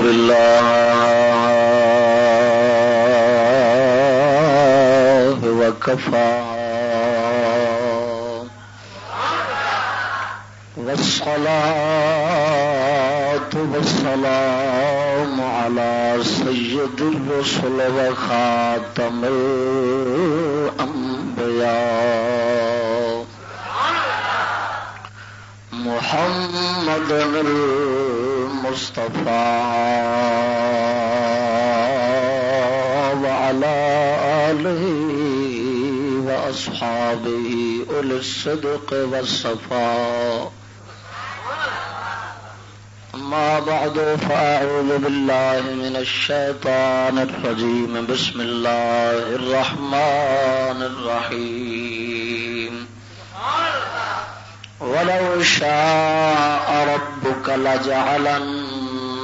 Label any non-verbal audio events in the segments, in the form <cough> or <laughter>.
لله وكفى والصلاة والسلام على سيد الرسل وخاتم الأنبياء محمد المصطفى وعلى آله وأصحابه أولي الصدق والصفاء. أما بعد، فأعوذ بالله من الشيطان الرجيم. بسم الله الرحمن الرحيم. ولو شاء ربك لجعل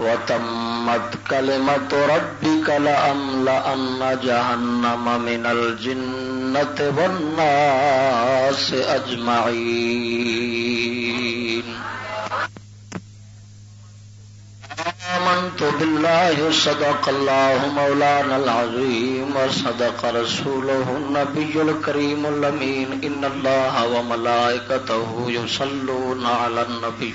وتمت كلمة ربك لأملأن جهنم من الجنة والناس أجمعين. آمنت بالله، صدق الله مولانا العظيم وصدق رسوله النبي الكريم الأمين. إن الله وملائكته يصلون على النبي.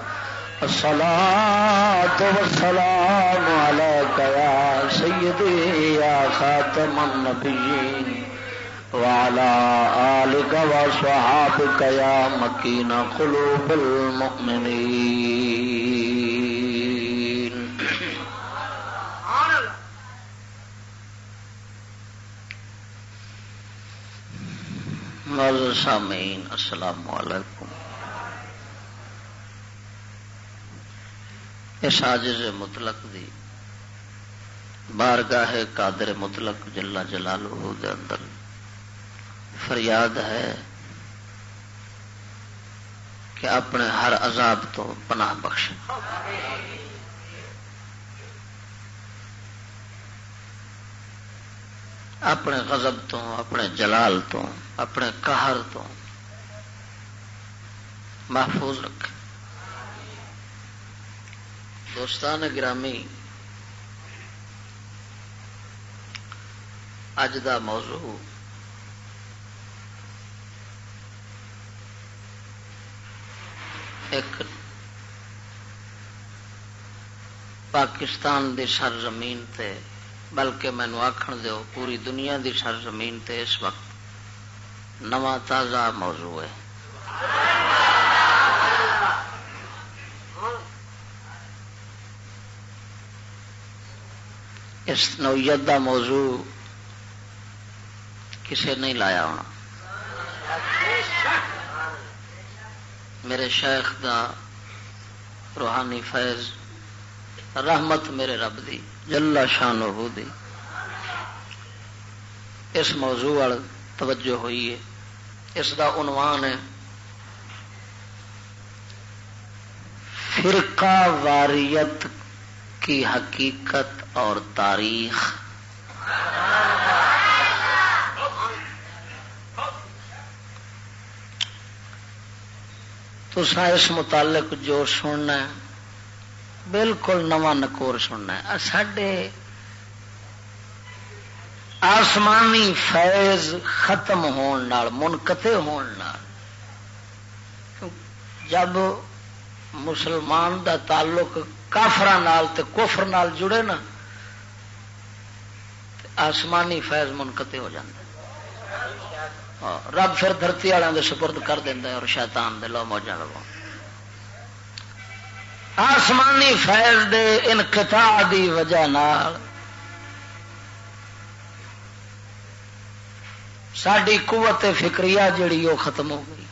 الصلاة والسلام عليك يا سيدي، يا خاتم النبيين، وعلى آلك وصحابك يا مكين قلوب المؤمنين. سامعین السلام علیکم اس عاجز مطلق دی۔ بارگاہ قادر مطلق جلا جلالہ دے اندر فریاد ہے کہ اپنے ہر عذاب تو پناہ بخش۔ اپنے غضب تو، اپنے جلال تو، اپنے قہر تو محفوظ رکھے دوستان گرامی، اج دا موضوع ایک پاکستان دی سرزمین تے، بلکہ مینو آخر دیو پوری دنیا دی سرزمین تے اس وقت نواں تازہ موضوع ہے۔ اس نوعیت دا موضوع کسے نہیں لایا ہونا۔ میرے شیخ دا روحانی فیض رحمت میرے رب دی جلا شان دی۔ اس موضوع وال توجہ ہوئی ہے۔ اس دا عنوان ہے، فرقہ واریت کی حقیقت اور تاریخ تو اس متعلق جو سننا ہے، بالکل نواں نکور سننا ہے۔ سڈے آسمانی فیض ختم ہون منقطع ہون جب مسلمان دا تعلق کافر کفر نال جڑے نا آسمانی فیض منقطع ہو جاتا ہاں، رب پھر دھرتی والوں کے سپرد کر دینا اور شیطان دے لو موجہ لگا آسمانی فیض دے انقطاع دی وجہ نال ساری قوت فکری جڑی وہ ختم ہو گئی۔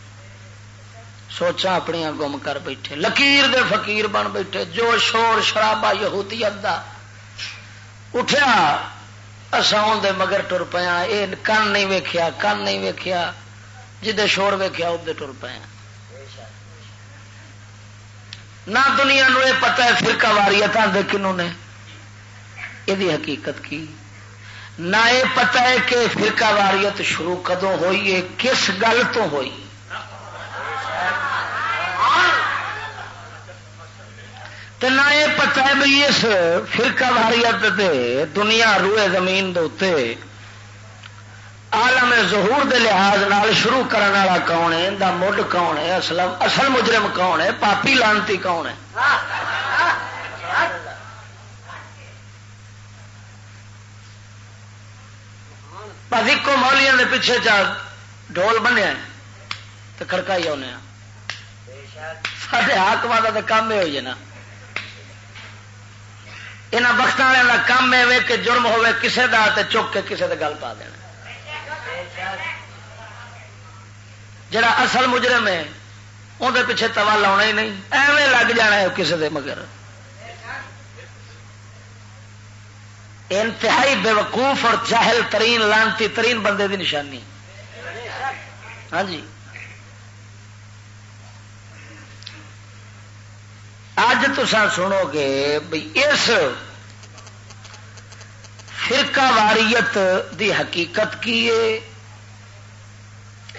سوچا اپنی گم کر بیٹھے۔ لکیر دے فقیر بن بیٹھے۔ جو شور شرابا یہودیت دا اٹھیا۔ اساؤں دے مگر ٹر پیا ہاں۔ یہ کن نہیں ویکھیا، کن نہیں ویکھیا۔ جدے شور ویکھیا ادے ٹر پیا ہاں۔ نہ دنیا نو یہ پتا ہے، فرقہ واریت آدھے کنوں نے۔ یہ حقیقت کی؟ نہ یہ پتا ہے کہ فرقہ واریت شروع کدوں ہوئی ہے کس گل تو ہوئی؟ تو نہ یہ پتا ہے بھائی اس فرقہ واریت دنیا روئے زمین دے آلم ظہور دے لحاظ نال شروع کرنے والا کون ہے؟ دا مڈ کون ہے؟ اصل اصل مجرم کون ہے؟ پاپی لانتی کون ہے؟ کو مولیاں دے پیچھے چار ڈول بنیا تو کڑکائی آنے سارے حاقم کا تو کام یہ ہوئی نا۔ یہاں بخت والوں کا کام ہے کہ جرم ہوے کسے دا تے چک کے کسے دے گل پا دینا۔ جڑا اصل مجرم ہے اندر پیچھے توا لاؤنا ہی نہیں۔ ایویں لگ جانا ہے کسی دے مگر۔ انتہائی بے وقوف اور چاہل ترین، لانتی ترین بندے دی نشانی۔ ہاں جی۔ اج تسا سنو گے بھائی اس فرقہ واریت دی حقیقت کی ہے؟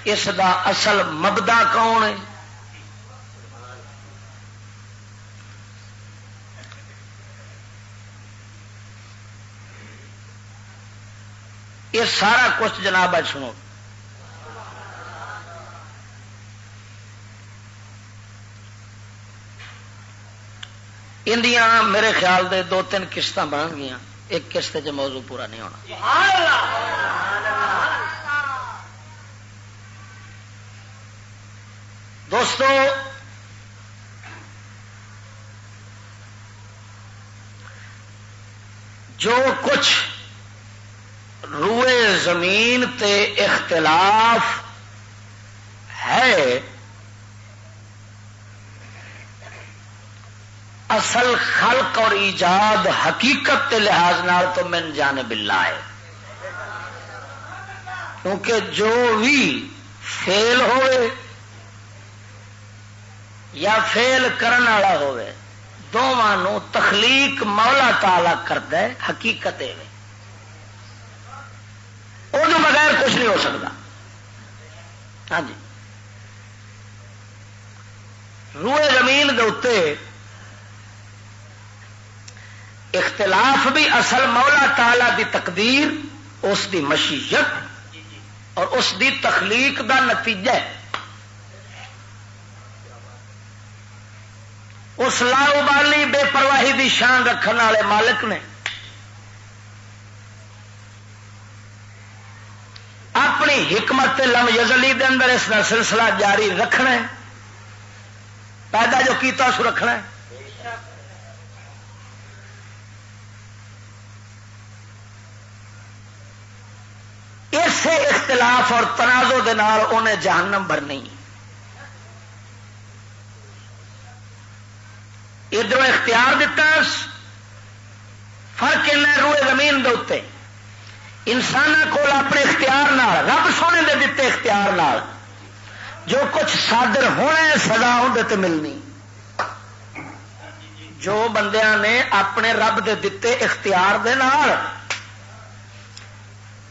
اس دا اصل مبدا کون ہے؟ یہ سارا کچھ جناب سنو۔ اندیاں میرے خیال دے دو تین قسط بن گیا ایک قسط چ موضوع پورا نہیں ہونا۔ دوستو، جو کچھ روئے زمین تے اختلاف ہے اصل خلق اور ایجاد حقیقت کے لحاظ نال تو من جانے بلا ہے۔ کیونکہ جو بھی فیل ہوئے یا فیل کرن والا ہوئے، دونوں تخلیق مولا تالا کرد حقیقت وہ بغیر کچھ نہیں ہو سکتا۔ ہاں جی۔ روئے زمین کے اتنے اختلاف بھی اصل مولا تالا دی تقدیر، اس دی مشیت اور اس دی تخلیق دا نتیجہ ہے۔ اس لا ابالی بے پرواہی دی شان رکھنے والے مالک نے۔ اپنی حکمت لم یزلی دے اندر اس کا سلسلہ جاری رکھنا ہے۔ پیدا جو کیتا سو رکھنا ہے۔ اسے اختلاف اور تنازع دے نال انہیں جہنم بھرنی۔ ادھر اختیار دتا فرق روئے زمین دے انسان کو اپنے اختیار نال، رب سونے دے دیتے اختیار نال، جو کچھ صادر ہونا ہے، سزا اندر ملنی۔ جو بندیاں نے اپنے رب دے دیتے اختیار دے نال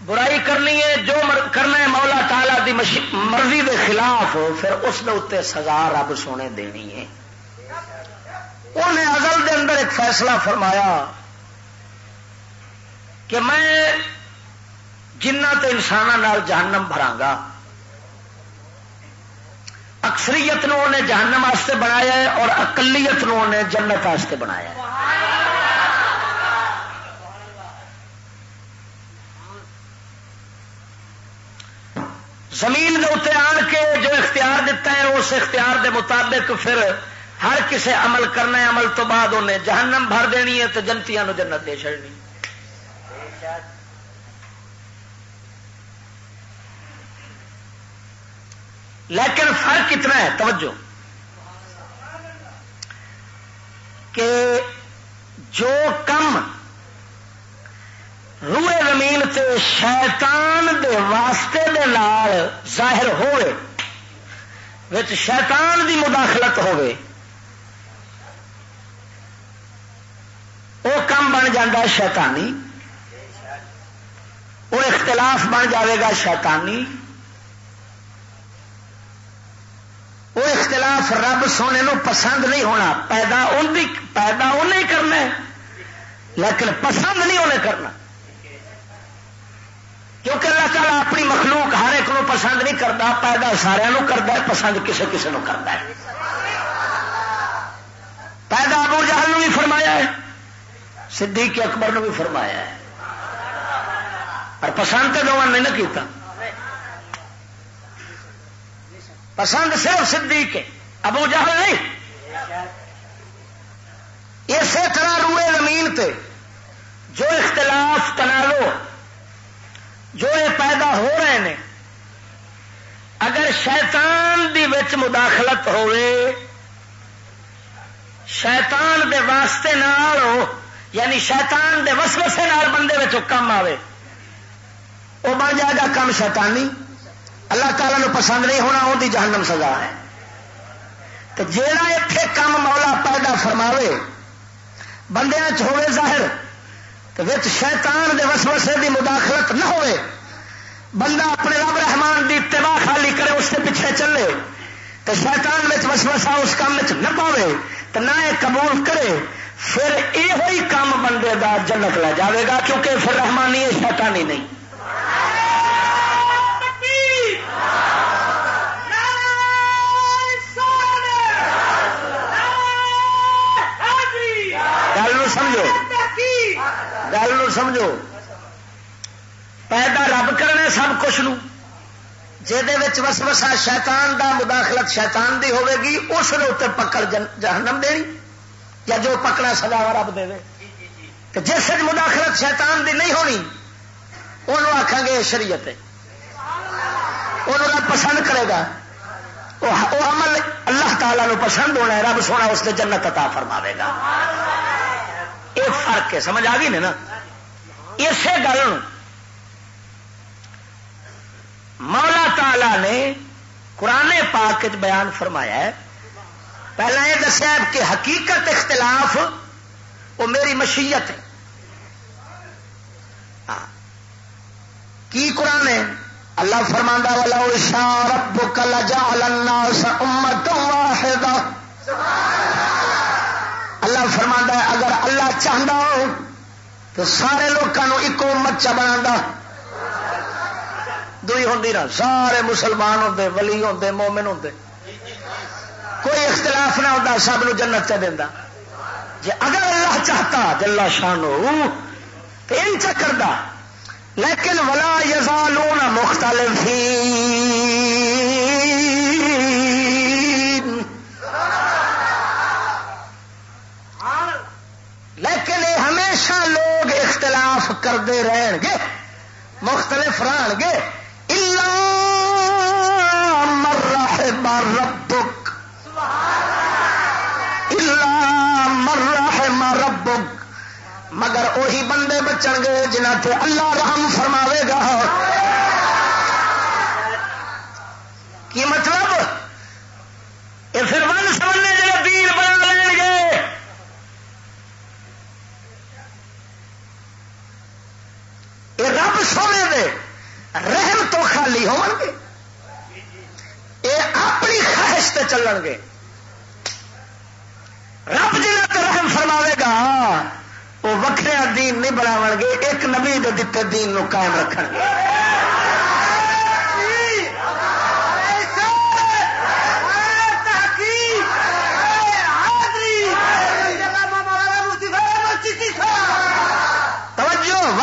برائی کرنی ہے، جو کرنا ہے مولا تالا دی مرضی دے خلاف، پھر اس اتنے سزا رب سونے دینی ہے۔ انہیں ازل دے اندر ایک فیصلہ فرمایا کہ میں جنہ انسان جہنم بھرا اکثریت نو انہیں جہنم واسطے بنایا ہے اور اقلیت نو انہیں جنت واسطے بنایا ہے۔ زمین کے اتنے آن کے جو اختیار دیتا ہے، اس اختیار دے مطابق پھر ہر کسے عمل کرنا ہے، عمل تو بعد انہیں جہنم بھر دینی ہے تو جنتیاں جنت دے چڑنی لیکن فرق کتنا ہے، توجہ۔ کہ جو کم روئے زمین تے شیطان دے واسطے دے نال ظاہر ہوئے، وچ شیطان دی مداخلت ہوئے۔ وہ کم بن جا شیطانی وہ اختلاف بن جاوے گا شیطانی۔ وہ اختلاف رب سونے نو پسند نہیں ہونا، پیدا ان پیدا انہیں کرنا ہے، لیکن پسند نہیں انہیں کرنا۔ کیونکہ اللہ تعالیٰ اپنی مخلوق ہر ایک نو پسند نہیں کرتا، پیدا سارا کرتا ہے، پسند کسی کسی نو کرتا ہے۔ پیدا ابو جہل بھی فرمایا ہے، صدیق اکبر نو بھی فرمایا ہے۔ اور پسند تو دونوں نے نہ کیتا۔ پسند صرف صدیق ہے، ابو جہل نہیں۔ اسی طرح روئے زمین تے جو اختلاف تنالو جو یہ پیدا ہو رہے ہیں اگر شیطان دی وچ مداخلت ہوئے، شیطان دے واسطے نال ہو یعنی شیطان دے وسوسے نال بندے میں کم آئے وہ بن جائے گا کم شیطانی۔ اللہ تعالیٰ نو پسند نہیں ہونا وہ جہنم سزا ہے۔ تو جیڑا اتنے کم مولا پیدا فرماوے بندے ہوئے ظاہر۔ شیطان دے وسوسے دی مداخلت نہ ہوئے، بندہ اپنے رب رحمان دی اتباع خالی کرے، اس کے پیچھے چلے تو شیطان میں وسوسا اس کام نہ پاوے تو نہ یہ قبول کرے، پھر یہ کام بندے دا جنت لے جاوے گا، کیونکہ پھر رحمانی ہے، شیطانی نہیں۔ گل سمجھو۔ گل سمجھو۔ پیدا رب کرنے سب کچھ نو۔ وسوسا شیطان دا مداخلت شیطان دی ہوے گی، اس پکڑ جہنم دینی، یا جو پکڑا سزا رب دے۔ کہ جس مداخلت شیطان دی نہیں ہونی انہوں آخان گے شریعت انہوں رب پسند کرے گا۔ وہ عمل اللہ تعالیٰ نو پسند ہونا ہے، رب سونا اس نے جنت عطا فرماوے گا۔ یہ فرق ہے، سمجھ آ گئی نا اسی گل مولا تالا نے قرآن پاک بیان فرمایا ہے۔ پہلا یہ دسیا کہ حقیقت اختلاف وہ میری مشیت ہے۔ ہاں۔ کی قرآن ہے؟ اللہ فرماندہ والا رب کل جا امت واحدہ اللہ فرما ہے، اگر اللہ چاہتا ہو، تو سارے لوگوں ایک امت چ بنا دوئی ہوں نا سارے مسلمان ہوتے ولی ہوتے مومن ہوتے کوئی اختلاف نہ ہوتا سب نو جنت چ دینا جی اگر اللہ چاہتا جلا شان ہو، تو یہ چکر دا لیکن ولا یزالون مختلف اختلاف کرتے رہن گے مختلف رہن گے مر ربک۔ مر ربک۔ مگر وہی بندے بچن گے جنہ تے اللہ رحم فرماوے گا۔ کی مطلب؟ یہ پھر ون سمجھنے جڑے دین بن لین گے یہ رب سونے دے رحم تو خالی ہو گے؟ یہ اپنی خواہش تے چلن گے۔ رب جنہیں رحم فرماوے گا وہ وکرے دین نہیں بناو گے، ایک نبی دے دیتے دین نو قائم رکھ گے۔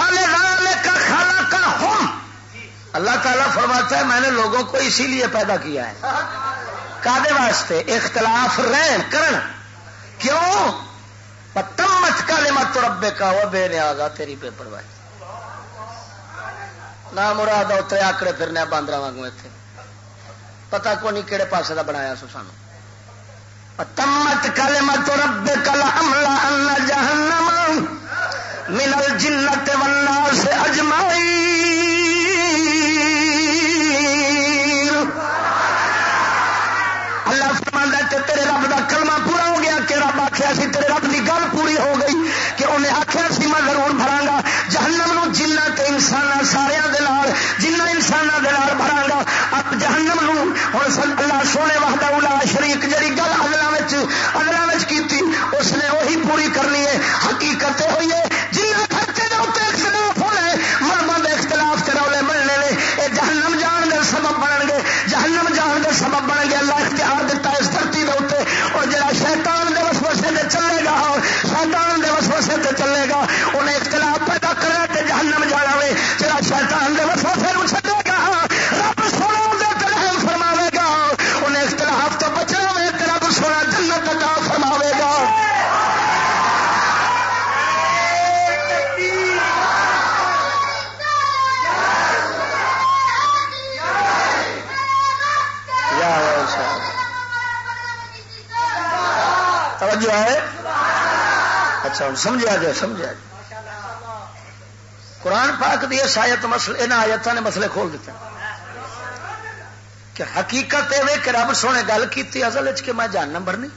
اللہ اللہ تعالیٰ فرماتا ہے، میں نے لوگوں کو اسی لیے پیدا کیا ہے۔ کادے واسطے اختلاف رہن کرن۔ کیوں؟ تمت کا مت ربے کا وہ بے نیازا، تیری پہ پرواہی۔ نہ مراد اتنے آکڑے پھرنے باندر واگو اتنے پتا کو نہیں کہڑے پاسے کا بنایا سو سانو۔ تمت کل مت رب کل حملہ جہنم منل جنت اللہ سے اجمائی تیرے رب دا کلمہ پورا ہو گیا کہ رب آخیا سی تیرے رب دی گل پوری ہو گئی کہ انہیں آخیا سی میں ضرور بھرا گا جہنم نو جنہ تے انسان سارے سارا جنہ انسان بھرا گا اب جہنم نو ہوں اللہ سونے وحدہ الا شریک، جڑی گل اگلا اچھا ہوں سمجھا جائے سمجھا جائے۔ قرآن پاک دی اس آیت مسئلے ان آیتوں نے مسئلے کھول دیتے کہ حقیقت یہ کہ رب سونے گل کی ازل کہ میں جہنم بھرنی۔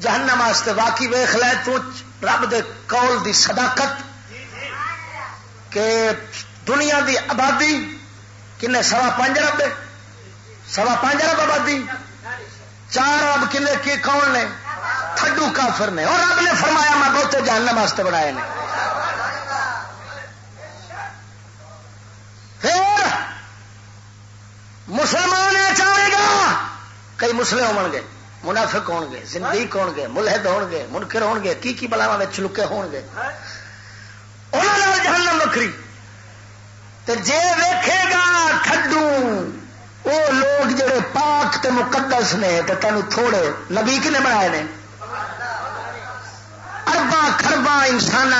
جہنم واسطے واقعی ویخ لے تو رب دے قول دی صداقت۔ کہ دنیا دی آبادی کنے سوا پانچ رب سوا پانچ رب آبادی۔ چار رب کنے کی کون نے؟ تھڈو کافر نے۔ اور رب نے فرمایا، میں بہتے جاننے واسطے بنائے نے۔ پھر مسلمان چاہے گا، کئی مسلے ہو گے، منافق ہون گے، زندگی ہون گے، ملحد ہون گے، منکر ہون گے، کی کی بلاوا میں چلکے ہون گے۔ انہوں جہنم بکری جے ویکھے گا تھڈو وہ لوگ جڑے پاک تے مقدس نے تو تینوں تھوڑے نبی کنے بنائے نے۔ اربا خربا انسان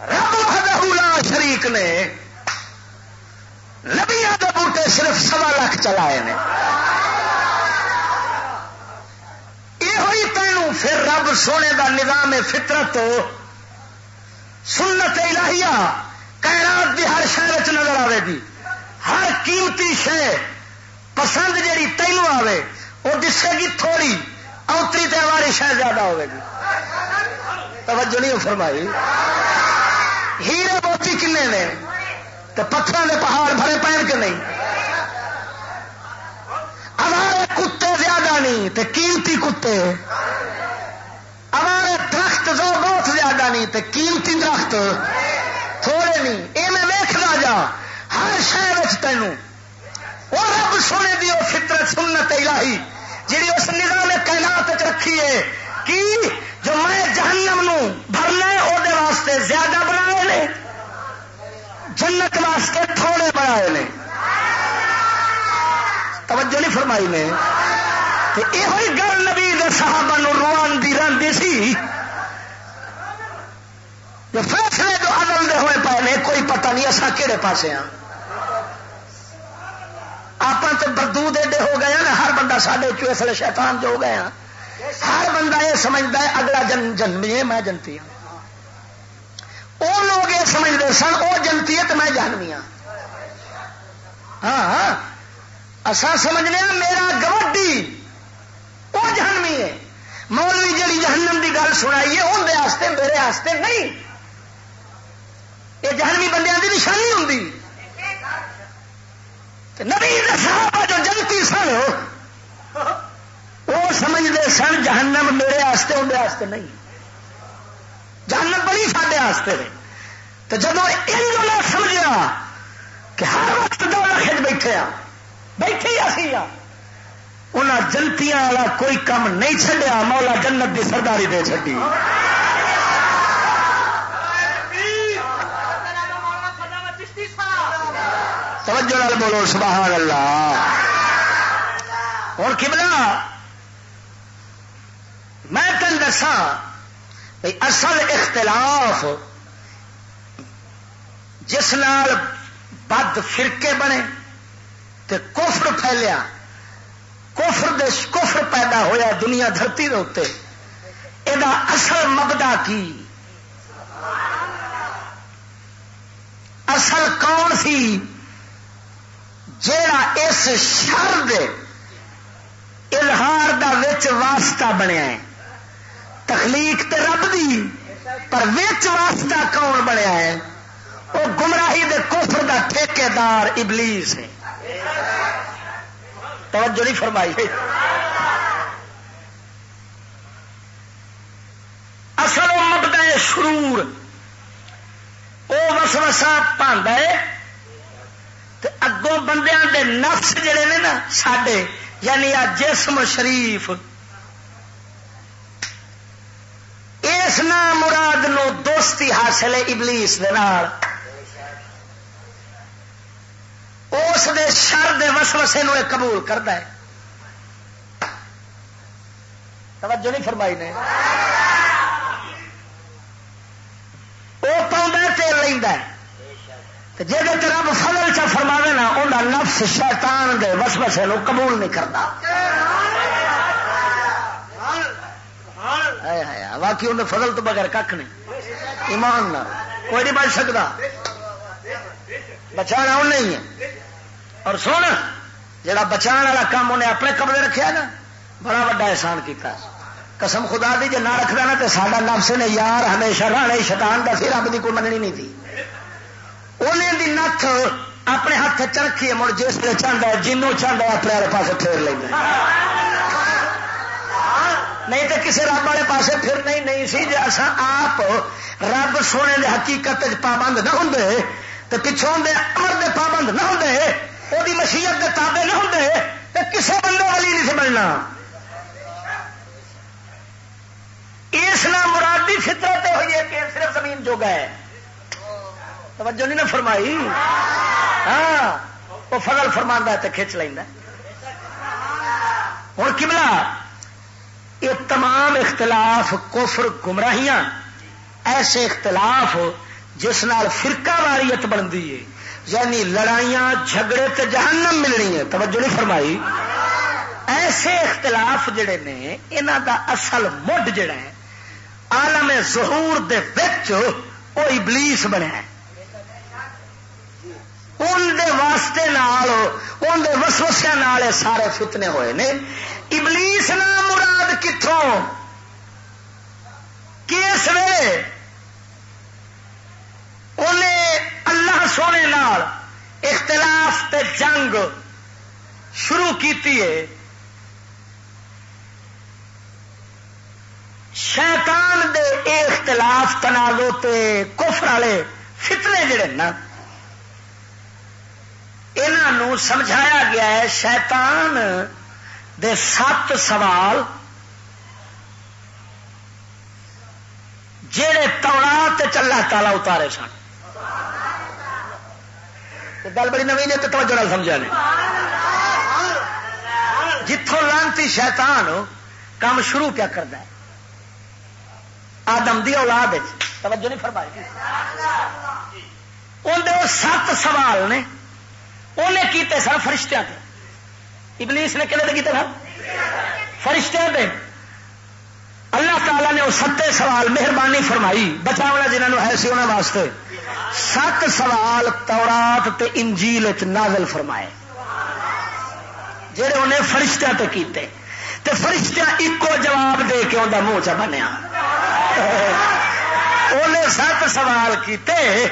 رب شریک نے نبیا کے بوٹے صرف سوا لاکھ چلائے نے۔ یہ ہوئی تینوں پھر رب سونے کا نظام فطرت، سنت الہیہ، کائنات دی ہر شہر نظر آئے گی۔ ہر قیمتی شہ پسند جیڑی تینوں آئے وہ دسے گی تھوڑی۔ اوتری تے ہماری شاید زیادہ ہوگی توجہ نہیں فرمائی۔ ہیرے موتی کنے نے؟ تو پتھروں کے پہاڑ بھرے پہن کے نہیں؟ ہمارے کتے زیادہ نہیں، تے قیمتی کتے۔ ہمارے درخت جو بہت زیادہ نہیں، تے قیمتی درخت۔ تھوڑے نہیں یہ میں ویخنا جا، ہر شہر تینوں۔ وہ رب سونے دی فطرت سنت الہی۔ جی اس نظام کائنات رکھی ہے کہ جو میں جہنم نو بھرنا وہ واسطے زیادہ بنا جنت واسطے تھوڑے بنا توجہ نہیں فرمائی نے۔ یہ گل نبی صحابہ نو روان دی رہی سی۔ جو فیصلے جو عدل دے ہوئے پائے نے، کوئی پتہ نہیں اصا کہڑے پاسے ہاں آپ تو بردو دے ہو گئے نا ہر بندہ سارے چوسلے شیطان جو ہو گئے ہیں ہر بندہ یہ سمجھتا ہے اگلا جن جنمی ہے میں جنتی ہوں وہ لوگ یہ سمجھتے سن وہ جنتی ہے تو میں جانوی ہوں ہاں ہاں اصا سمجھنے میرا گوڈی وہ جہنمی ہے مولوی جڑی جہنم کی گل سنائی ہے اندر میرے آستے نہیں یہ جہنمی بندیاں کی نشانی ہوں نبی صحابہ جو جنتی سن، وہ سمجھتے سن جہنم میرے آستے اندر آستے نہیں۔ جہنم بڑی سارے آستے نے۔ تو جب یہ سمجھا کہ ہر وقت دو لکھ بیٹھے آ بیٹھے ہی اسی ہاں، انہیں جنتیاں والا کوئی کام نہیں چڈیا مولا جنت کی سرداری دے چڈی توجہ لال بولو، سبحان اللہ۔ ہوں کملا میں تین دسا اصل اختلاف جس نال بد فرقے بنے تے کفر پھیلیا، کفر دے کفر پیدا ہویا دنیا دھرتی دے یہ اصل مبدا کی؟ اصل کون سی؟ جیڑا اس شر دے اظہار دا وچ واسطہ بنیا ہے۔ تخلیق تے رب دی، پر وچ واسطہ کون بنیا ہے؟ وہ گمراہی دے کفر دا ٹھیکے دار ابلیس ہے۔ توجہ نہیں فرمائی۔ اصل مبدا شرور وہ وسوسا پاندا ہے۔ اگوں بندیاں دے نفس جڑے نے نا سڈے یعنی آ جسم شریف۔ اس نام مراد نو دوستی حاصل ہے ابلیس دے نال۔ اس دے شر دے وسوسے نو قبول کرتا ہے۔ توجہ نہیں فرمائی نے۔ وہ پاؤں تیل لینا جی رب فضل چا فرما نا انہیں نفس شیطان دے وسوسے نو قبول نہیں کرتا باقی انہیں فضل تو بغیر کھ نہیں۔ ایمان نہ کوئی نہیں بچ سکتا بچا نہیں ہے۔ اور سن جڑا بچا والا کام انہیں اپنے قبضے رکھا نا، بڑا وا احسان کیا قسم خدا دی جی نہ رکھنا نا تو ساڈا نفس نے یار ہمیشہ رہنا شیطان کا پھر رب کی کوئی مننی نہیں تھی۔ انہیں دی نت اپنے ہاتھ چرکھی مڑ جس نے چاہتا ہے، جنوں چاہتا ہے، اپنے والے پاس پھیر لینا نہیں تو کسی رب والے پاس پھر نہیں نہیں سی جی اصا آپ رب سونے دے حقیقت پابند نہ ہوں تو پچھوں دے امر دے پابند نہ ہوں وہ مشیت دے تابے نہ ہوں تو کسی بندے والی نہیں سمجھنا اس نام مرادی فطرت ہوئی ہے کہ صرف زمین جو گئے توجہ نہیں نا فرمائی؟ ہاں وہ فضل فرما تو کھچ لینا ہوں کملا یہ تمام اختلاف کفر گمراہیاں، ایسے اختلاف جس نال فرقہ واریت بنتی ہے۔ یعنی لڑائیاں، جھگڑے تے جہنم ملنی ہے۔ توجہ نہیں فرمائی؟ ایسے اختلاف جڑے نے انہ دا اصل مڈ جڑا ہے، عالم ظہور دے وچ وہ ابلیس بنیا ہے۔ دے واسطے نال دے وسوسیا نال سارے فتنے ہوئے نے۔ ابلیس نہ مراد کتوں کس ویلے؟ انہیں اللہ سونے نال اختلاف تے جنگ شروع کیتی ہے۔ شیطان دے اختلاف تنازو تے کفر والے فتنے جڑے نا انہوں سمجھایا گیا ہے شیطان دے سات سوال جہے توڑا چلا تالا اتارے سن۔ گل بڑی نوی نے تو توجہ سمجھا نہیں جتوں لانتی شیطان کام شروع کیا کرتا ہے۔ آدم دی اولاد توجہ نہیں فرمائی۔ اندر سات سوال نے۔ انہیں کیتے سر فرشتہ ابلیس نے کہنے کیتے سر فرشتہ دے۔ اللہ تعالیٰ نے وہ ستے سوال مہربانی فرمائی۔ بچا جنہوں ہے سی انہوں واسطے۔ سات سوال تورات تے انجیل نازل فرمائے۔ جہے انہیں فرشتہ تے کیتے۔ تے فرشتہ ایکو جواب دے کے انہیں منہ چ بنیا۔ انہیں سات سوال کیتے۔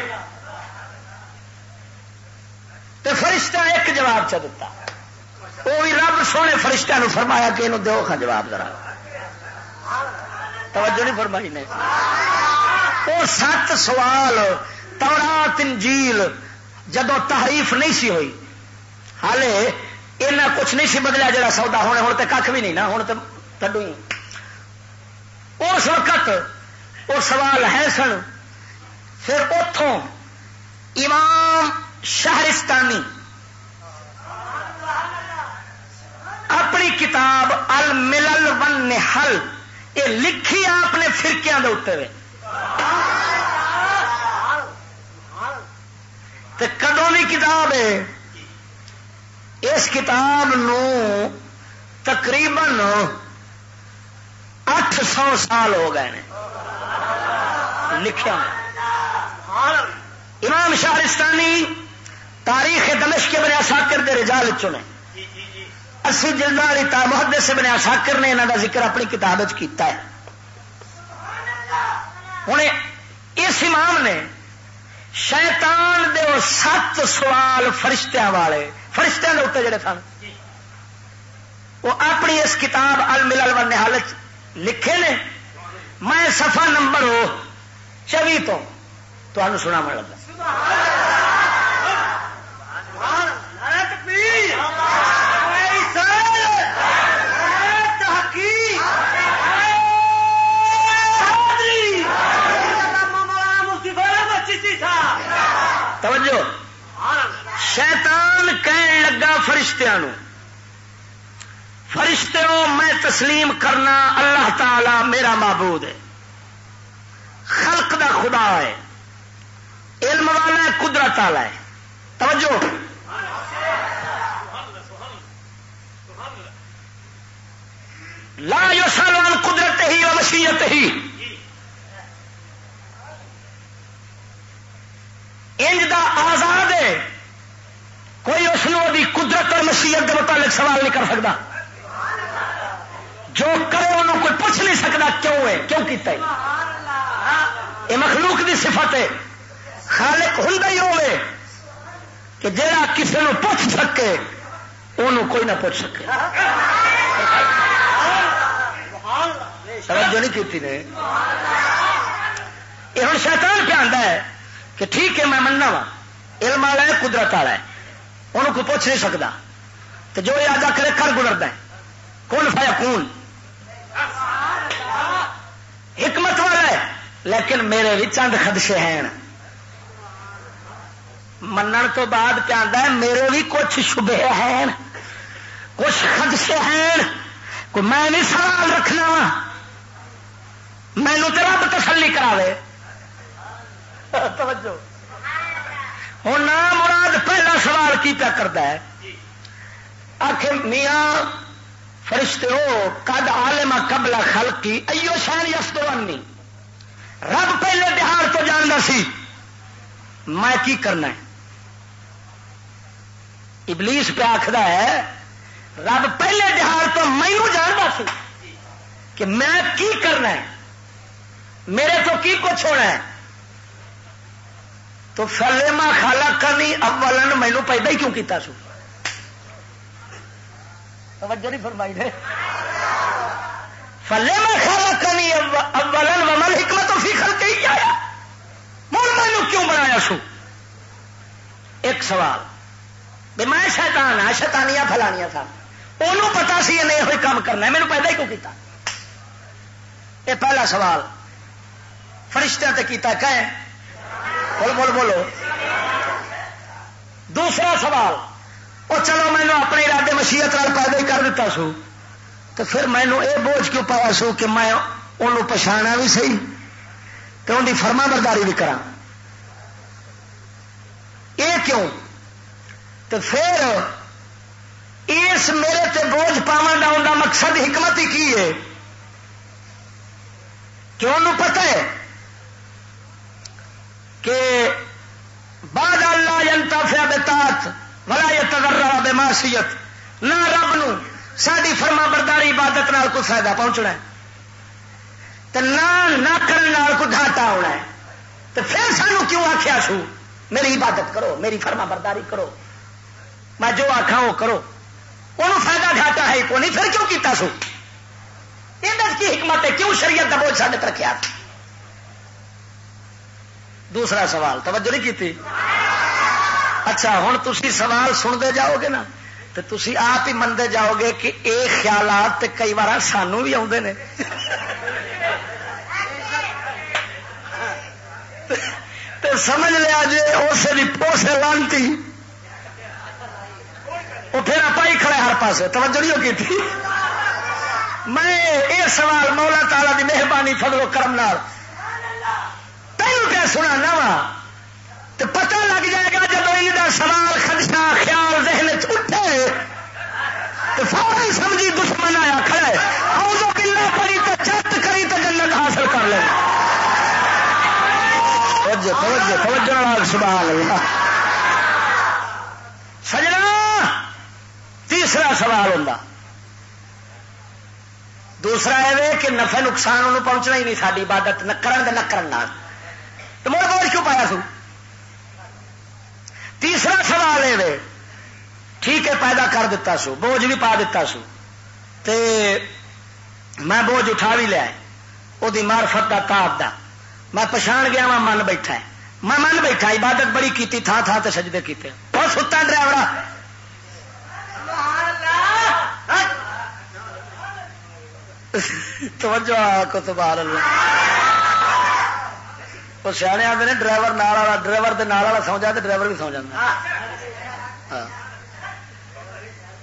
تو فرشتہ ایک جواب چ دتا۔ وہ بھی رب سونے فرشتہ نو فرمایا کہ یہ دو کھا جواب ذرا توجہ نہیں فرمائی نے۔ وہ سات سوال تورا تنجیل جدو تحریف نہیں سی ہوئی۔ ہالے اینا کچھ نہیں سی بدلیا جڑا سودا ہونے ہوں تو کھ بھی نہیں نا ہوں تو کڈو ہی اس وقت وہ سوال ہے سن، پھر اتوں امام شہرستانی۔ اپنی کتاب الملل ون نہل یہ لکھی آپ نے فرقیاں کے اتنے کدو بھی کتاب ہے؟ اس کتاب نو تقریباً اٹھ سو سال ہو گئے لکھا امام شاہرستانی تاریخ دمش کے بنیا ساکر دے رجال چنے اسی جلد والی محدے سے بنیا ساکر نے یہاں کا ذکر اپنی کتاب کیتا ہے۔ ہوں اس امام نے شیطان دے سات سوال فرشتیاں والے فرشتیاں کے اتنے جڑے سن وہ اپنی اس کتاب الملل و نہالت لکھے نے۔ میں سفا نمبر ہو چوی تو سنا لگا۔ توجہ۔ شیطان کہن لگا فرشتیاں فرشتے میں تسلیم کرنا اللہ تعالی میرا معبود ہے۔ خلق دا خدا ہے۔ علم والا ہے، قدرت والا ہے۔ توجہ۔ لا یو سالوان قدرت ہی اور مشیت ہی۔ انج دا آزاد ہے۔ کوئی اس قدرت اور مشیت کے متعلق سوال نہیں کر سکتا۔ جو کرے انہوں کوئی پوچھ نہیں سکتا کیوں ہے، کیوں کیتا ہے۔ یہ مخلوق دی صفت ہے۔ خالق ہوں ہی ہوے کہ جا کسی نے پوچھ سکے انہوں کوئی نہ پوچھ سکے۔ توجہ نہیں کی یہ ہوں شیطان پہ آتا ہے۔ کہ ٹھیک ہے میں مننا وا، علم والا ہے، قدرت والا ہے۔ انہوں کو پوچھ نہیں سکتا تو جو یہ آجا کرے، کر گزرتا ہے۔ کون فایا کون؟ حکمت والا ہے۔ لیکن میرے بھی چند خدشے ہیں۔ منن تو بعد کیا ہے، میرے بھی کچھ شبے ہیں۔ کچھ خدشے ہیں۔ کوئی میں نہیں سوال رکھنا وا۔ مینو تو رب تسلی کرا ہوں نام مراد پہلا سوال کی پیا کرتا ہے؟ آخر میاں فرشتے ہو کد آلما قبلا خلقی، ایو شان یستوانی رب پہلے بہار تو جاننا سی۔ میں کی کرنا ہے؟ ابلیس پہ آخر ہے، رب پہلے بہار تو مینو جانتا سی کہ میں کی کرنا ہے؟ میرے تو کی کچھ ہونا ہے؟ تو فلما خالا کرنی اولن مینو پیدا ہی کیوں کیتا سو؟ توجہ نہیں فرمائی نے۔ فلے میں خالا کرنی اولن ومن حکمت فی خلق ہی آیا۔ مول مینو کیوں بنایا سو؟ ایک سوال۔ بھی میں شیطان ہاں شیطانیاں فلانیاں تھا انہوں پتا سی نہیں ہوئی کام کرنا ہے میرے پیدا ہی کیوں کیتا؟ یہ پہلا سوال۔ فرشتہ تے کیتا کہ بول بول، بولو۔ دوسرا سوال وہ چلو مینو اپنے ارادے مشیت وال پیدا ہی کر دیتا سو۔ تو پھر مینو یہ بوجھ کیوں پایا سو کہ میں انہوں پچھانا بھی صحیح تو ان کی فرما برداری بھی کرا یہ کیوں؟ تو پھر اس میرے تے بوجھ پاوا کا مقصد، حکمت ہی کی ہے؟ کہ انہوں پتہ ہے کہ بعد اللہ جنتا فیا بتات ولا یہ بے معصیت نہ رب نو ساری فرما برداری عبادت نال کوئی فائدہ پہنچنا ہے۔ تو نہ کرنے کوئی گھاٹا ہونا ہے۔ تو پھر سانو کیوں آخیا سو میری عبادت کرو، میری فرما برداری کرو۔ میں جو آخا وہ کرو۔ انہوں فائدہ گھاٹا ہے کو نہیں پھر کیوں کیتا سو یہ کی حکمت ہے، کیوں شریعت کا بوجھ سارے پر رکھا دوسرا سوال، توجہ نہیں کی اچھا ہوں تھی سوال سنتے جاؤ گے نا؟ تو تھی آپ ہی منتے جاؤ گے کہ یہ خیالات کئی بار سانو بھی آتے ہیں تو سمجھ لیا جی اسے بھی پوس لانتی۔ وہ پھر آپ ہی کھڑے ہر پاس توجہ نہیں کی تھی میں یہ سوال مولا تالا کی مہربانی فضل و کرم نال تینوں کیا سنا وا تو پتہ لگ جائے گا جب یہ سوال، خدشہ، خیال ذہن اٹھے تو فوری سمجھی دشمن آیا کھڑے آؤ کلا کری تو چت کری تو جنت حاصل کر لے۔ توجہ توجہ توجہ سبحان اللہ۔ سجنا، تیسرا سوال ہوں دوسرا یہ کہ نفع نقصان انہوں پہنچنا ہی نہیں ساری عبادت نہ کرن نہ تو مڑ بوجھ کیوں پایا سو؟ تیسرا سوال یہ ٹھیک ہے، پیدا کر دیتا سو، بوجھ بھی پا دیتا سو۔ تے میں بوجھ اٹھا بھی لیا وہ مارفت کا تاپ دا میں پچھان گیا، میں من بیٹھا ہے۔ میں من بیٹھا، عبادت بڑی کی تھان تھان سے سجدے کیتے۔ بہت ستا ڈرائیور توجہ کو سبحان اللہ۔ وہ سیانے آتے ہیں ڈرائیور نال والا ڈرائیور دے نال والا سو جائے تو ڈرائیور بھی سو جانا۔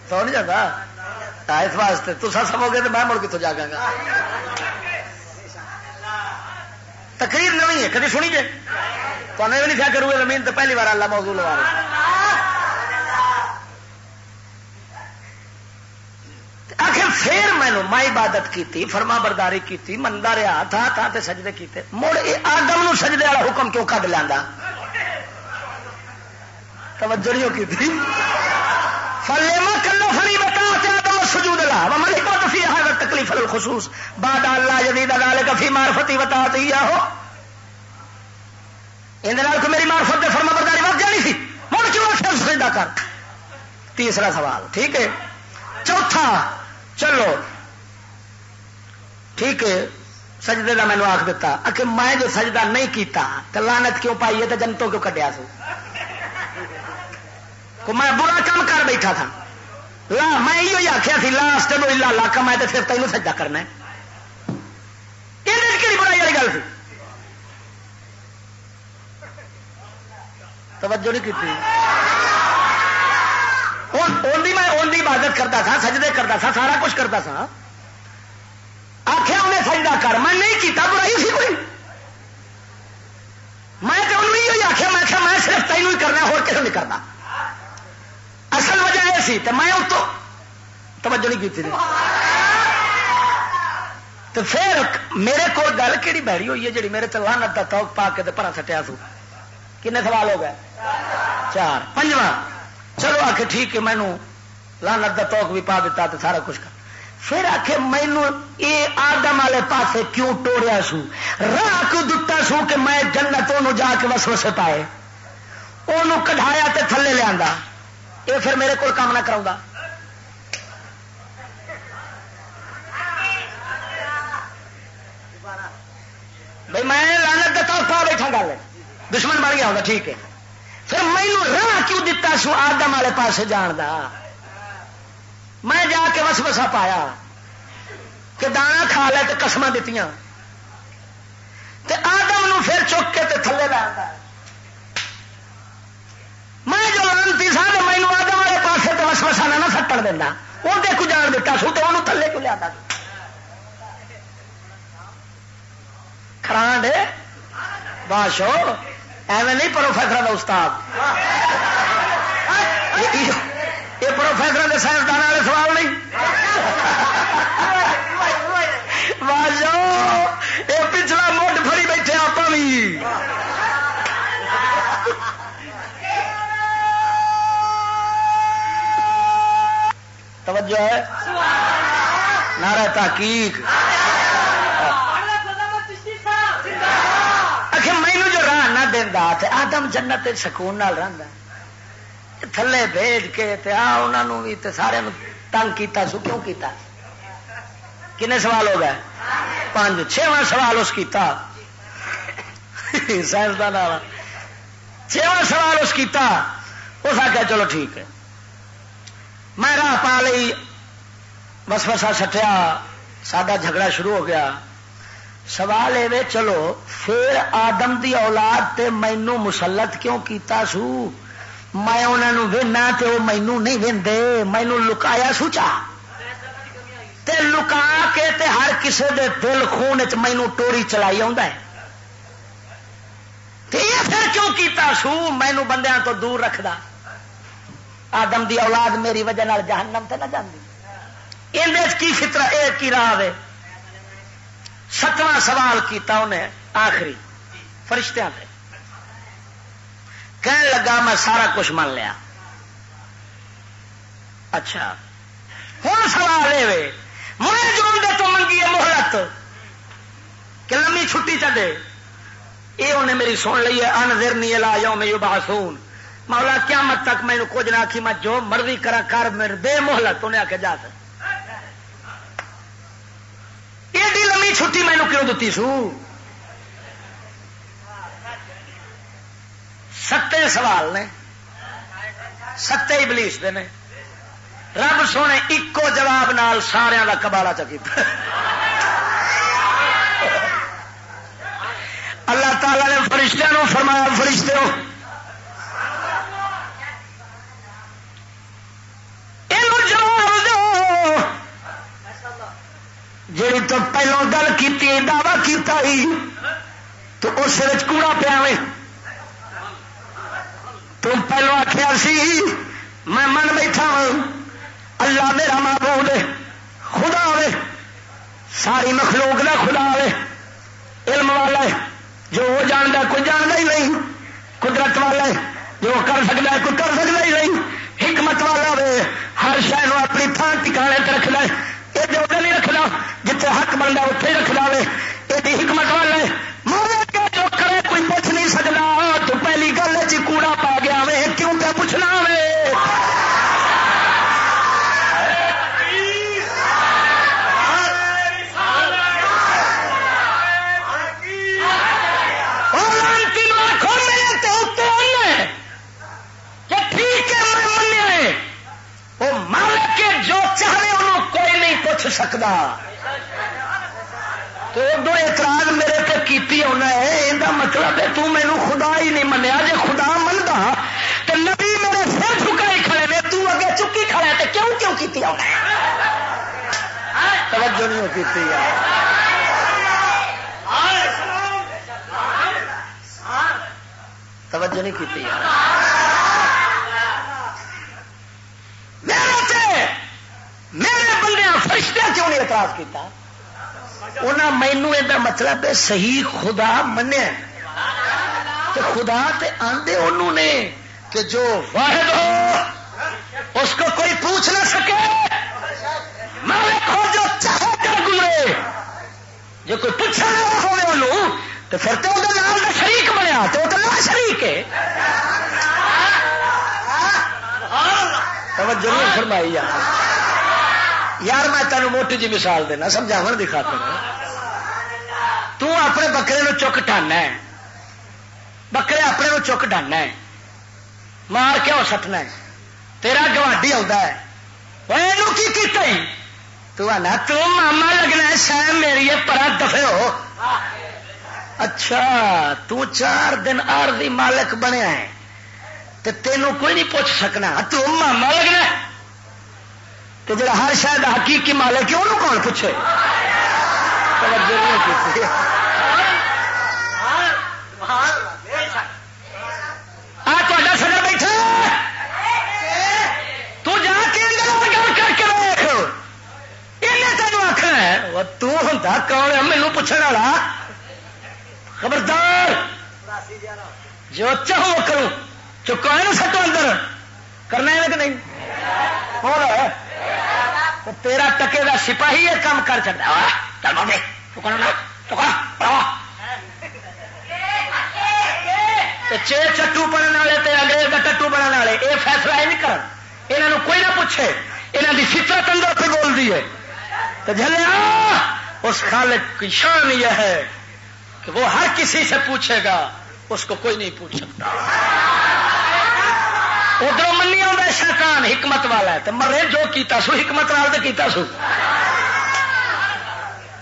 سو نہیں جاتا اس واسطے تو سمو گے تو میں مڑ کتوں جاگا گا تقریر نوی ہے کدی سنی جی تمہیں بھی نہیں کیا کروں زمین تو پہلی بار اللہ موضوع لوا رہے آخر پھر مینو میں عبادت کی فرما برداری کی مندا رہا، تھا تھا تے سجدے کیتے۔ مڑ یہ آدم نو سجدے والا حکم کیوں کڈ لیا توجہ نہیں کی تھی؟ فلما کلو فری بتا آدم سجود لا۔ ممن حکمت فی هذا تکلیف الخصوص۔ بعد اللہ جدید ذلك فی معرفتی بتا دیا ہو۔ اندر میری معرفت دے فرما برداری وقت جانی تھی؟ مڑ کیوں سجدہ کر؟ تیسرا سوال، ٹھیک ہے؟ چوتھا چلو۔ ٹھیک ہے، سجدے کا مینو آخ دتا۔ کہ میں جو سجدہ نہیں کیتا تو لانت کیوں پائی ہے تو جنتوں کیوں کٹیا سو؟ کو میں برا کام کر بیٹھا تھا۔ لا، میں یہ آخیا سی لاسٹ نو لا لا کا میں پھر تینوں سجدہ کرنا یہ کہڑی برائی والی گل تھی توجہ نہیں کی میں اندی عبادت کرتا تھا، سجدے کرتا تھا، سارا کچھ کرتا تھا۔ آخیا انہیں سجدہ کر، میں نہیں کیتا، برائی سی کوئی؟ میں تو انہوں یہ آخیا میں آخیا میں صرف تینوں ہی کرنا ہو کسی نہیں کرتا اصل وجہ یہ سی تو میں اس تو توجہ نہیں کی تو پھر میرے کو گل کہڑی بہری ہوئی ہے جی میرے تو لانت کا توک پا کے پرا سٹیا سو۔ کنے سوال ہو گئے؟ چار۔ پنجواں۔ چلو آ کے ٹھیک ہے مینو لانت کا توک بھی پا دیتا تو سارا کچھ کر۔ پھر آ کے مینو یہ آدم والے پاسے کیوں ٹوڑیا سو؟ راہ کیوں دتا سو کہ میں جنت جا کے بس وسے پائے۔ وہ کٹایا تو تھلے لیا یہ پھر میرے کو کام نہ کراؤں بھائی میں لانت کا توک پا بیٹھا گل دشمن بن گیا ہوگا ٹھیک ہے۔ پھر مینو راہ کیوں دتا سو آدم والے پاس جان دا میں جا کے وس وسا پایا کہ دانا کھا لے تو قسم دیتی آدم نو پھر چک کے تے تھلے لا میں جو لانتی سا تو مینو آدم والے پاس تو وس وسا نہ سٹن دینا۔ اندر کو جان دتا سو تو انہوں تھلے کیوں لیا خرانڈ باشو ایویں نہیں پروفیسر کا استاد. یہ پروفیسر کے سائنسدان والے سوال نہیں. یہ پچھلا موٹ فری بیٹھے آپ بھی توجہ ہے؟ نعرہ تحقیق. نہ دینا آدم جنت سکون رہتا تھلے بھیج کے انہوں بھی سارے تنگ کیتا سو کیوں کیتا؟ کنے سوال ہو گئے؟ پانچ چھواں سوال اس کیتا۔ سائنسدان والا چھواں سوال اس کیتا۔ اس آخیا چلو ٹھیک ہے۔ میں راہ پا لی بس بسا سٹیا ساڈا جھگڑا شروع ہو گیا۔ سوال یہ چلو، پھر آدم دی اولاد تے مینو مسلط کیوں کیتا سو؟ میں انہوں وہنا تو وہ مینو نہیں وے مینو لکایا سوچا تے لکا کے تے ہر کسی دے دل خون چ مینو ٹوری چلائی آ پھر کیوں کیتا سو؟ مینو بندیاں تو دور رکھدا۔ آدم دی اولاد میری وجہ جہنم تے نہ جاندی۔ اندر کی فطر اے کی راہ ہے ستواں سوال کیتا انہیں، آخری، فرشتیاں تے کہنے لگا میں سارا کچھ مان لیا۔ اچھا ہوں سوال یہ میں جو تو منگی ہے محلت کہ لمبی چھٹی چلے یہ انہیں میری سن لی ہے، ان دیر نہیں لا جاؤ میں باسون مولا کیا مت تک میں کچھ نہ آخی میں جو مرضی کرا کر، میرے بے محلت انہیں آ کے جا ایڈی لمبی چھٹی مینو کیوں دیتی سو؟ ستے سوال نے۔ ستے ابلیس دے نے۔ رب سونے ایکو جواب نال سارا کا کباڑا چکی اللہ تعالی نے فرشتہ نو فرمایا فرشتے ہو جی تو پہلو گل کی دعوی کیا تو اس کوڑا پیا تم پہلو آخیا سی میں من بیٹھا ہوں اللہ میرا معبود خدا ہوے ساری مخلوق کا خدا ہوے علم والا ہے جو وہ جانتا کوئی جانتا ہی نہیں قدرت والا ہے جو کر سکتا ہے کوئی کر سکتا ہی نہیں حکمت والا ہوے ہر شہر اپنی تھان ٹکانے رکھنا ہے یہ جو نہیں رکھنا جتنے حق بنتا اتنے ہی رکھنا ہے یہ حکمت والا ہے۔ جو کرے کوئی پوچھ نہیں سکتا تو پہلی گل چ جی کوڑا پا گیا وے، کیوں کیا پوچھنا وے؟ جو چاہے انہوں کوئی نہیں پوچھ سکتا تو دو اعتراض میرے پہ کیتی ہونا ہے یہ مطلب ہے تو مینو خدا ہی نہیں منیا۔ جی خدا منتا تو نبی میرے سر چکائی کھڑے نے، تو اگے چکی کھڑے تو کیوں کیوں کیتی ہونا ہے؟ توجہ نہیں کی توجہ نہیں کی میرے بندے فرشتے کیوں نہیں اعتراض کیتا؟ انہیں مینو یہ مطلب ہے صحیح خدا منیا خدا تے آندے انہوں نے کہ جو واحد ہو، اس کو کوئی پوچھ نہ سکے۔ مالک ہو جو چاہے کر گزرے۔ جو کوئی پوچھا نہ ہو انہوں تو پھر تو وہ نام کا شریک بنیا تو وہ تو نہ شریک ہے۔ توجہ نہیں فرمائی یار۔ یار میں تینوں موٹی جی مثال دینا سمجھاو دی خاطر۔ تو اپنے بکرے نو چک ٹانا ہے۔ بکرے اپنے نو چک ڈانا ہے۔ مار کیوں سٹنا ہے۔ تیرا گواڈی آتا ہے۔ کی کیتا تو آنا تو ماما لگنا ہے شاید میری پرا دفے ہو۔ اچھا تو چار دن آر مالک بنیا ہے۔ تو تینوں کوئی نہیں پوچھ سکنا۔ تو ماما لگنا ہے۔ تو جڑا ہر شاید حقیقی مالک ہے انہوں کون پوچھے؟ آ سر بیٹھا۔ تو جا کے گل کر کے دیکھ انہیں تینوں ہے تو کون ہے؟ مینو پوچھنے والا۔ خبردار۔ جو چاہو کروں۔ چکا ہے نا سٹو اندر۔ کرنا ہے کہ نہیں؟ ہو رہا ہے۔ تیرا ٹکے کا سپاہی یہ کام کر چکا چے چٹو پڑھنے والے انگریز کا ٹٹو بننے والے یہ فیصلہ یہ نہیں کر کوئی نہ پوچھے۔ یہاں کی فطرت اندر پہ بول دی ہے تو جلیا اس خالق کی شان یہ ہے کہ وہ ہر کسی سے پوچھے گا، اس کو کوئی نہیں پوچھ سکتا۔ شیطان حکمت والا ہے تو مرے جو کیتا سو، حکمت وال تو کیتا سو۔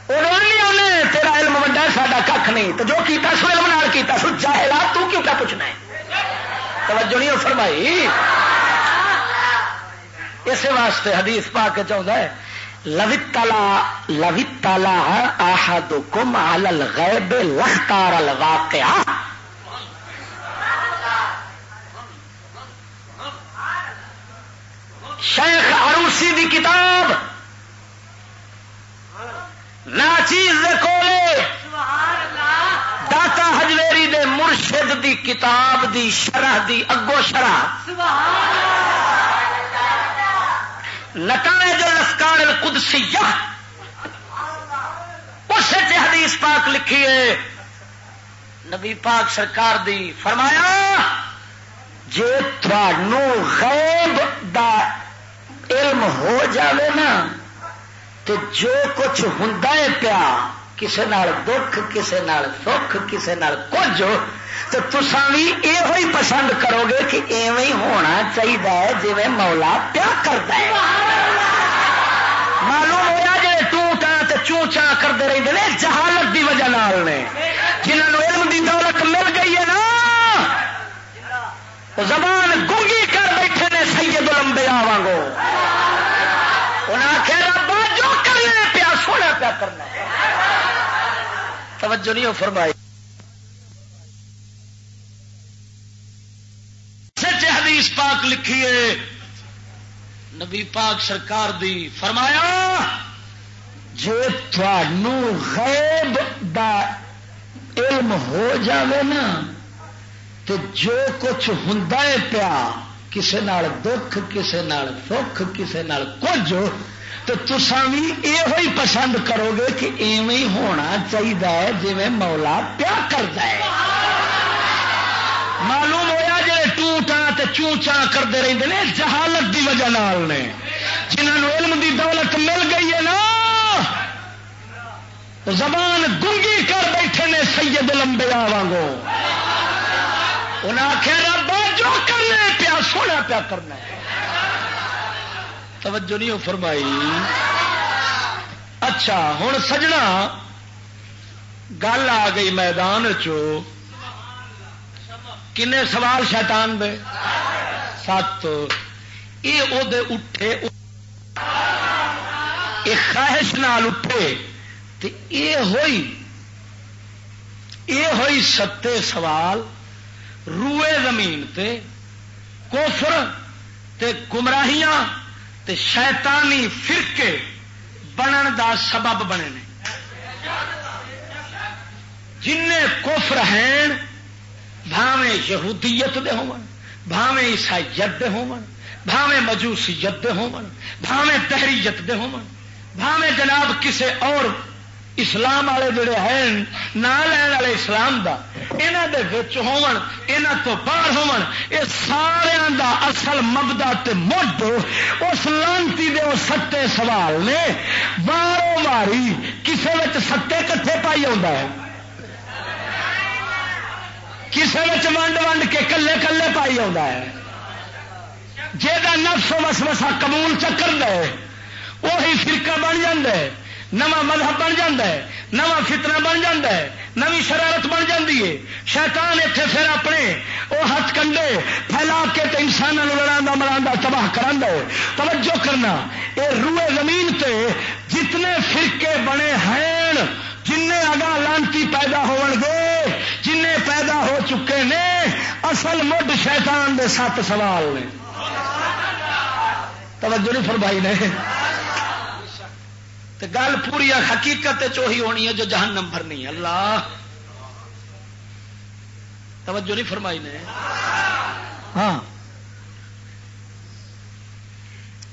نہیں تیرا علم وڈا سا کھ نہیں۔ تو جو کیتا سو، علم نال کیتا سو جاہلا تو کیوں کیا پوچھنا ہے؟ توجہ نہیں فرمائی۔ اسی واسطے حدیث پا کے چاہتا ہے لوت تلا لوت تلا آحد کم الغیب لختار الواقع شیخ عروسی دی کتاب۔ ناچیز کولے۔ داتا ہجویری دے مرشد دی کتاب دی شرح دی اگو شرح۔ نتائج الافکار القدسیہ۔ اس حدیث پاک لکھی ہے۔ نبی پاک سرکار دی فرمایا جی غیب دا علم ہو جاوے نا، تو جو کچھ ہوں پیا کسی دکھ کسی سکھ کسی کچھ، تو تسا بھی یہ پسند کرو گے کہ ایویں ہونا چاہیے جی مولا پیا کرتا ہے۔ معلوم ہوا جی ٹوٹا تو چونچا کرتے رہتے ہیں جہالت کی وجہ نے۔ جنہوں علم کی دولت مل گئی ہے نا زبان گنگی سید لمبے انہیں آخر ربا، جو کرنا پیا، سونا پیا کرنا توجہ نہیں ہو فرمائی۔ سچ حدیث پاک لکھیے۔ نبی پاک سرکار دی فرمایا جی غیب دا علم ہو جاوے نا تو جو کچھ ہوں پیا کسی دکھ کسی سکھ کسی کچھ، تو تسا بھی یہ پسند کرو گے کہ ایویں ہونا چاہیے جی مولا پیا کرتا ہے۔ معلوم ہوا جی ٹوٹا چونچا کرتے رہتے ہیں جہالت کی وجہ نے۔ جنہوں علم دی دولت مل گئی ہے نا، زبان گنگی کر بیٹھے نے سید لمبے آگوں انہیں آخیا ربا جو کرنا پیا سونا پیا کرنا توجہ نہیں فرمائی۔ اچھا ہوں سجنا، گل آ گئی میدان کنے سوال شیطان دے؟ سات۔ یہ اٹھے۔ خواہش نال اٹھے۔ یہ ہوئی یہ ہوئی ستے سوال۔ روئے زمین تے کوفر تے گمراہیاں تے شیطانی فرقے بنن دا سبب بنے نے۔ جن کوفر ہیں، بھاویں یہودیت دے ہون بھاویں عیسائیت دے ہون بھاویں مجوسیت دے ہون بھاویں تحریت دے ہون بھاویں جناب کسے اور اسلام والے جڑے ہیں، نہ لین والے اسلام دا یہاں دے ہون یہاں تو باہر ہون یہ سارے دا اصل مبدا تے مڈ، اس لانتی دے وہ ستے سوال نے باروں ماری کسی ستے کٹھے پائی آ کسی ونڈ ونڈ کے کلے کلے پائی آ جا نفس وسوسہ قبول چکر دے، وہی فرقہ بن جائے نواں مذہب بن جا نواں فتنہ بن جا نوی شرارت بن جاتی ہے۔ شیطان اتنے پھر اپنے وہ ہاتھ کنڈے پھیلا کے انسانوں لڑا مرا تباہ کرا توجہ کرنا یہ روئے زمین تے جتنے فرقے بنے ہیں جن اگا لانتی پیدا ہو گے جن پیدا ہو چکے نے، اصل مڈ شیطان دے سات سوال نے۔ توجہ نہیں فرمائی نے۔ گل پوری حقیقت چوہی ہونی ہے جو جہان نمبر نہیں اللہ۔ توجہ نہیں فرمائی نے۔ ہاں۔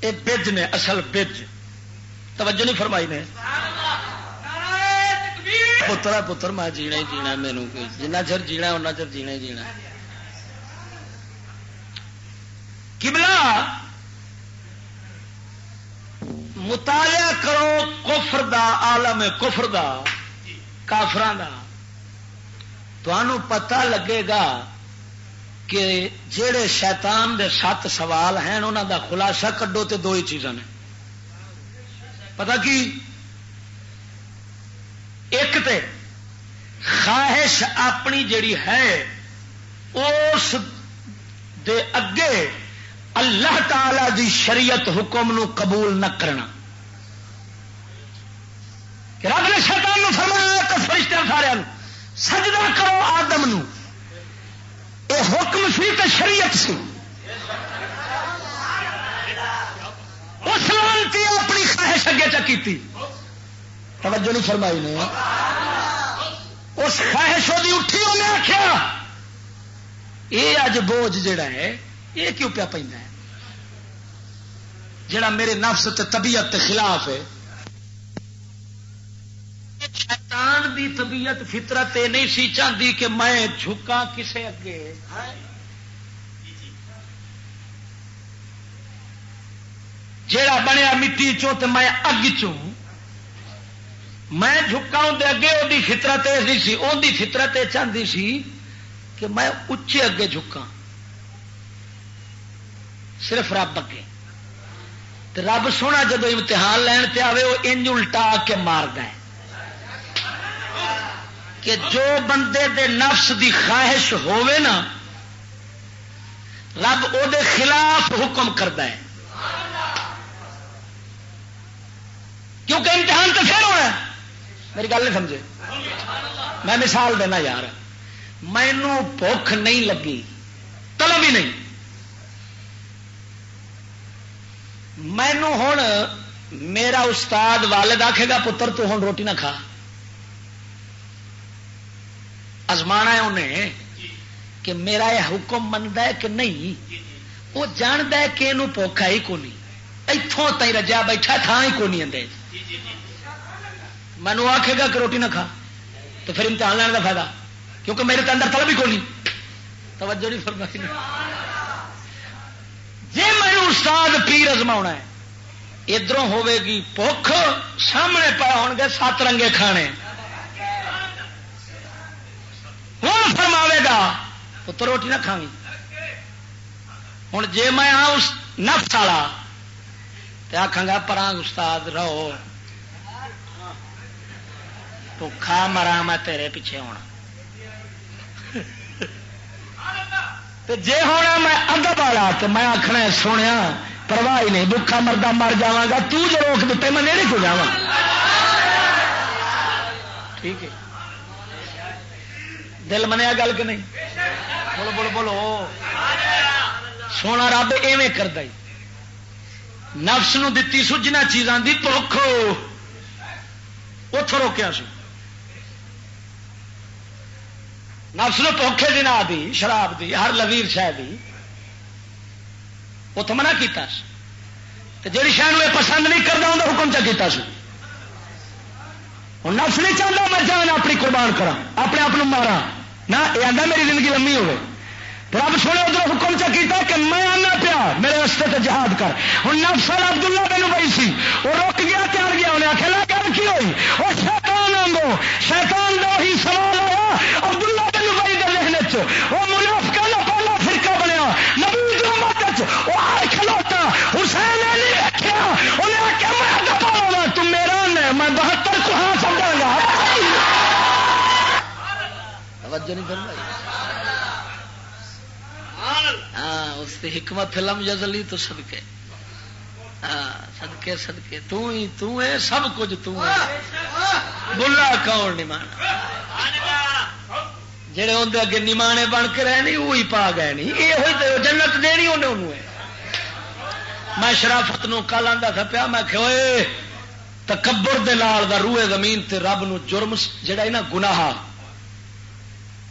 یہ بج نے اصل بج توجہ نہیں فرمائی نے۔ پترا پتر، میں جینا ہی جینا مینو جنہ چر جینا ان چر جینا ہی جینا کملا مطالعہ کرو کفر دا، عالم کفر دا کافران دا۔ تو پتا لگے گا کہ جڑے شیطان دے سات سوال ہیں انہوں دا خلاصہ کڈو تے دو ہی چیزاں نے۔ پتا کی؟ ایک تے، خواہش اپنی جڑی ہے، اس دے اگے اللہ تعالی دی شریعت حکم نو قبول نہ کرنا۔ کہ رب نے شیطان نو فرمایا تو فرشتے سارے سجدہ کرو آدم نو۔ اے حکم سی تو شریعت سی؟ اس لانتی اپنی خواہش اگے چکی توجہ نہیں فرمائی نے۔ اس خواہش وہ اٹھی انہیں آخیا یہ اج بوجھ جڑا ہے یہ کیوں پیا پہ جڑا میرے نفس تے طبیعت تے خلاف ہے شیطان دی طبیعت فطرت یہ نہیں سی چاہتی کہ میں جھکا کسے اگے۔ جیڑا بنیا مٹی چو تو میں اگ چوں، میں جھکا اندر اگے وہ فطرت نہیں سی ان فطرت یہ چاہتی سی کہ میں اچے اگے جھکا صرف رب اگے۔ رب سونا جب امتحان لین تے آئے وہ انج الٹا کے مار ہے کہ جو بندے دے نفس دی خواہش ہوے نا، رب او دے خلاف حکم کرتا ہے۔ کیونکہ امتحان تو پھر ہونا میری گل نہیں سمجھے؟ میں مثال دینا یار مینو بھوک نہیں لگی، طلب ہی نہیں۔ مینو ہوں میرا استاد والد آخے گا، پتر، تو ہوں روٹی نہ کھا۔ ازما ہے انہیں کہ میرا یہ حکم منتا ہے کہ نہیں، وہ جانتا ہے کہ یہ پوکھا ہی کونی۔ اتوں تھی رجا بیٹھا تھان ہی کونی اندر مینو آخے گا کہ روٹی نہ کھا، تو پھر امتحان لینے کا فائدہ۔ کیونکہ میرے تو اندر طلب ہی کونی۔ توجہ نہیں فرمائی۔ جی مینو استاد پیر ازما ہے ادھر ہوے گی بخ سامنے پا ہو گے سات رنگے کھانے۔ ہوں فرماوے گا؟ پتر روٹی نہ کھاوی ہوں جی میں ہاں اس نفس والا تو آخا گا پرانگ استاد رہو۔ تو کھا مرا میں تیرے پیچھے ہونا۔ جے ہونا میں ادب والا تو میں آخنا سونے پرواہ نہیں بکھا مردہ مر جا گا، تو جو روک دیتے میں نیڑے کو جا ٹھیک ہے۔ دل منیا گل کہ نہیں؟ بولو بولو بولو۔ سونا رب ایویں کرتا نفس نو دتی سجنا چیزاں دی بخ اتوں روکیا سو۔ نفس نو پوکھے دن دی، شراب دی، ہر لویر شہ دی۔ اتوں منع کیا جی شہر پسند نہیں کرتا انہیں حکم چا سو ہوں نفس نہیں چاہتا میں جان اپنی قربان کرا اپنے آپ مارا نہ، یہ آدھا میری زندگی لمبی ہوگی رب سونے ادھر حکم چا کیتا کہ میں آنا پیا، میرے رستے سے جہاد کر۔ ہوں نفس والا عبد اللہ مینو بھائی سی، وہ رک گیا تیار گیا، انہیں آخر گل کی ہوئی؟ وہ شیطان آنگو شیطان کا وہی سوال ہوا عبد وہ منافقہ کا پہلا فرقہ بنیا۔ نبی مت وہ آئے کھلوتا۔ حسین نے نہیں انہیں آخیا میں دفاع ہونا تم میرا نے میں بہتر کو ہاں سمجھا گا۔ ہاں اس کی حکمت فلم جزلی تو سدکے ہاں سدکے سدکے تو ہی تو ہے، سب کچھ تو ہے۔ بلا کون نمانا جڑے اندر اگے نمانے بن کے رہے نہیں وہی پا گئے نہیں۔ یہ جنت دینی انہیں ہے۔ میں شرافت نو کل آدھا تھا پیا، میں کہ تکبر دے لال دا روئے زمین تے رب نو جرم جڑا ہے نا، گناہ۔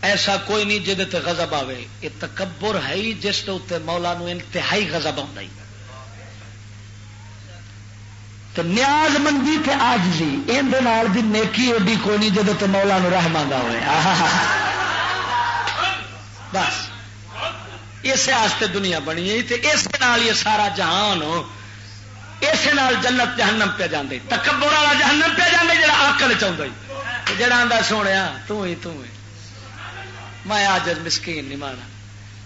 ایسا کوئی نہیں جہد تے غضب آئے یہ تکبر ہے ہی جس کے اتنے مولا نو انتہائی غضب آ تو نیاز مندی تے آج جی اندر دی نیکی ایڈی کوئی نہیں جہد تے مولا نو رحم آ ہوئے۔ آہا۔ بس اس واسطے دنیا بنی ہے اس یہ سارا جہان اس نال جنت جہنم پہ جانے تکبر والا جہنم پہ جانے جا آکل چاہتا جڑا آدھا سونے تو ہی تو ہی۔ میں آج مسکین نہیں مانا۔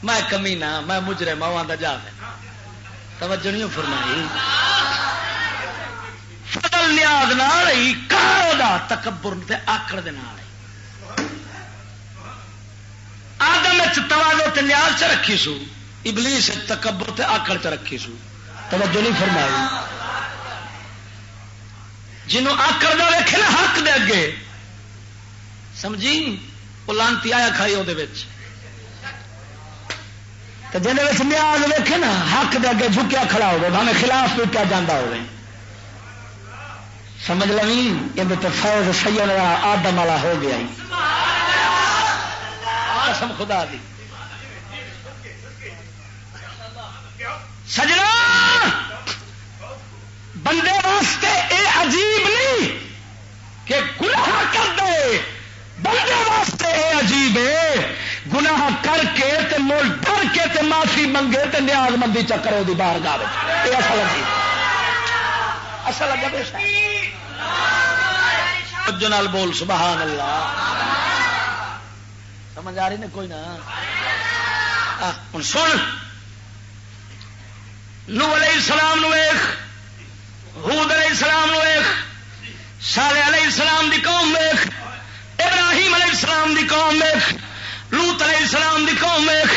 میں کمی نہ میں مجرے ماوا ہاں، کا جا توجہ نہیں فرمائی۔ فضل نیاز نہ تکبر آکڑ آدم توازو نیاز چ رکھی سو، ابلیس تکبر تے آکڑ چ رکھی سو۔ توجہ نہیں فرمائی۔ جنوں آکڑ دا ویکھے نا حق دے اگے۔ سمجھی؟ وہ لانتی آیا کھائی وہ جن نیاز ویکھے نا حق دے اگے جھکیا کھڑا ہوگا ہمیں خلاف بھی پیٹیا جانا ہو سمجھ لو یہ تو فوج سید آدم والا ہو گیا۔ ہی قسم خدا دی. سجنا! بندے واسطے اے عجیب نہیں کہ گناہ کر دے۔ بندے واسطے اے عجیب ہے۔ گناہ کر کے تے مول ڈر کے تے معافی منگے تے نیاز مندی چکر وہ باہر گا یہ اصل لگی اصل لگا نال بول، سبحان اللہ۔ سمجھ آ رہی نے کوئی نہ سن۔ نو علیہ السلام نو ایک حود علیہ السلام نو سارے علیہ السلام دی قوم ایک ابراہیم علیہ السلام دی قوم ایک لوت علیہ السلام دی قوم ایک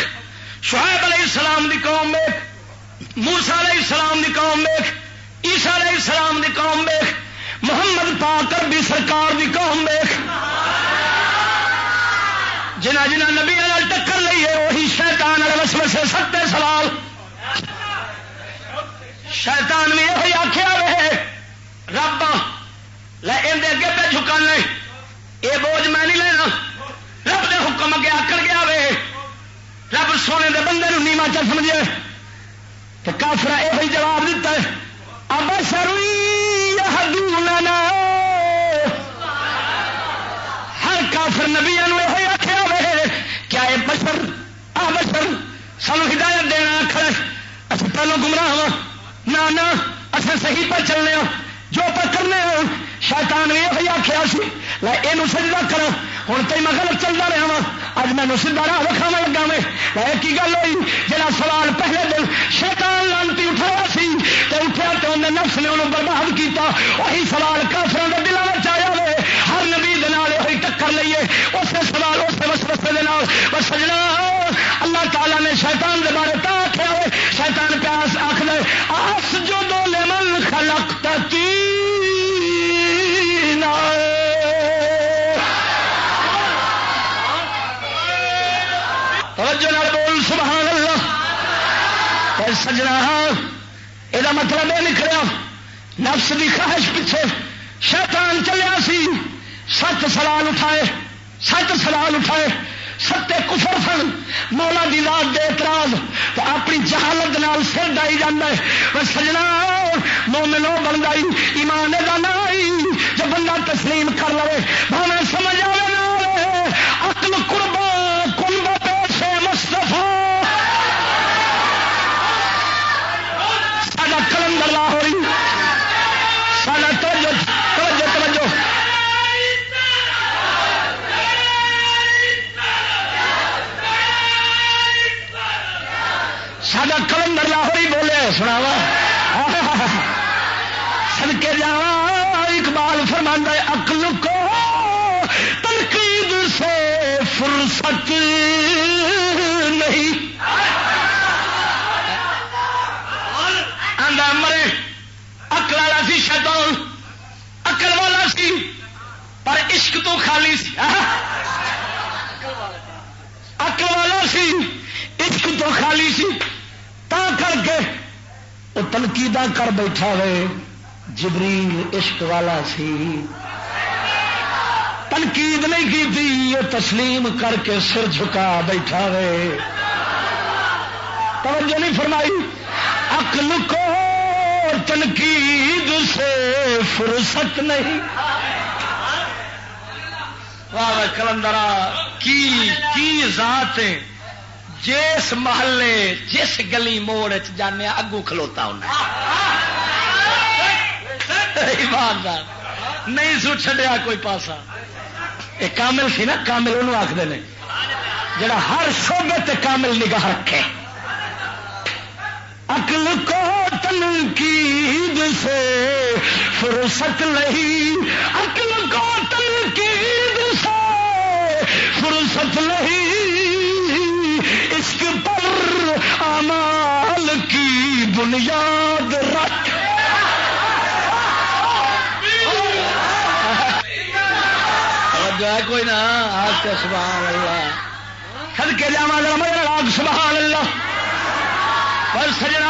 شعیب علیہ السلام دی قوم ایک موسا علیہ السلام دی قوم ایک عیسیٰ علیہ السلام دی قوم ایک محمد پاکر بھی سرکار دی قوم ایک جنہ جنہ نبی ٹکر لی ہے، وہی شیطان والے وسوسے ستے سوال۔ شیطان بھی یہ آخیا رہے رب، لے اگے پہ جھکانا یہ بوجھ میں نہیں لینا۔ رب دے حکم اگے آکڑ گیا وے۔ رب سونے دے بندے نیما چل سمجھے۔ تو کافر یہ جواب دیتا ہے۔ اب سروئی ہر کافر نبیا سانو ہدایت دینا آخر اچھا پہلو گمراہ ہوا نہ اصل صحیح پر چلنے ہو جو پر کرنے ہوں شیطان نے یہ آخیا سی یہ سجدہ کرو ہوں تو میں غلط چلتا رہا وا اج میں سیدا راہ وکھاوا لگا میں کی گل ہوئی جا سوال پہلے دن شیطان لانتی اٹھایا سی تو اٹھیا تو انہیں نفس نے انہوں برباد کیتا، وہی سوال کافر کے دلوں میں آیا ہوئے ہر نبی یہ ٹکر لیے اسے سوال، اسے وس وسے سجنا، اللہ تعالیٰ نے شیطان کے بارے تا آخیا ہوئے شیطان پیاس آخر آس جو دو لمن خلق تکی سجنا یہ مطلب یہ نکلا نفس کی خواہش پیچھے شیطان چلیا سی سات سوال اٹھائے سات سوال اٹھائے ستے کفر سن، مولا دی رات دے اعتراض، تو اپنی جہالت نال سر ڈائی جانا ہے۔ سجنا مومنو بن گئی ایمان کا نہ آئی جو بندہ تسلیم کر لے بھاوے سمجھ آئے نہ اکل قربا کلب پیش مستفا سناوا। سڑکے جا اقبال فرماندہ اکل کو تنقید سے فرصت نہیں۔ مرے اکل والا سی شیطان اکل والا سی، پر عشق تو خالی سی۔ اکل والا سی، عشق تو خالی سی۔ تا کر کے وہ تنقیدہ کر بیٹھا ہوئے جبریل عشق والا سی۔ تنقید نہیں کی تھی یہ تسلیم کر کے سر جھکا بیٹھا ہوئے توجہ نہیں فرمائی؟ عقل کو تنقید سے فرصت نہیں۔ واہ کلندرا، کی کی ذات جس محلے، جس گلی موڑ جانے اگو کھلوتا ہونا ایماندار، نہیں سو چڈیا کوئی پاسا۔ یہ کامل سی نا، کامل انہوں آخر نے۔ جڑا ہر شوبے تے کامل نگاہ رکھے۔ عقل کو تنقید سے فرصت نہیں عقل کو تنقید سے فرصت نہیں عشق پر امال کی بنیاد رکھ۔ کوئی نہ آج کا سبحان اللہ۔ سد کے جا راگ سبحان اللہ۔ پر سجنا،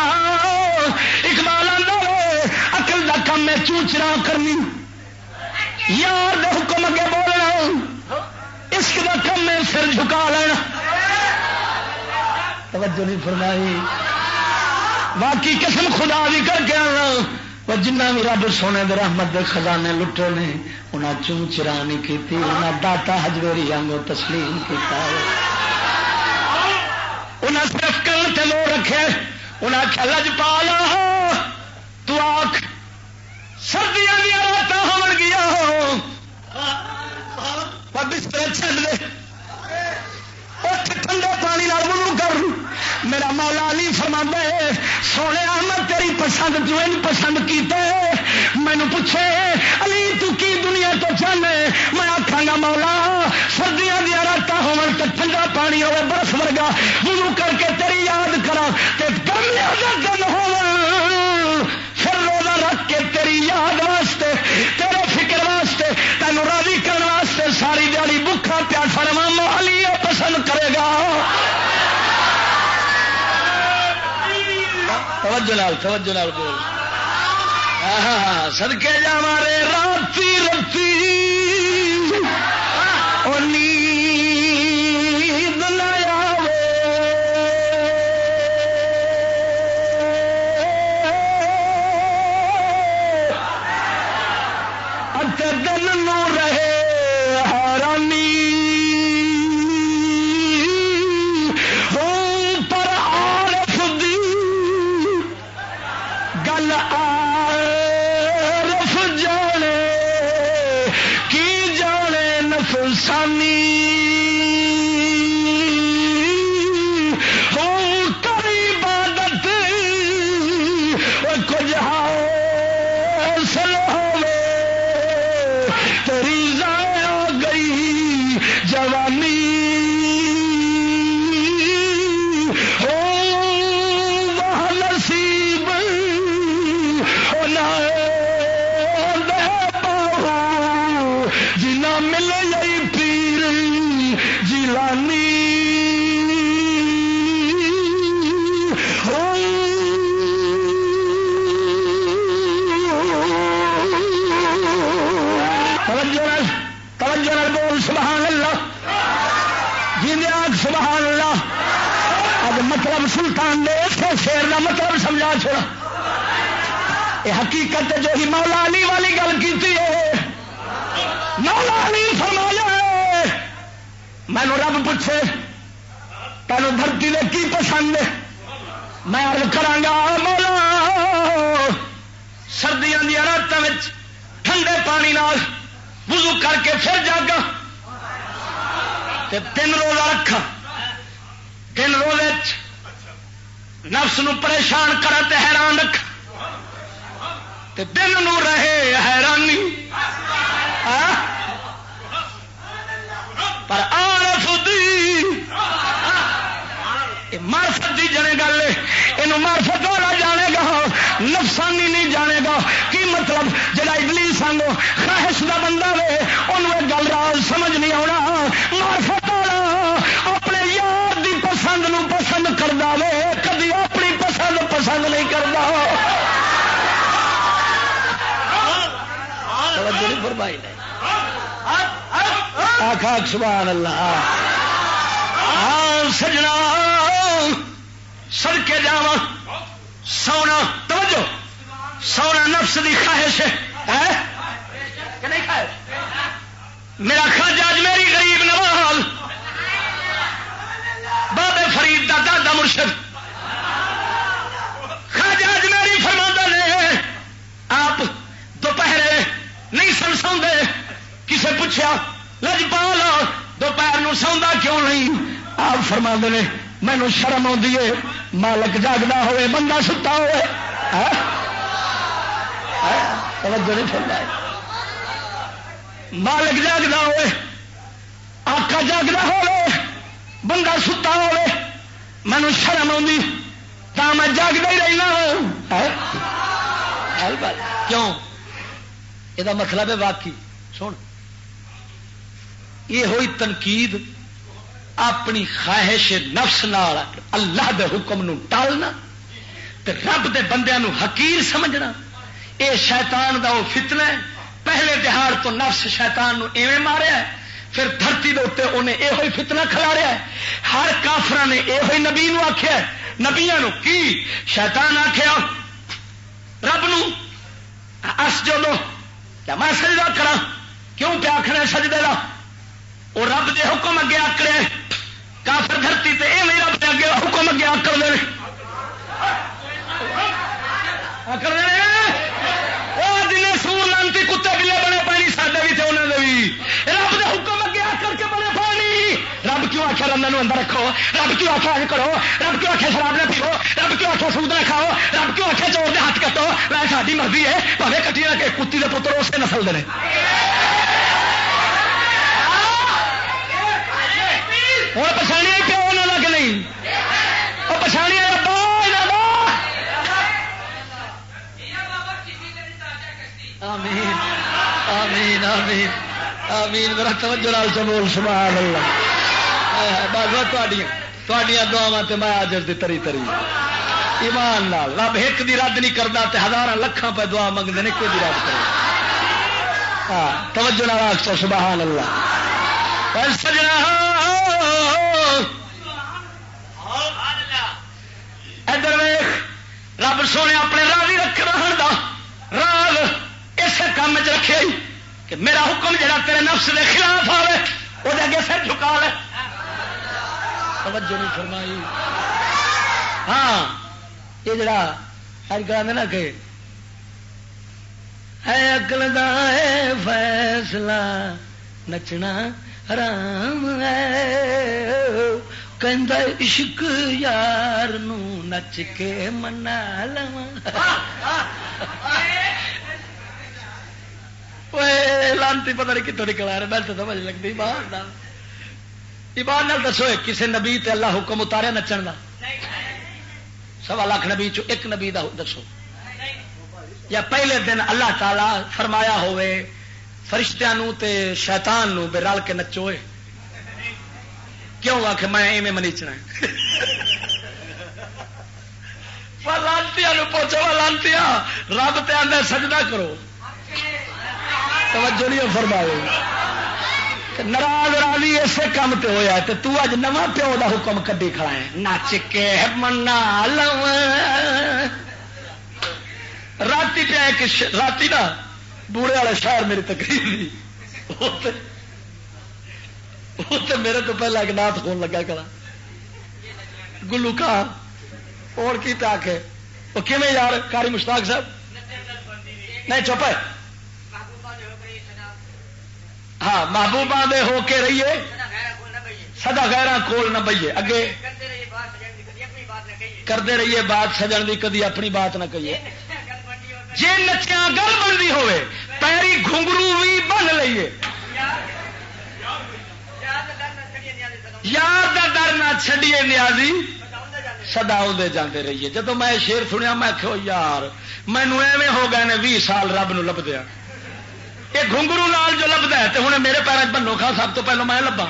اقبال اکل کا کم ہے چوچنا کرنی۔ یار حکم اگے بولنا۔ عشق کا کم ہے سر جھکا لینا۔ توجہ نہیں فرمائی۔ باقی قسم خدا بھی کر کے آنا۔ جنہ بھی رب سونے دے رحمت دے خزانے لٹے نے انہیں چون چرا نہیں کی انہیں داتا ہجویری آنگو تسلیم کیتا ہے۔ انہیں صرف کل تے لو رکھے۔ انہیں آخیا لج پا لا تو آخ سردیاں دیا رات ہو گیا ہو۔ بستر چل دے۔ اٹھ ٹھنڈے پانی منہ کر۔ میرا مولا علی فرما سونے میں تیری پسند جو پسند کیتے، مینو پوچھے، علی تو کی دنیا تو چاہے میں آخا گا مولا، سردیاں دیا رات ہو ٹھنڈا پانی ہوے برف ورگا، منہ کر کے تیری یاد کرا گرمیاں دن ہو پھر روزہ رکھ کے تیری یاد واسطے، تیرے فکر واسطے تینوں راضی کرنے واسطے ساری دیہی بکھا پیا فرما توجہ نال توجہ نال بول۔ سدکے جا مارے راتی رتی اے حقیقت جو ہی مولا علی والی گل کیتی ہے۔ مولا علی فرمایا مینو رب پوچھے تینوں دھرتی نے کی پسند ہے؟ میں ارد کرا مولا، سردیاں دیا راتوں ٹھنڈے پانی نال وضو کر کے پھر جاگا۔ تین روزہ رکھا۔ تین روزے نفس نو پریشان کرا تے حیران رکھا۔ دل نو رہے حیرانی۔ پر آرف مارفت دی جنے گل یہ مارفت والا جانے گا، نفسانی نہیں جانے گا۔ کی مطلب؟ جڑا اڈلی سانگو خواہش کا بندہ وے انہوں گل راز سمجھ نہیں آنا مارفت والا اپنے یار دی پسند نو پسند کرتا وے، کدی اپنی پسند پسند نہیں کرتا سبحان اللہ سجنا، سڑکے جا سونا، توجہ۔ سونا نفس کی خواہش ہے۔ میرا خاجہ میری غریب نواز۔ بابے فرید دا دادا مرشد۔ خاجہ میری فرما نے۔ آپ نہیں سن سو کسے پوچھا لجپال، دوپہر سوندا کیوں نہیں؟ آپ فرما نے مینو شرم آئی ہے۔ مالک جاگتا ہوئے، بندہ ستا ہوئے۔ ہاں؟ مالک جاگتا ہوئے، آقا جاگتا ہوئے، بندہ ستا ہوئے۔ مینو شرم آئی تا میں جاگتا ہی رہنا۔ ہاں؟ ہاں؟ کیوں؟ یہ مطلب ہے واقعی سن یہ ہوئی تنقید اپنی خواہش نفس نال اللہ دے حکم نو ٹالنا تے رب دے بندیاں نو حقیر سمجھنا اے شیطان دا وہ فتنہ ہے پہلے دہاڑ تو نفس شیطان نو ایویں ماریا ہے پھر دھرتی دے اتنے انہیں یہ فتنہ کھلاریا ہے ہر کافر نے یہ نبی نو آخیا نبیا نو کی شیطان آخیا رب نو اس جو کیا میں سجدہ کرا کیوں کیا آخر سجدے کا وہ رب دے حکم اگے آکڑے کافر دھرتی تے اے میرا رب دے اگے حکم اگے آکڑ دے آکڑ دے جن سور لانتی کتے بلے بنے پانی سارے بھی تھے انہوں نے بھی۔ رب دے حکم اگے آ کر کے بنے رب کیوں آخیا رنگ اندر رکھو؟ رب کیوں آخیا کرو رب کیوں آخیا شراب نہ پیو؟ رب کیوں آخیا سود نہ کھاؤ؟ رب کیوں آخیا چور دے ہاتھ کٹو؟ میں ساری مرضی ہے پہ کٹی رکھ کے کتی کے پتر اسے نسل دے ہوں پچھاڑی پیو نہ کہ نہیں؟ وہ پچھاڑی آمین آمین آمین آمین۔ میرا توجہ لال چمول سبحان اللہ۔ دعوا تو میں آج دی تری تری ایمان لال رب ایک دی رد نہیں کرتا تے ہزار لکھان پہ دعا منگتے ہیں کہ رد کرے ہاں توجہ نال آخ سبحان اللہ سجنا ادھر ویخ رب سونے اپنے راضی رکھ رہن دا راز اسے کام چ رکھے کہ میرا حکم جڑا تیرے نفس کے خلاف آئے وہ اگے سر جھکا لے توجہ نہیں فرمائی۔ ہاں یہ جڑا اج کل نا کہ ہے اکل دا فیصلہ، نچنا حرام ہے۔ کہندا عشق یار نو نچ کے منا لو لانتی پتہ نہیں کتوں نکل آ رہا میں تو سمجھ لگتی باہر باہر دسو کسی نبی تے اللہ حکم اتاریا نچن کا سوا لاکھ نبی چو ایک نبی دا دسو۔ یا پہلے دن اللہ تعالی فرمایا ہوئے فرشتوں تے شیطان نو بے رل کے نچوئے کیوں آ کے میں ایویں منیچنا لانتی پوچھو لانتی رب تے آدھا سجدہ کرو۔ توجہ نہیں فرماؤ ناراض راضی اسے کام تے ہویا تے تو اج نواں پیو دا حکم کڈی کھڑا ہے۔ نچ کے منا لو۔ راتی پہ ایک راتی نا بوڑے والے شہر میری تقریر وہ تو میرے تو پہلے ایک نات خون لگا کرا گلو کار اور کی پہ آ کے وہ کھے یار؟ کاری مشتاق صاحب؟ نہیں چپ ہے۔ ہاں محبوبہ دے ہو کے رہیے۔ سدا گہرا کول نہ بئیے۔ اگے کرتے رہیے بات سجن کی کدی اپنی بات نہ کہیے۔ جی نچیا گل بنتی ہوے پیری گھنگرو بھی بن لیے یار کا ڈر نہ چڈیے نیازی۔ سدا آدھے جانے رہیے۔ جب میں شیر سنیا، میں کہو یار مینو ایویں ہو گئے نے بھی سال رب نو لبدیا یہ گھنگرو نال جو لبدا ہے تو ہوں میرے پیروں بنو کھا، سب تو پہلو میں لبا۔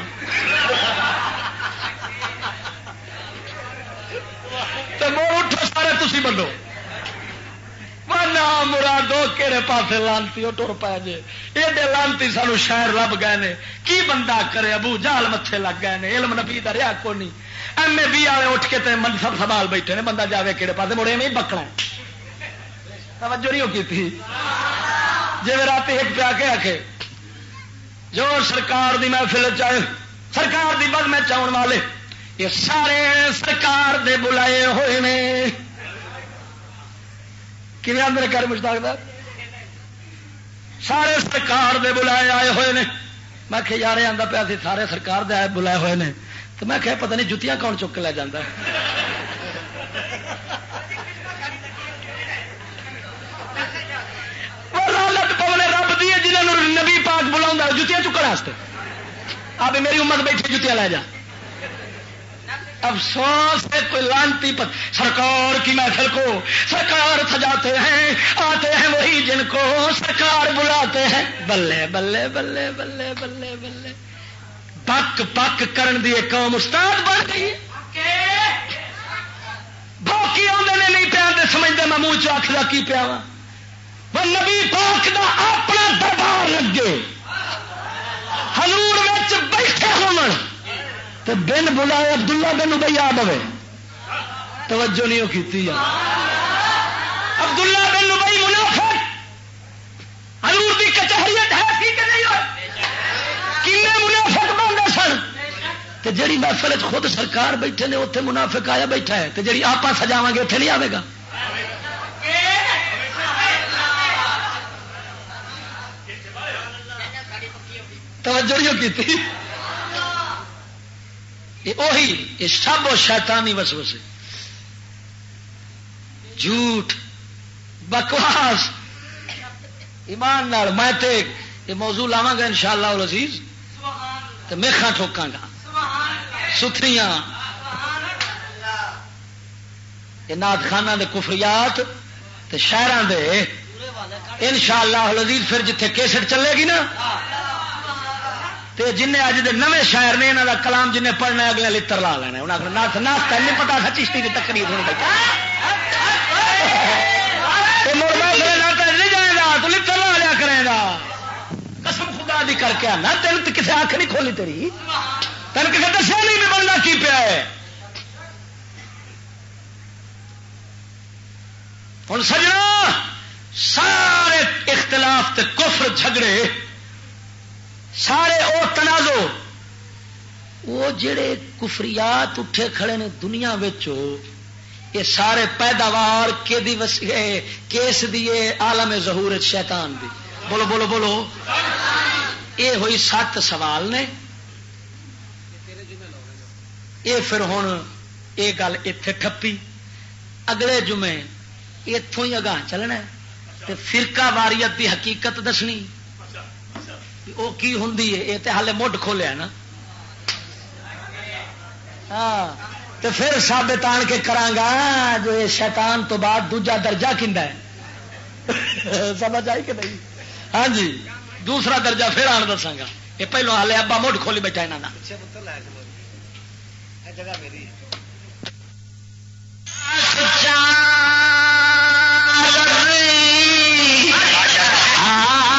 تو اٹھو سارے تھی بنو۔ مرادو کہڑے پاس لانتی وہ ٹر پا جے۔ یہ لانتی سانو شہر لب گئے نے۔ کی بندہ کرے ابو؟ جال متے لگ گئے نے۔ علم نبی کا رہا کو نہیں ایم اے بی والے اٹھ کے سب سنبھال بیٹھے نے۔ بندہ جاوے کہڑے پاس مڑے میں بکنا توجہ نہیں ہوگی تھی۔ جی رات ایک پیا کے آ جو سرکار دی محفل چاہے سرکار دی بد میں چاؤن والے، یہ سارے سرکار دے بلائے ہوئے نے۔ کھے آدھے کر مشتاق دا سارے سرکار دے بلائے آئے ہوئے نے۔ میں کہ یار آتا پیا سی، سارے سرکار دے آئے بلائے ہوئے نے۔ تو میں کہ پتہ نہیں جتیاں کون چک لے جانا لالت پونے رب دی جنہوں نبی پاک بلا جتیاں چکن واسطے۔ آپ میری امت بیٹھی، جتیاں لے جا۔ افسوس ہے، کوئی لانتی پر سرکار کی محفل کو۔ سرکار سجاتے ہیں، آتے ہیں وہی جن کو۔ سرکار بلاتے ہیں۔ بلے بلے بلے بلے بلے بلے۔ پک پک کرن دی قوم استاد بن گئی باقی آدھے نہیں پیا سمجھتے میں منہ چکھ کی پیا وا وہ نبی پاک دا اپنا دربار لگے۔ ہلور بیٹھے ہومن تو بن بلائے عبداللہ بن ابئی آ بوے۔ توجہ نہیں وہ کی عبداللہ بن ابئی منافق۔ حضور کی کچہریت ہے کی کہ نہیں کنے منافق بنتے سن۔ تو جڑی محفل خود سرکار بیٹھے نے اتنے منافق آیا بیٹھا ہے۔ تو جڑی آپ سجاو گے اتنے نہیں آئے گا؟ توجہ نہیں کی وہی یہ سب شیطانی وسوسے۔ جھوٹ، بکواس۔ ایمان نال میں تے یہ موضوع لاوا گا ان شاء اللہ عزیز۔ تو میخا ٹھوکا گا۔ ستھریاں۔ یہ نات خانہ دے کفریات تے دے۔ ان شاء اللہ عزیز، پھر جتھے کیسٹ چلے گی نا۔ تے جن اج دے نویں شاعر نے یہاں کا کلام جن پڑھنا اگلے لڑ لا لینا انہیں آخر نات نات نہیں پتا تھا چشتی کی تقریر ہونے بیٹھا نہیں جائے گا، تو لڑ لا لیا کرے گا۔ قسم خدا دی کر کے آنا تین تو کسی آنکھ نہیں کھولی تیری۔ تین کسی دسیا نہیں بھی بننا کی پیا ہے۔ ہوں سجنا، سارے اختلاف تے کفر جھگڑے سارے او تنازو وہ جڑے کفریات اٹھے کھڑے نے دنیا یہ سارے پیداوار کے دی کیس دیے آلم ظہور شیطان دی۔ بولو بولو بولو۔ یہ ہوئی سات سوال نے۔ یہ پھر ہوں یہ گل اتے ٹپی اگلے جمعے اتوں ہی اگاں چلنا فرقہ واریت دی حقیقت دسنی۔ وہ کی ہوں یہ تو ہالے مڈ کھولیا نا۔ ہاں تو پھر سابت آن کے کرانگا جو یہ شیطان تو بعد دوجا درجہ کنڈا ہے۔ <laughs> سمجھ آئی کہ نہیں؟ ہاں جی دوسرا درجہ پھر آن دساگا یہ پہلو ہالے ابا مڈ کھولی بیٹھا یہاں جگہ میری۔ ہاں۔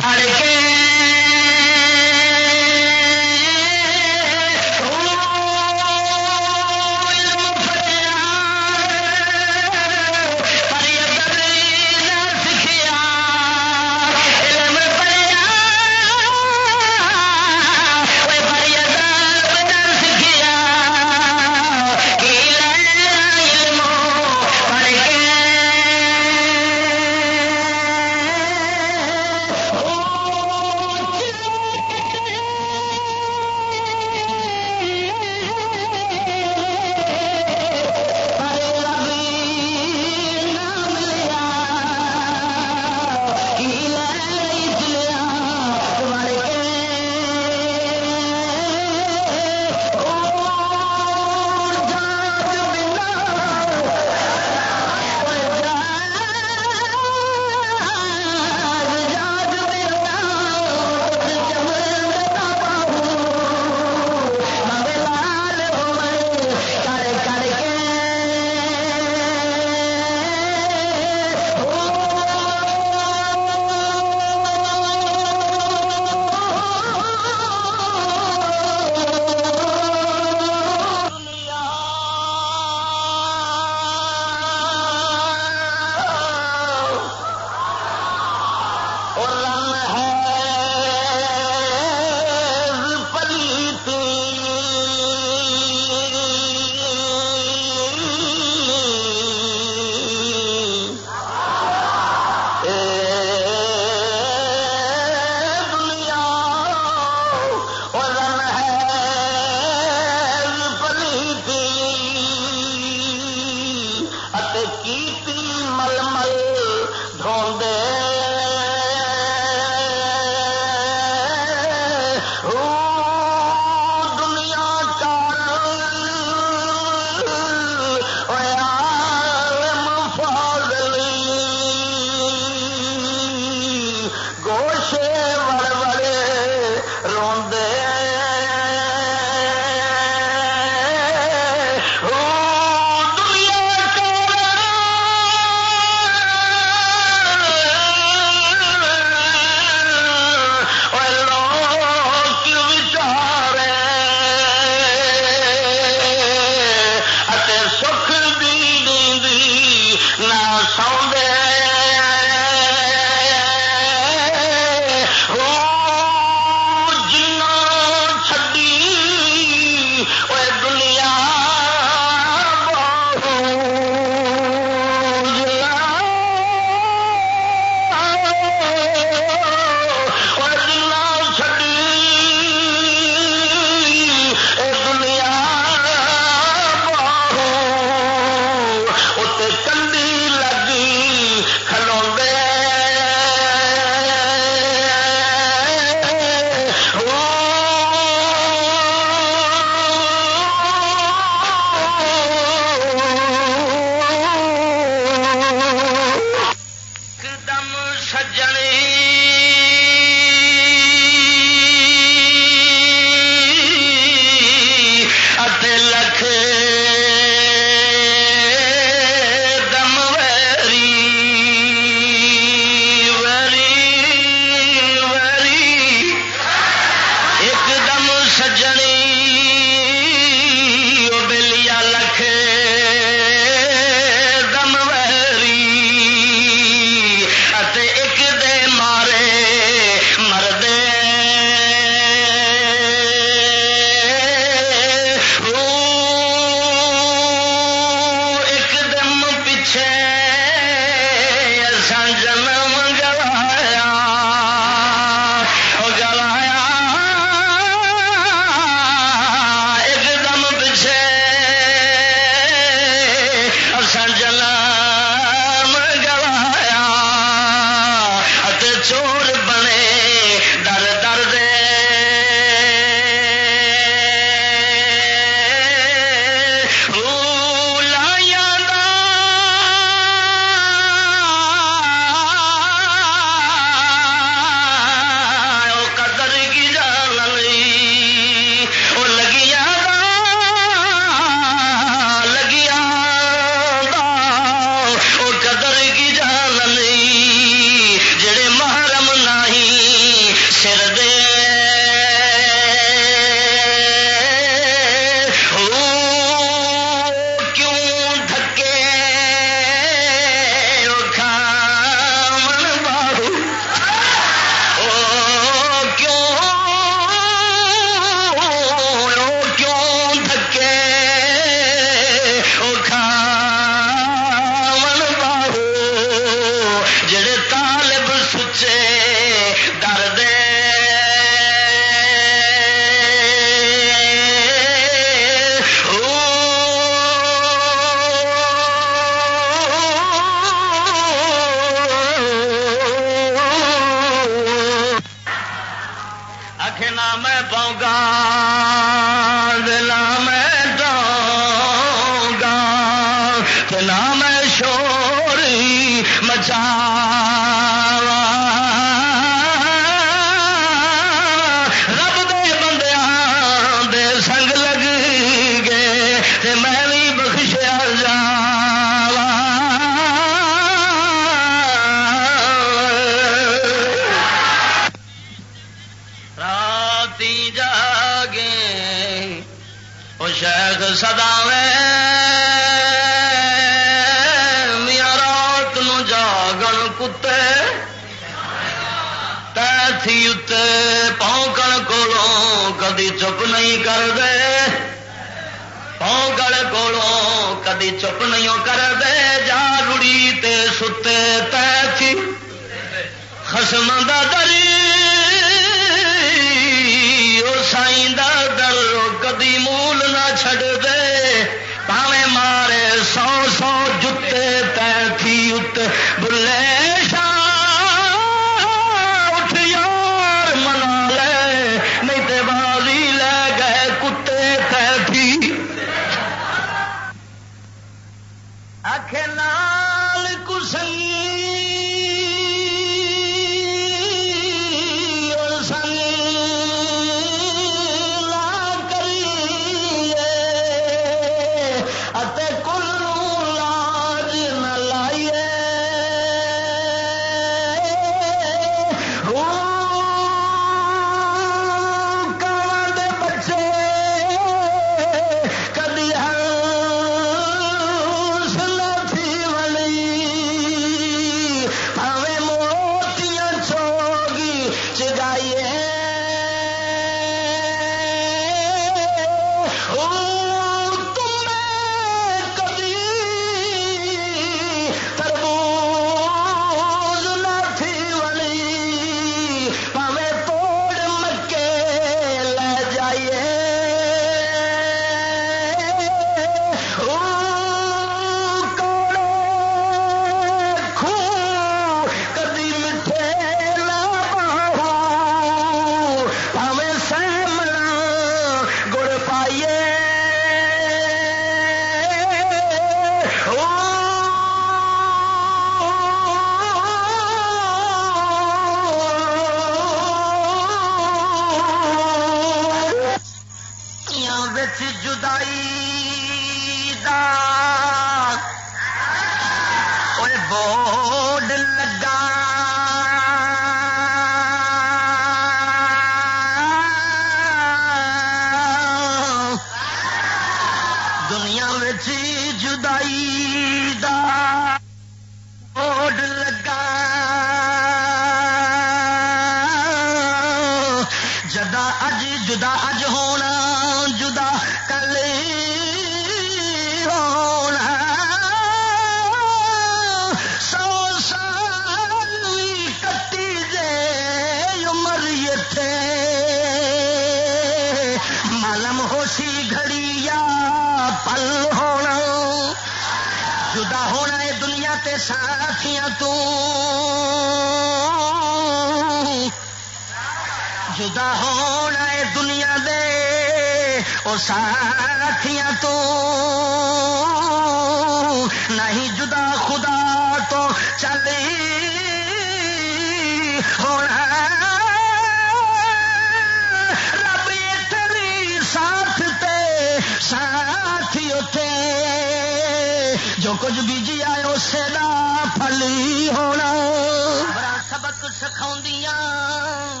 سکھاؤں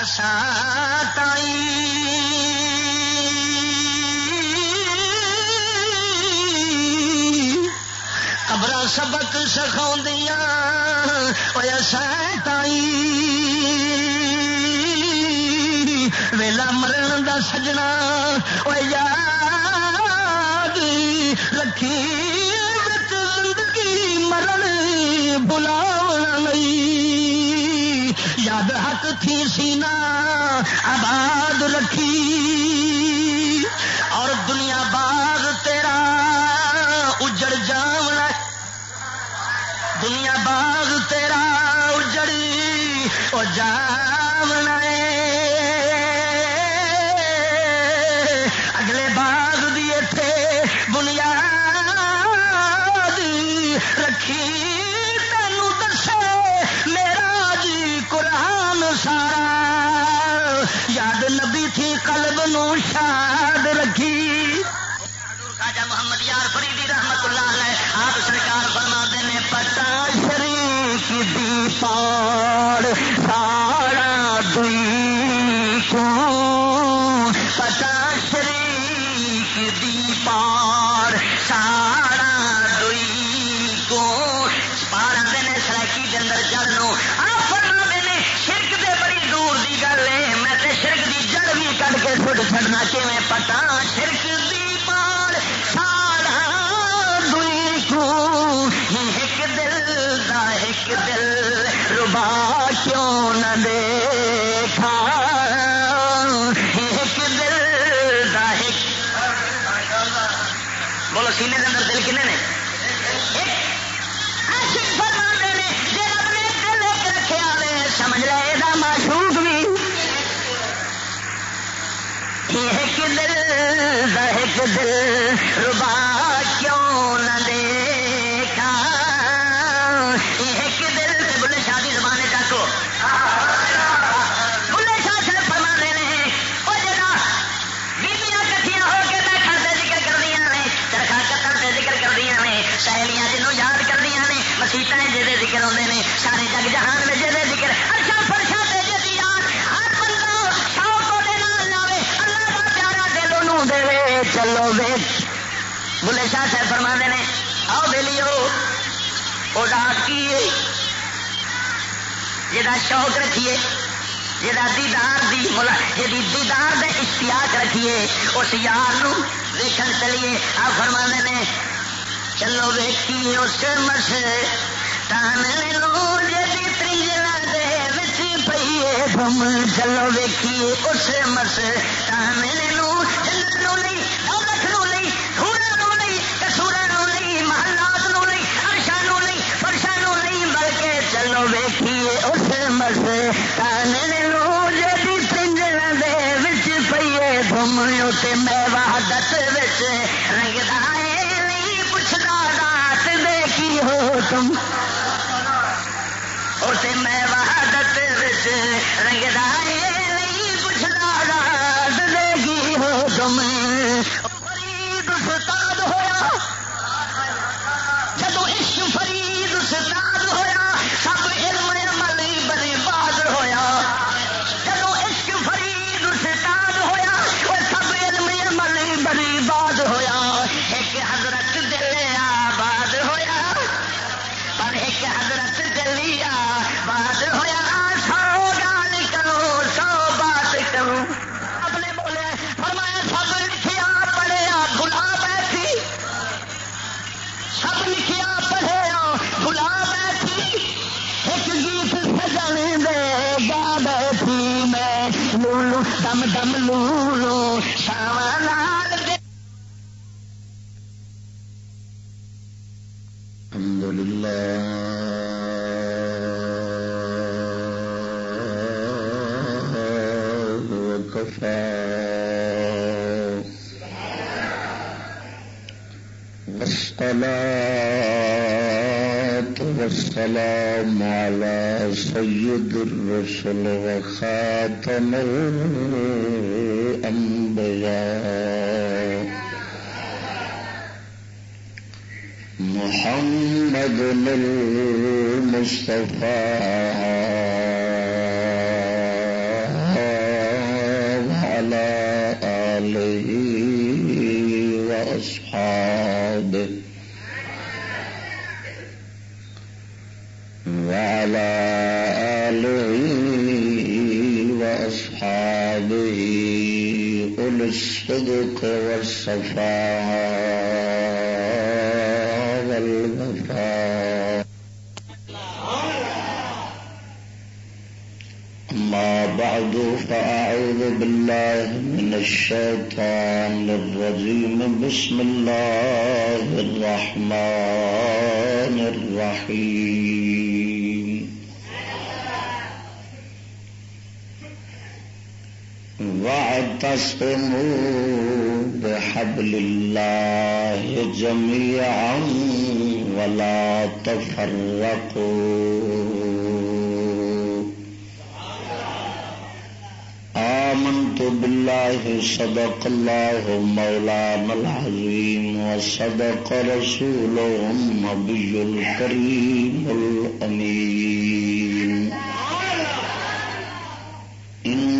اساں تائی قبر سبق سکھاؤں اساں تائی ویلا مرن دا سجنا وہ یاد رکھی زندگی مرن بلاونا نہیں یاد حق تھی سینا آباد رکھی اور دنیا باغ تیرا اجڑ جاونا دنیا باغ تیرا اجڑی او جاونا اگلے باغ دیے تھے بنیاد رکھی۔ یاد نبی تھی، قلب نو شاد رکھی۔ خواجہ محمد یار فریدی رحمت اللہ علیہ، آپ سرکار فرما دینے پتا شریف دی پاڑ سار دل ایک دل ربا کیوں نہ دے؟ ایک دل ربا کیوں نہ دیکھا؟ ایک دل تے بلے شادی زبان ڈاکو بلے شاہ صاحب فرما دے رہے وہ جگہ بیبیاں کٹھیاں ہو کے بیٹھن سے ذکر کر دیا نے چرخا کتر سے ذکر کر دیا نے، سہیلیاں جنوں یاد کر دیا نے مسیطیں جہے ذکر آتے ہیں سارے جگ جہان میں چلو ویچ بلے شاہ صاحب فرما نے، آؤ بےلیو وہ رات کی جا شوق رکھیے جا دیدار دی ملا جی دیدار دے اشتیاق رکھیے، اس یار ویکن چلیے۔ آ فرما نے، چلو ویکھی اس مس۔ تان لو جی تریجنا دے وچ پیے گم چلو ویکھیے اس مس۔ تان لو میں وحدت بچ رنگدا اے نہیں پوچھتا رات دے کی ہو تم اسے میں وحدت وچ رنگدا الرسل وخاتم الأنبياء محمد المصطفى والصفاء والوفاء أما بعد فأعوذ بالله من الشيطان الرجيم. بسم الله الرحمن الرحيم. واعتصموا بحبل الله جميعا ولا تفرقوا. آمنت بالله، صدق الله مولانا العظيم وصدق رسوله النبي الكريم الأمين إن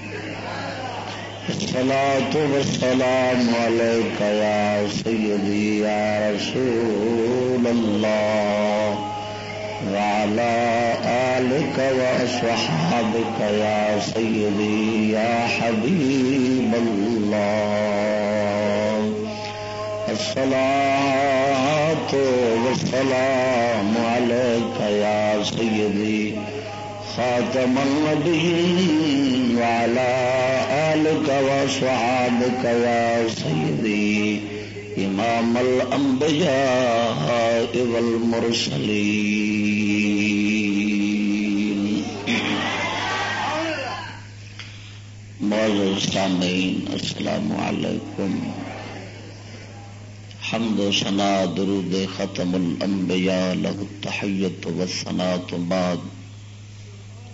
الصلاة والسلام عليك يا سيدي يا رسول الله وعلى آلك وأصحابك يا سيدي يا حبيب الله. الصلاة والسلام عليك يا سيدي خاتم النبيين وعلى آلك وصحابك يا سيدي إمام الأنبياء والمرسلين معزز سامعين السلام عليكم حمد و سنا درود ختم الانبیاء له التحیت والثناء بعد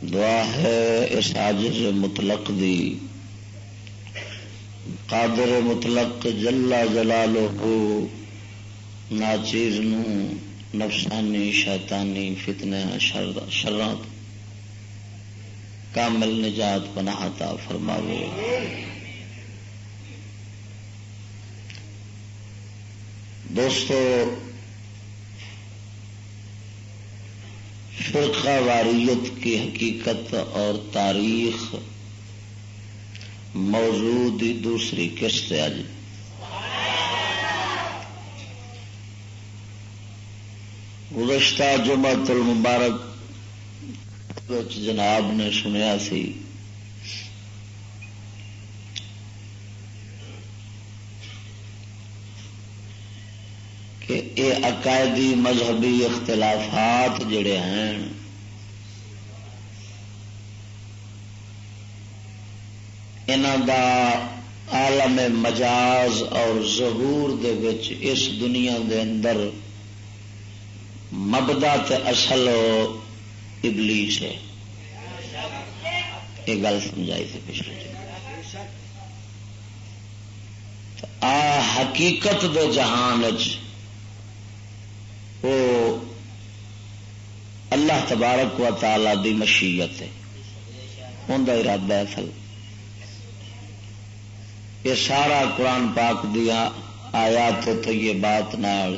دعا ہے اس عاجز مطلق دی۔ قادر مطلق جلا جلال ہو ناچیر نفسانی، شیطانی فتنے شرات کامل نجات پناہتا فرماوے۔ دوستو فرقہ واریت کی حقیقت اور تاریخ موجود دوسری قسط اج گزشتہ جمعہ المبارک جناب نے سنیا سی کہ یہ عقائدی مذہبی اختلافات جڑے ہیں دا عالم مجاز اور ظہور دے وچ اس دنیا دے اندر مبدا تے اصل ابلیس ہے۔ یہ گل سمجھائی تھی پچھلے آ حقیقت دے جہان وہ اللہ تبارک و تعالی دی مشیت ہے۔ ان کا ارادہ ہے اصل۔ یہ سارا قرآن پاک دیا آیا تو یہ بات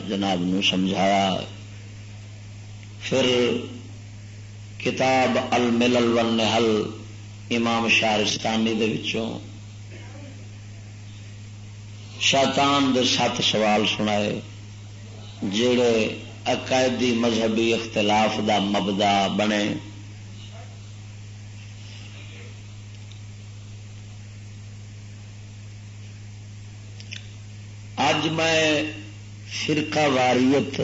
جناب نو سمجھایا۔ پھر کتاب الملل والنحل امام شارستانی دے وچوں شیطان دے سات سوال سنائے جڑے عقائدی مذہبی اختلاف دا مبدا بنے۔ اج میں فرقہ واریت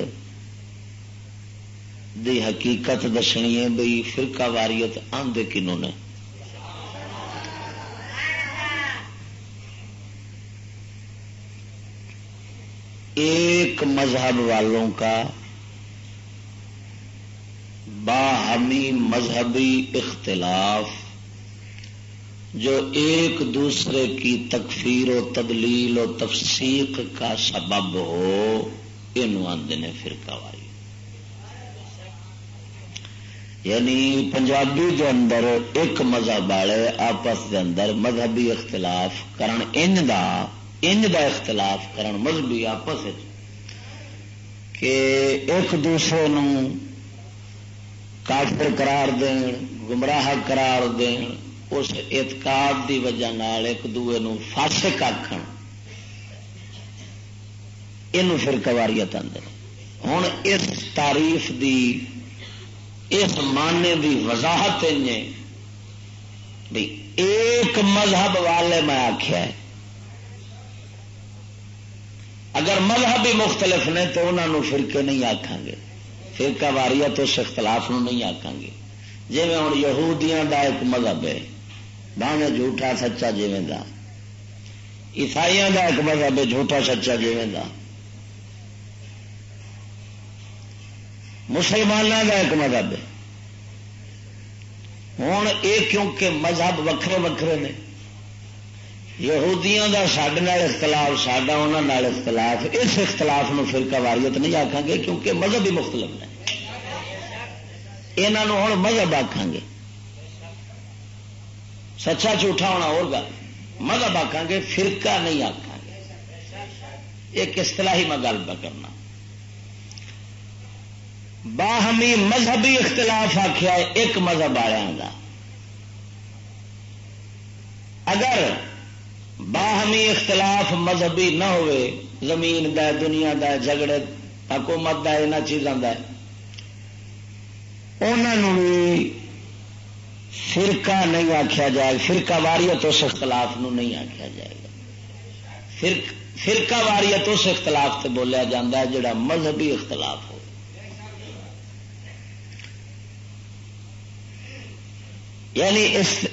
دی حقیقت دسنی ہے بھائی فرقہ واریت آندے کنوں نے۔ ایک مذہب والوں کا باہمی مذہبی اختلاف جو ایک دوسرے کی تکفیر و تدلیل و تفسیق کا سبب ہو یہ آدھے فرقہ والی یعنی پنجابی کے اندر ایک مذہب والے آپس کے اندر مذہبی اختلاف کرن، ان دا ان دا اختلاف کرن مذہبی آپس کہ ایک دوسرے نو کافر قرار دین گمراہ قرار دین اس اعتقاد دی وجہ نال ایک دوے نو فاسق آخر یہ پھر کواریت آدھے ہوں اس تعریف دی، اس معنی دی وضاحت بھی ایک مذہب والے میں آخیا ہے۔ اگر مذہب ہی مختلف نے تو انہوں فرقے نہیں آخان گے۔ فرقہ واریت اس اختلاف نو نہیں آخان گے۔ جی میں ہوں یہودیاں دا ایک مذہب ہے۔ باہیں جھوٹا سچا جیویں دا۔ عیسائی دا ایک مذہب ہے، جھوٹا سچا جیویں دا۔ مسلمانوں کا ایک مذہب ہے۔ ہوں یہ کیونکہ مذہب وکھرے وکھرے نے۔ یہودیاں کا سڈے اختلاف سڈا انہوں اختلاف، اس اختلاف نو فرقہ واریت نہیں آخان گے کیونکہ مذہب ہی مختلف نے یہاں ہوں مذہب آخان گے سچا جھوٹا ہونا ہوگا مذہب آخان گے فرقہ نہیں آخان گے ایک اصطلاحی میں گل کرنا۔ باہمی مذہبی اختلاف آخیا ایک مذہب والوں کا اگر باہمی اختلاف مذہبی نہ ہوئے، زمین دا دنیا دا جھگڑے، حکومت دا یہاں چیزوں کا انہوں بھی فرقہ نہیں آخیا جائے، فرقہ واریت اس اختلاف نو نہیں آخیا جائے گا۔ فرقہ واریت اس اختلاف سے بولیا جا جڑا مذہبی اختلاف ہو۔ یعنی اس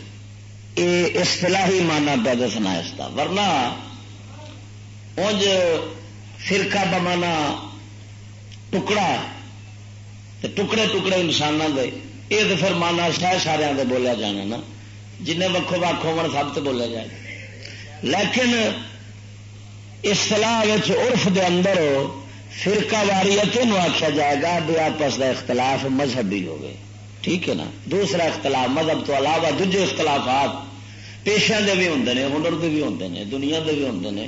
اصطلاحی مانا پہ دسنا اس کا ورنہ انج فرقہ بمانا ٹکڑا ٹکڑے ٹکڑے انسانوں دے۔ یہ تو پھر مانا سہ سارا دے بولیا جانا نا۔ جن وکو وق ہو سب تو بولیا جائے۔ لیکن اصطلاح عرف دے اندر فرقہ واریت آخیا جائے گا بھی آپس کا اختلاف مذہبی ہوگی ٹھیک ہے نا؟ دوسرا اختلاف مذہب تو علاوہ دوجے اختلافات پیشہ دے بھی ہوں نے ہنر دے بھی ہوں نے دنیا دے بھی ہوں نے۔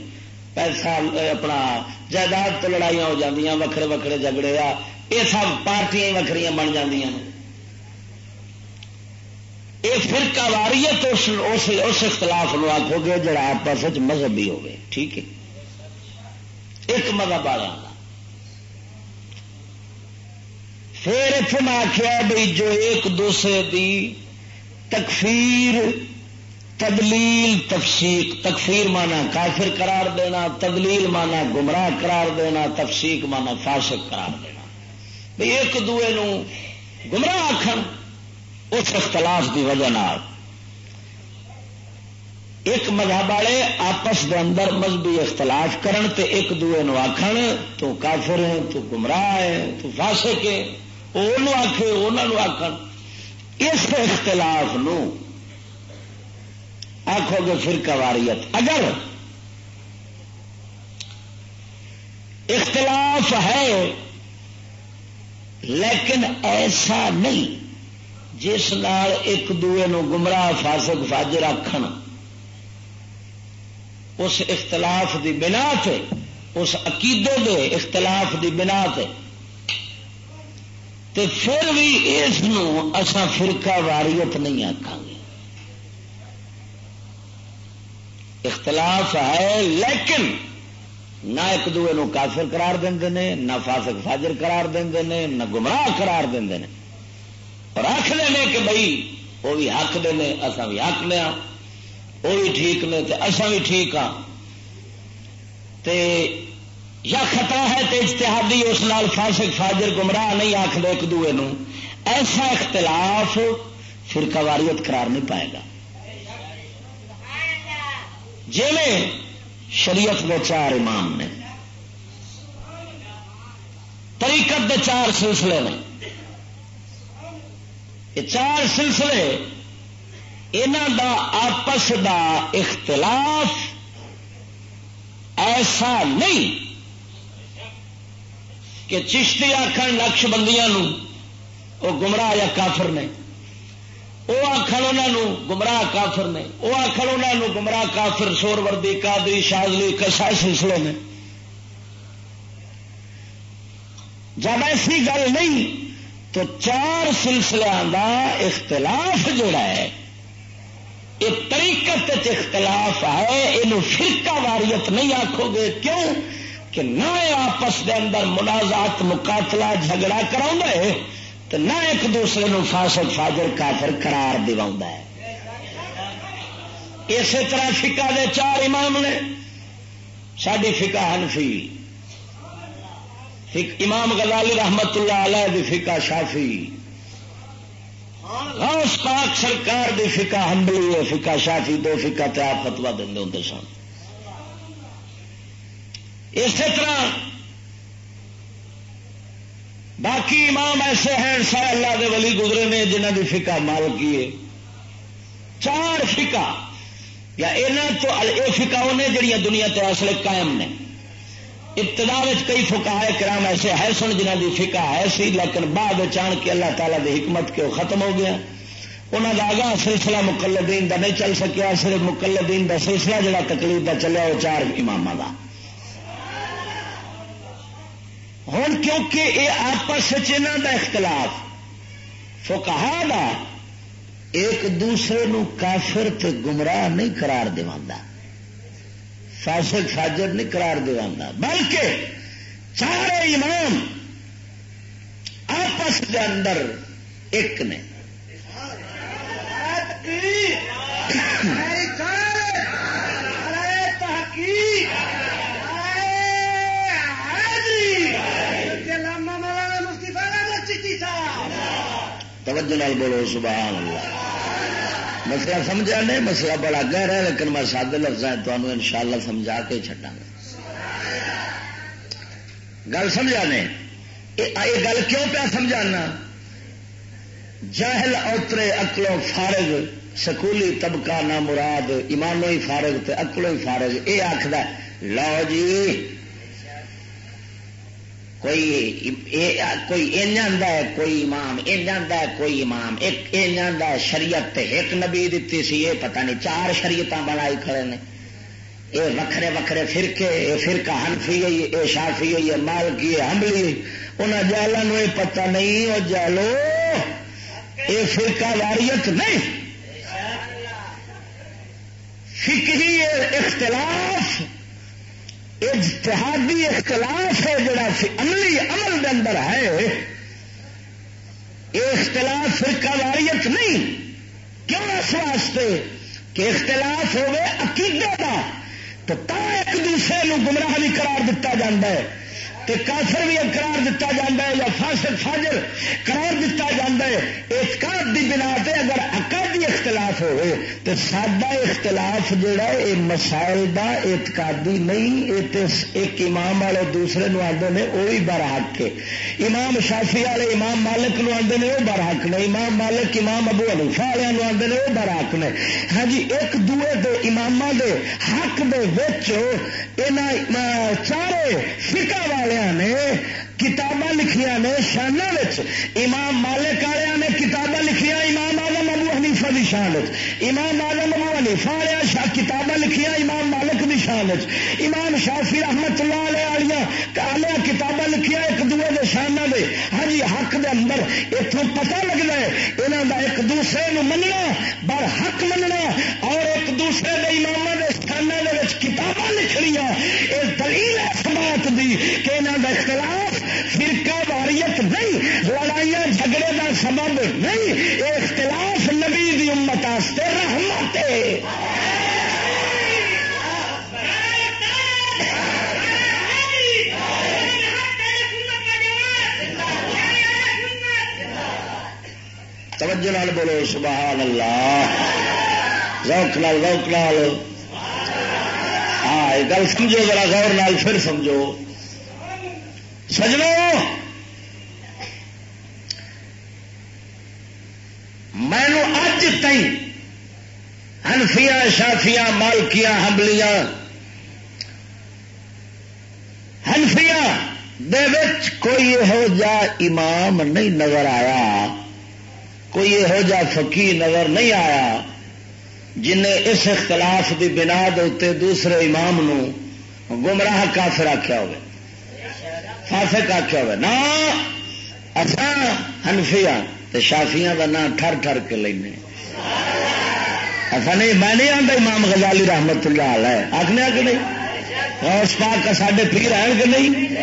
پیسہ اپنا جائیداد تو لڑائیاں ہو جاتی وکھرے وکھرے جھگڑے آ یہ سب پارٹیاں وکری بن جی یہ فرقہ واریت اس, اس, اس اختلاف نو آخو گے جڑا آپس مذہبی ہوگی ٹھیک ہے؟ ایک مذہب والا۔ پھر اتنے میں آخیا بھائی جو ایک دوسرے دی تکفیر، تدلیل، تفسیق، تکفیر مانا کافر قرار دینا، تدلیل مانا گمراہ قرار دینا، تفسیق مانا فاسق قرار دینا۔ بھائی ایک دوے نو گمراہ آخر اس اختلاف کی وجہ ایک مذہب والے آپس کے اندر مذہبی اختلاف کرن تے ایک دوے نو آخر تو کافر ہے تو گمراہ ہے تو فاسق ہے آخ انہوں آخ اس اختلاف نو آخو گے فرقہ واریت اگر اختلاف ہے لیکن ایسا نہیں جس نال ایک دوے نو گمراہ فاسق فاجر آخر اس اختلاف دی بنا تے اس عقیدے دے اختلاف دی بنا تے تے پھر بھی اس اسا فرقہ واریت نہیں آخان گے۔ اختلاف ہے، لیکن نہ ایک دوے نو کافر قرار دیں نہ فاسق فاجر قرار دیں نہ گمراہ قرار دیں اور آخر نے کہ بھائی وہ بھی حق دے اصا بھی حق لیا وہ بھی ٹھیک نے اصا بھی ٹھیک ہاں یا خطا ہے تو اجتہادی اس نال فاسق فاجر گمراہ نہیں آخر ایک دوے نو ایسا اختلاف فرقہ واریت قرار نہیں پائے گا۔ جی شریعت کے چار امام نے، طریقت کے چار سلسلے نے۔ یہ چار سلسلے یہاں دا آپس دا اختلاف ایسا نہیں کہ چشتی آخر نقش بندیاں وہ گمراہ یا کافر نے؟ وہ آخر انہوں گمراہ کافر نے وہ آخر انہوں گمراہ کافر سور وردی کادری شادلی کسا سلسلے نے جب ایسی گل نہیں، تو چار سلسلوں کا اختلاف جڑا ہے یہ طریقت اختلاف ہے یہ فرقہ واریت نہیں آخو گے۔ کیوں؟ کہ نہ آپس کے اندر منازات مقاتلہ، جھگڑا کرا تو نہ ایک دوسرے نو فاسد، فاجر، کافر قرار دوا ہے۔ اسی طرح فکا دے چار امام نے ساری فکا حنفی امام غزالی رحمت اللہ علیہ دی فکا شافی غوث پاک سرکار دی فکا ہمبلی ہے فکا شافی دو فکا تیار فتوا دے ہوں سن۔ اسی طرح باقی امام ایسے ہیں سا اللہ دے ولی گزرے نے جنہ کی فکا مال کی چار فکا یا تو یہ فکا نے جڑیاں دنیا تے اصل قائم نے۔ ابتدا کئی فکا کرام ایسے ہے سن جنہ کی فکا ہے سی، لیکن بعد چان کے اللہ تعالیٰ دی حکمت کے وہ ختم ہو گیا۔ انہوں کا آگاہ سلسلہ مکلدین دا نہیں چل سکیا، صرف مکلدین دا سلسلہ جڑا تکلیف دا چلیا، وہ چار امام کا ہوں کیونکہ یہ آپس کا اختلاف۔ فکہ دا ایک دوسرے نو کافر تے گمراہ نہیں قرار دوا فاسق فاجر نہیں قرار دوا بلکہ چارے امام آپس کے اندر ایک نے۔ توجہ نال بولو، سبحان اللہ۔ مسئلہ سمجھا نہیں، مسئلہ بڑا گہرا ہے، لیکن میں سادے لفظ تمہیں ان شاء اللہ سمجھا کے چڈا گا۔ گل سمجھا نے یہ گل کیوں پیا سمجھانا؟ جاہل، اوترے اکلو فارغ، سکولی طبقہ نہ مراد ایمانو ہی فارغ تے اکلو ہی فارغ یہ آخر لو جی کوئی کوئی ہے، کوئی امام ہے، کوئی امام۔ ایک ہے، شریعت ایک نبی دیتی سی یہ پتہ نہیں، چار شریعت بنائی کھڑے نے۔ یہ وکھرے وکھرے فرقے یہ فرقہ ہنفی ہوئی یہ شافی ہوئی ہے مالکی ہے ہمبلی انہیں جالوں یہ پتہ نہیں وہ جالو یہ فرقہ واریت نہیں۔ فکری اختلاف۔ اجتہادی اختلاف ہے جڑا عملی عمل دے اندر ہے، یہ اختلاف فرقہ واریت نہیں۔ کیوں اس واسطے کہ اختلاف ہوئے عقیدے کا تو تا ایک دوسرے گمراہ بھی قرار دیتا جا ہے۔ تے کافر بھی قرار دتا جا یا فاسق، فاجر قرار دتا جا اعتقاد دی بنا تے اگر عقائدی اختلاف ہوئے تو سڈا اختلاف جڑا یہ مسائل دا اعتقادی نہیں ایک امام والے دوسرے نو آدھے نے وہ بھی بر حق کے۔ امام شافی والے، امام مالک نو آدھے نے وہ بر حق نے، امام مالک، امام ابو حلیفا والے آدھے نے وہ بر حق نے۔ ہاں جی ایک دوے دے امام دے حق دے وچ چارے فکا والے نے، کتاباں لکھیا نے شانہ امام مالک والے نے کتاباں لکھیا امام آزم ابو حنیفہ کی شان امام آزم ابو حنیفہ والے شاہ کتاباں لکھیا امام مالک کی شان امام شافی رحمت اللہ علیہ والی کتاباں لکھیا ایک دوے دے شانہ دے ہاں جی حق دے اندر اتوں پتہ لگتا ہے یہاں کا ایک دوسرے مننا، بر حق مننا اور ایک دوسرے دے امام دے شانہ دے کتاباں لکھنیا یہ دلیل ہے سماعت دی کہ یہاں کا اختلاف فرقہ واریت نہیں، لڑائیاں جھگڑے کا سبب نہیں یہ اختلاف نبی دی امت رحمت توجہ نال بولو، سبحان اللہ۔ روک نال روک نال۔ ہاں گل سمجھو ذرا غور نال پھر سمجھو۔ سجنو۔ مینو اج تئی ہنفیا شافیا مالکیا ہمبلیاں ہنفیا کوئی یہو جا امام نہیں نظر آیا، کوئی یہو جا فقی نظر نہیں آیا۔ جن اس اختلاف کی بنا دے دوسرے امام نو گمراہ کافر آخیا ہوگا فاسق آخیا ہوا نا اچھا ہنفیا شافیا کا نام ٹر ٹر کے لینے۔ ایسا نہیں میں نہیں آتا امام غزالی رحمت اللہ ہے آخنے کہ نہیں؟ اس پاک کا سارے پیر ہیں کہ نہیں؟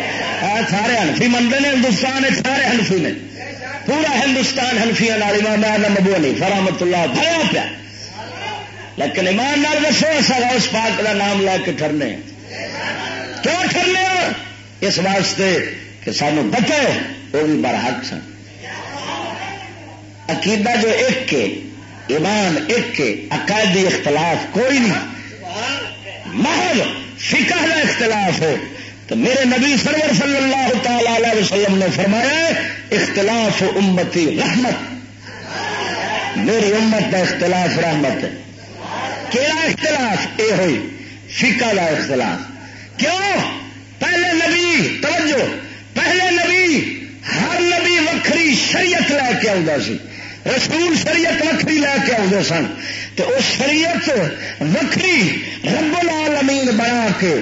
سارے ہنفی منگے نے، ہندوستان سارے ہنفی نے۔ پورا ہندوستان ہنفیا امام آدم ابو علی فرحمت اللہ، بھرا پیا۔ لیکن ایمان نال دسو ایسا اس پاک کا نام لے کے ٹرنے کیوں ٹرنے اس واسطے کہ سانو بچے وہ بھی برحق سن۔ عقیدہ جو ایک کے، ایمان ایک کے عقائدی اختلاف کوئی نہیں۔ محل فکا کا اختلاف ہو۔ تو میرے نبی سرور صلی اللہ تعالی علیہ وسلم نے فرمایا اختلاف امتی رحمت۔ میری امت کا اختلاف رحمت ہے۔ کہڑا اختلاف؟ یہ ہوئی فکا کا اختلاف۔ کیوں؟ پہلے نبی، توجہ، پہلے نبی، ہر نبی وکری شریعت لے کے آتا سی۔ رسول شریعت وکری لے کے آتے سن۔ تو اس شریعت وکری رب العالمین بنا کے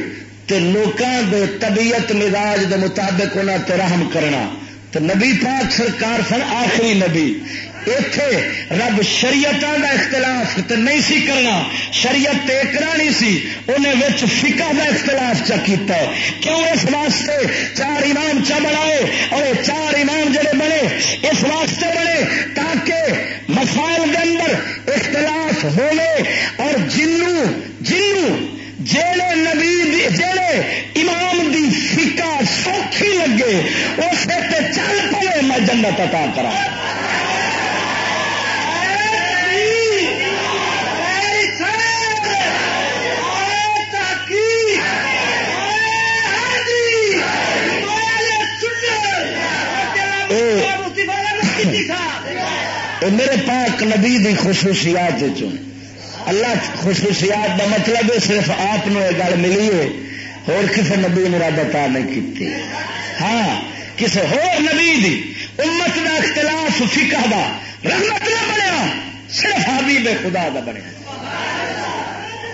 تے لوکاں دے طبیعت مزاج دے مطابق انہوں تے رحم کرنا۔ تو نبی پاک سرکار سن آخری نبی۔ اتے رب شریعت کا اختلاف تو نہیں سی کرنا، شریعت ایک نہیں سی، انہیں فکا کا اختلاف چکیتا ہے۔ کیوں اس واسطے چار امام چا بنائے؟ اور چار امام جڑے بنے، اس واسطے بنے تاکہ مسائل کے اندر اختلاف ہوئے اور جنو جنو جیڑے نبی جیڑے امام دی فکا سوکھی لگے، اسے چل پڑے، میں جنت عطا کرا میرے پاک نبی دی خصوصیات اللہ خصوصیات کا مطلب صرف آپ نے یہ گل ملی ہے، اور کسی نبی نے رب عطا نہیں کی ہاں کسی ہور نبی دی امت دا اختلاف فکا دا رحمت نہ بنیا، صرف حبیب خدا دا بنیا۔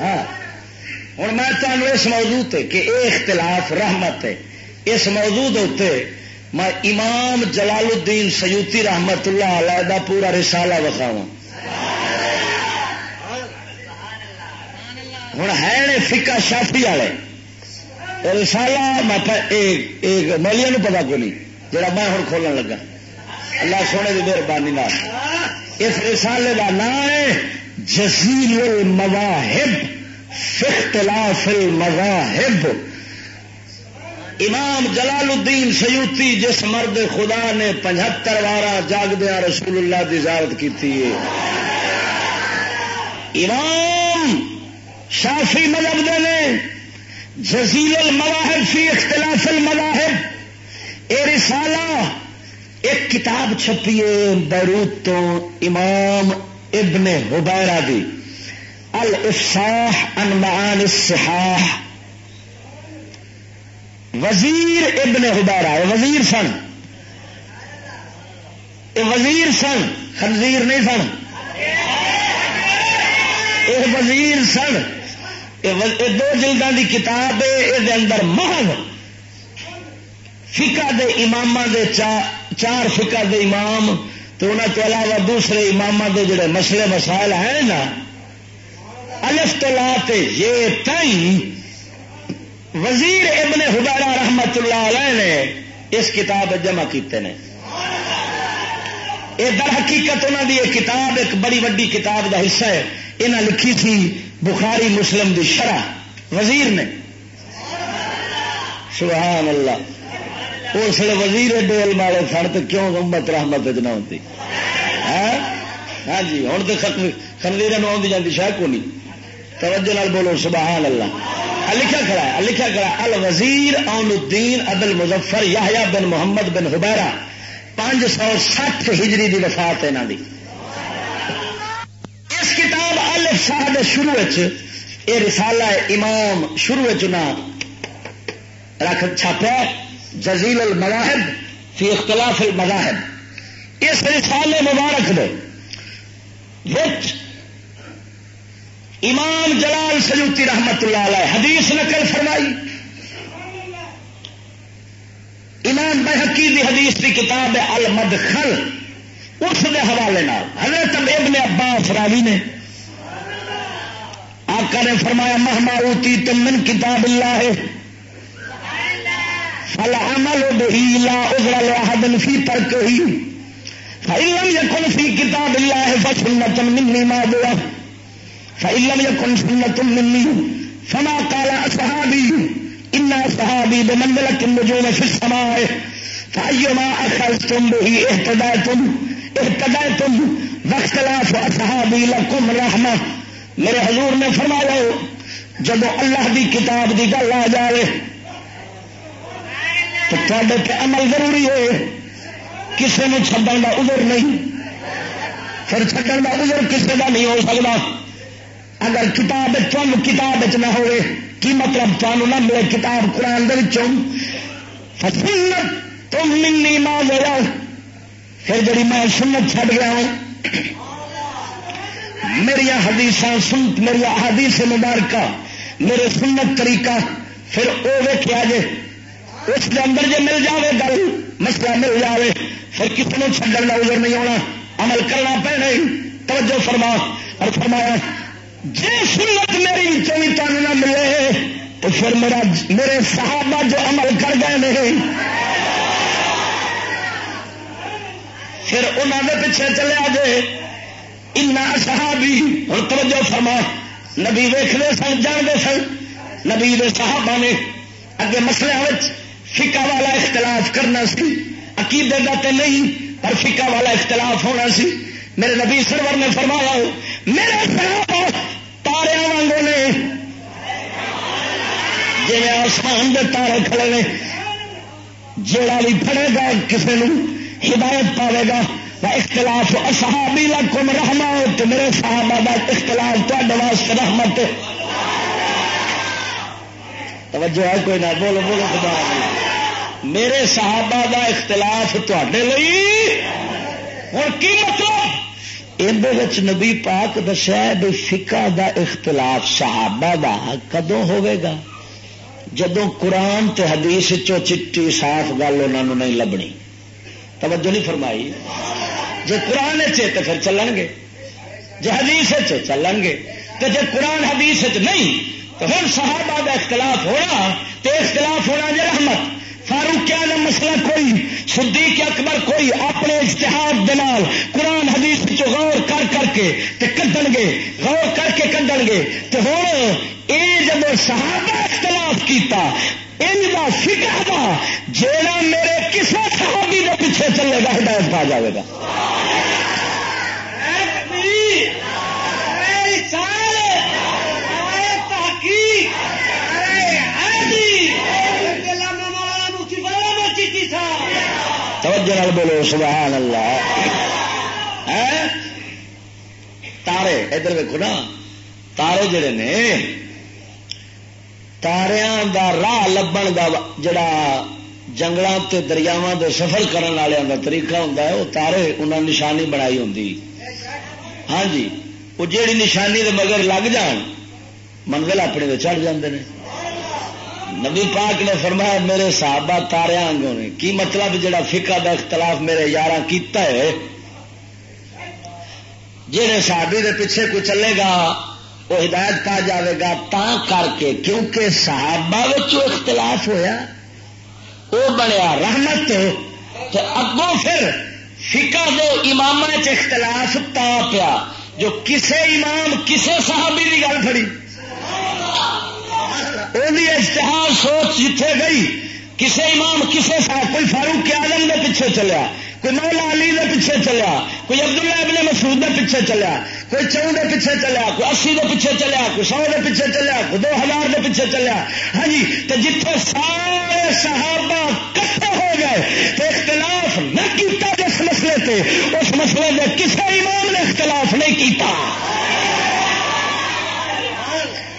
ہاں ہوں میں تمہیں اس موضوع تے کہ اے اختلاف رحمت ہے، اس موضوع ہوتے میں امام جلال الدین سیوتی رحمت اللہ علیہ دا پورا رسالہ بخاوا ہوں ہے فکا شافی والے۔ رسالہ میں مولیا نو پتا کو نہیں، جڑا میں ہوں کھولن لگا۔ اللہ سونے کی مہربانی اس رسالے کا نام ہے جزیل المواہب فختلاف المواہب۔ امام جلال الدین سیوتی جس مرد خدا نے پچہتر وارہ جاگدیا رسول اللہ کی زیارت کی امام شافی مذہب دے نے جزیل المواہب فی اختلاف المواہب اے رسالہ، ایک کتاب چھپی ہے بیروت تو امام ابن حبیرہ دی۔ الافصاح ان معان الصحاح۔ وزیر ابن حبیرہ ہے وزیر سن۔ اے وزیر سن، خنزیر نہیں سن۔ اے وزیر سن۔ اے دو جلدوں کی کتاب ہے، یہ اندر محض فکا دے امام دے چار فکا دے امام، تو انہوں کے علاوہ دوسرے امام دے جڑے مسئلے، مسائل ہیں نا، الف تو لاتے یہ تئی وزیر ابن حبارا رحمت اللہ علیہ نے اس کتاب جمع کیتے ہیں یہ در حقیقت انہوں دی یہ کتاب ایک بڑی وڈی کتاب دا حصہ ہے۔ انہیں لکھی تھی بخاری مسلم دی شرح وزیر نے۔ سبحان اللہ۔ اس لیے وزیر ڈول والے سن تو کیوں امت رحمت نہ ہوتی ہاں, ہاں جی ہوں تو خنویر آدھی جاتی شاید کو نہیں توجہ نال بولو سبحان اللہ۔ لکھا کھڑا ہے لکھا کھڑا الوزیر اون الدین عدل مظفر یاہیا بن محمد بن حبیرہ، پانچ سو سٹھ ہجری دی وفات ہے دی۔ اس کتاب الف صاحب شروع یہ رسالہ امام شروع چنا رکھ چھاپا جزیل المذاہب فی اختلاف المذاہب۔ اس رسالے مبارک دے وچ امام جلال سجوتی رحمت اللہ علیہ حدیث نقل فرمائی۔ امام بحقی دی حدیث کی کتاب ہے المدخل۔ اس دے حوالے نال حضرت ابن عباس راوی نے آقا نے فرمایا مہما اوتی تم من کتاب اللہ ہے۔ فلا عمل بہی لا عذر لأحد فی ترکہی۔ فإن لم يكن في كتاب الله فسنة مني ما دعا فإن لم يكن سنة مني فما قال أصحابي إن أصحابي بمنزلة النجوم في السماء فأيما أخذتم به اهتديتم اهتديتم واختلاف أصحابي لكم رحمة میرے حضور نے فرمایا جب اللہ دی کتاب دی گل آ جائے تو تے پہ عمل ضروری ہے۔ کسی نے چڈن کا ادر نہیں۔ پھر چڈن کا ادر کسی کا نہیں ہو سکتا اگر کتاب تم کتاب نہ ہوئے، کی مطلب تمہیں نہ ملے کتاب قرآن فصلت تم منی ماں لیا پھر جی میں سنت چھڈ گیا ہوں، میری حدیث سن، میری حدیث مبارکہ، میرے سنت طریقہ، پھر وہ ویکیا جے، اس کے اندر جے مل جاوے گل، مسئلہ مل جاوے، پھر کسی نے چھڈن کا ادھر نہیں ہونا، عمل کرنا پہ توجہ فرما، اور فرمایا جی سنت میری بھی تمہیں نہ ملے، تو پھر میرا میرے صحابہ جو عمل کر گئے نہیں پھر انہوں نے پیچھے چلے جے ان صحابی ہوں توجہ فرما نبی ویختے سن، جانتے سن۔ نبی صحابہ نے اگے مسلے فکا والا اختلاف کرنا سی۔ عقیدے کا تو نہیں، پر فکا والا اختلاف ہونا سی۔ میرے نبی سرور نے فرمایا، میرے صحابہ تارے وانگو نے جی آسمان کے تارے کھڑے نے جڑا بھی پڑے گا کسی نے ہدایت پاوے گا۔ اختلاف، اصحابی لکم رحمت میرے صحابہ کا اختلاف تے واسطے رحمت توجہ ہے، کوئی نہ بولو بولو، خدا میرے صحابہ کا اختلاف تے ہوں کی مطلب؟ اندر نبی پاک دسیا بھی فکا دا اختلاف صحابہ دا کدو گا جدو قرآن تے حدیث چو چٹی صاف گل انہوں نہیں لبنی توجہ نہیں فرمائی جی قرآن تو پھر چلن گے جی حدیث چلن گے تو جی قرآن حدیث نہیں تو پھر صحابہ دا اختلاف ہونا تو اختلاف ہونا جی رحمت فاروق کیا نہ مسئلہ کوئی، صدیق اکبر کوئی اپنے اشتہار دلال قرآن حدیث چ غور کر کر کے تے کڈن گے، غور کر کے کڈن گے تو ہوں یہ جب صحابہ اختلاف کیتا، ان کا فکر دا، جیڑا میرے کسی صحابی کے پیچھے چلے گا، ہدایت پا جائے گا۔ تحقیق۔ توجہ بولو، سبحان اللہ۔ تارے، ادھر ویکو نا۔ تارے جڑے نے، تاریاں دا راہ لبن دا جڑا جنگلوں تے دریاواں دے سفر کرن والوں دا طریقہ ہوندا ہے، وہ تارے انہاں نشانی بنائی ہوندی۔ ہاں جی وہ جیڑی نشانی دے مگر لگ جان، منزل اپنے چڑھ جاندے نے۔ نبی پاک نے فرمایا، میرے صحابہ تارے آنگوں نے۔ کی مطلب جڑا فقہ دا اختلاف میرے یار کیتا ہے؟ جہے صحابی دے پیچھے کوئی چلے گا، وہ ہدایت پا جاوے گا۔ تا کر کے، کیونکہ صحابہ اختلاف ہویا وہ بنیا رحمت تو اگوں پھر فکا دو امام اختلاف تا پیا، جو کسے امام، کسے صحابی کی گل کھڑی وہ اشتہار سوچ جتھے گئی، کسے امام، کسے صاحب کوئی فاروق آدم کے پیچھے چلیا، کوئی مولا علی دے پیچھے چلیا، کوئی عبداللہ ابن مسعود دے پیچھے چلیا، کوئی چون دے پیچھے چلیا، کوئی اسی دے پیچھے چلیا، کوئی سو دے پیچھے چلیا، کوئی دو ہزار دے پیچھے چلیا۔ ہاں جی تو جتھے سارے صحابہ کٹھے ہو گئے تو اختلاف نہ کیتا جس مسئلے تے، اس مسئلے میں کسی امام نے اختلاف نہیں کیتا۔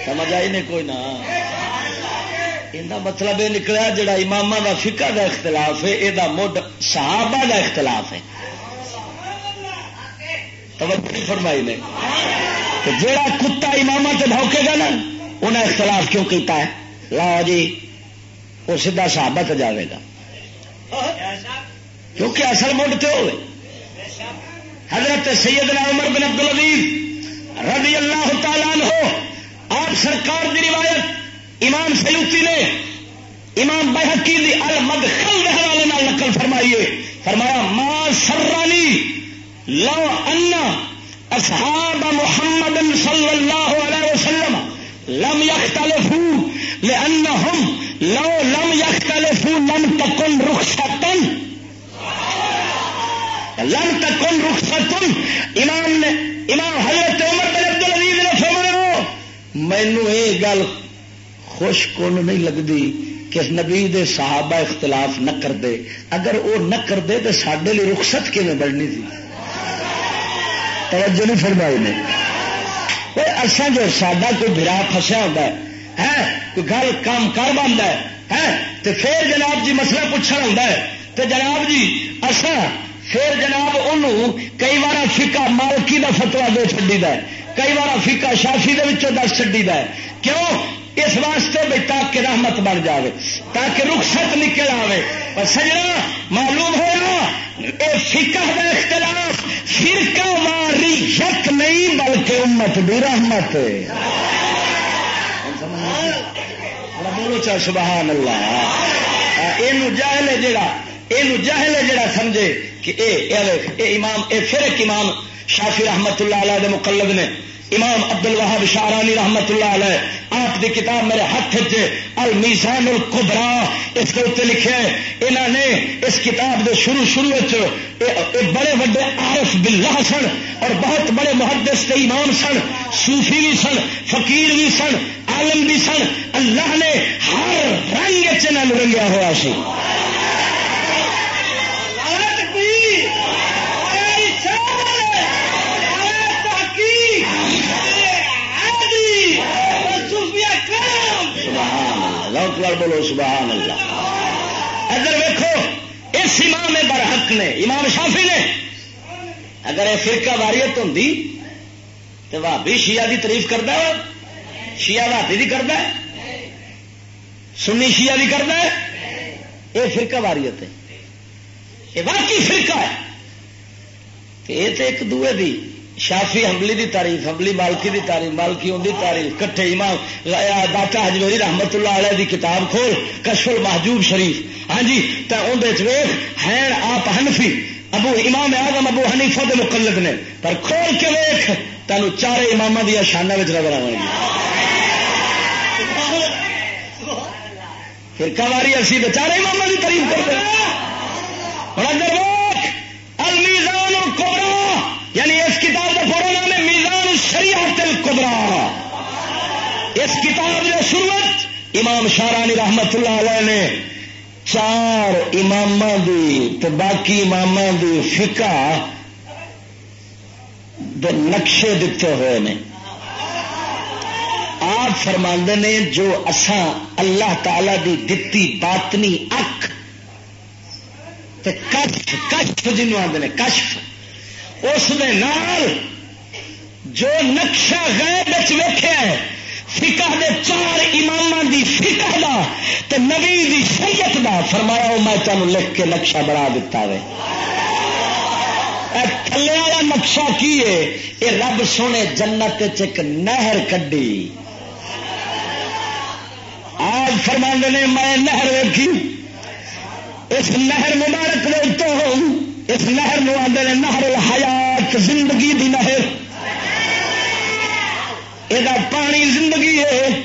سمجھ آئی نہیں کوئی نہ مطلب یہ نکلا جڑا امام کا فکا کا اختلاف ہے یہ مڈ صحابہ کا اختلاف ہے۔ توجہ فرمائی نے۔ جڑا کتا امام سے بھوکے گا نا انہیں اختلاف کیوں کیتا ہے؟ لا جی وہ سیدا صحابہ جاوے گا۔ کیونکہ اصل مڈ تو ہوئے حضرت سیدنا عمر بن عبد العزیز رضی اللہ تعالیٰ ہو آپ سرکار کی روایت امام سیوتی نے امام بحقی دی المد خل والے نقل فرمائیے۔ فرمایا، ما سرانی لو ان اصحاب محمد صلی اللہ علیہ وسلم لم يختلفوا لانهم لو لم يختلفوا لم تكن رخصتا لم تكن رخصتا امام نے امام حضرت عمر بن عبد العزیز نے فرمایا مینو یہ گل خوش کن نہیں لگتی کہ نبی دے صحابہ اختلاف نہ کر دے۔ اگر وہ نہ کر دے تو سڈے لیے رخصت کی بڑھنی تھی توجہ نہیں فرمائی نے۔ اصا جو سڈا کوئی برا فسیا ہوتا ہے کوئی گل کام کر بنتا ہے تو پھر جناب جی مسئلہ پوچھنا ہوتا ہے۔ تو جناب جی اصا پھر جناب انہوں کئی بار فکا مالکی کا فتوا دے چڈی ہے۔ کئی بار فکا شافی دس چڈی ہے۔ کیوں؟ اس واسطے بھی تاکہ رحمت بن جائے تاکہ رخصت نکل آئے اور سجنا، معلوم ہوا یہ فکر کا اختلاف، فرقہ ماری یک نہیں، بلکہ امت بھی رحمت۔ بولو چا، سبحان اللہ۔ یہ جہل ہے جڑا یہ جہل ہے جڑا سمجھے کہ اے اے امام، اے پھر ایک امام شافی رحمت اللہ علیہ دے مقلد نے، امام عبد الوہاب شارانی رحمت اللہ علیہ پاک دی کتاب میرے ہاتھ المیزان القبرا، اس کے اتنے لکھے انہوں نے اس کتاب دے شروع شروع بڑے بڑے عارف باللہ سن اور بہت بڑے محدث کے امام سن، صوفی بھی سن، فقیر بھی سن، عالم بھی سن، اللہ نے ہر رنگ چنل رنگیا ہوا سی۔ بولو، سبحان اللہ۔ اگر ویکو اس امام برحق نے، امام شافی نے، اگر یہ فرقہ واریت ہوں تو بھابی شیعہ دی تعریف کرتا ہے۔ شیعہ بھابی بھی کرتا ہے۔ سنی شیعہ بھی کرتا ہے۔ یہ فرقہ واریت ہے۔ یہ واقعی فرقہ ہے۔ یہ تو ایک دوے دی شافی حملی دی تعریف، حملی مالکی دی تعریف، مالکی ان دی تعریف، کٹھے امام داتا حجویری رحمت اللہ علیہ دی کتاب کھول، کشف محجوب شریف۔ ہاں جی تو اندر ہیں آپ حنفی، ابو امام اعظم ابو حنیفہ دے مقلد نے۔ پر کھول کے ویخ تینوں چار امام دیا شانہ نظر آؤ گی۔ فرقہ واری اسی بچارے ماما کی تعریف کرتے ہیں۔ اور اگر ویخ المیزان القبرا یعنی اس کتاب کا پورا نام ہے میزان شریعت القبرا۔ اس کتاب نے شروعت امام شارانی رحمت اللہ علیہ نے چار امام دی تو باقی امام دی فکا دے نقشے دیتے ہوئے نے۔ آپ فرما نے جو اسان اللہ تعالی دی دتی باطنی اک کشف کشف جنوب آدھے کشف۔ اس نال جو نقشہ غیر ویخیا ہے فکا دے چار امام دی فکا دا تے نبی دی شریعت دا، فرمایا وہ میں تمہیں لکھ کے نقشہ بنا دیتا ہے۔ تھلے والا نقشہ کی ہے؟ یہ رب سونے جنت ایک نہر کڈی۔ آج فرما نے، میں نہر ویکھی، اس نہر مبارک دے تو اس نہر نو آدھے نہر الحیات، زندگی دی نہر۔ یہ پانی زندگی ہے۔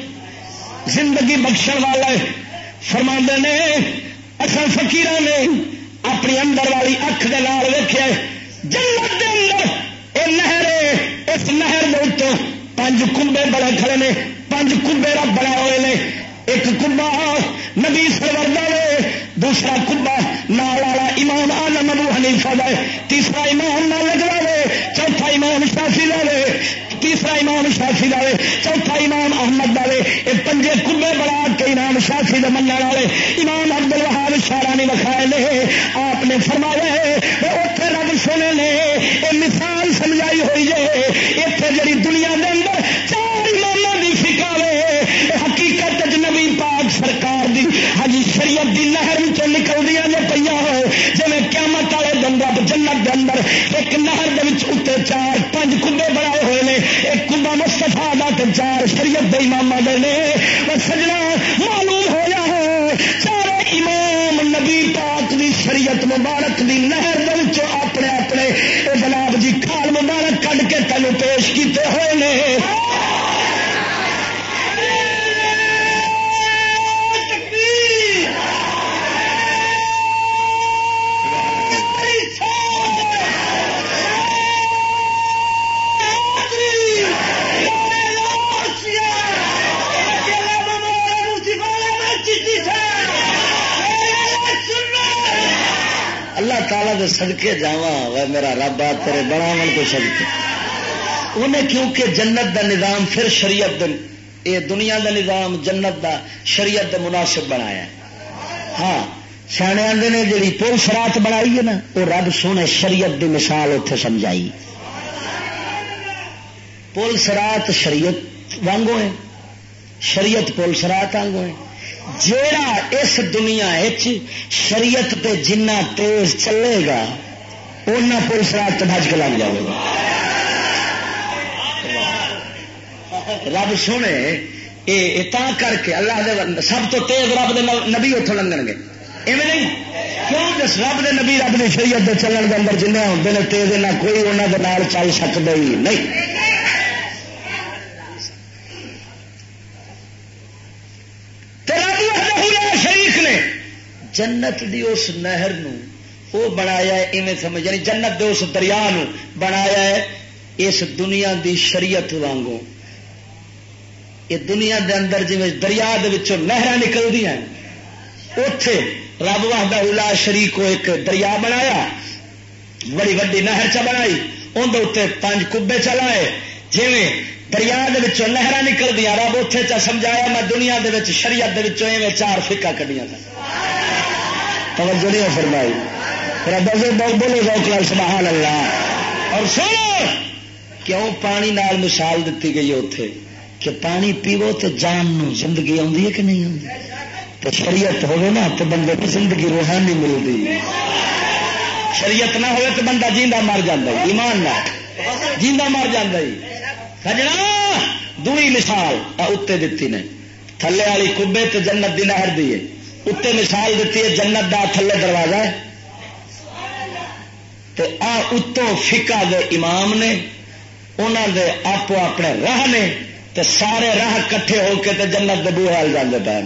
زندگی بخشن والا ہے فرما نے اصل فکیر نے اپنی اندر والی اکھ دے نال ویخیا جنت دے اندر یہ نہر ہے، اس نہر دے کے پانچ کمبے بڑے کھڑے نے۔ پانچ کمبے رب بنا ہوئے نے۔ ایک کبا نبی سرور دے دوسرا کبا نال والا امام آلم ابو حنیفہ دے، تیسرا امام مالک دے، چوتھا امام شافی دے، تیسرا امام شافی دے، چوتھا امام احمد دے، یہ پنجے کبے بڑا کے امام شافی دے من والے امام عبد الوہاب شارا نے وکھائے لے آپ نے فرمایا اتنے رب سونے نے یہ مثال سمجھائی ہوئی ہے اتنے جڑی دنیا دے اندر چار امام کی فکا وے حقیقت نبی پاک سرکار دی۔ ہجی شریعت دی نہر چ نکل دیا جو پہ ہو جی قیامت والے دنگا جنت دے اندر ایک نہر دے اتنے چار پانچ کبے بنائے ہوئے نے۔ ایک کبا مستفا دا چار شریعت دے امام دے نے۔ سجنا معلوم ہوا ہے سارے امام نبی پاک دی شریعت مبارک دی نہر دے اپنے اپنے جناب جی کھال مبارک کھ کے تینوں پیش کیتے ہوئے نے۔ تعالیٰ دے سدکے جا میرا رب آ تیرے بڑا من کو سدکے انہیں کیونکہ جنت دا نظام پھر شریعت دن، اے دنیا دا نظام جنت دا شریعت دا مناسب بنایا۔ ہاں سیانے آدھے نے جی پول سرات بنائی ہے نا وہ رب سونے شریعت دی مثال اتنے سمجھائی۔ پول سرات شریعت وانگو ہے، شریعت پول سرات وانگو ہے۔ جیڑا اس دنیا شریعت تے جنہ تیز چلے گا اُنہ پولیس رات بج کے لگ جائے گا۔ رب سونے یہ کر کے اللہ دے سب تو تیز رب دے نبی اتوں لنگن گے۔ ایویں نہیں؟ کیوں جس رب دے نبی، رب دے شریعت دے چلن کے اندر جنہیں ہوتے ہیں تیز، نہ کوئی انہوں کے چل سکتا ہی نہیں۔ جنت دی اس نہر نو وہ بنایا ہے، ایویں سمجھ یعنی جنت دے اس دریا نو بنایا ہے، اس دنیا دی شریعت وانگوں۔ یہ دنیا دے اندر جی دریا نہر نکل دیا اتے رب وحدہ الا شریف کو ایک دریا بنایا، بڑی وڈی نہر چ بنائی اندر اتنے پانچ کبے چلائے۔ جی دریا نہر نکل دیا رب اتے چا سمجھایا، میں دنیا دے شریعت دے چار فکا کڈیاں توجہ نہیں فرمائی۔ پھر دسے بہت بولے روک سبحان اللہ۔ اور سنو کیوں پانی نال مثال دیتی گئی اتے کہ پانی پیو تو جان نو زندگی آتی ہے کہ نہیں آتی تو شریعت ہوگی نا تو بندے کی زندگی روحانی ملتی شریعت نہ ہوئے تو بندہ جیندہ مر جا ایمان نہ۔ جیندہ مر جا سجنا دوئی مثال اتنے دیتی نے۔ تھلے والی کبے تو جنت دی نہر دی ہے۔ اتنے مثال دیتی ہے، جنت دا تھلے دروازہ ہے۔ تو آ اتوں فکا دے امام نے انہوں دے آپ اپنے راہ نے، تے سارے راہ کٹھے ہو کے تے جنت دے بوہے وال جانے پے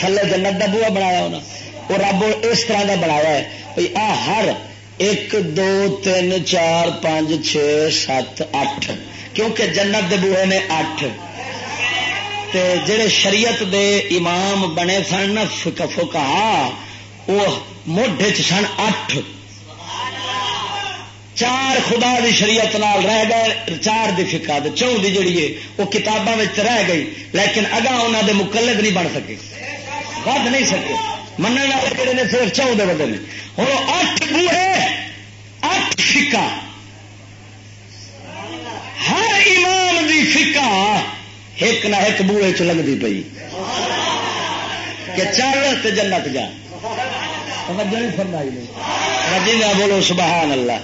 تھلے جنت کا بوا بنایا انہیں وہ رب اس طرح کا بنایا ہے۔ آ ہر ایک، دو، تین، چار، پانچ، چھ، سات، اٹھ۔ کیونکہ جنت دے بوئے نے اٹھ۔ تے جڑے شریعت دے امام بنے سن فکا وہ موڈے سن اٹھ۔ چار خدا دی شریعت نال رہ گئے، چار دی فکا چون دی جڑی ہے، وہ کتابوں میں رہ گئی۔ لیکن اگا انہوں دے مقلد نہیں بن سکے۔ ود نہیں سکے۔ من والے جڑے نے صرف چون دے بدلے۔ ہوں اٹھ بوہے اٹھ فکا ہر امام دی فکا ایک نہ ایک بوئے چ لگتی پی کہ چل تو جنت جا۔ فرمائی نہیں بولو، سبحان اللہ۔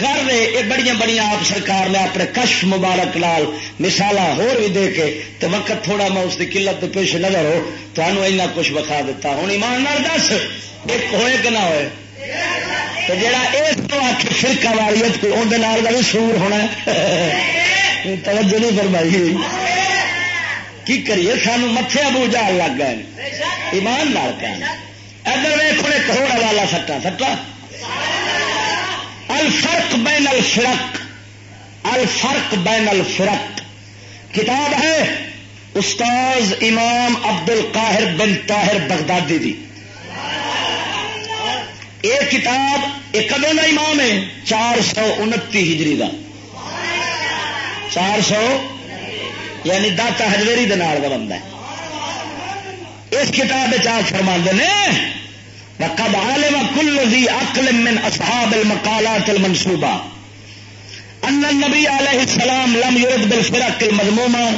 گھر یہ بڑی بڑی آپ سرکار نے اپنے کشف مبارک لال مثال ہور بھی دے کے تو وقت تھوڑا میں اس کی قلت پیش نظر ہو تو اینا کچھ بکھا دیتا ہوں ایمان دس، ایک ہوئے کہ نہ ہوئے؟ تو جڑا اس کو آخ فرقہ والیت کو اندر بھی سور ہونا توجہ نہیں فرمائی کی کریے؟ سانو متے ابو جال لگ گئے۔ ایمان لال کا ادھر ویخ کروڑ والا سٹا سٹا۔ الفرق بین الفرق الفرق بین الفرق۔ کتاب ہے استاذ امام عبد القاہر بن طاہر بغدادی دی۔ یہ کتاب ایک کدوں کا امام ہے؟ چار سو انتی ہجری کا چار سو یعنی داتا ہجویری دال کا بندہ ہے۔ اس کتاب چار فرما نے، وقد علم كل ذي عقل من اصحاب المقالات المنصوبه ان النبي عليه السلام لم يرد بالفرق المذمومه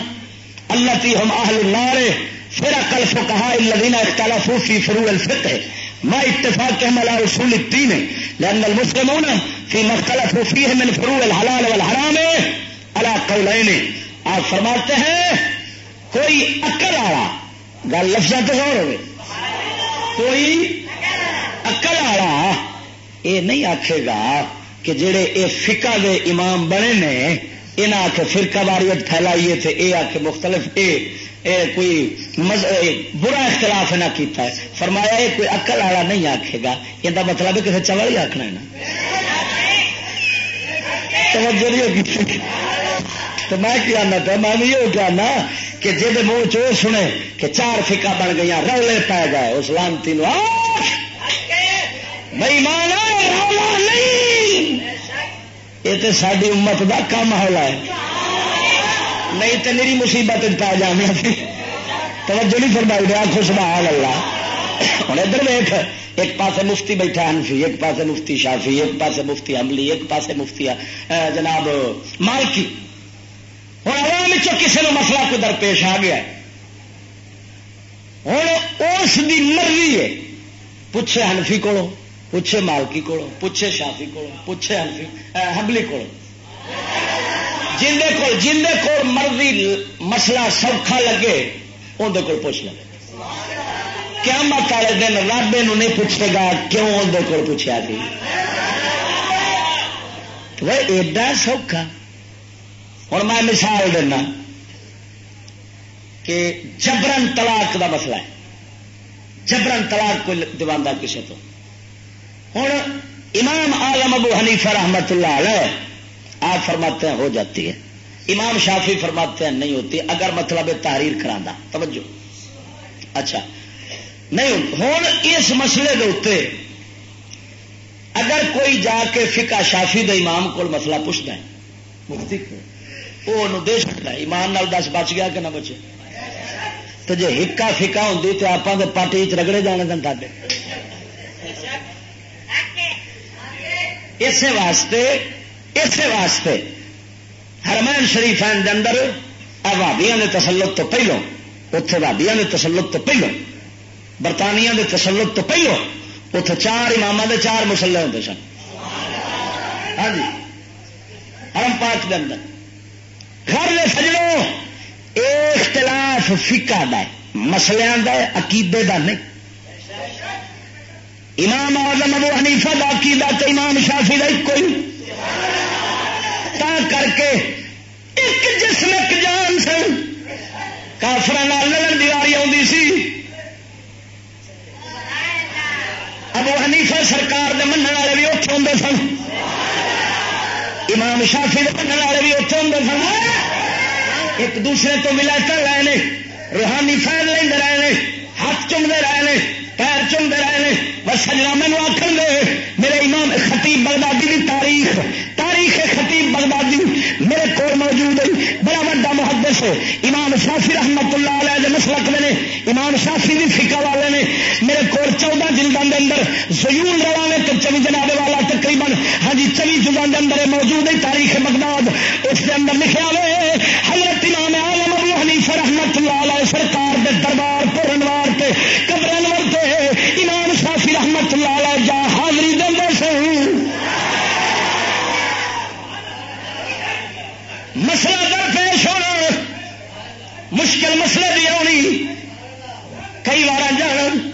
التي هم اهل النار، فرق الفقهاء الذين اختلفوا في فروع الفقه ما اتفاقهم على اصول الدين لان المسلمون فيما اختلفوا فيه من فروع الحلال والحرام۔ على قولين آپ فرماتے ہیں، کوئی عقل والا، گل لفظ تو اور ہوئے، کوئی اکل والا یہ نہیں آکھے گا کہ جڑے اے فکا دے امام بنے نے یہاں آ کے فرقہ واریت پھیلائیے تھے یہ آ کے مختلف اے اے کوئی مز... اے برا اختلاف نہ کیتا ہے۔ فرمایا یہ کوئی اکل والا نہیں آکھے گا، یہ مطلب ہے کسی چول ہی آخنا ہے نا۔ تو میں کیا تھا، میں یہ کہ جہد منہ چ سنے کہ چار فکا بن گئی رولے پی گئے، اس لانتی بھائی مانا رولا نہیں۔ یہ تو ساری امت کا کم ہولا ہے۔ نہیں تو میری مصیبت پا جانا توجہ نہیں فرمائی دیا خوش بحال اللہ۔ ہوں ادھر ویخ ایک پاسے مفتی بیٹھا انفی ایک پاسے مفتی شافی ایک پاسے مفتی عملی، ایک پاسے مفتی جناب مالکی۔ ہوں عوام کسی نے مسئلہ کو درپیش آ گیا؟ ہوں اس کی مرضی ہے، پوچھے ہنفی کو پوچھے مالکی کو پوچھے شافی کو پوچھے ہبلی کو جن کو مرضی، مسئلہ سوکھا لگے اندر کو پوچھ لگے۔ کیا مت والے دن رب یہ نہیں پوچھے گا، کیوں اندر کو پوچھا سی؟ ایڈا سوکھا۔ ہوں میں مثال دینا کہ جبرن طلاق کا مسئلہ ہے۔ جبرن طلاق کو دیوانا کسی تو۔ ہوں امام آلم ابو حنیفہ رحمت اللہ علیہ، آپ فرماتے ہیں ہو جاتی ہے۔ امام شافی فرماتے ہیں نہیں ہوتی، اگر مطلب تحریر کرا توجہ۔ اچھا۔ نہیں ہوں اس مسئلے کے اتنے اگر کوئی جا کے فکا شافی دے امام کو مسئلہ پوچھتا ہے، مفتی کو وہ دے سکتا ہے، ایمان نال دس بچ گیا کہ نہ بچے؟ تو جی ہکا فکا ہوں تو آپ پاٹی چ جانے دن تھے اسی واسطے اسی واسطے ہرمین شریف اندر بھابیا نے تسلط تو پہلو اتنے بھابیا نے تسلط تو پہلو۔ برطانیہ کے تسلط تو پہلو اتنے چار امام کے چار مسلے ہوتے سن۔ ہاں جی۔ ہرم پاک کے اندر۔ گھر نے سجڑوں اختلاف فکا ہے مسلیاں کا عقیدے کا نہیں۔ امام آزم ابو حنیفہ دا عقیدہ تو امام شافی کا ایک کوئی تا کر کے ایک جسم ایک جان سن۔ کافر لڑن دیواری آتی سی۔ ابو حنیفہ سرکار دے منع والے بھی اتنے ہوں سن۔ امام شافی دے منع والے بھی اتنے ہوں سن۔ ایک دوسرے تو ملا کر رہے ہیں روحانی فیل لے رہے ہیں ہاتھ چمتے رہے ہیں پیر چومتے رہے ہیں بس سجنا مینو آخر دے۔ میرے امام خطیب بغدادی کی تاریخ تاریخ خطیب بغدادی میرے کو موجود ہے۔ بڑا وا محدث ہے۔ امام شافی رحمت اللہ علیہ مسلک میں نے۔ امام شافی بھی فکا والے نے۔ میرے کو چودہ جلدوں کے اندر زیون روا نے تو چوی جناب والا تقریباً ہاں جی چوی جلدوں کے اندر موجود ہے تاریخ بغداد۔ اس کے اندر لکھا ہوئے حضرت امام عالم ابو حنیف رحمت اللہ علیہ سرکار کے دربار پورنوار کے قبرنور کے امام شافی رحمت اللہ علیہ جا حاضری دے سے مسئلہ در پیش ہونا مشکل مسئلے بھی آنی۔ کئی بار جان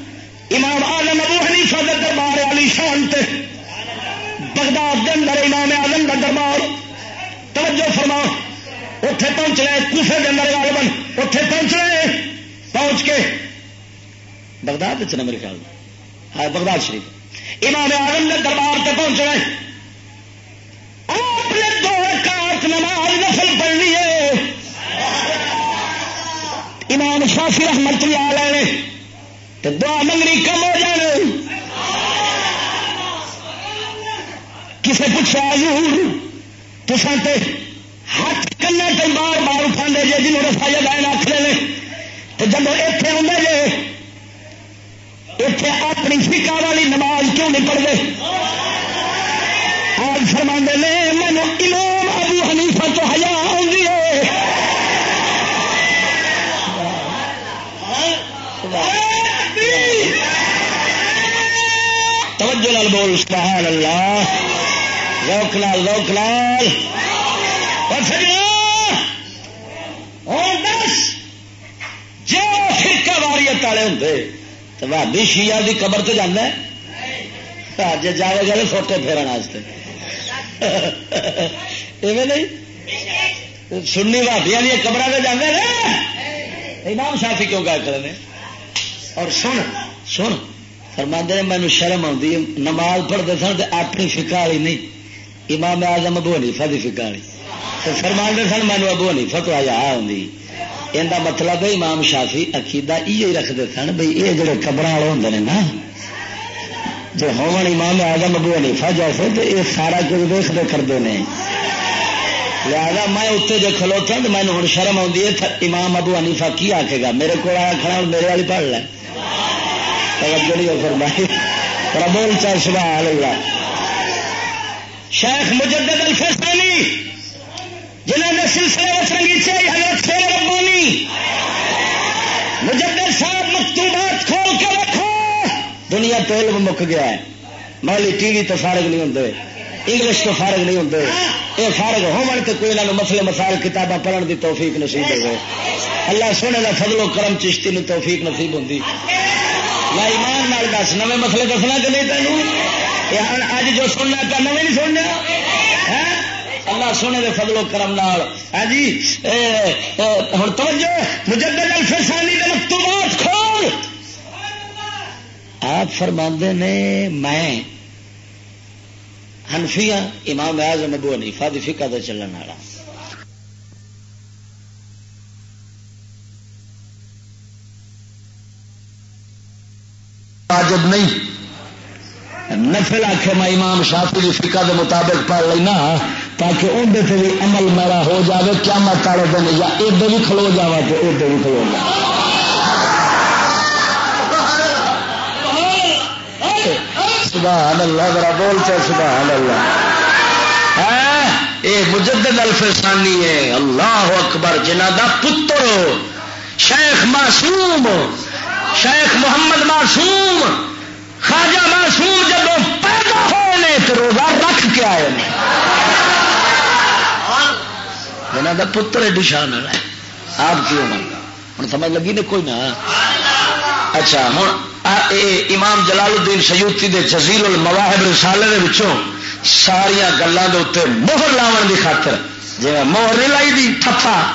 امام آلم ابو حنیفہ کا دربار علی شان تے۔ بغداد کے اندر امام آلم کا دربار۔ توجہ فرما۔ اتے پہنچ رہے کوفے کے اندر غالباً اتے پہنچ رہے پہنچ کے۔ بغداد چ میرے خیال ہاں بغداد شریف۔ امام آلم کے دربار سے پہنچ رہے آپ نے دو رکعت نماز نفل پڑھنی ہے۔ امام شافی رحمت اللہ علیہ تو دعا منگنی کم ہو جائے۔ کسے پوچھا، حضور تو سانتے ہاتھ کنا تے بار بار اٹھا دے جی جنہوں رفا جائے آخ لے تو جب اتنے آدھے جی اتنے اپنی فکا والی نماز کیوں نہیں پڑھتے آج فرما نے، مینو امام ابو حنیفہ تو ہزار آئی ہے۔ توجہ لال بول، سبحان اللہ۔ روک لال روک لال اور دس، جو فرقہ واریت والے ہوں تو بھابی شیعہ دی قبر تو جانا ہے۔ جائے گا سوٹے پھیرن واسطے نہیں؟ سننی بھابیا دیا قبر سے جانے امام شافی کیوں گا کرنے اور سن سن فرما نے مینو شرم آتی نماز پڑھتے سن تو اپنی فکا والی نہیں۔ امام آزم ابو حنیفہ کی فکا والی۔ تو فرما سن مینو ابو حنیفہ تو آیا آئی یہ مطلب ہے امام شافی عقیدہ یہ رکھتے سن بھائی یہ جڑے قبر والے ہوں نا جو ہومن امام آزم ابو حنیفہ جیسے تو یہ سارا کچھ دیکھتے کرتے ہیں۔ لہٰذا میں اتنے جو کھلوتا تو مینو ہوں شرم آتی ہے امام ابو حنیفہ کی آکے گا؟ میرے کو آیا کھڑا میرے والی پڑھ لے۔ بول چل سبحان اللہ۔ شیخ مجدد الفسانی جنہوں نے سلسلے وسنگیچے حضرت شیر ربانی۔ مجدد صاحب مکتوبات کھول کے رکھو۔ دنیا تو علم مک گیا ہے۔ مولی ٹی وی تو فارغ نہیں ہوں انگلش تو فارغ نہیں ہوں یہ فارغ ہومن تو کوئی نہ مسئلے مسائل کتابیں پڑھن کی توفیق نصیب ہوئے۔ اللہ سونے کا فضل و کرم چشتی نے توفیق نصیب ہوں میں ایمان نال دس نوے مسئلے دسنا کہ نہیں تینوں؟ اج جو سننا پہ نویں نہیں سننا؟ ہاں؟ اللہ سونے کے فضل و کرم نال۔ ہاں جی ہوں توجہ، مجدد الفسانی کے مکتوبات آپ فرما نے میں ہنفیا امام اعظم ابو حنیفہ دی فقہ دے چلن والا۔ واجب نہیں۔ نفل آخ میں امام شافی کی فقہ دے مطابق پڑھ لینا تاکہ اندر سے بھی عمل میرا ہو جائے کیا میں تارے دن یا ادھر بھی کھلو جا تو ادھر بھی کھلو جا سبحان اللہ، ذرا بول چاہے سبحان اللہ۔ ہاں، اے مجدد الفسانی ہے، اللہ اکبر، جنہ دا پتر شیخ معصوم، شیخ محمد معصوم، خواجہ معصوم جب پیدا ہونے تو روزہ رکھ کے آئے جنہ دا پتر ہے ڈشان ہے۔ آپ کیوں منگا ہوں، سمجھ لگی نے کوئی نہ اچھا ہوں۔ امام جلال الدین سیوتی دے جزیل المواہب رسالے دے وچوں ساریا گلوں کے اتنے موہر لاؤن کی خاطر جی موہر نہیں لائی دی ٹھپا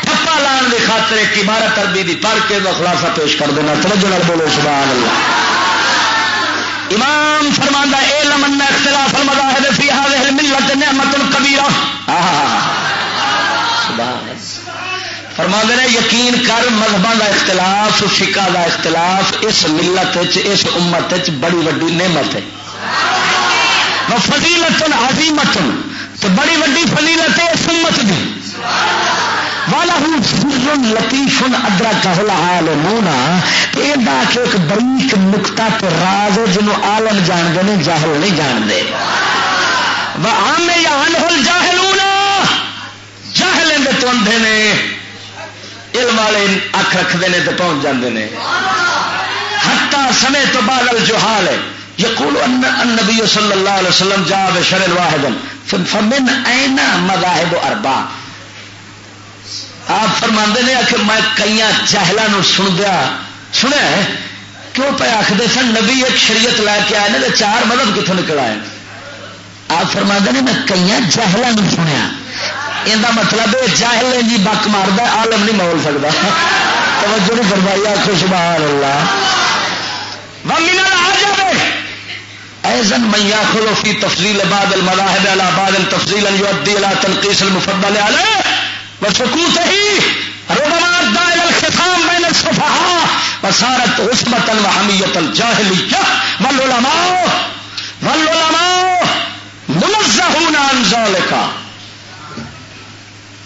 ٹھپا لان کی خاطر ایک عمارت عربی دی پڑھ کے خلاصہ پیش کر دینا، توجہ بولو، سبحان اللہ۔ امام فرماندہ، اے لمن اختلاف المذاہب فی هذه الملت نعمت کبیرہ۔ فرما نے یقین کر مذہبوں کا اختلاف فکا کا اختلاف، اس ملت اس امت بڑی وڈی نعمت ہے۔ فضیلت عظیمت تو بڑی وڈی فضیلت ہے اس امت کی والا ہوں لطیف ادرا کہلا حال مونا یہ ایک بریک نکتا تو راز ہے جنوب آلم جانتے ہیں، جاہل نہیں جانتے۔ آم یا انہل جاہل جاہل تو اندھے نے۔ علم والے اکھ رکھتے ہیں تو پہنچ جاتے ہیں۔ ہتا سمے تو بادل جو حال ہے یقول النبی صلی اللہ علیہ وسلم جا بشر واحد فمن اینا مذاہب اربا۔ آپ فرما نے کہ میں کئی جہلوں سندیا سنیا کیوں پہ آخر سن؟ نبی ایک شریعت لے کے آئے تو چار مذہب کتوں نکل آئے؟ آپ فرما نے میں کئی جہلوں سنیا۔ یہ مطلب ہے، جاہل نے جی بک مارد آلم نہیں مول سکتا توجہ نہیں فرمائی آخو سبحان اللہ ایزن من یاخذ فی تفضیل بعض المذاهب على بعض تفضیلا يؤدي الى تنقيص المفضل عليه وسكوته ربما ادى الى الخصام بين الصفحاء وصارت عصمه وحميه الجاهليه والعلماء والعلماء منزهون عن ذلك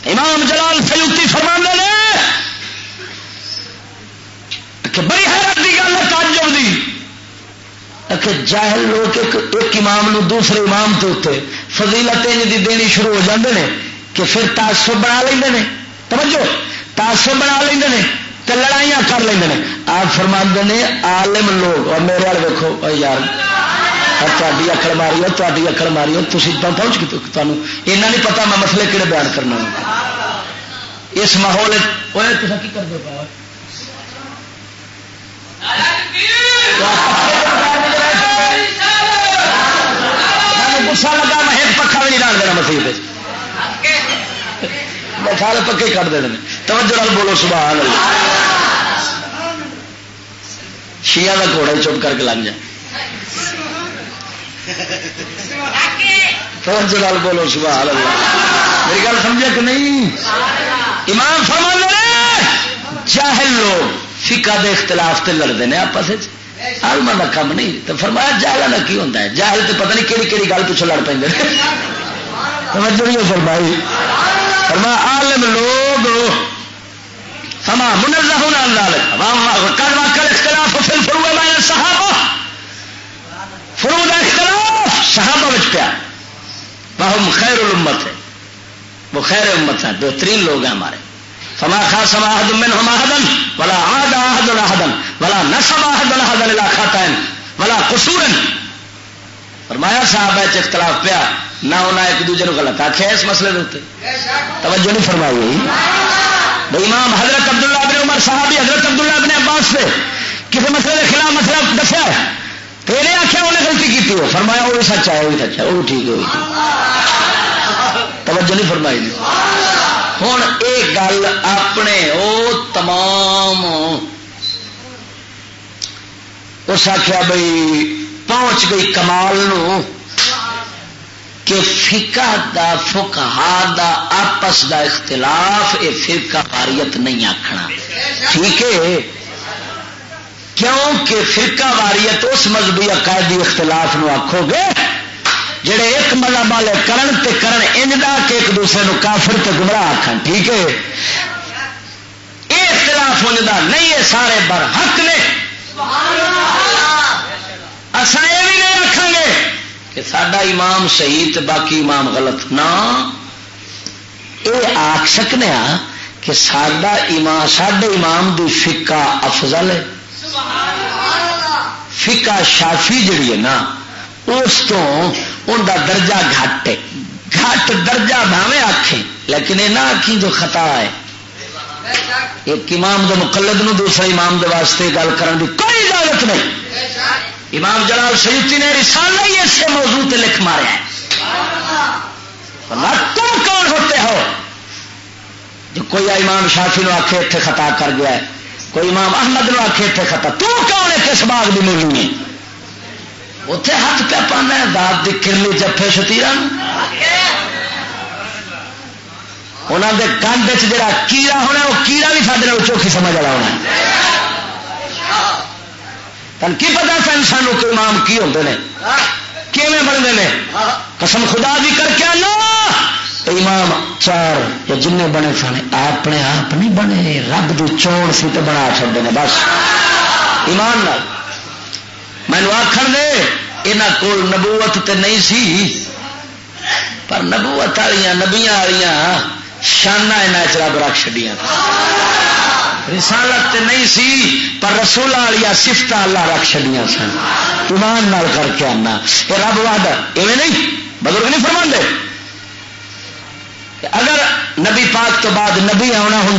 امام جلال سیوتی فرما نے کہ بڑی حیرت کی گل ہے تعجب دی۔ کہ جاہل لوگ ایک, ایک امام نو دوسرے امام کے اتنے فضیلت دی دینی شروع ہو جاندے نے کہ پھر تاسو بنا لیں نے۔ توجہ تاسو بنا لیں نے تو لڑائیاں کر لیں نے۔ آپ فرما نے عالم لوگ اور میرے والے دیکھو یار۔ تاری اکڑ ماری ہو تاری اکڑ ماری ہو تھی پہنچ گئی تمہیں ایسا نہیں پتا میں مسئلے کہڑے بیان کرنا اس ماحول کی کر دو گسا لگا میں ایک پکا بھی نہیں ڈال دینا مسیح سارے پکے کٹ دے توجہ بولو سبحان اللہ شیا کا گھوڑا چپ کر کے لگ جائے فوج لال بولو، سبحان اللہ۔ میری گل سمجھے کہ نہیں؟ امام فرمان جاہل لوگ فکا دے اختلاف تے لڑتے ہیں آپس آلما کا کم نہیں۔ تو فرمایا جاہل کا کی ہوتا ہے؟ جاہل تو پتہ نہیں کہڑی کہڑی گل پیچھے لڑ پہ توجہ نہیں فرمائی۔ فرما عالم لوگ سما منزہ ہونا اللہ کل واقع اختلاف، فل فرو ہے صحابہ۔ فرو کا اختلاف صحابہ پیا وہ خیر الامت ہے۔ وہ خیر امت ہے بہترین لوگ ہیں ہمارے۔ فما خا سما من ہم ولا آد آہد الحدن ولا نسم آہد الحدن لا خاتین ولا قصورن۔ فرمایا صاحب ہے اختلاف پیا، نہ انہیں ایک دوسرے کو غلط آخیا اس مسئلے کے توجہ نہیں فرمائی۔ بھائی امام حضرت عبداللہ ابن عمر صاحب حضرت عبداللہ ابن عباس سے کسی مسئلے کے خلاف مسئلہ دسیا تیرے آخیا انہیں غلطی کی ہو فرمایا وہ بھی سچا ہے وہ بھی سچا وہ ٹھیک ہے توجہ نہیں فرمائی۔ ہوں یہ گل اپنے وہ تمام اس آخیا بھائی پہنچ گئی کمال نو کہ فکا دا فکا دا آپس دا اختلاف یہ فرقہ واریت نہیں آخنا ٹھیک ہے؟ کیوں کہ فرقہ واریت اس مذہبی عقائدی اختلاف نو آخو گے، جڑے ایک مذہب والے کرن تے کرن انجدا کہ ایک دوسرے نو کافر تے گمراہ آخن ٹھیک ہے؟ یہ اختلاف انجدا نہیں ہے، سارے بر حق نے۔ اصا یہ بھی نہیں آخان گے کہ سڈا امام صحیح تے باقی امام غلط۔ نہ، یہ آخ سکنے ہاں کہ سڈا امام سڈے امام دی فکا افضل ہے۔ فکا شافی جڑی ہے نا، اس کو ان کا درجہ گھٹ گھٹ درجہ بھاوے آخے لیکن یہ نہ آخی جو خطا ہے۔ ایک امام دے مقلد نو دوسرا امام دے واسطے گل کرن دی کوئی اجازت نہیں۔ امام جلال سیدی نے رسالہ ہی ایسے موضوع تے لکھ مارے تم کون ہوتے ہو؟ جو کوئی امام شافی نو آخے اتنے خطا کر گیا ہے۔ کوئی امام احمد نو آخے اتنے خطا۔ تو کون ہے کس باغ کی ملنی اتے ہاتھ پہ پانا دات کی کرلی جفے شتیر انہوں کے کندھ جا کیڑا ہونا وہ کیڑا بھی سارے چوکھی سمجھ والا ہونا تن کی پتا سن سان کوئی امام کی ہوتے ہیں کیون بنتے ہیں قسم خدا بھی کر کے آنا امام چار یا جن بنے سن، اپنے آپ نہیں بنے، رب کی چون سی تو بنا چڑتے ہیں بس۔ ایمان مینو آخر دے یہاں کو نبوت تے نہیں سی۔ پر نبوت والیاں نبیاں والیاں شانہ یہاں رب رکھ چڑیا رسالت تے نہیں سی، پر رسول والی سفت اللہ رکھ چڑیا سن۔ ایمان نال کر کے آنا۔ یہ رب واد ایویں نہیں؟ بزرگ نہیں فرما دے اگر نبی پاک تو بعد نبی آنا ہوں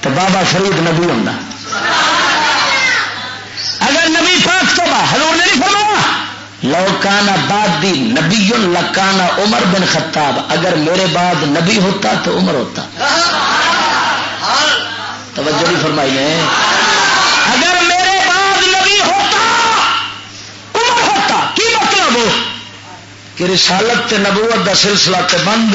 تو بابا فرید نبی ہوں اگر نبی پاک تو بعد، حضور نے نہیں فرمایا؟ لوکانا بعد دی نبی لکانا عمر بن خطاب۔ اگر میرے بعد نبی ہوتا تو عمر ہوتا۔ توجہ نہیں فرمائی نے؟ اگر میرے بعد نبی ہوتا، عمر ہوتا، کی مطلب کہ رسالت تے نبوت دا سلسلہ تے بند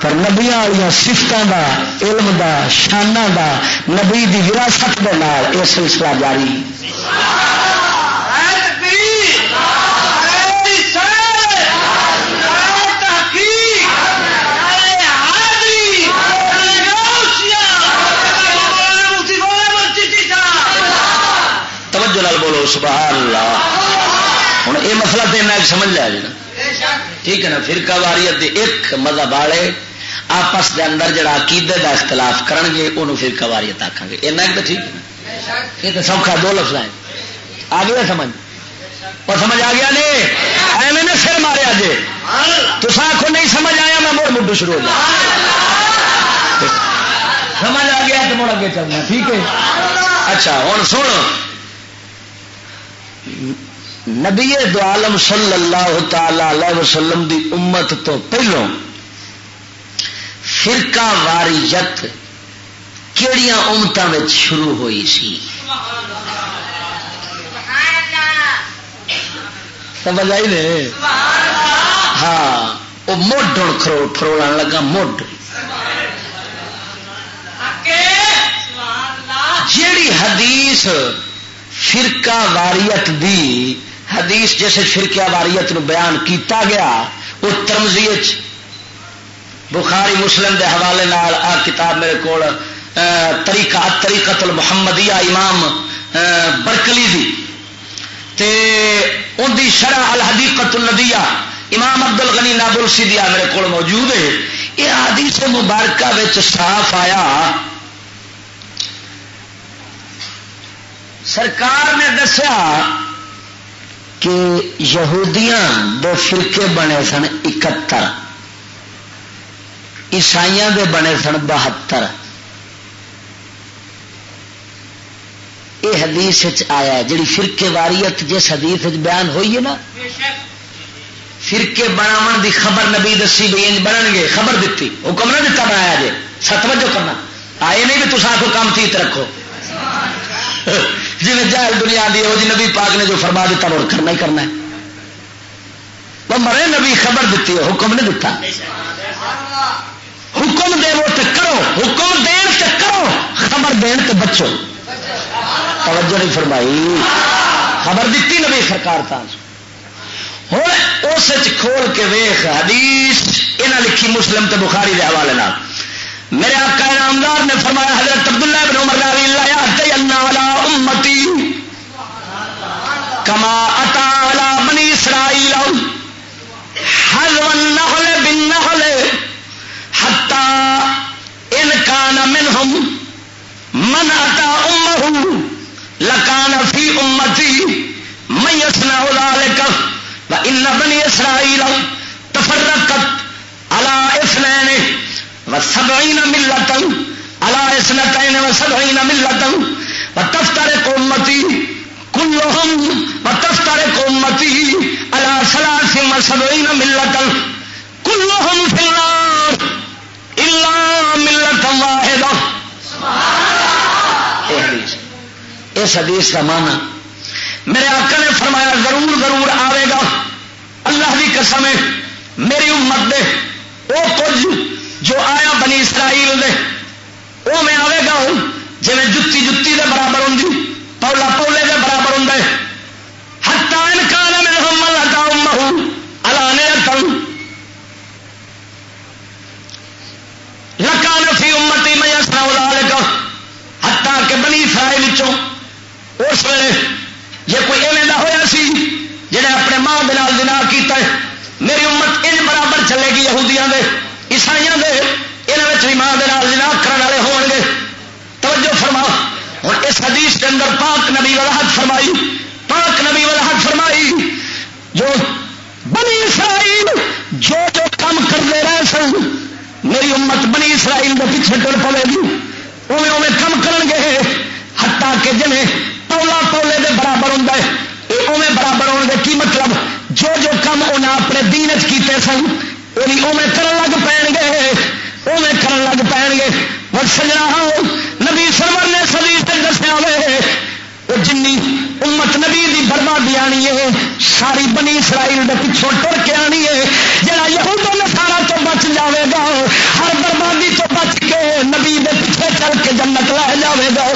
پر نبیا والی سفتوں دا علم دا شانہ دا نبی دی وراثت دے نال یہ سلسلہ جاری۔ سبحان اللہ ہوں یہ مسئلہ تو سمجھ لیا جی۔ نا ٹھیک ہے نا، فرقہ واریت دے ایک مذہب والے آپس کے اندر جڑا عقیدے کا اختلاف کرن گے انہوں فرقہ واریت آخان گے۔ ایسا ایک تو ٹھیک ہے یہ تو سوکھا دو لفظ ہیں۔ آ گیا سمجھ؟ اور سمجھ آ گیا نہیں ایویں نے سر ماریا جی۔ تو آخو نہیں سمجھ آیا، میں مڑ مڈو شروع ہو جائے سمجھ آ گیا تو مڑ اگے چلنا، ٹھیک ہے؟ اچھا ہوں سن۔ نبی دعالم صلی اللہ تعالی وسلم دی امت تو پہلو فرقہ واریت کیڑیاں امتوں شروع ہوئی سی؟ سمجھ آئی نے؟ ہاں وہ مڈ ہوں کھرو فروڑ لگا، مڈ۔ جیڑی حدیث فرقہ واریت دی حدیث جیسے فرقہ واریت نو بیان کیتا گیا وہ ترمزی بخاری مسلم دے حوالے نال آ کتاب میرے کو طریقہ طریقت المحمدیہ امام برکلی دی۔ تے ان دی شرح الحدیقت الندیہ امام عبد الغنی نابل سیدیا میرے کو موجود ہے۔ یہ حدیث مبارکہ صاف آیا۔ سرکار نے دسیا کہ یہودیاں دو فرقے بنے سن، اکہتر۔ عیسائی دے بنے سن، بہتر۔ یہ حدیث آیا جڑی فرقے واریت جس حدیث بیان ہوئی ہے نا، فرقے بناو دی خبر نبی دسی بھی انج بنن گے، خبر دیتی حکم نہ دتا بنایا جی ستوجو کرنا۔ آئے نہیں بھی تو ساتھ کام تیت رکھو۔ جی جہل دنیا دی ہو جی نبی پاک نے جو فرما دیتا وہ کرنا ہی کرنا ہے۔ وہ مرے نبی خبر دیتی ہے، حکم نہیں دیتا۔ حکم دے وہ تو کرو، حکم دین تو کرو، خبر دین تو بچو۔ توجہ نہیں فرمائی۔ خبر دیتی نبی سرکار تھا ہوں اس کھول کے ویخ حدیث یہاں لکھی مسلم تے بخاری کے حوالے میرے آقا نامدار نے فرمایا، حضرت عبداللہ بن عمر راوی اللہ یاتی اللہ علی امتی کما اتا علی بنی اسرائیل حضو النحل بالنحل حتی ان کان منہم من اتا امہو لکان فی امتی من یسنا ذالک و ان بنی اسرائیل تفرقت علی اثنین وسبعین ملتن علا اسنتین وسبعین ملتن وتفترق امتی کلهم وتفترق امتی علا ثلاث وسبعین ملتن كلهم في النار ملت واحد اس حدیث کا مانا میرے آقا نے فرمایا، ضرور ضرور آئے گا۔ اللہ کی قسم میری امت دے وہ کچھ جو آیا بنی اسرائیل دے، وہ میں آئے گا ہوں جی جتی جتی دے برابر ہوں جی، پولا پولے دے برابر ہوں ہتا انکان میں ہم ہتا مہو الانے لکان فی امتی میں سنا لال کا ہتا کہ بنی اسرائیل چوں اس ویلے جی کوئی ایویں ہوا سی جہے اپنے ماں دال دنا کیتا ہے۔ میری امت ان برابر چلے گی یہودیاں دے۔ عیسائی دے یہاں بھی ماں دال کرنے والے ہون گے توجہ فرما ہوں اس حدیث کے اندر پاک نبی وضاحت فرمائی، پاک نبی وضاحت فرمائی، جو بنی اسرائیل جو جو کام کرتے رہے سن، میری امت بنی اسرائیل کے پیچھے ٹر پوے گی۔ اوے اوے کم کرن گے ہٹا کے جنے پولا پولے دے برابر ہوں اوے برابر ہو گے۔ کی مطلب؟ جو جو کم انہیں اپنے دین کیتے سن وہ اوے کرن لگ پے گے اوے کرن لگ پے گے وہ سجنا نبی سرور نے سبھی سے دسیا ہوئے وہ جن امت نبی دی بربادی آنی ہے ساری بنی اسرائیل دے پچھوں ٹر کے آنی ہے جہاں یہود سارا تو بچ جاوے گا ہر بربادی تو بچ کے نبی دے پیچھے چل کے جنت لے جاوے گا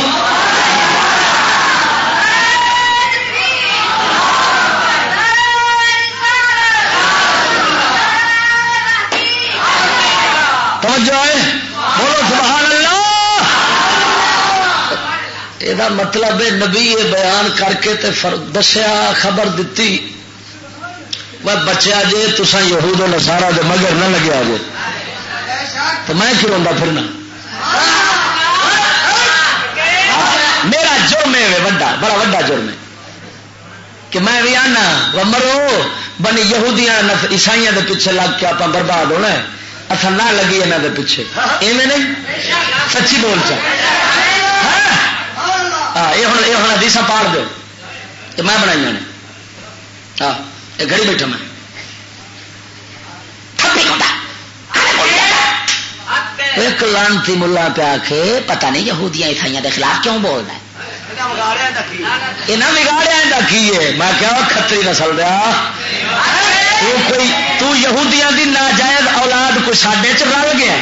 یہ مطلب ہے نبی یہ بیان کر کے تے دسیا، خبر دیتی میں بچیا جے تسا یہود نسارا دے مگر نہ لگیا جے تو میں کیوں پھرنا؟ میرا جرم ہے وڈا، بڑا وڈا جرم ہے۔ کہ میں بھی آنا، وہ مرو، بنی یہودیاں عیسائی دے پیچھے لگ کے آپ برباد ہونا ہے۔ اصل نہ لگی یہاں دے پیچھے۔ ایویں نہیں؟ سچی بول چا یہ ہوں حدیث پاڑ دو تو میں بنائی نے ہاں یہ گھڑی بیٹھا میں ایک لانتی ملا پہ آ کے پتا نہیں یہودیاں عیسائی کے خلاف کیوں بولنا ہے بگاڑیا کی ہے میں کیا کتری نسل دیا کوئی تو یہودیاں دی ناجائز اولاد کوئی سڈے چ رل گیا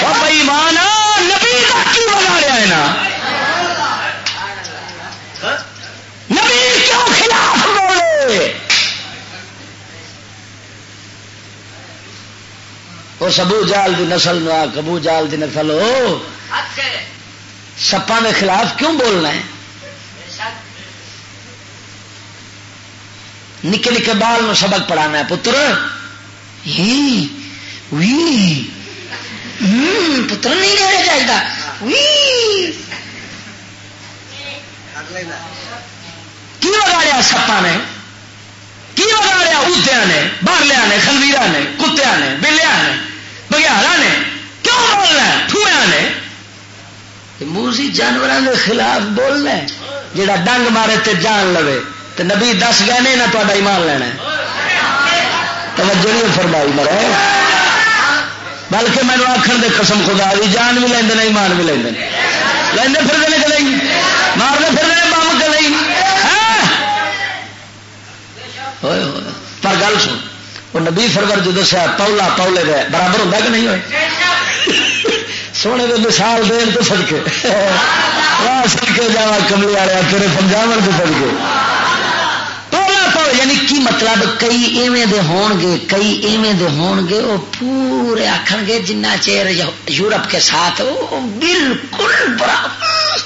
بھائی مان نبی کا کی بگاڑیا ہے نا؟ نبی کیوں خلاف بولے؟ وہ سبو جال دی نسل نو کبو جال دی نسل ہو سپا کے خلاف کیوں بولنا ہے؟ نکے نکے بال نو سبق پڑھانا ہے، پتر، ہی پتر نہیں لینا چاہیے کی بگاڑیا سپا نے کی بگاڑیا ادیا نے بارلیا نے خلویرا نے کتیا نے بلیا نے بگیارا نے کیوں بولنا ٹھویا نے موسی جانوروں کے خلاف بولنا جڑا ڈنگ مارے تے جان لو تو نبی دس گئے نہیں نہ تا ایمان لینا توجہ نہیں فرمائی مرے بلکہ مینو آخر دے قسم خدا بھی جان بھی لینا ایمان بھی لینا لینا پھر دے کہ نہیں مارنے پھر دے بم کہ ہاں؟ پر گل سن، وہ نبی فرور جو دسیا پولا پولے دے، برابر ہوتا کہ نہیں ہوئے؟ سونے دے مثال دین تو سڑکے سڑکے جا کملی والے تیرے پنجاب کے سڑکے یعنی کی مطلب کئی ایویں دے ہون گے کئی ایویں دے ہون گے وہ پورے آخر گے جنہ چیر یورپ کے ساتھ وہ بالکل برابر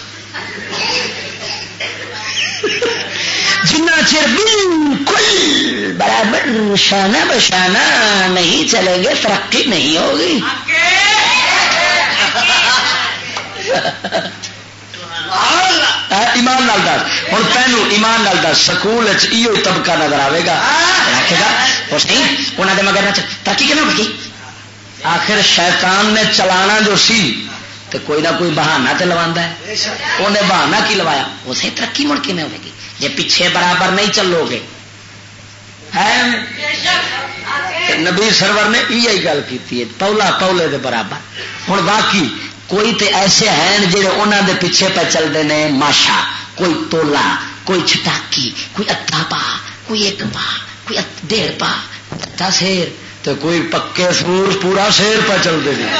جنہ چیر بالکل برابر شانہ بشانہ نہیں چلیں گے ترقی نہیں ہوگی۔ <laughs> ایمان لال دس۔ ہوں تینوں ایمان لال دس۔ سکول طبقہ نظر آئے گا۔ رکھے گا اس نہیں انہوں نے مگر ترقی کیوں کی آخر شیطان نے چلانا جو سی تو کوئی نہ کوئی بہانا تو لوا ہے۔ انہیں بہانا کی لوایا؟ اسے ترقی مڑ کے ہوئے گی؟ جی پیچھے برابر نہیں چلو گے نبی سرور نے یہ گل کی پولا پولے دے برابر۔ ہوں باقی کوئی تے ایسے ہیں جڑے انہوں دے پیچھے پہ چلتے ہیں ماشا کوئی تولا، کوئی چھٹاکی، کوئی اتھا پا کوئی ایک پا، کوئی ڈیڑھ پا اتھا سیر۔ تو کوئی پکے سور پورا شیر پہ چلتے ہیں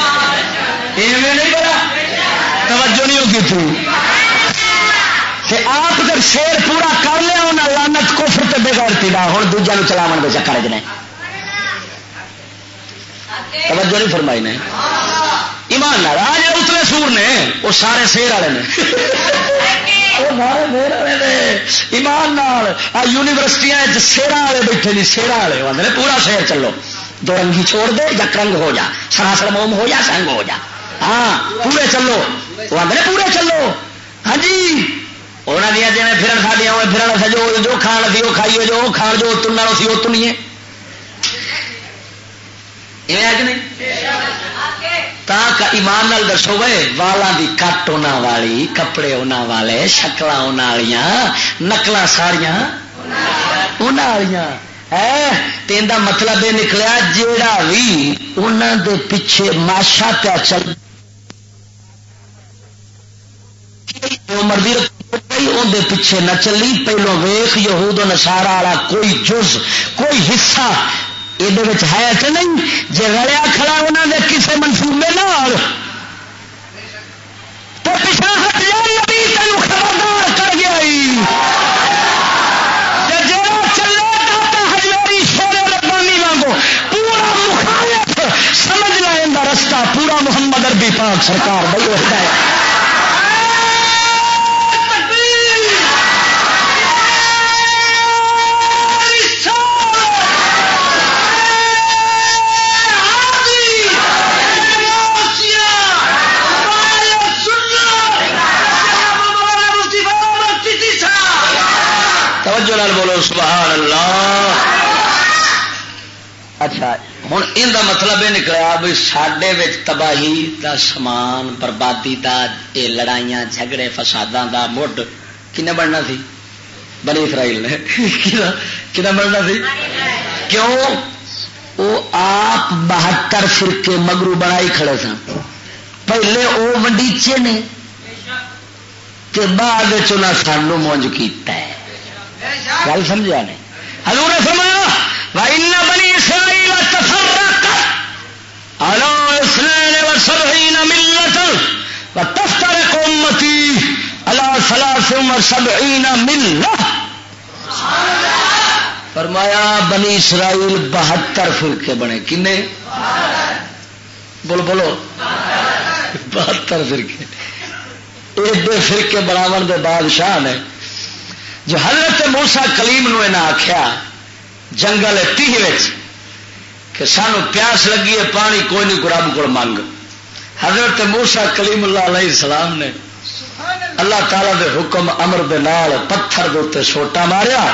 توجہ نہیں ہوگی تھی۔ آپ جب شیر پورا کر لیا انہیں لانت کفر تے بغیر پیڑا ہوں دوجا چلاو کے چکر چ توجہ نہیں فرمائی نے۔ ایمان نال۔ آج اتنے سور نے، وہ سارے شیر والے نے۔ ایمان یونیورسٹیاں سیرا والے بیٹھے جی، نہیں سیرا والے آدھے پورا شیر چلو۔ دو رنگی چھوڑ دے، یا کرنگ ہو جا۔ سراسر موم ہو جا سنگ ہو جا۔ ہاں پورے چلو۔ وہ آدھے پورے چلو۔ ہاں جی۔ انہوں دیا جی پھرن ساڈیا پھرن سجو جو کھان سی وہ کھائیے، جو کھان، جو تننا سی وہ تنیے۔ ایمان نال دسو گے والا دی کٹ ہونا والی کپڑے ہونا والے شکل ہونا والی نقل ساڑیاں ہے مطلب یہ نکلیا جیڑا بھی انہوں دے پیچھے ماشا پیا چل مرضی اندر پیچھے نہ چلی پہلو ویخ یہود نسارا والا کوئی جز کوئی حصہ یہ ہے کہ نہیں؟ جی رلیا کھڑا انہوں نے کسی منصوبے نال؟ تو پچھا ہٹ جائے نبی تین خبردار کر گیا پورا محمد اربی پاک سرکار بھائی، ہوتا ہے۔ سبحان اللہ. اچھا ہوں یہ مطلب یہ نکلا بھی سڈے تباہی دا سامان بربادی دا اے لڑائیاں جھگڑے فساداں دا مڈ کن بننا سی؟ بنی اسرائیل نے۔ کن بننا سی؟ کیوں؟ وہ آپ بہتر فرقے مگرو بنائی کھڑے سن۔ پہلے وہ منڈیچے نے بعد چنا سانو مونج کیتا ہے۔ گل سمجھا نہیں حضور فرمایا وَإِنَّ بَنِي إِسْرَائِيلَ تَفَرَّقَتْ عَلَى اثْنَيْنِ وَسَبْعِينَ مِلَّةً وَتَفْتَرِقُ أُمَّتِي عَلَى ثَلَاثٍ وَسَبْعِينَ مِلَّةً فرمایا بنی اسرائیل بہتر فرقے بنے۔ کنے؟ بولو بولو۔ بہتر فرقے۔ ایڈے فرقے بناو دے بادشاہ نے جو حضرت موسا کلیم نو آخیا جنگل تیہ کہ سانو پیاس لگی ہے، پانی کوئی نہیں، رب کو منگ۔ حضرت موسا کلیم اللہ علیہ السلام نے اللہ تعالی دے حکم امر دے نال پتھر دے سوٹا ماریا۔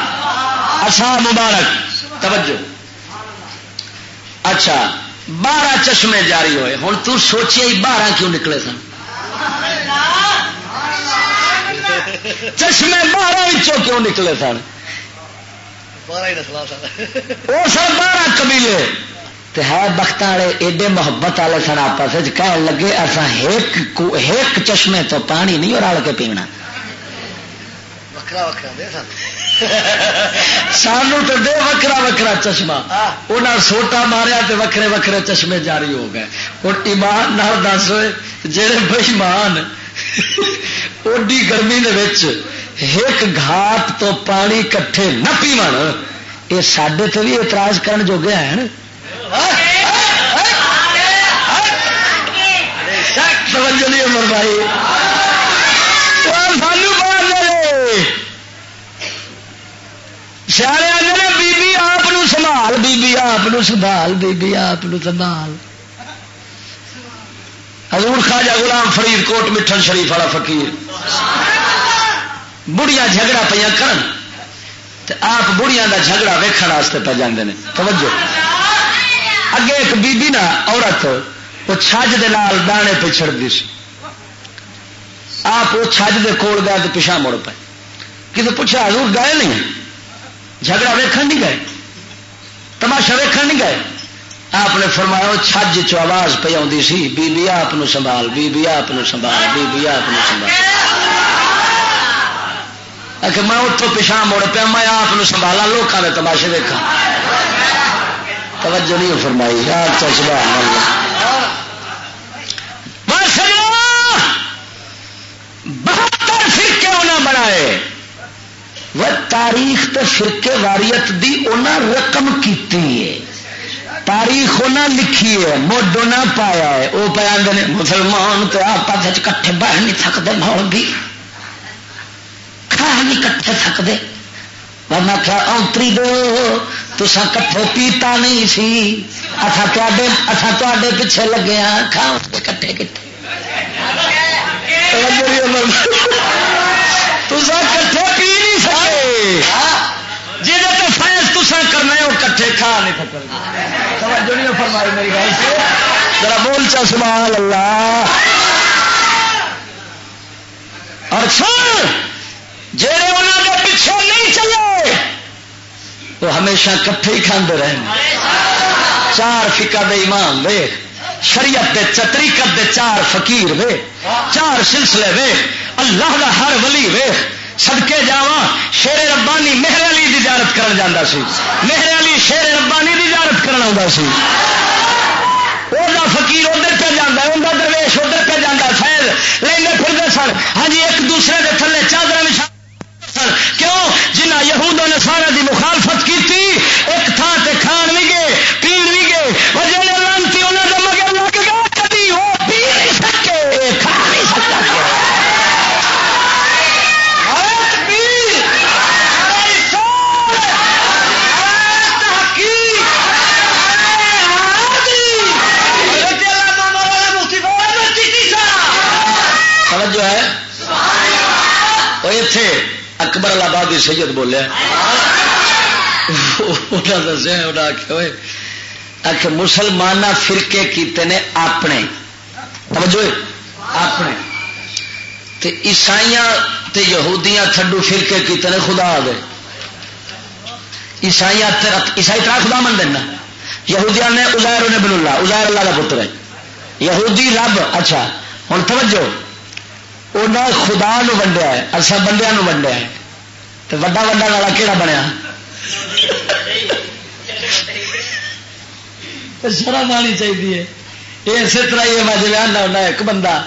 اچھا مبارک، توجہ۔ اچھا بارہ چشمے جاری ہوئے۔ ہوں تو سوچے بارہ کیوں نکلے سن؟ چشمے بارہ کیوں نکلے سن؟ وہ سر بارہ قبیلے۔ ہے بخت والے ایڈے محبت والے سن آپس کہن لگے اصا ایک چشمے تو پانی نہیں رل کے پینا۔ سانو تو دے وکرا وکرا چشمہ۔ انہیں سوٹا ماریا تو وکرے وکرے چشمے جاری ہو گئے۔ ہوں ایمان نہ دس جہے بےمان اوڈی گرمی ایک گھاٹ تو پانی کٹھے نہ پیو یہ سڈے تو بھی اعتراض کرن جوگے ہیں امر بھائی سانو سیاح آدھے بی آپ سنبھال بی آپ سنبھال بی آپ سنبھال حضور خواجہ غلام فرید کوٹ مٹھن شریف والا فقیر۔ بڑھیا جھگڑا پہ کرن۔ آپ بڑھیا کا جھگڑا ویکن پہ جانے نے۔ توجہ۔ اگے ایک بی بی نا عورت، وہ چھج دے نال دانے پہ چڑھتی سی۔ آپ وہ چھج دے کول گئے تو پچھا مڑ پائے کسی پوچھا، حضور گئے نہیں؟ جھگڑا ویکھن نہیں گئے؟ تماشا ویکن نہیں گئے؟ آپ نے فرمایا چھج چ آواز پہ آتی سی بی بی آپ سنبھال بی بی آپ سنبھال بی بی آپ سنبھال۔ کہ میں اتوں پچھا مڑ پیا، میں آپ سنبھالا لوگوں نے تماشے دیکھا توجہ نہیں فرمائی بہتر فرقے انہیں بنائے۔ وہ تاریخ تو فرقے واریت دی انہیں رقم کی تاریخ انہیں لکھی ہے مڈ نہ پایا ہے۔ وہ پہ آدھے مسلمان تو آپس کٹھے بہ نہیں سکتے مول بھی۔ کھا نہیں کٹھے سکتے ورنہ کیا اونتری دو تسا کٹھے پیتا نہیں سی۔ اچھا اچھا تے پیچھے لگے ہاں کھا کٹھے کٹھے۔ تسا کٹھے پی نہیں سکے۔ جی تسا کرنا وہ کٹھے کھا نہیں سکتے فرمائی میری گل سے جی۔ ذرا بول چا، سبحان اللہ۔ اور سن جہے انہوں کے پیچھے نہیں چلے، وہ ہمیشہ کٹھے ہی کھانے رہے چار فکا دے امام وے شریعت دے، چتریقت دے چار فقیر وے چار سلسلے وے اللہ دا ہر ولی وے سدکے جا شیر ربانی مہر علی کی اجارت کر جانا سی۔ مہر علی شیر ربانی کی اجارت کرنا سی۔ وہ فقیر ادھر پہ جانا انہیں درویش ادھر پہ جانا فیض لینے پھرتے سن۔ ہاں جی ایک دوسرے کے تھلے چادر میں کیوں؟ جنہ یہود نے سارا دی مخالفت کی ایک تھان سے کھان بھی گئے۔ اکبر آباد سید بولیا. آخ مسلمان فرقے کیتے نے اپنے. توجہ اپنے. تے عیسائیاں تے یہودیاں تھڈو فرقے کیتے نے خدا آ گئے عیسائی عیسائی ترا خدا من دینا یہودیاں نے ازائر نے بن اللہ ازائر اللہ کا پتر ہے. یہودی رب اچھا ہوں توجہ. انہیں خدا نو ونڈیا ہے اصا بندیا ونڈیا ہے. تو وڈا وا والا کہڑا بنیا؟ شرم آنی چاہیے یہ اسی طرح یہ میں آنا ہونا ایک بندہ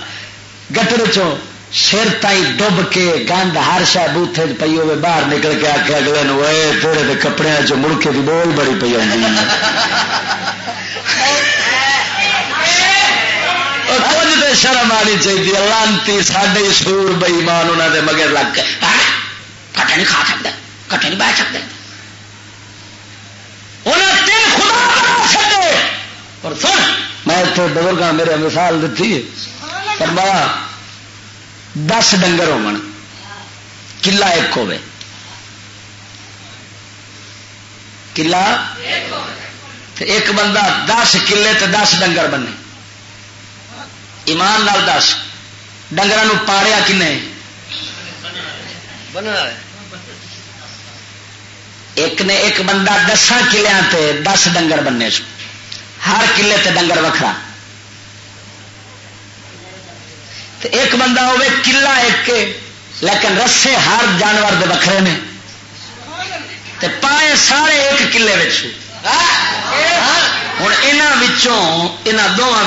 گٹر چو سر تائی ڈب کے گند ہر شا بوتھے پی ہوے باہر نکل کے آ کے اگلے نو تیرے کپڑے چ مڑکے کی بول بڑی پی آئی کچھ تو شرم آنی چاہیے لانتی ساڈے سور بئی مان انہوں نے مگر لگ کٹے نہیں کھا سکتا کٹے نہیں بہ سکتے اور سن، میں تو بزرگ میرے مثال دیتی فرمایا، دس ڈنگر ہو کلا ایک ہوے کلا ایک بندہ دس کلے تے دس ڈنگر بنے۔ ایمان نال دس ڈنگر پاڑیا کن ایک نے ایک بندہ دسان کلیا دس ڈنگر بننے سو ہر کلے تے ڈنگر وکھرا۔ ایک بندہ ہوے کلا ایک لیکن رسے ہر جانور دے وکھرے نے۔ تے پائے سارے ایک کلے ہوں یہاں دونوں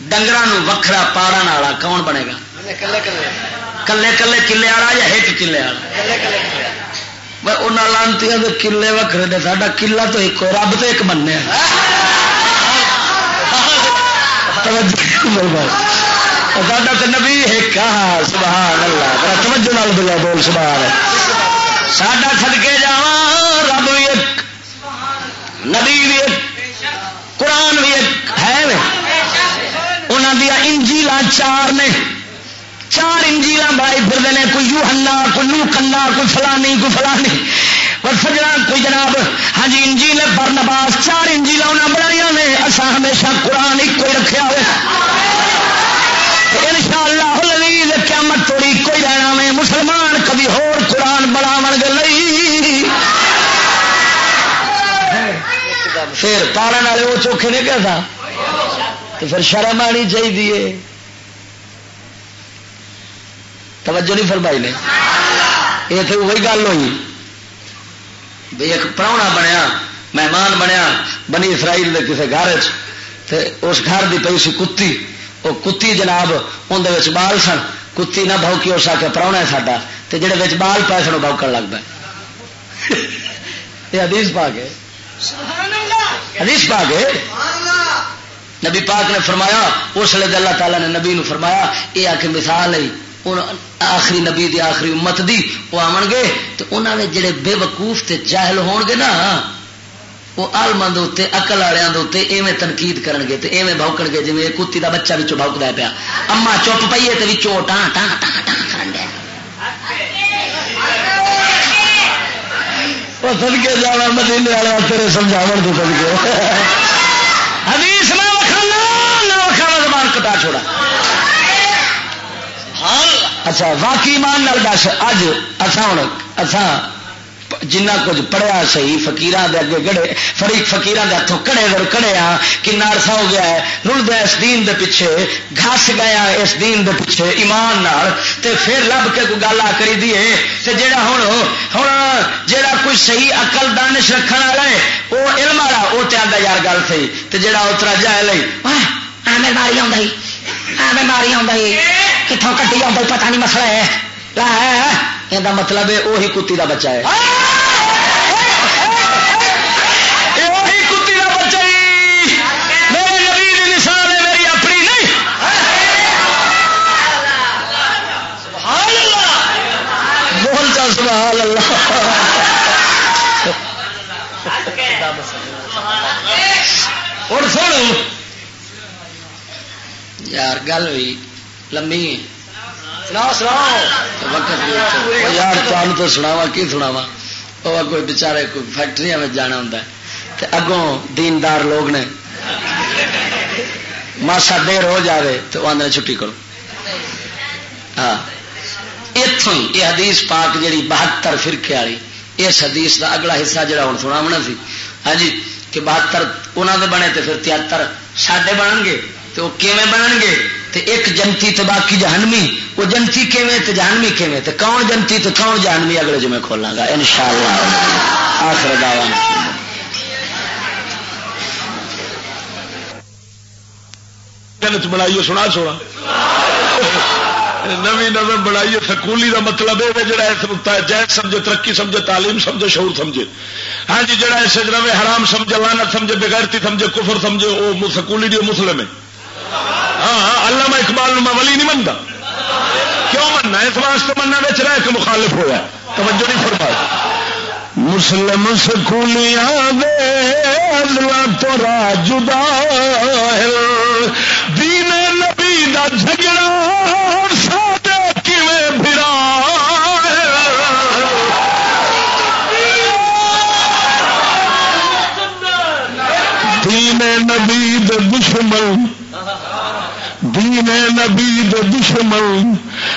ڈنگر وکھرا پاڑا والا کون بنے گا؟ کلے کلے کلے والا یا ایک کلے والا؟ انہیں لانتی کلے وکرے نے، ساڈا کلا تو ایک رب تو ایک منیا ساڈا تو نبی ایک سبحان اللہ۔ توجہ نال بلا بول سبحان ساڈا سدکے جا رب بھی ایک، نبی بھی ایک، قرآن بھی ایک، ہے انہوں دیا انجیل چار نے۔ چار انجیل بڑائی پھر ہیں، کوئی یو ہنا کوئی لو کنا کوئی فلانی کوئی فلانی۔ پر سجنا کوئی جناب ہاں جی انجیل بر نباس چار انجیل انہیں بنائی نے اصا ہمیشہ قرآن ایک کوئی رکھا ہو ان شاء اللہ لویز قیامت توڑی کوئی رہنا میں، مسلمان کبھی ہور قرآن بناو گے نہیں۔ پھر پالن والے وہ چوکھے نے کیا تو پھر شرم آنی چاہیے۔ توجہ نہیں فرمائی نے۔ یہ تو وہی گل ہوئی۔ بھی ایک پراؤنا بنیا، مہمان بنیا، بنی اسرائیل کے کسی گھر اس گھر کی پی سی کتی۔ وہ کتی جناب اندر بال سن۔ کتی نہ بوکی اس آ کے پراؤنا ساڈا۔ تو جہے بال پائے سن بوکن لگ پہ یہ حدیث پا کے حدیث پا کے نبی پاک نے فرمایا، اس لیے اللہ تعالیٰ نے نبی نو فرمایا، یہ آ کے مثال ہے۔ آخری نبی دی آخری امت دی وہ آن گے تو انہوں نے جڑے بے وقوف تے جاہل ہون گے نا وہ آلما دے اقل والوں کے ایویں تنقید کرن گے تے ایویں بھوکن گے جی کتی دا بچہ بچوں بھوکتا پیا اما چپ پیے تو بچوں ٹان ٹان ٹان ٹان کرن دیا سدکے جانا مدینے والے تیرے سمجھاو تو سدکے حدیث نہ وکھانا نہ وکھانا زبان کٹا چھوڑا اچھا واقعی مان نال دس، اج اچھا ہوں اچھا جنہ کچھ پڑھیا سی فکیران دے اگے گڑے فری فکیران دے ہاتھوں کڑے در کڑے ہاں کنا عرصہ ہو گیا ہے رلد اس دین دے پیچھے، گھس گیا اس دین دے پیچھے ایمان نال، تے پھر لب کے کوئی گل آ کری دیے تے جیڑا ہوں ہوں جیڑا کوئی صحیح اقل دانش رکھنے والا ہے وہ علم والا وہ تے آدھا یار گل سی تے جیڑا اترا جائے لئی ایویں ماری آئی ایویں ماری آئی کتوں کٹی آئی پتہ نہیں مسئلہ ہے۔ یہ مطلب ہے وہی کتی کا بچہ ہے۔ سبحان اللہ۔ اور سن۔ یار، گل ہوئی۔ لمبی یار تمہیں تو سناوا کی سناوا وہ کوئی بچارے کوئی فیکٹری میں جانا ہوں اگوں دیندار لوگ نے۔ ماسا دیر ہو جائے تو آدھے چھٹی کرو۔ ہاں۔ اتوں یہ حدیث پاک جیڑی بہتر فرقے والی اس حدیث کا اگلا حصہ جڑا ہوں سنا ہونا سی۔ ہاں جی کہ بہتر انہوں نے بنے تو پھر تہتر ساڈے بنن گے تو وہ کیویں بنن گے تو ایک جنتی تو باقی جہنمی، وہ جنتی کیویں تو جہنمی کیویں؟ تو کون جنتی تو کون جہنمی؟ اگلے جو میں کھولاں گا ان شاء اللہ آخر دعوا بنائیے، سنا چھوڑا نوی نظم بنائیے سکولی کا مطلب ہے جڑا جائز سمجھے، ترقی سمجھے، تعلیم سمجھے، شعور سمجھے۔ ہاں جی جڑا اس روے حرام سمجھے لانت سمجھے، بغیرتی سمجھے، کفر سمجھے، وہ سکولی جو مسلم ہے۔ ہاں, ہاں، اللہ میں اقبال میں ولی نہیں منتا کیوں مننا اس واسطے مننا بچ رہا کہ مخالف ہوا توجہ نہیں فرمایا مسلم سکولیاں دے تو راجدا دین نبی دا جھگڑا نبی دین نبی دشمن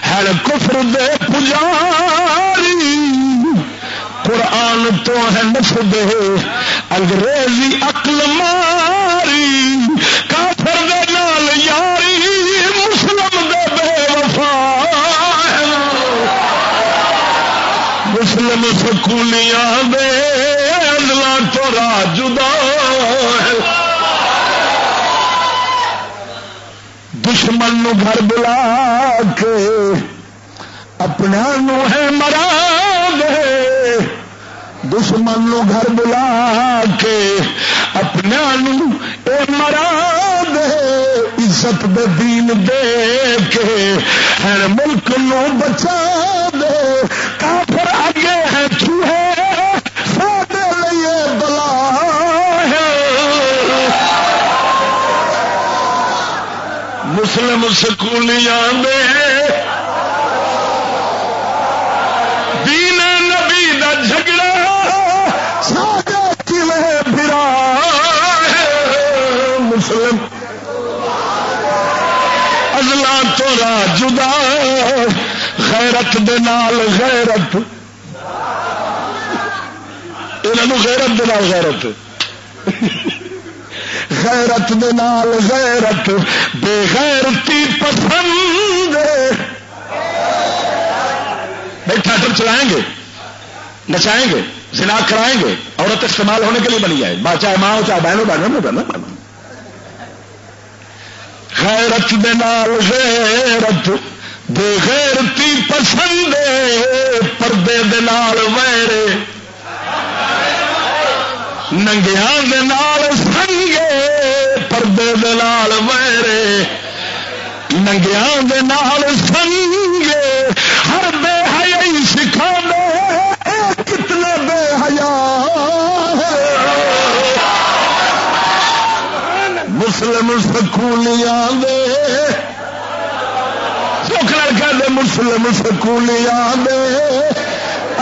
ہے کفر دے پجاری۔ قرآن تو ہے نف دے انگریزی عقل ماری۔ کافر دے نال یاری، مسلم دے بے وفا مسلم سکولیاں دے ادلا تو راجدا دشمن نو گھر بلا کے اپنا نو ہے مرا دے۔ دشمن نو گھر بلا کے اپنا نو اے مرا دے۔ عزت دے دین دے کے ہر ملک نو بچا دے۔ کافر آگے ہے چوہے مسلم سکولیاں دین نبی دا جھگڑا ساجا پھرا مسلم۔ ازلا تو جدا غیرت دے نال غیرت۔ انہوں غیرت دے نال غیرت۔ غیرت دے نال غیرت۔ بے غیرتی پسند تھیٹر چلائیں گے، نچائیں گے، زنا کرائیں گے، عورت استعمال ہونے کے لیے بنی جائے چاہے ماں ہو چاہے بہنوں بہنوں بہنوں بہنوں غیرت دے نال غیرت بے غیرتی پسند پردے دے نال ویرے۔ ننگیا سنگے دال ویرے ننگیا دال سنگے، ہر بے حیا سکھا دے کتنے بے حیا مسلم سکولیاں دے، سکھ لڑکے دے مسلم سکولیاں دے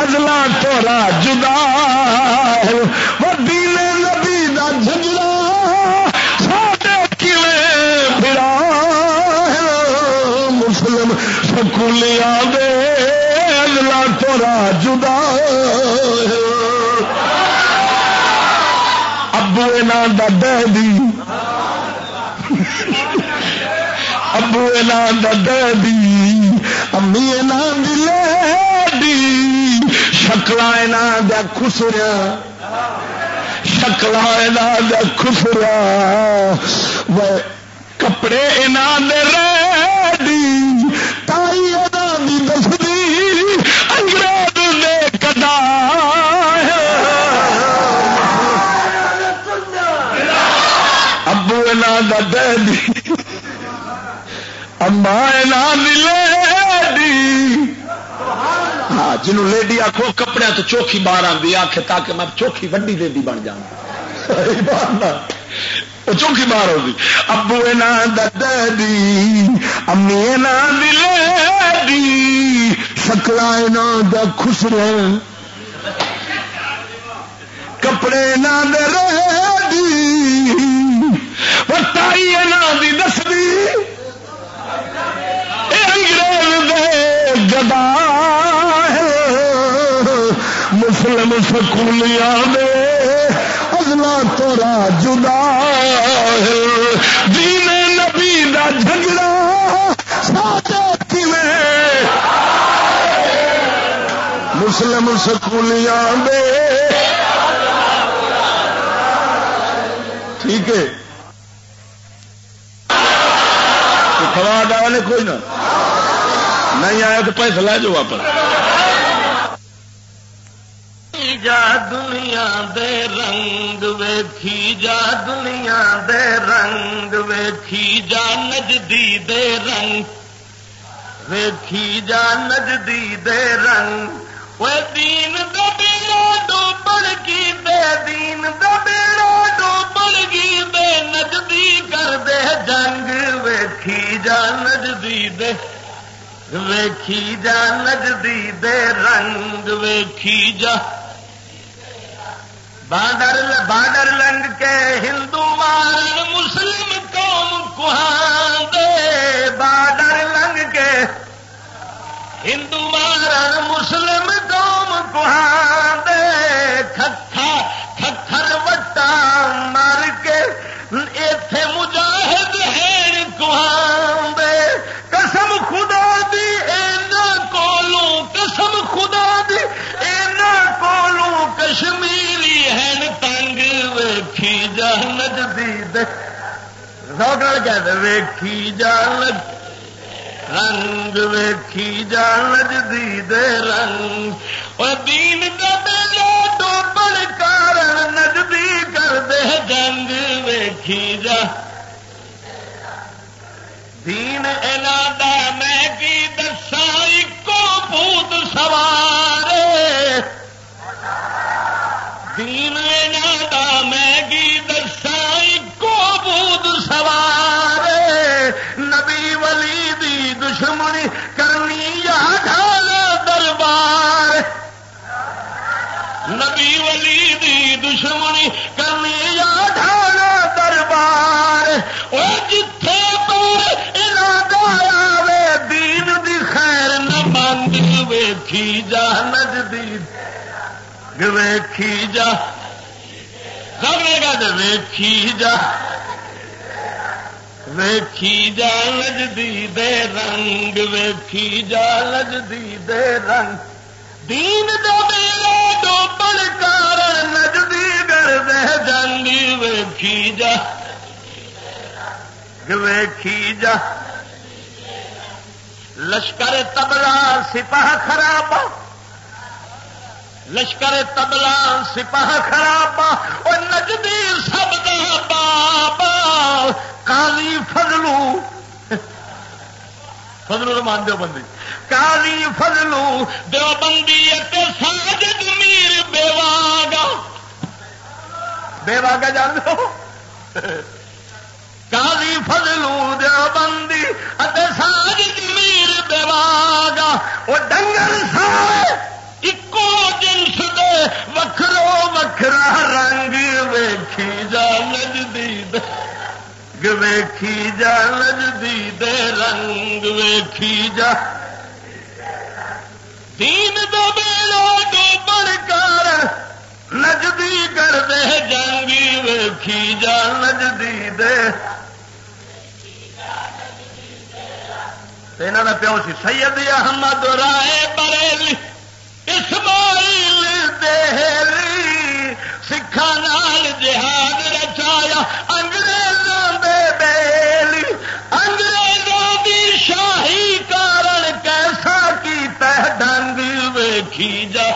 ازلا تورا جدا مسلم سکولیاں دے ازلا تورا جدا ابو نا دی ابو نا دی امی نا دلے شکل دیا خسریا۔ شکل دیا خسریا۔ کپڑے دے ریڈی دی اما دی ہاں جنہوں لیڈی آخو کپڑے تو چوکھی باہر آتی آخ تاکہ میں چوکھی وڈی لیڈی بن جا چوکھی باہر ہوگی ابو دی امی دی شکل دا خسر کپڑے نہ دے تائی دی دسدی انگریز دے گدا مسلم سکولیاں دے ازلا تورا جدا دین نبی دا جھگڑا ساڈے مسلم سکولیاں دے۔ ٹھیک ہے۔ سواد آیا نے کوئی نہ۔ نہیں آیا تو پیسہ لے جاؤ واپس۔ جا دنیا دے رنگ ویکھی جا دنیا دے رنگ ویکھی جا نجدی دے رنگ۔ ویکھی جا نجدی دے رنگ۔ وہ دین دبیڑا ڈوبڑ کی دے دین دبیڑا ڈوبڑ کی دے نجدی کر دے جنگ ویکھی جا نجدی دے ویکھی جا نجدی دے رنگ ویکھی جا بادر بادر لنگ کے ہندو مارن مسلم قوم کوہاں دے بادر لنگ کے ہندو مارن مسلم قوم دے کھکھا کھکھر وٹا مار کے ایتھے مجاہد ہے کوہاں دے قسم خدا دی، اینا کولوں قسم خدا دی، اینا کولوں کشمیر ویکھی جا نجدی روڈر کہ ویکھی جا نجدی رنگ ویکھی جا نجدی دے رنگ۔ اور دین دبے ڈوبڑ کارن نجدی کر دے جنگ ویکھی جا۔ دین ادا میں کی دسا ایک بھوت سوارے۔ دین نادا میں گی دسائی کو بود سوار دشمنی کرنی یا ڈھال دربار۔ نبی ولی دی دشمنی کرنی یا ڈھال دربار۔ وہ جتھے پر ارادہ آوے دین دی خیر نہ مانگ ویکھی جا نجدی ویکھی جا۔ گا ویکھی جا۔ ویکھی جا لجدی دے رنگ، ویکھی جا لجدی دے رنگ۔ دین دو میرا ڈوبل کار نجدی گر دے جنگی ویکھی جا ویکھی جا۔ لشکر تبلا سپاہ خراب لشکر تبلا، سپاہ خراب اور نجدی سب دا بابا کالی فضلو۔ فضلو مان دو بندی۔ کالی فضلو دو بندی ساجد میر بیواگا بیواگا جان دو۔ کالی فضلو دو بندی ساجد میر بیواگا وہ ڈنگر سارے۔ ایکو جنس دے وکھرو وکھرا رنگ ویکھی جا نجدی ویکھی جا نجدی دے رنگ ویکھی جا دین دو بیلو دو بڑ کر نجدی کر دے جنگی ویکھی جا نجدی دے یہاں کا پیو سی سید احمد رائے بریلی اسماعیل دہلی سکھا نال جہاد رچایا انگریزوں دے بیلی انگریزوں دی شاہی کارن کیسا کی تہ ڈنگ ویکھی جا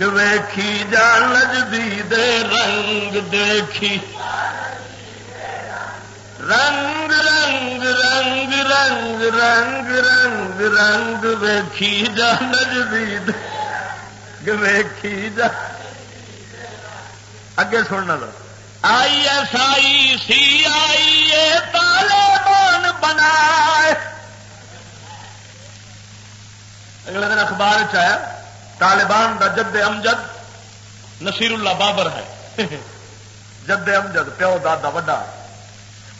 ویکھی جا، نجدی دے رنگ دیکھی۔ رنگ رنگ رنگ رنگ رنگ رنگ رنگ ویکھی جا نجدید، ویکھی جا۔ اگے سننا لو آئی ایس آئی سی آئی اے طالبان بنا اگلے دن اخبار چیا طالبان دا جد امجد نصیر اللہ بابر ہے۔ <laughs> جد امجد پیو دادا وڈا۔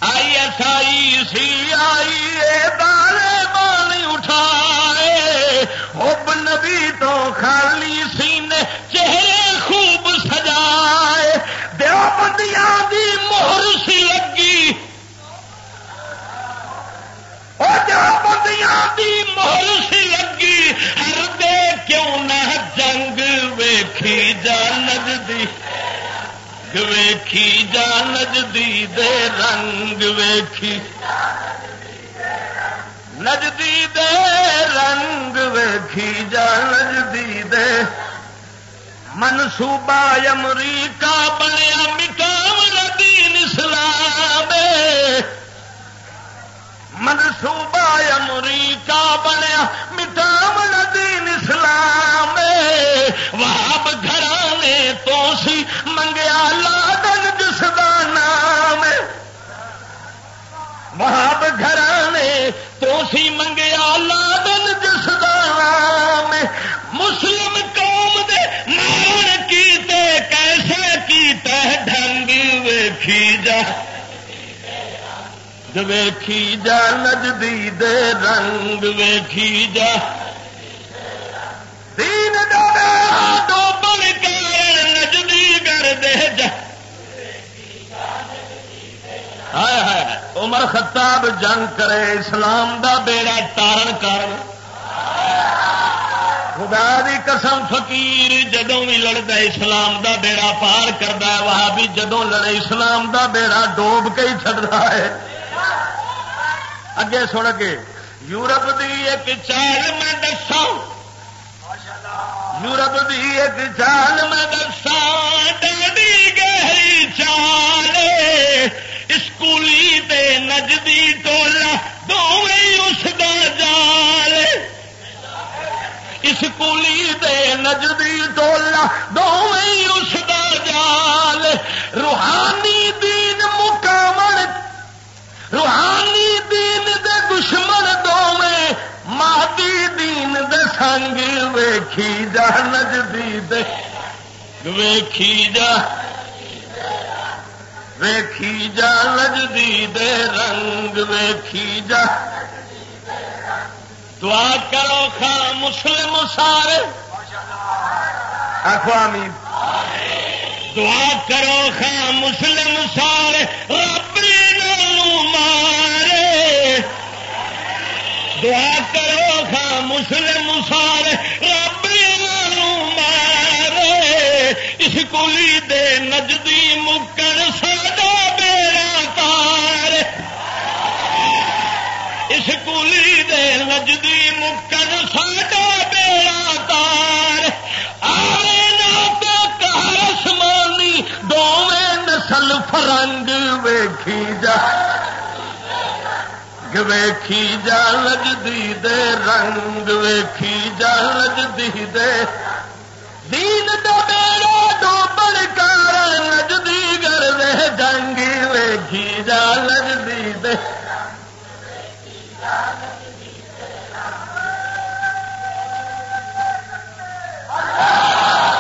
آئی ایس آئی سی آئی بالے بال اٹھائے۔ حب نبی تو خالی سینے چہرے خوب سجائے۔ دیوبندیاں دی مہر سی لگی۔ دیوبندیاں دی مہر سی لگی۔ ہر دے کیوں نہ جنگ ویکھی جانگ دی۔ ویکھی نجدی دے رنگ ویکھی۔ نجدی دے رنگ ویکھی نجدی دے۔ منصوبہ امریکہ بنیا مٹاو دین اسلام منصوبہ امریکہ بنیا مٹاو دین اسلام وہاب گھرانے تو سی منگیا لادن جس کا نام وہاب گھرانے تو سی منگیا لادن جس کا نام مسلم قوم دے مان کیتے، کیسے کیتے، ڈھنگ ویکھی جا۔ ویکھی جا نجدی دے رنگ ویکھی جا۔ دین دو بن کر نجدی کر دے جا۔ عمر خطاب جنگ کرے، اسلام دا بیڑا تارن کر خدا دی قسم، فقیر جدوں بھی لڑتا اسلام دا بیڑا پار کرتا ہے، وہاں بھی جدوں لڑے، اسلام دا بیڑا ڈوب کے ہی چڑھتا ہے۔ اگے سن کے یورپ دی ایک چال میں دسا یورپ دی ایک چال میں دسا ڈی گہری چال۔ اسکولی دے نجدی ٹولا دونوں اس دا جال۔ اسکولی دے نجدی ٹولا دونوں اس دا جال۔ روحانی دین مکمل روحانی دین دے دشمن دونیں مادی دین دے سنگ ویکھی جا نجدی دے ویکھی جا ویکھی جا نجدی دے رنگ ویکھی جا۔ دعا کرو خا مسلم سارے۔ آخو آمین۔ دعا کرو خاں مسلم سارے۔ رب مارے۔ دعا کرو خاں مسلم سارے رب مارے۔ اس کلی دے نجدی مکر ساڈا بیڑا تار۔ اس کلی دے نجدی مکر ساڈا بیڑا تار۔ نسل فرنگ ویکھی جا۔ ویکھی جا لجدی دے رنگ، ویکھی جا لجدی دے۔ دین دو میرا دو بڑکار لجدی گر دے، جنگ ویکھی جا لجدی دے۔ Oh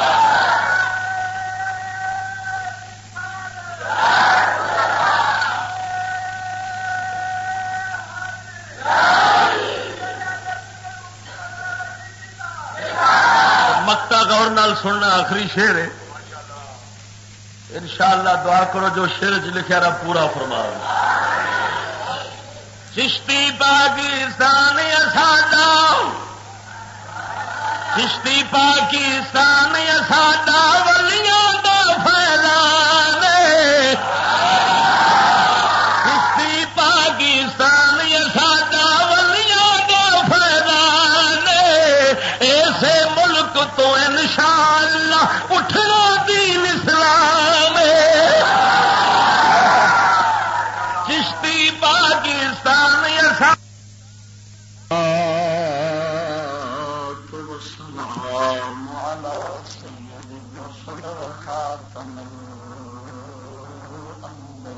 مکتا گور نال سننا آخری شیر ہے۔ ان شاء اللہ دعا کرو جو شیر چ لکھا رہا پورا فرما چشتی پاکستان ساڈا۔ چشتی پاکستان ساڈا ولیاں دا فیضان۔ چشتی پاکستان ساڈا ولیاں دا فیضان ایسے ملک تو انشاءاللہ اٹھنا دین اسلام چشتی پاکستان سا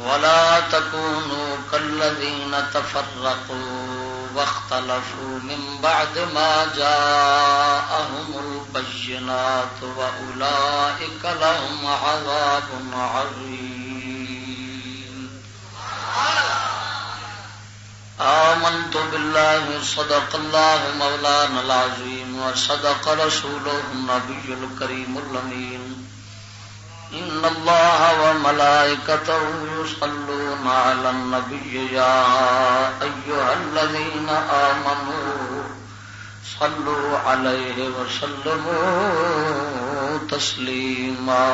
ولا تكونوا كالذين تفرقوا واختلفوا من بعد ما جاءهم البينات وأولئك لهم عذاب عظيم. آمنت بالله صدق الله مولانا العظيم وصدق رسوله النبي الكريم الأمين. إن الله وملائكته يصلون على النبي يا أيها الذين آمنوا صلوا عليه وسلموا تسليما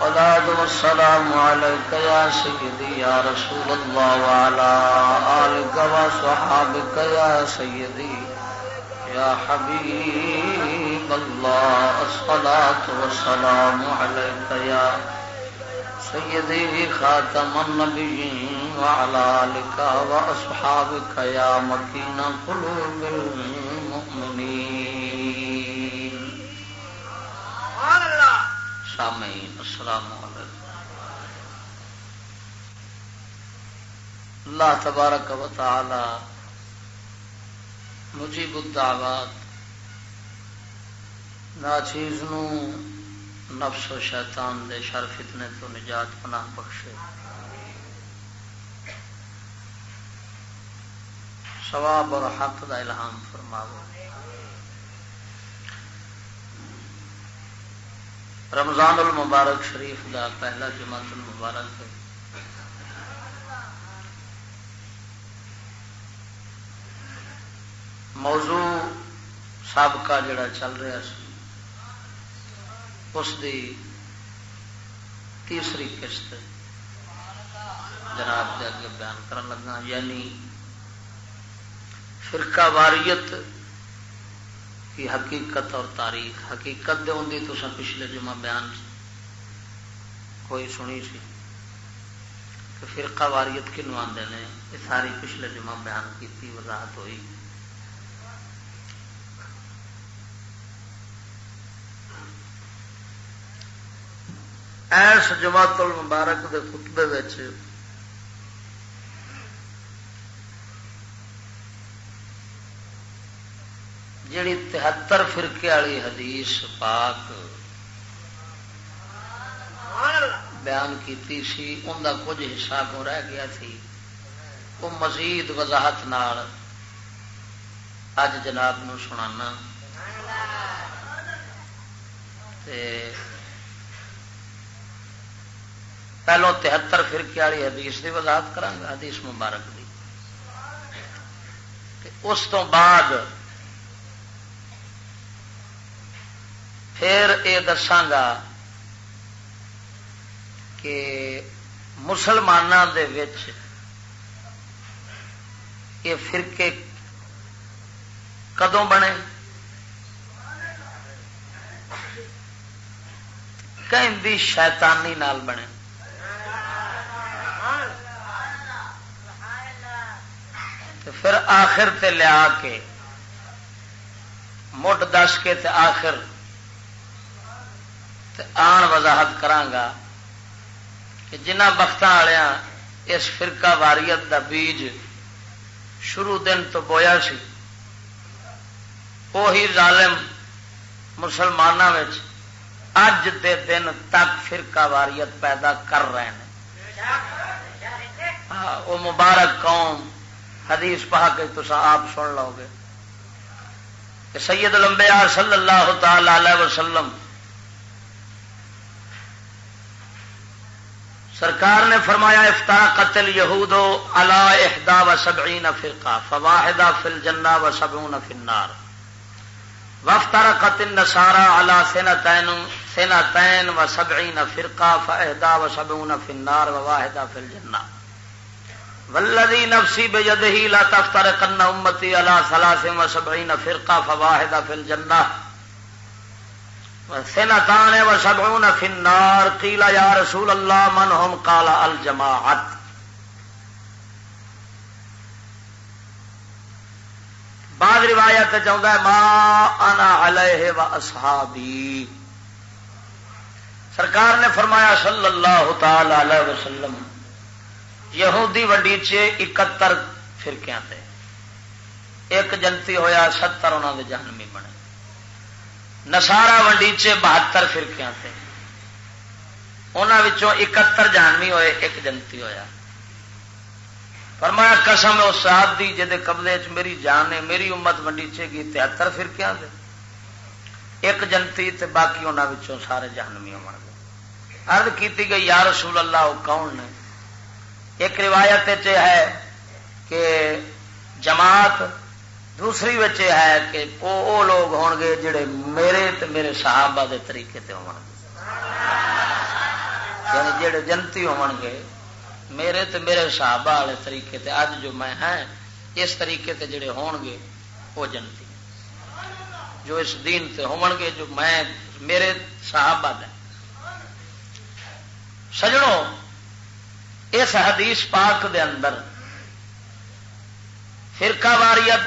صلاة والسلام عليك يا سيدي يا رسول الله وعلى آلك وصحابك يا سيدي يا حبيب الله، الصلاة والسلام عليك يا سيدي خاتم النبيين وعلى آلك وأصحابك يا مكين قلوب المؤمنين. سامعين، السلام عليكم. اللہ تبارک و تعالی مجیب الدعوات ناچیز نفس و شیطان دے شر فتنے تو نجات پناہ بخشے ثواب اور حق دا الہام فرماو رمضان المبارک شریف دا پہلا جماعت المبارک موضوع سابقہ جڑا چل رہا سی، اس دی تیسری قسط جناب کے اگے بیان کرن لگا یعنی فرقہ واریت کی حقیقت اور تاریخ۔ حقیقت دے ہوندی تو سب پچھلے جمعہ بیان کوئی سنی سی کہ فرقہ واریت کنو آدھے نے، یہ ساری پچھلے جمع بیان کی وضاحت ہوئی۔ ایس جماعت المبارک دے خطبے جیڑی تہتر فرقے والی حدیث پاک بیان کیتی سی ان کا کچھ حصہ کو رہ گیا تھی وہ مزید وضاحت نال اج جناب نو سنانا پہلو تہتر فرقے والی حدیث کی وضاحت کرا حدیث مبارک کی اس تو بعد پھر یہ دساگا کہ مسلمانوں دے وچ یہ فرقے کدوں بنے؟ کہیں شیطانی نال بنے۔ پھر آخر تے لیا کے مٹ دس کے تے آخر تے آن وضاحت کرانگا کہ جنہ بخت والوں اس فرقہ واریت دا بیج شروع دن تو بویا سی، وہی ظالم مسلمانوں اج دے دن تک فرقہ واریت پیدا کر رہے ہیں۔ ہاں، وہ مبارک قوم، حدیث پا کے تو آپ سن لو گے۔ کہ سید لمبیا صلی اللہ تعالی وسلم، سرکار نے فرمایا افطار قتل یہود اللہ احدا و سبعین فرقہ فواہدہ فل جنا و سبون فنار وفتر قتل نسارا اللہ سینا تین سینا تین و سبعین فرقہ فہدا و سبون فنار و واحدہ فل جنا ولدی نفسی بے جد ہی لا تفتر کن امتی اللہ سلاس و سبعین فرقہ فواہدہ فل جنا سنتان و سبعون فی النار. قیل یا رسول اللہ من ہم؟ قال الجماعت. بعض روایت چاہتا ہے، ما انا علیہ و اصحابی. سرکار نے فرمایا، صلی اللہ تعالی علیہ وسلم یہودی وڈیچے اکتر فرقیاں تے۔ ایک جنتی ہویا ستر انہوں نے جہنمی بنے۔ نسارا ونڈیچے بہتر فرقیاں انہوں اکہتر جانوی ہوئے، ایک جنتی ہویا۔ فرمایا، قسم اس صاحب دی جدے قبضے چ میری جان ہے، میری امت ونڈیچے گی تہتر فرقیاں دے ایک جنتی تے باقی انہوں سارے جہنمی ہو گئے۔ ارد کی گئی، یا رسول اللہ، وہ کون نے ایک روایت ہے کہ جماعت دوسری بچے ہے کہ وہ لوگ ہون گے جڑے میرے تے میرے صحابہ دے طریقے تے ہون گے۔ یعنی جڑے جنتی ہون گے، میرے تے میرے صحابہ والے طریقے تے اج جو میں ہیں، اس طریقے تے جڑے ہون گے، وہ جنتی جو اس دین تے ہون گے، جو میں، میرے صحابہ دے۔ سجڑوں اس حدیث پاک دے اندر فرقہ واریت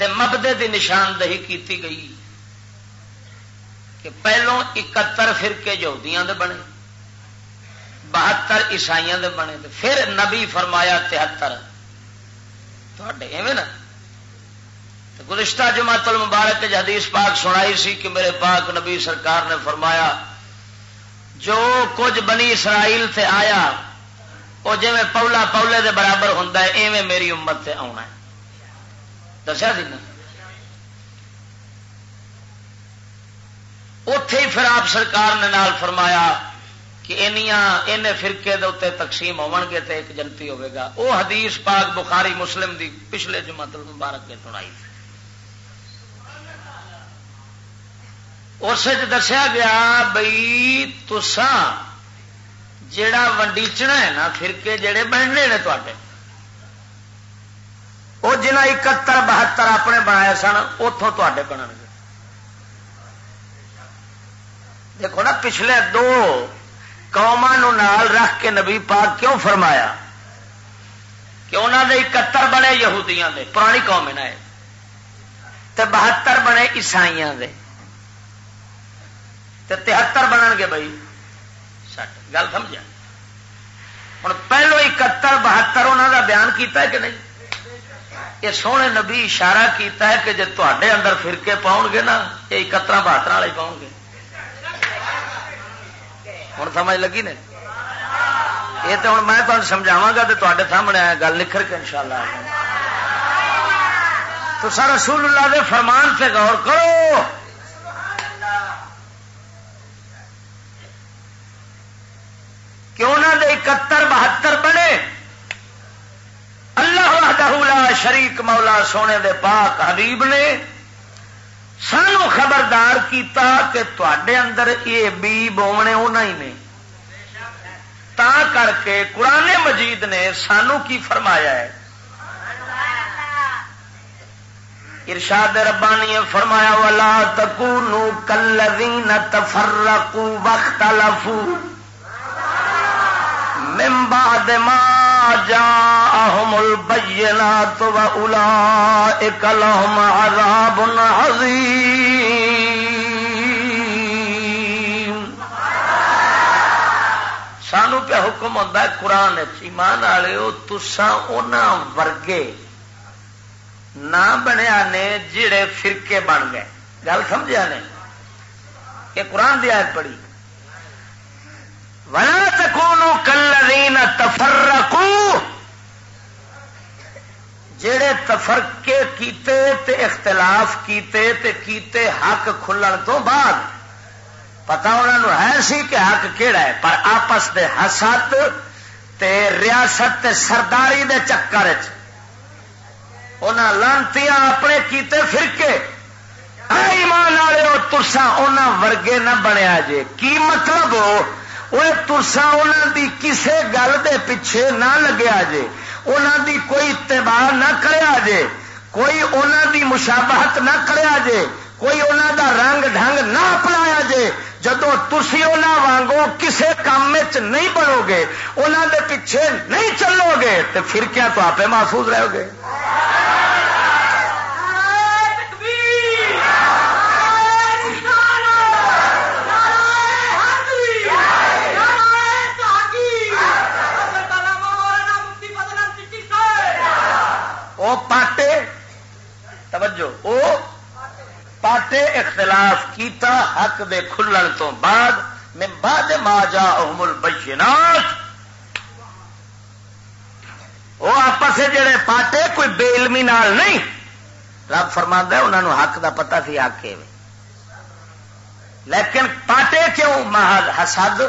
دے مبدے دی نشاندہی کیتی گئی کہ پہلوں اکتر فرقے یہودیاں دے بنے، بہتر عیسائیاں دے بنے پھر نبی فرمایا تہتر۔ نا؟ گزشتہ جماعت المبارک حدیث پاک سنائی سی کہ میرے پاک نبی سرکار نے فرمایا جو کچھ بنی اسرائیل سے آیا، وہ جی پولا پولے دے برابر ہوں ایویں میری امت سے آنا ہے۔ دسیا جی سی نا اتے ہی پھر آپ سرکار نے نال فرمایا کہ ان فرقے دے اتنے تقسیم ہو گے تو ایک جنتی ہوے گا۔ وہ حدیث پاک بخاری مسلم دی پچھلے جمع مبارک کے سنائی اس دسیا گیا بئی تسان جڑا ونڈیچنا ہے نا، فرقے جڑے بننے نے تے وہ جنہ اکہتر بہتر اپنے بنایا سن اتوں تے بن گے۔ دیکھو نا، پچھلے دو قوما نال رکھ کے نبی پاک کیوں فرمایا؟ کہ انہوں نے اکہتر بنے یہودیاں دے، پرانی قوم ہے۔ تے بہتر بنے عیسائی دے۔ تے تہتر بنن گے بھائی۔ سٹ گل سمجھا؟ ہوں پہلو اکہتر، بہتر انہوں کا بیان کیتا ہے کہ نہیں؟ یہ سونے نبی اشارہ کیتا ہے کہ جی تے اندر فرقے پاؤ گے نا، یہ اکتر بہتر والے پاؤ گے۔ ہوں سمجھ لگی نے؟ یہ تو ہوں میں تمہیں سمجھاوا گا تو تے سامنے آیا، گل نکھر کے ان شاء اللہ تو سر رسول اللہ دے فرمان سے غور کرو۔ کہ انہوں دے اکہتر بہتر بنے۔ اللہ وحدہ لا شریک مولا سونے دے پاک حبیب نے سانو خبردار کیتا کہ تے اندر یہ بی بونے ہونا ہی نے۔ تا کر کے قرآن مجید نے سانو کی فرمایا ہے؟ ارشاد ربانی فرمایا والا تکو نو کلین تفرقو وقت لفو ممبا دما جاءهم البينات وأولئك لهم عذاب عظيم. سانو پہ حکم ہوتا ہے، قرآن ایمان والے تسا ان ورگے نہ بنیا نے جڑے فرقے بن گئے۔ گل سمجھا نے؟ کہ قرآن دی آیت پڑھی۔ ولا تکونو کلین تفرقو جڑے تفرقے کیتے تے اختلاف کیتے تے کیتے حق کھلن تو بعد پتا انہوں ہے سی کہ حق کیڑا ہے، پر آپس دے حسد تے ریاست تے سرداری دے چکر لانتی اپنے کیتے فرقے۔ ایمان والے ترسا انہوں ورگے نہ بنیا جے۔ کی مطلب؟ ہو وہ ترسا انہوں دی کسے گل دے پیچھے نہ لگیا جے انہوں دی کوئی اتباع نہ کریا جے کوئی انہوں دی مشابہت نہ کریا جے کوئی انہوں دا رنگ ڈھنگ نہ اپنایا جے جدو تھی انہوں وانگو کسے کام نہیں بنو گے انہوں دے پیچھے نہیں چلو گے تو پھر کیا تو آپ محفوظ رہو گے پاٹے، توجہ، او پاٹے اختلاف کیتا، حق دے کھلن تو بعد میں بعد ما جا احمل البینات۔ وہ آپس جڑے پاٹے، کوئی بے علمی نال نہیں۔ رب فرما ہے انہوں نے حق دا پتا سی حق کے لیکن پاٹے کیوں؟ محض حسد،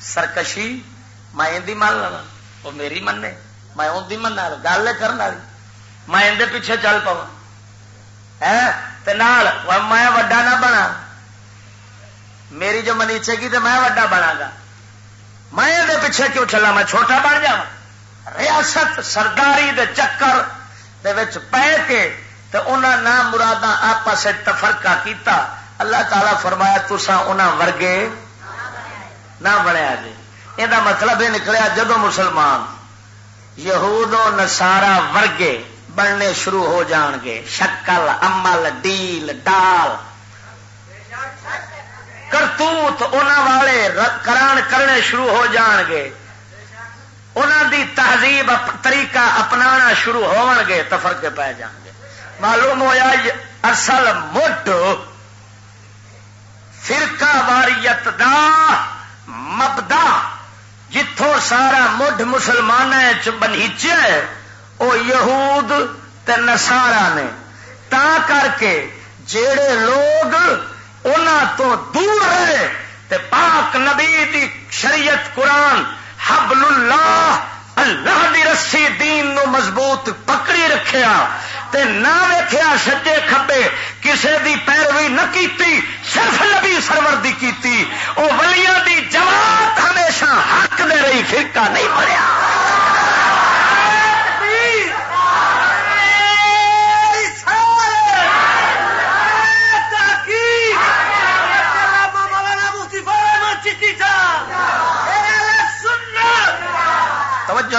سرکشی، میں اندی مان لوا وہ میری مننے میں اندی من گل کرنے والی۔ میں اندر پیچھے چل پا میں وڈا نہ بنا میری جو منیچے کی تو میں وڈا بنا گا۔ میں یہ پیچھے کیوں چلا میں چھوٹا بن جا ریاست سرداری دے چکر دے پہ کے تو انہوں نہ مرادہ آپس تفرقہ کیتا۔ اللہ تعالی فرمایا تسا انہوں ورگے نہ بنیا جی یہ مطلب یہ نکلیا جدو مسلمان یہود و نسارا ورگے بننے شروع ہو جان گے۔ شکل امل ڈیل ڈال کرتوت والے کران کرنے شروع ہو جان گے۔ انہوں دی تہذیب طریقہ اپنا شروع ہو گے تفرقے پی جان گے۔ معلوم ہوا اصل مڈ فرقہ واریت دا مبدا۔ جتوں سارا مڈ مسلمان بنیچے وہ یہود تے نسارا نے۔ تا کر کے جڑے لوگ ان تو دور رہے، تے پاک نبی دی شریعت قرآن حبل اللہ اللہ دی رسی دین نو مضبوط پکڑی رکھیا، تے نہ ویکھیا سجے کھبے کسے دی پیروی نہ کیتی، صرف نبی سرور دی کیتی۔ او ولیاں دی جماعت ہمیشہ حق دے رہی، فرقہ نہیں مریا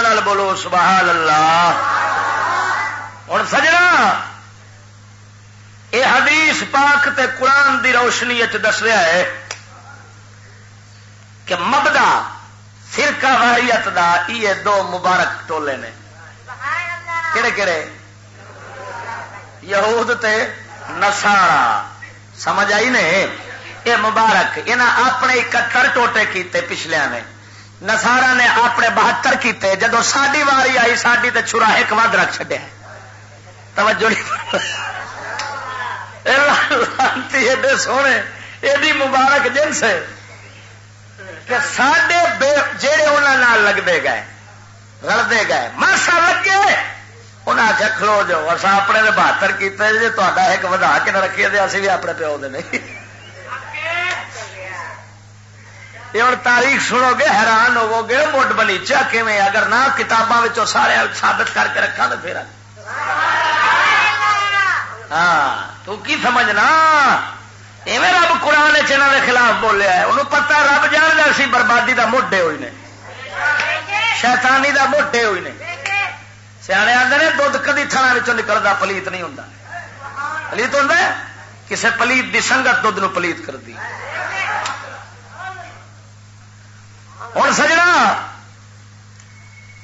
بولو، سبحان اللہ۔ ہوں سجنا یہ حدیث پاک تے قرآن دی روشنی دس رہا ہے کہ مبدا، فرقہ واریت دا، یہ دو مبارک ٹولے نے۔ کہڑے کہڑے یہود تے نسارا سمجھ آئی نے؟ یہ مبارک یہاں اپنے اکہتر ٹوٹے کیتے پچھلے نے۔ نسارا نے اپنے بہتر کیتے، جدو ساری واری آئی ساری تو چھرا ایک ود رکھ چڈیا توجہ ایڈے سونے ایڈی مبارک جنس ہے کہ سڈے جہے انہوں لگتے گئے رلتے گئے ماسا لگے۔ انہیں آخیا کھلو جو اصا اپنے بہتر کیتے جی تا ایک ودا کے نہ رکھیے اسی بھی اپنے پیو دے نہیں۔ یہ ہوں تاریخ سنو گے، حیران ہوو گے مڈ بنیچا کیون اگر نہ کتابوں سارے ثابت کر کے رکھا تو پھر۔ ہاں تو کی سمجھنا؟ ایویں رب قرآن چنہ کے خلاف بولیا ہے۔ انہوں پتا رب جان گیا سی، بربادی کا موڈے ہوئی نے۔ شیطانی کا موڈے ہوئی نے۔ سیانے آتے ہیں دھد کدی تھانا نکلتا پلیت نہیں ہوں پلیت ہوں کسی پلیت کی سنگت دھد نو پلیت کر دی ہوں سجنا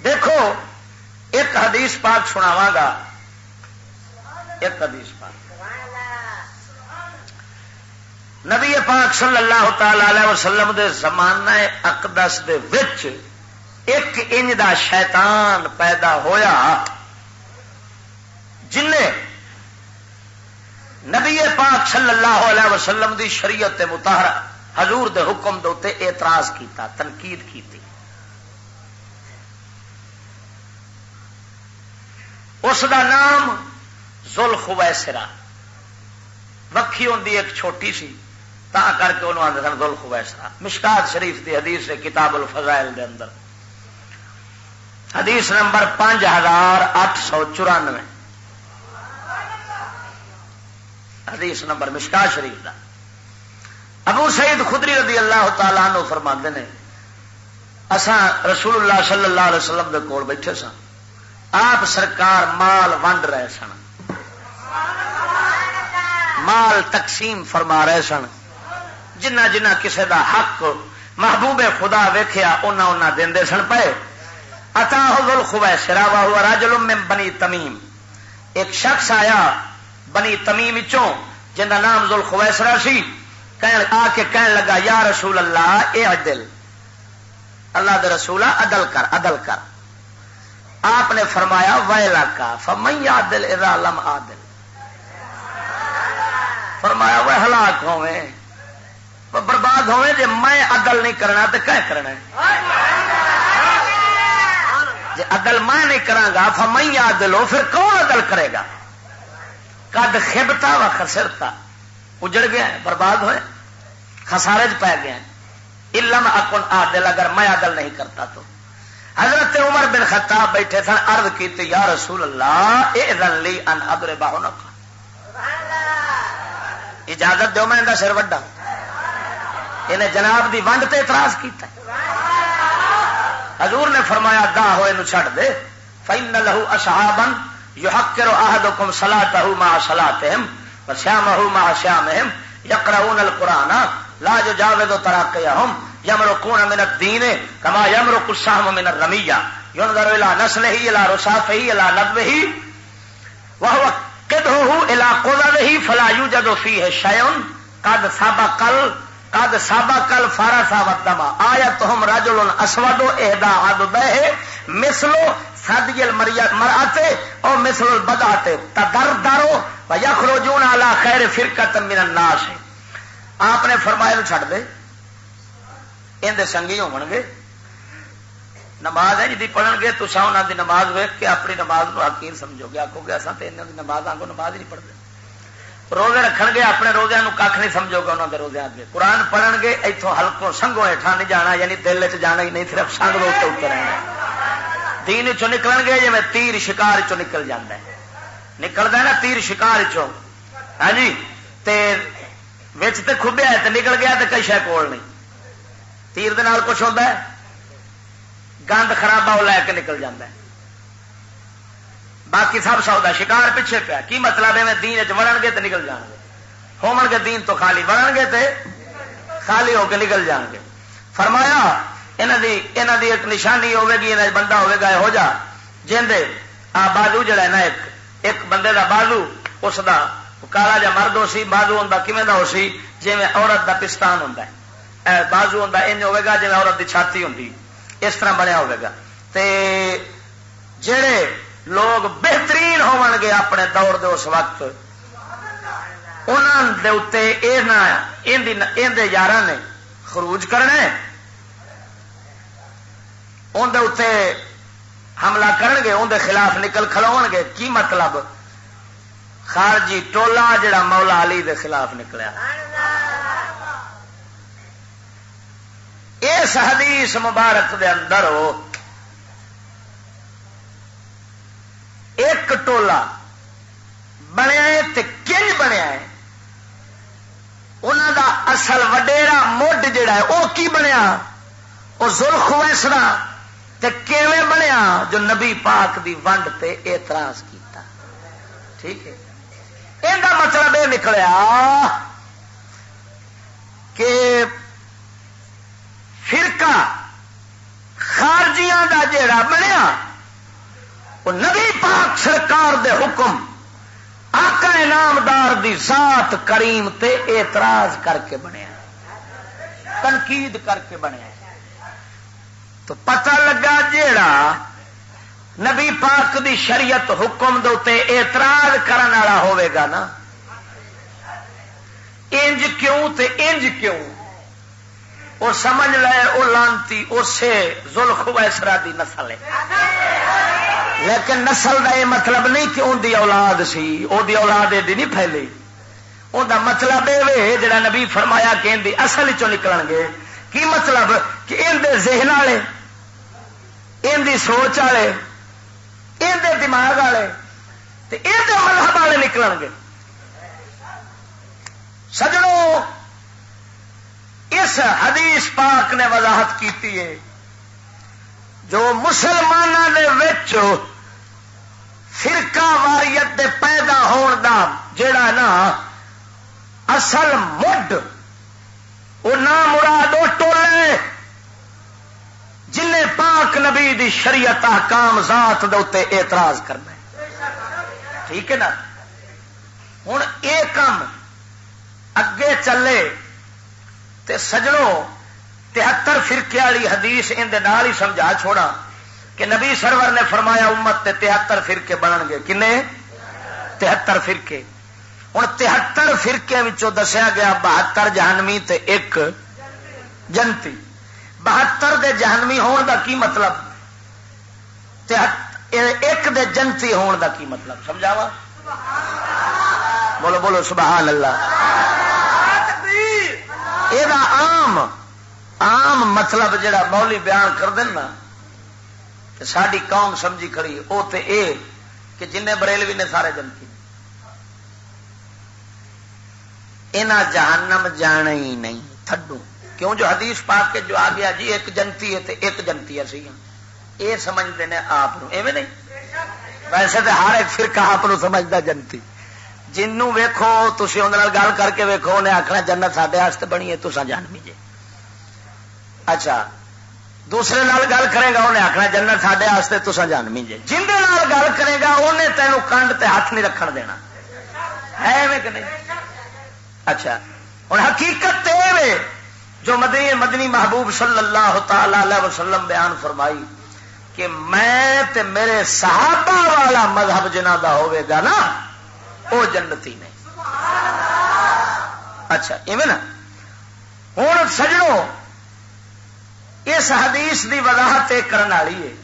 دیکھو، ایک حدیث پاک سناوا گا۔ ایک حدیث پاک۔ نبی پاک صلی اللہ تعالی علیہ وسلم دے زمانہ اقدس دے وچ ایک انج دا شیطان پیدا ہویا۔ جن نبی پاک صلی اللہ علیہ وسلم دی شریعت متحرہ حضور دے حکم دے اعتراض کیتا، تنقید کی اس دا نام زل خویسرا وکھی ہوں ایک چھوٹی سی تا کر کے انہوں آدھے سن زل خویسرا مشکات شریف دی حدیث ہے کتاب الفضائل دے اندر۔ حدیث نمبر پانچ ہزار اٹھ سو چورانوے۔ حدیث نمبر مشکات شریف کا ابو سعید خدری رضی اللہ تعالیٰ نو فرما نے اسا رسول اللہ صلی اللہ علیہ وسلم دے کول بیٹھے سن آپ سرکار مال ونڈ رہے سن۔ مال تقسیم فرما رہے سن۔ جنہ جنہ کسے دا حق محبوب خدا ویخیا انہیں دے سن۔ پے اتا ہو خوبا شراوا ہوا راجل میں بنی تمیم۔ ایک شخص آیا بنی تمیم چوں جن کا نام زل خویسرا سی۔ آ کے کہنے لگا، یا رسول اللہ، اے عدل، اللہ دے رسول عدل کر عدل کر۔ آپ نے فرمایا، ویلا کا فمئی عدل اذا لم عدل فرمایا، وہ ہلاک ہوئے برباد ہوئے جی میں عدل نہیں کرنا تو کیا کرنا جی عدل میں نہیں کرا فمئی عدل ہو پھر کون عدل کرے گا؟ کد خبتا و خسرتا۔ اجڑ گیا برباد ہوئے خسارے پی گیا علم اکن عادل، اگر میں عدل نہیں کرتا تو۔ حضرت عمر بن خطاب بیٹھے سن عرض کی یا رسول اللہ اے لی ان ادر باہو اجازت دو میں سر وڈا۔ انہیں جناب دی ونڈ تے اعتراض کیتا حضور نے فرمایا، دا ہوئے نو چھڑ دے۔ فین لہو اصحابن یحقر احدکم صلاتہو ما صلاتہم و شامہو ما شامہم یقرؤون القرآن لا جو جاوے دو تراکے ہم یمرو کون من الدین کما یمرو کسام من الرمیہ ينظر الى نسله الى رصافه الى نبه وهو قده الى قدره فلا يوجد فيه شيء قد سبق قد سبق الفرس والدم آيتهم رجل اسود اهدى عدده مثل صدق المرأة او مثل البدعة تدردر ويخرجون على خير فرقة من الناس۔ آپ نے فرمایا چھڈ دے۔ اندر سنگی ہو گے۔ نماز ہے جی پڑھن گے تو انہوں دی نماز ویک کے اپنی نماز کو حقیر سمجھو گے۔ آخو گے اصل تو انہوں کی نماز آگو نماز ہی نہیں پڑھتے۔ روزے رکھ گے اپنے روزے کھ نہیں سمجھو گے انہوں کے روزے آگے قرآن پڑھن گے اتوں ہلکوں سنگوں ہیٹھا نہیں جانا یعنی دل چ جانا ہی نہیں، صرف سنگ روز کے اتر رہنا۔ دین چ نکل گے جی میں تیر شکار چ نکل جانا ہے نکلتا ہے نا تیر شکار چ ہاں جی؟ تے کھبیا ہے نکل گیا تو کئی شہ کول نہیں۔ تیر دے نال کچھ ہوتا ہے؟ گند خراب وہ لے کے نکل جاتا ہے۔ باقی سب سودا شکار پیچھے پیا۔ کی مطلب ہے دین چڑھ گے تو نکل جان گے؟ ہو گے دین تو خالی بڑھ گے تو خالی ہو کے نکل جان گے۔ فرمایا یہاں دی ایک نشانی ہوگی بندہ ہوگا یہو جا جن آ بازو جڑا ہے نا ایک ایک بندے دا بازو، اس دا کالا جا مرد ہو سی، بازو ہوں کھے کا ہو سی؟ جی عورت دا پستان ہوں بازو ہوں انج ہوگا جی عورت دی چھاتی ہوں اس طرح بنیا ہوگا تے جڑے لوگ بہترین ہو گے اپنے دور دے اس وقت انہوں دے یار نے خروج کرنے اندر حملہ کرن گے اندر خلاف نکل کھلو گے۔ کی مطلب؟ خارجی ٹولا جڑا مولا علی دے خلاف نکلیا۔ اس حدیث مبارک دے اندر ہو ایک ٹولا بنیا کنج بنیا ہے۔ انہوں دا اصل وڈیرا مڈ جڑا ہے وہ کی بنیا؟ وہ زلخ ویسنا کیویں بنیا جو نبی پاک دی ونڈ تے اعتراض کیتا؟ ٹھیک ہے۔ یہ مطلب یہ نکلیا کہ فرقہ خارجیاں دا جیڑا بنیا، وہ نبی پاک سرکار دے حکم، آقا انعامدار دی ذات کریم تے اعتراض کر کے بنیا۔ تنقید کر کے بنیا۔ تو پتہ لگا جیڑا نبی پاک دی شریعت حکم دے اعتراض کرنے والا ہوگا نا۔ انج کیوں تے انج کیوں؟ وہ سمجھ لے وہ لانتی، اسے زلخ ویسرا دی نسل ہے۔ لیکن نسل کا یہ مطلب نہیں کہ ان کی اولاد سی وہ اولاد ایڈی نہیں پھیلی۔ ان کا مطلب یہ جڑا نبی فرمایا کہ ان کی اصل چ نکل گے۔ کی مطلب کہ ان دے ذہن والے، ان دی سوچ والے، ان دے دماغ والے ان دے مذہب والے نکل گے۔ سجڑوں اس حدیث پاک نے وضاحت کی ہے، جو مسلمانوں فرقہ واریت دے پیدا ہون دا جڑا نا، اصل مڈ وہ نہ مراد ٹولے جن پاک نبی دی شریعت احکام ذات دے اعتراض کرنا ٹھیک ہے نا؟ ہوں یہ کام اگے چلے تے سجڑوں تہتر فرقے والی حدیث اندر ہی سمجھا چھوڑا کہ نبی سرور نے فرمایا امت تے تہتر فرقے بنن گے۔ کنے؟ تہتر فرقے۔ ہوں تہتر فرقے دسیا گیا، بہتر جہنمی تے ایک جنتی۔ بہتر دے جہنمی ہون دا کی مطلب؟ ایک دے جنتی ہون دا کی مطلب؟ سمجھاوا بولو بولو، سبحان اللہ۔ یہ عام عام مطلب جڑا مولی بیان کر دینا ساری قوم سمجھی کھڑی وہ تو یہ کہ جن بریلوی نے سارے جنتی۔ یہاں جہنم جانا ہی نہیں تھڈو کیوں جو حدیث پا کے جو آ گیا جی ایک جنتی ہے ایک جنتی ہے سی یہ سمجھتے ہیں آپ ایویں نہیں؟ ویسے تو ہر ایک فرقہ آپ سمجھتا جنتی۔ جنوں ویکو تھی اندر گل کر کے ویکو انہیں آخنا جنت سڈے بنی ہے تو جانمی جی اچھا دوسرے نال گل کرے گا، انہیں آخنا جنت سڈے تو جانمی جی جن گل کرے گا، انہیں تینوں کنڈ تے ہاتھ نہیں رکھ دینا۔ ہے کہ نہیں؟ اچھا۔ ہوں حقیقت جو مدنی مدنی محبوب صلی اللہ تعالی وسلم بیان فرمائی کہ میں تے میرے صحابہ والا مذہب جنہ کا ہوگا نا وہ جنتی نہیں اچھا ایویں نا۔ ہوں سجڑوں اس حدیث دی وضاحت کرنے والی ہے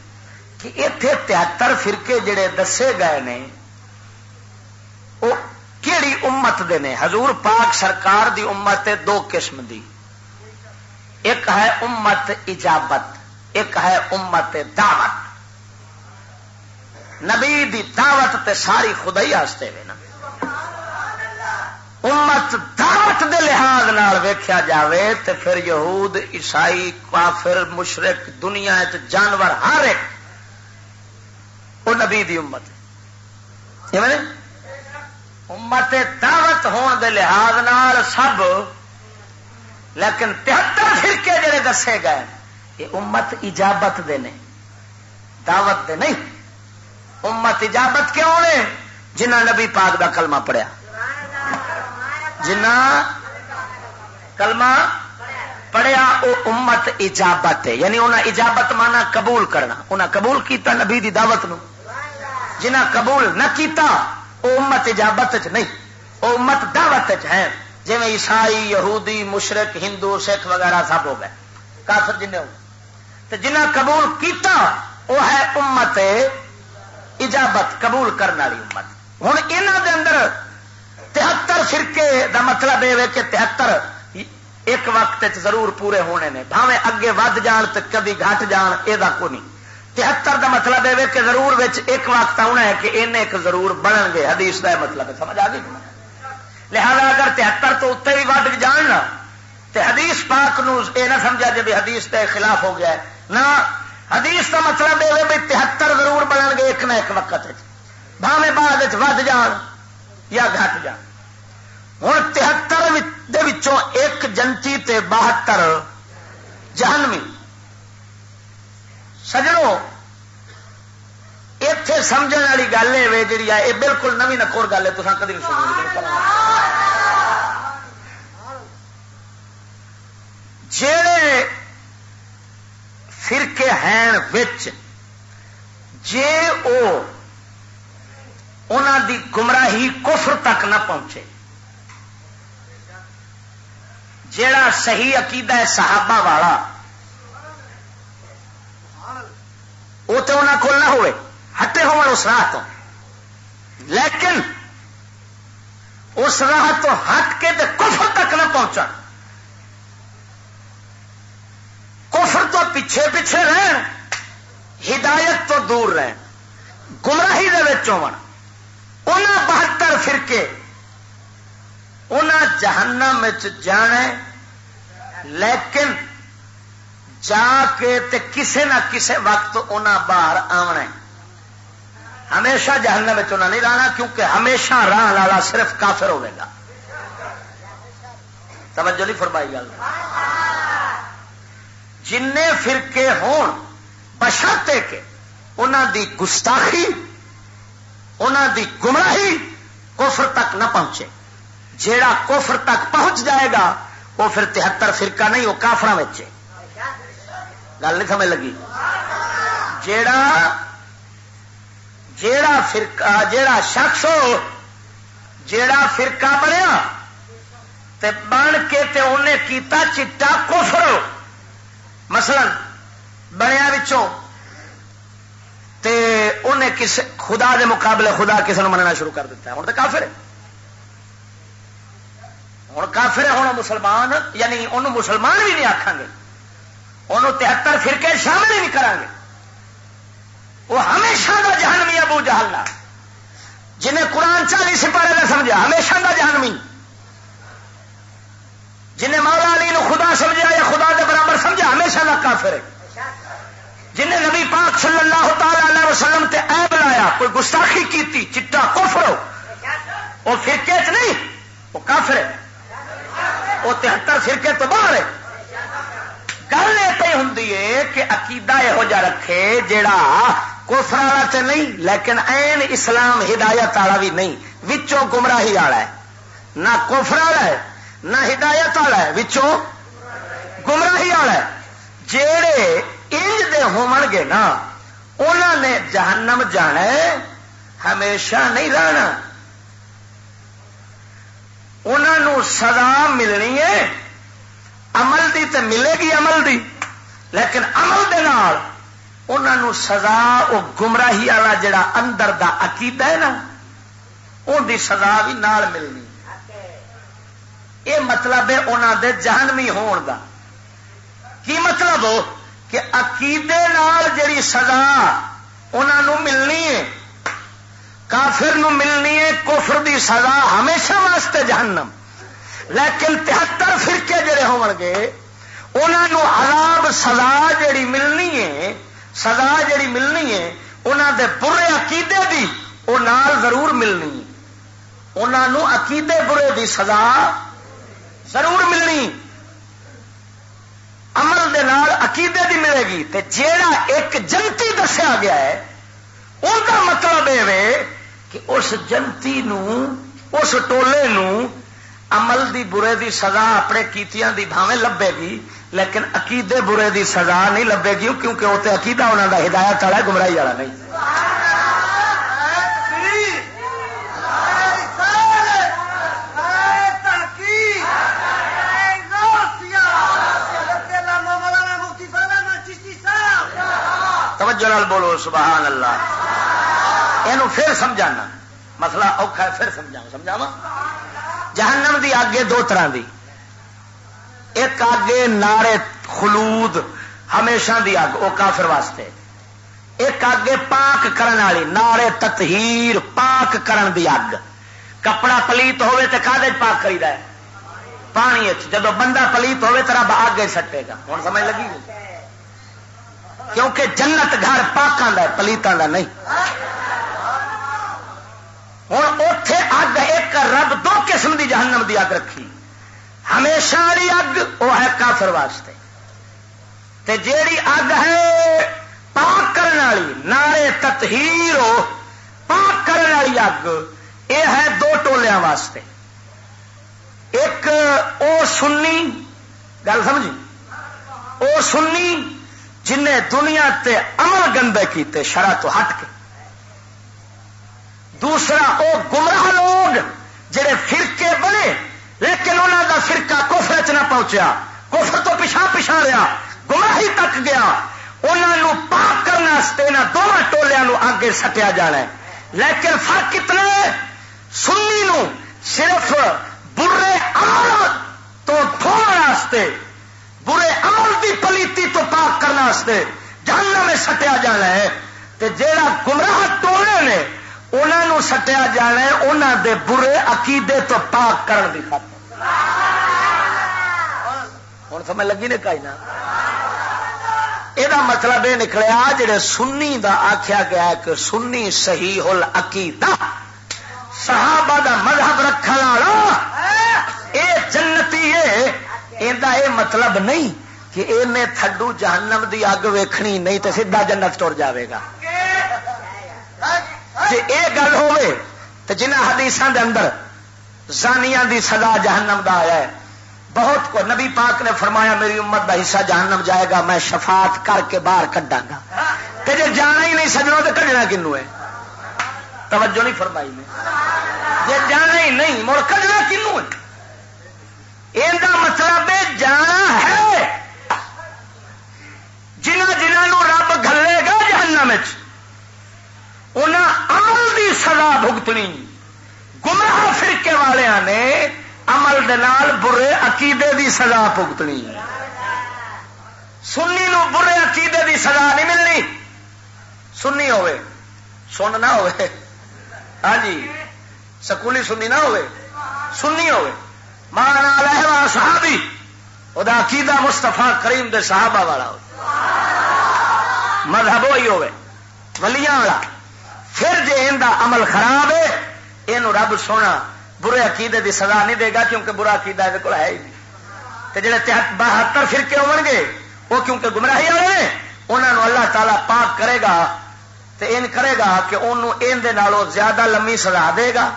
کہ اتے تہتر فرقے جڑے دسے گئے نے کیڑی امت دے نے، حضور پاک سرکار دی امت دو قسم دی۔ ایک ہے امت اجابت، ایک ہے امت دعوت۔ نبی دی دعوت تے ساری خدائی واسطے نا۔ امت دعوت دے لحاظ ویخیا جاوے تے پھر یہود، عیسائی، کافر مشرق دنیا جانور ہر ایک وہ نبی دی امت۔ امت دعوت ہون دے لحاظ نال سب، لیکن تہتر فرقے جڑے دسے گئے، یہ امت اجابت دے نے، دعوت دے نہیں۔ امت اجابت کیوں نے؟ جنہ نبی پاک دا کلمہ پڑھیا۔ جنہ کلمہ پڑھیا، وہ امت اجابت ہے۔ یعنی انہیں اجابت مانا قبول کرنا۔ انہیں قبول کیتا نبی دی دعوت نو۔ جنہ قبول نہ کیتا وہ امت اجابت چ نہیں وہ امت دعوت چ ہے جی عیسائی، یہودی، مشرق، ہندو، سکھ وغیرہ سب ہو گئے۔ کافر جن تو جنہ قبول کیتا وہ ہے امت اجابت، قبول کرنے والی امت۔ ہوں یہاں دے اندر تہتر فرقے دا مطلب یہ کہ تہتر ایک وقت ضرور پورے ہونے نے۔ بھاوے اگے ود جان تو کبھی گھٹ جان یہ کو نہیں تہتر دا مطلب یہ کہ ضرور ایک وقت آنا ہے کہ ان ایک ضرور بنن گے، حدیث کا مطلب ہے، سمجھ آ گئی؟ لہذا اگر تہتر تو اتنے بھی ود جان نا تو حدیث پاک نو یہ نہ سمجھا جی حدیث کے خلاف ہو گیا ہے۔ نہ، حدیث کا مطلب یہ بھی تہتر ضرور بنن گے ایک نہ ایک وقت بھاوے بعد ود جان یا گھٹ جان۔ ہوں تہتر ایک جنتی تے بہتر جہنمی۔ سجڑوں اتے سمجھنے والی گل ہے جی یہ بالکل نوی نکور گل ہے تو کدی نہیں سنی جڑے فرقے ہیں وچ جے او دی گمراہی کفر تک نہ پہنچے۔ جیڑا صحیح عقیدہ ہے صحابہ والا وہ تو انہوں کو نہ ہوئے، ہٹے ہو اس راہ تو۔ لیکن اس راہ تو ہٹ کے کفر تک نہ پہنچا کفر تو پیچھے پیچھے رہن، ہدایت تو دور رہن، گمراہی دن بہتر فرقے انہیں جہنم جانے لیکن جا کے تے کسے نہ کسے وقت انہیں باہر آنا ہمیشہ جہنم انہیں نہیں رہنا کیونکہ ہمیشہ راہ لالا صرف کافر ہوئے گا۔ توجہ نہیں فرمائی گل۔ جن فرقے ہون، بشرتے کے انہوں دی گستاخی انہوں دی گمراہی کفر تک نہ پہنچے۔ جیڑا کفر تک پہنچ جائے گا، وہ پھر تہتر فرقہ نہیں، وہ کافر بچے گل نہیں سمجھ لگی۔ جیڑا جیڑا فرقہ جیڑا شخص ہو، جیڑا فرقہ بنیا تے بن کے تے انہیں کیتا چٹا کفر مثلا بنیا تے انہیں کس خدا دے مقابلے خدا کسی نے مننا شروع کر دیتا ہے۔ ہوں تو کافر ہے۔ ہوں کافر ہے ہوں مسلمان یعنی انہوں مسلمان بھی نہیں آخان گے۔ انہوں تہتر فرقے شامل ہی نہیں کریں گے وہ ہمیشہ کا جہنمی ابو جہل جنہیں قرآن چالی سپارے کا سمجھا، ہمیشہ کا جہنمی۔ جنہیں مولا علی نو خدا سمجھا یا خدا کے برابر سمجھا، ہمیشہ کا کافر ہے۔ جنہیں نبی پاک صلی اللہ تعالی وسلم تے عیب لایا، کوئی گستاخی کی چٹا کفر وہ فرقے چ نہیں، وہ کافر ہے۔ وہ تہتر فرقے تو باہر ہے۔ گل یہ ہوں کہ عقیدہ یہو جا رکھے جیڑا کوفر والا تو نہیں، لیکن این اسلام ہدایت والا بھی نہیں۔ وچوں گمراہی والا ہے، نہ کوفر والا ہے، نہ ہدایت والا ہے، وچوں گمراہی والا ہے۔ جیڑے انج دے ہون گے نا انہوں نے جہنم جانا ہے، ہمیشہ نہیں رہنا۔ انہوں سزا ملنی ہے عمل دی تے ملے گی عمل دی۔ لیکن عمل دے نال انہوں سزا وہ گمراہی والا جڑا اندر دا عقیدہ ہے نا ان دی سزا بھی نال ملنی۔ یہ مطلب ہے انہوں دے جہنمی ہون دا۔ کی مطلب؟ ہو کہ عقیدے نال جڑی سزا انہوں ملنی ہے، کافر نو ملنی ہے، کفر دی سزا ہمیشہ واسطے جہنم۔ لیکن تہتر فرقے جڑے ہو گے انہوں عذاب سزا جڑی ملنی ہے، سزا جڑی ملنی ہے انہوں دے برے عقیدے دی وہ نال ضرور ملنی انہوں عقیدے برے دی سزا ضرور ملنی۔ عمل دے نال عقیدے دی ملے گی۔ تے جیڑا ایک جنتی دسیا گیا ہے ان کا مطلب یہ کہ اس جنتی نو، اس ٹولے نو عمل دی برے دی سزا اپنے کیتیاں دی بھاویں لبے گی، لیکن عقیدے برے دی سزا نہیں لبے گی، کیونکہ وہ تو عقیدہ انہوں کا ہدایت والا گمراہی والا نہیں۔ توجہ نال بولو، سبحان اللہ۔ یہ پھر سمجھانا۔ مسئلہ اوکھا ہے، پھر سمجھا سمجھاوا جہنم دی آگے دو طرح دی۔ ایک آگے نارے خلود ہمیشہ دی اگ وہ کافر واسطے۔ ایک آگے پاک کرن والی نارے تطہیر پاک کرن دی اگ کپڑا پلیت ہوے تو کھے پاک کری ہے؟ پانی جب بندہ پلیت ہوے تو رب آگے سٹے گا۔ ہوں سمجھ لگی؟ کیونکہ جنت گھر پاکوں کا پلیتوں کا نہیں۔ ہوں اتے اگ ایک رب دو قسم دی جہنم دی اگ رکھی۔ ہمیشہ والی اگ وہ ہے کافر واسطے۔ تے جیڑی اگ ہے پاک کرنے والی نارے تطہیر پاک کرنے والی اگ یہ ہے دو ٹولیا واسطے۔ ایک او سنی، گل سمجھی؟ او سنی جن دنیا تے عمل گندے کیتے، شرح تو ہٹ کے۔ دوسرا وہ گمراہ لوگ جڑے فرقے بنے، لیکن انہوں دا فرقہ کوفر چ نہ پہنچیا۔ کوفر تو پچھا پچھا رہا گمراہی تک گیا۔ انہوں پاک کرنے دونوں ٹولیا آگے سٹیا جانا ہے۔ لیکن فرق کتنا سنی نو صرف برے عمل تو دھونے برے عمل دی پلیتی تو پاک کرنے جہنم میں سٹیا جانا ہے۔ تے جیڑا گمراہ ٹولے نے انہوں سٹیا جانا انہوں دے برے عقیدے تو پاک کرن دی خاطر۔ ہوں سمجھ لگی نے کئی نہ یہ مطلب یہ نکلیا جڑے سنی دا آخیا گیا کہ سنی صحیح ہل عقیدہ۔ صحابہ دا مذہب رکھنے والا۔ اے جنتی ہے یہ مطلب نہیں کہ یہ تھڈو جہنم دی اگ ویکھنی، نہیں تو سیدھا جنت ٹر جاوے گا۔ جی یہ گل ہوے تو جنہ حدیث دے اندر زانیاں دی سزا جہنم دا آیا ہے بہت کو نبی پاک نے فرمایا میری امت دا حصہ جہنم جائے گا میں شفاعت کر کے باہر کڈا گا تے جی جانا ہی نہیں سجنا تو کڈنا کنو ہے توجہ نہیں فرمائی میں جی جانا ہی نہیں مڑ کڈنا کنو ہے یہ مطلب جانا ہے جنہ جنہوں رب گلے گا جہنم چ عمل دی سزا بھگتنی۔ گمراہ فرقے والوں نے عمل دے برے عقیدے دی سزا بھگتنی۔ سنی نو برے عقیدے دی سزا نہیں ملنی۔ سنی ہوے سن نہ ہوے ہاں جی۔ سکولی سنی نہ ہوے سنی ہوے مانا لہوا صحابی۔ وہ عقیدہ مستفا کریم دے صحابہ والا ہو مذہب وہی ہوئے۔ ولیاں والا۔ پھر جی ان عمل خراب ہے یہ رب سونا برے عقیدے دی سزا نہیں دے گا، کیونکہ برا عقیدہ یہ کو ہے ہی نہیں۔ جڑے بہتر فرقے ہو گے، وہ کیونکہ گمراہی والے انہوں اللہ تعالیٰ پاک کرے گا تو ان کرے گا کہ انہوں ان زیادہ لمبی سزا دے گا۔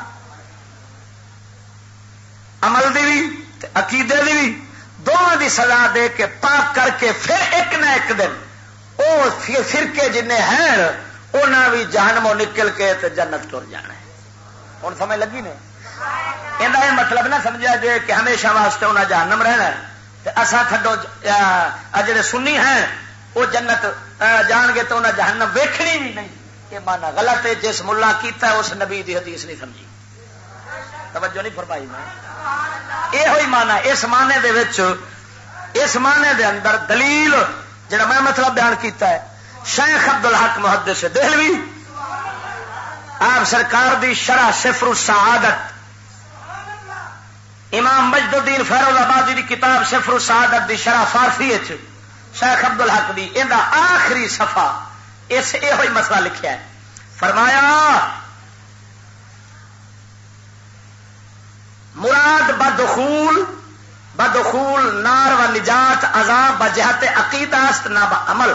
عمل دی بھی عقیدے دی بھی، دونوں دی سزا دے کے پاک کر کے پھر ایک نہ ایک دن۔ وہ فرقے جن ہیں انہیں بھی جہنموں نکل کے تے جنت تر جانا ہے۔ ہوں سمجھ لگی نے؟ یہ مطلب نہ سمجھا جائے کہ ہمیشہ واسطے انہیں جہنم رہنا ہے۔ اصا تھڈو جڑے سنی ہیں وہ جنت جان گے تو انہیں جہنم ویکھنی بھی نہیں۔ یہ مانا غلط ہے، جس ملا کیتا ہے، اس نبی دی حدیث نہیں سمجھی۔ توجہ نہیں فرمائی میں۔ یہ ہوئی مانا، اس معنی دے وچ، اس معنی دے اندر دلیل جڑا میں مطلب بیان کیتا ہے شیخ عبد الحق محدث دہلوی، آپ سرکار دی شرح صفر السعادت، امام مجد الدین فیروز آبادی دی کتاب صفر السعادت دی شرح فارسی شیخ عبد الحق دی ان آخری سفا اس یہ مسئلہ لکھیا ہے۔ فرمایا، مراد بدخول بدخول نار و نجات، عذاب بجہت عقیدہ است نہ عمل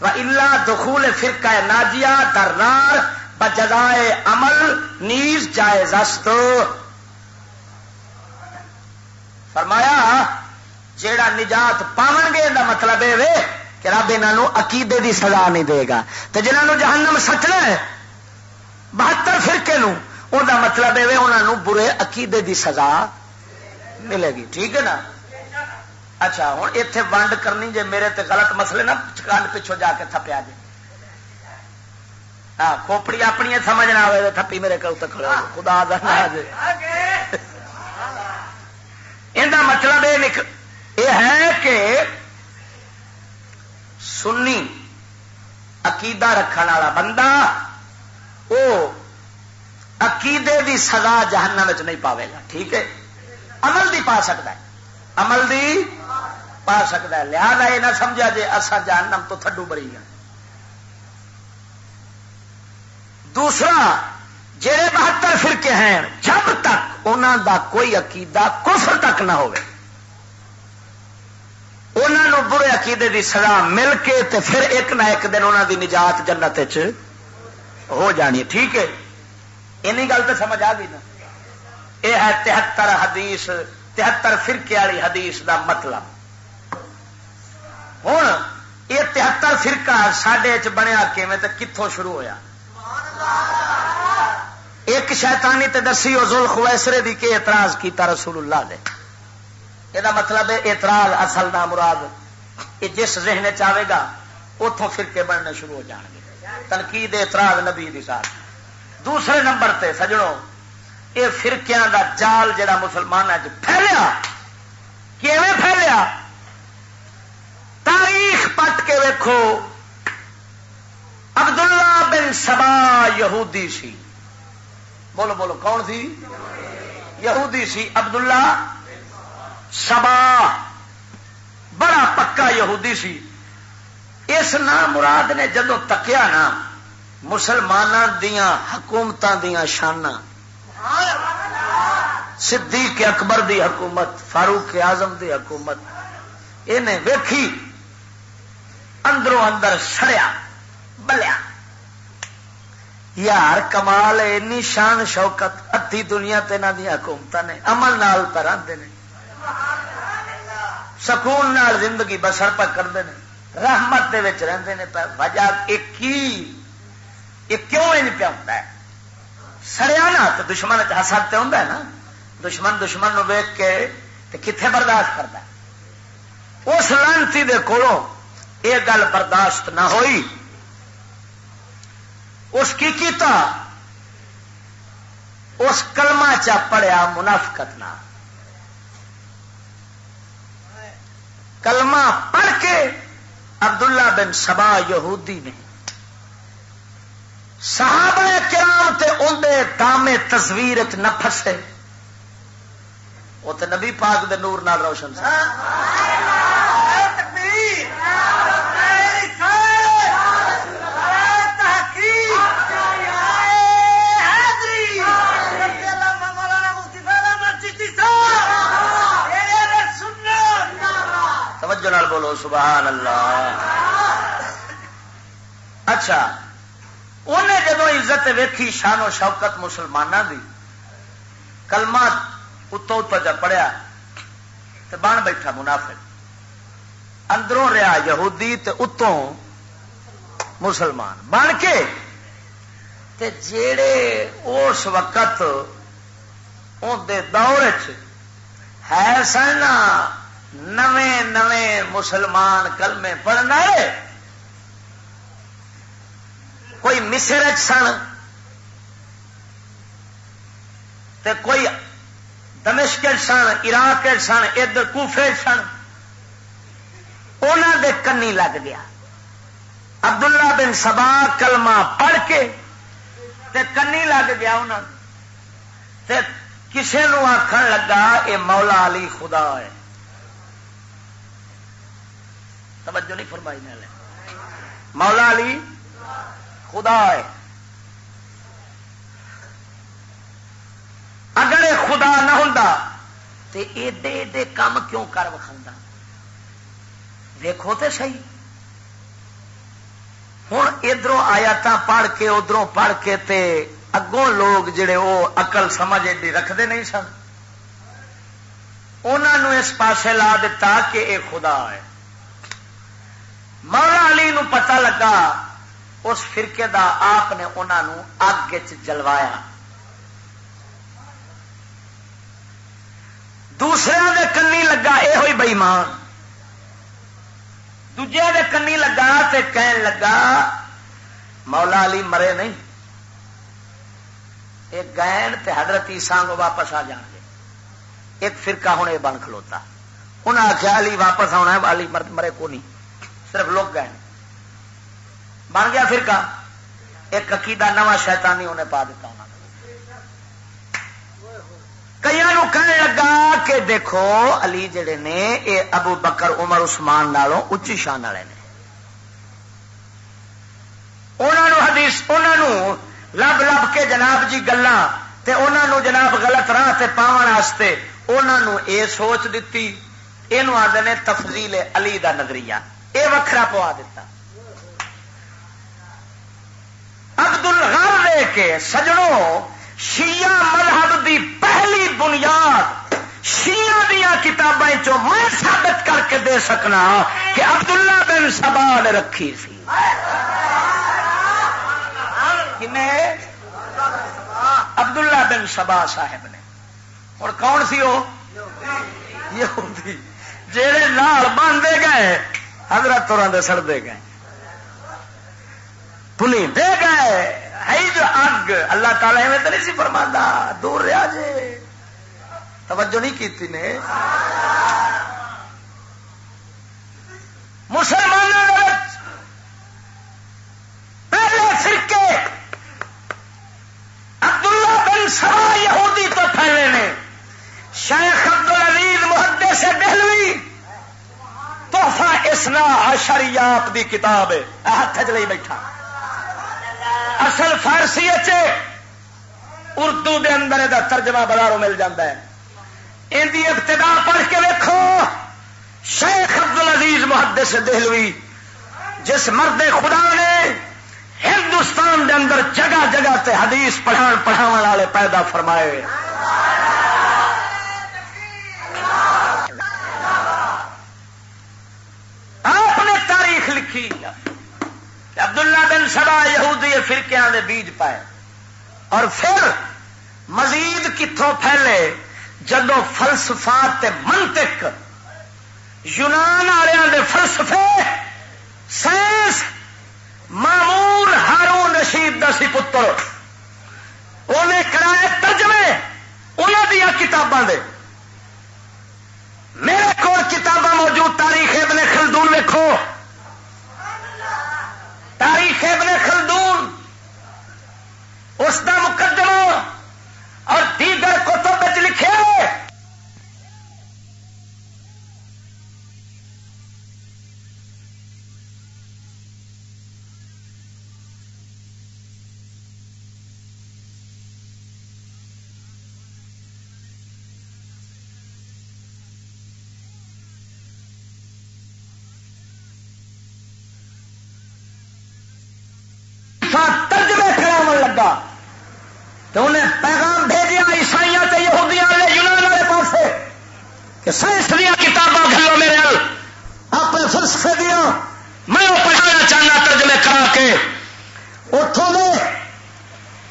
و اللہ دخول فرقہ ناجیا در نار بجائے عمل، نیز جائز است. فرمایا، جیڑا نجات پاون گے دا مطلب یہ کہ رب انہوں عقیدے دی سزا نہیں دے گا۔ تو جنہوں جہنم سچنا ہے، بہتر فرقے نو دا مطلب ہے انہوں برے عقیدے دی سزا ملے گی۔ ٹھیک ہے نا؟ اچھا ہوں اتے ونڈ کرنی جے میرے تے غلط مسئلے نا کان پچھو جا کے تھپیا جی ہاں کھوپڑی اپنی سمجھ نہ آئے تھپی میرے کو کھڑا خدا دا جی ان مطلب یہ ہے کہ سنی عقیدہ رکھنے والا بندہ وہ عقیدے دی سزا جہنم نہیں پاوے گا ٹھیک ہے؟ عمل دی پا سکتا ہے۔ عمل دی پا سکتا ہے۔ لہذا یہ نہ سمجھا جی اصا جہنم تو تھڈو بڑی گا دوسرا جہے بہتر فرقے ہیں، جب تک انہوں دا کوئی عقیدہ کفر تک نہ ہوئے انہوں برے عقیدے دی سزا مل کے تے پھر ایک نہ ایک دن انہوں دی نجات جنت ہو جانی۔ ٹھیک ہے؟ اینی گل تو سمجھ آ گئی نا؟ یہ ہے تہتر حدیث، تہتر فرقے والی حدیث دا مطلب۔ ہوں یہ تہتر فرقہ سڈے چ بنیا کیون تو کتوں شروع ہویا ایک شیطانی تے دسی اور ازول خویسرے دی کے اعتراض کیتا رسول اللہ دے یہ مطلب ہے اعتراض اصل نہ مراد یہ جس ذہن چاہے گا اتوں فرقے بننے شروع ہو جان گے تنقید اعتراض نبی دی دوسرے نمبر تے سجڑوں یہ فرقیاں دا جال جڑا مسلمان پھیلیا کیویں پھیلیا تاریخ پٹ کے ویکھو، عبداللہ بن سبا یہودی سی۔ بولو بولو، کون سی؟ یہودی سی، عبداللہ سبا۔ بڑا پکا یہودی سی۔ اس نام مراد نے جدو تکیا نا مسلمان دیا حکومت دیا شانہ صدیق اکبر دی حکومت، فاروق اعظم دی حکومت۔ انہیں ویکھی۔ اندروں اندر سڑیا بلیا۔ یار، کمال، اینی شان، شوکت، ادھی دنیا تین دیا حکومت نے امن نال پر آتے ہیں سکون نال زندگی بسر پہ کرتے ہیں رحمت دے رہتے ہیں وجہ ایک یہ کیوں نہیں پیا ہوتا ہے؟ سڑیا نا تو دشمن حسد تو ہوتا ہے نا۔ دشمن دشمن نو ویک کے کتنے برداشت کرتا ہے؟ اس لانتی دے کولوں یہ گل برداشت نہ ہوئی۔ اس کی کیتا؟ اس کلمہ چا پڑیا منافقت نہ۔ کلمہ پڑھ کے عبداللہ بن سبا یہودی نے صحابہ کرام تے اندے دامے تصویر نہ پھسے۔ وہ تو نبی پاک دے نور نال روشن سے نال بولو، سبحان اللہ۔ اچھا انہیں جدو عزت ویکھی، شان و شوکت مسلمانوں دی، کلمہ اتو اتو جا پڑیا تو بن بیٹھا منافق۔ اندروں رہا یہودی تے اتوں مسلمان۔ بن کے تے جیڑے اس وقت اندر دور ہے سن نویں نویں مسلمان کلمے پڑھنا کوئی مصر سن تے کوئی دمشق سن، عراق سن، ادھر کوفے سن انہوں دے کنی لگ گیا۔ عبداللہ بن سبا کلمہ پڑھ کے تے کنی لگ گیا انہوں تے کسے نو آخر لگا، اے مولا علی خدا ہے۔ توجہ نہیں فرمائی نے مولا علی، خدا ہے۔ اگر یہ خدا نہ ہوں تو ایڈے ایڈے کام کیوں کر وکھا دیکھو تو صحیح۔ ہوں ادھر آیات پڑھ کے ادھر پڑھ کے تے اگوں لوگ جڑے وہ اقل سمجھ ایڈی رکھتے نہیں سن۔ انہوں اس پاسے لا دیتا کہ اے خدا ہے۔ مولا علی نو پتہ لگا، اس فرقے دا آپ نے انہوں اگ جلوایا۔ دوسرے دے کنی لگا یہ ہوئی بئیمان۔ دجے دے کنی لگا تے کہن لگا، مولا علی مرے نہیں۔ ایک گین تے حضرت سانگ واپس آ جان گے۔ ایک فرقہ ہوں یہ بن کھلوتا۔ انہیں آخیا علی واپس آنا ہے، علی مرے کو نہیں۔ صرف لوگ گئے بن گیا فرقہ۔ ایک عقیدہ نواں شیطانی انہیں پا دیتا انہوں کئی کہنے لگا کہ دیکھو علی جڑے نے یہ ابو بکر، عمر، عثمان نالوں اچھی شان والے نے۔ انہوں حدیث انہوں لب لب کے جناب جی گلا تے انہوں جناب غلط راہ سے واسطے انہوں یہ سوچ دیتی یہ آدھے تفضیل علی دا نظریہ۔ یہ وکھرا پوا دیتا ابد الغر لے کے سجڑوں شیعہ مذہب دی پہلی بنیاد شیعہ دیا کتابیں چو میں ثابت کر کے دے سکنا کہ عبداللہ بن سبا نے رکھی سی۔ عبداللہ بن سبا صاحب نے۔ اور کون سی وہ؟ جہے لال باندھے گئے حضرت دے گئے۔ پلی دے گئے۔ ہے جو اگ۔ اللہ تعالی میں تو نہیں سی فرما دور رہا جے۔ توجہ نہیں کی نے۔ مسلمانوں پہلے فرقے عبداللہ بن سوا یہودی تو پھیلے نے۔ شیخ عبد العزیز محدے سے دہلوی۔ توحفہ اسنا اشریات دی کتاب ہے ہاتھ چ بیٹھا۔ اصل فارسی اچے اردو دے اندر یہ ترجمہ بازاروں مل جاتا ہے۔ ان کی ابتدا پڑھ کے دیکھو شیخ ابد العزیز محدث دہلوی، جس مرد خدا نے ہندوستان دے اندر جگہ جگہ تے حدیث پڑھان پڑھاو والے پیدا فرمائے۔ عبداللہ بن سبا یہودی فرقیاں دے بیج پائے۔ اور پھر مزید کتوں پھیلے جدو فلسفات تے منطق یونان والوں دے فلسفے سائنس مامور ہارون رشید دسی پتر انہیں کرائے ترجمے انہوں دیا کتاباں دے۔ میرے کو کتاباں موجود تاریخ ابن خلدون لکھو تاریخ ابن خلدون اس کا مقدمہ اور دیگر کتب لکھے ترجمے کراو لگا تو انہیں پیغام بھیجا عیسائی یہودیاں والے یونان والے پاس کہ سائنس دیا کتاباں گھلو میرے اپنے فلسفے دیا میں وہ پڑھانا چاہنا ترجمے کرا کے اتوں میں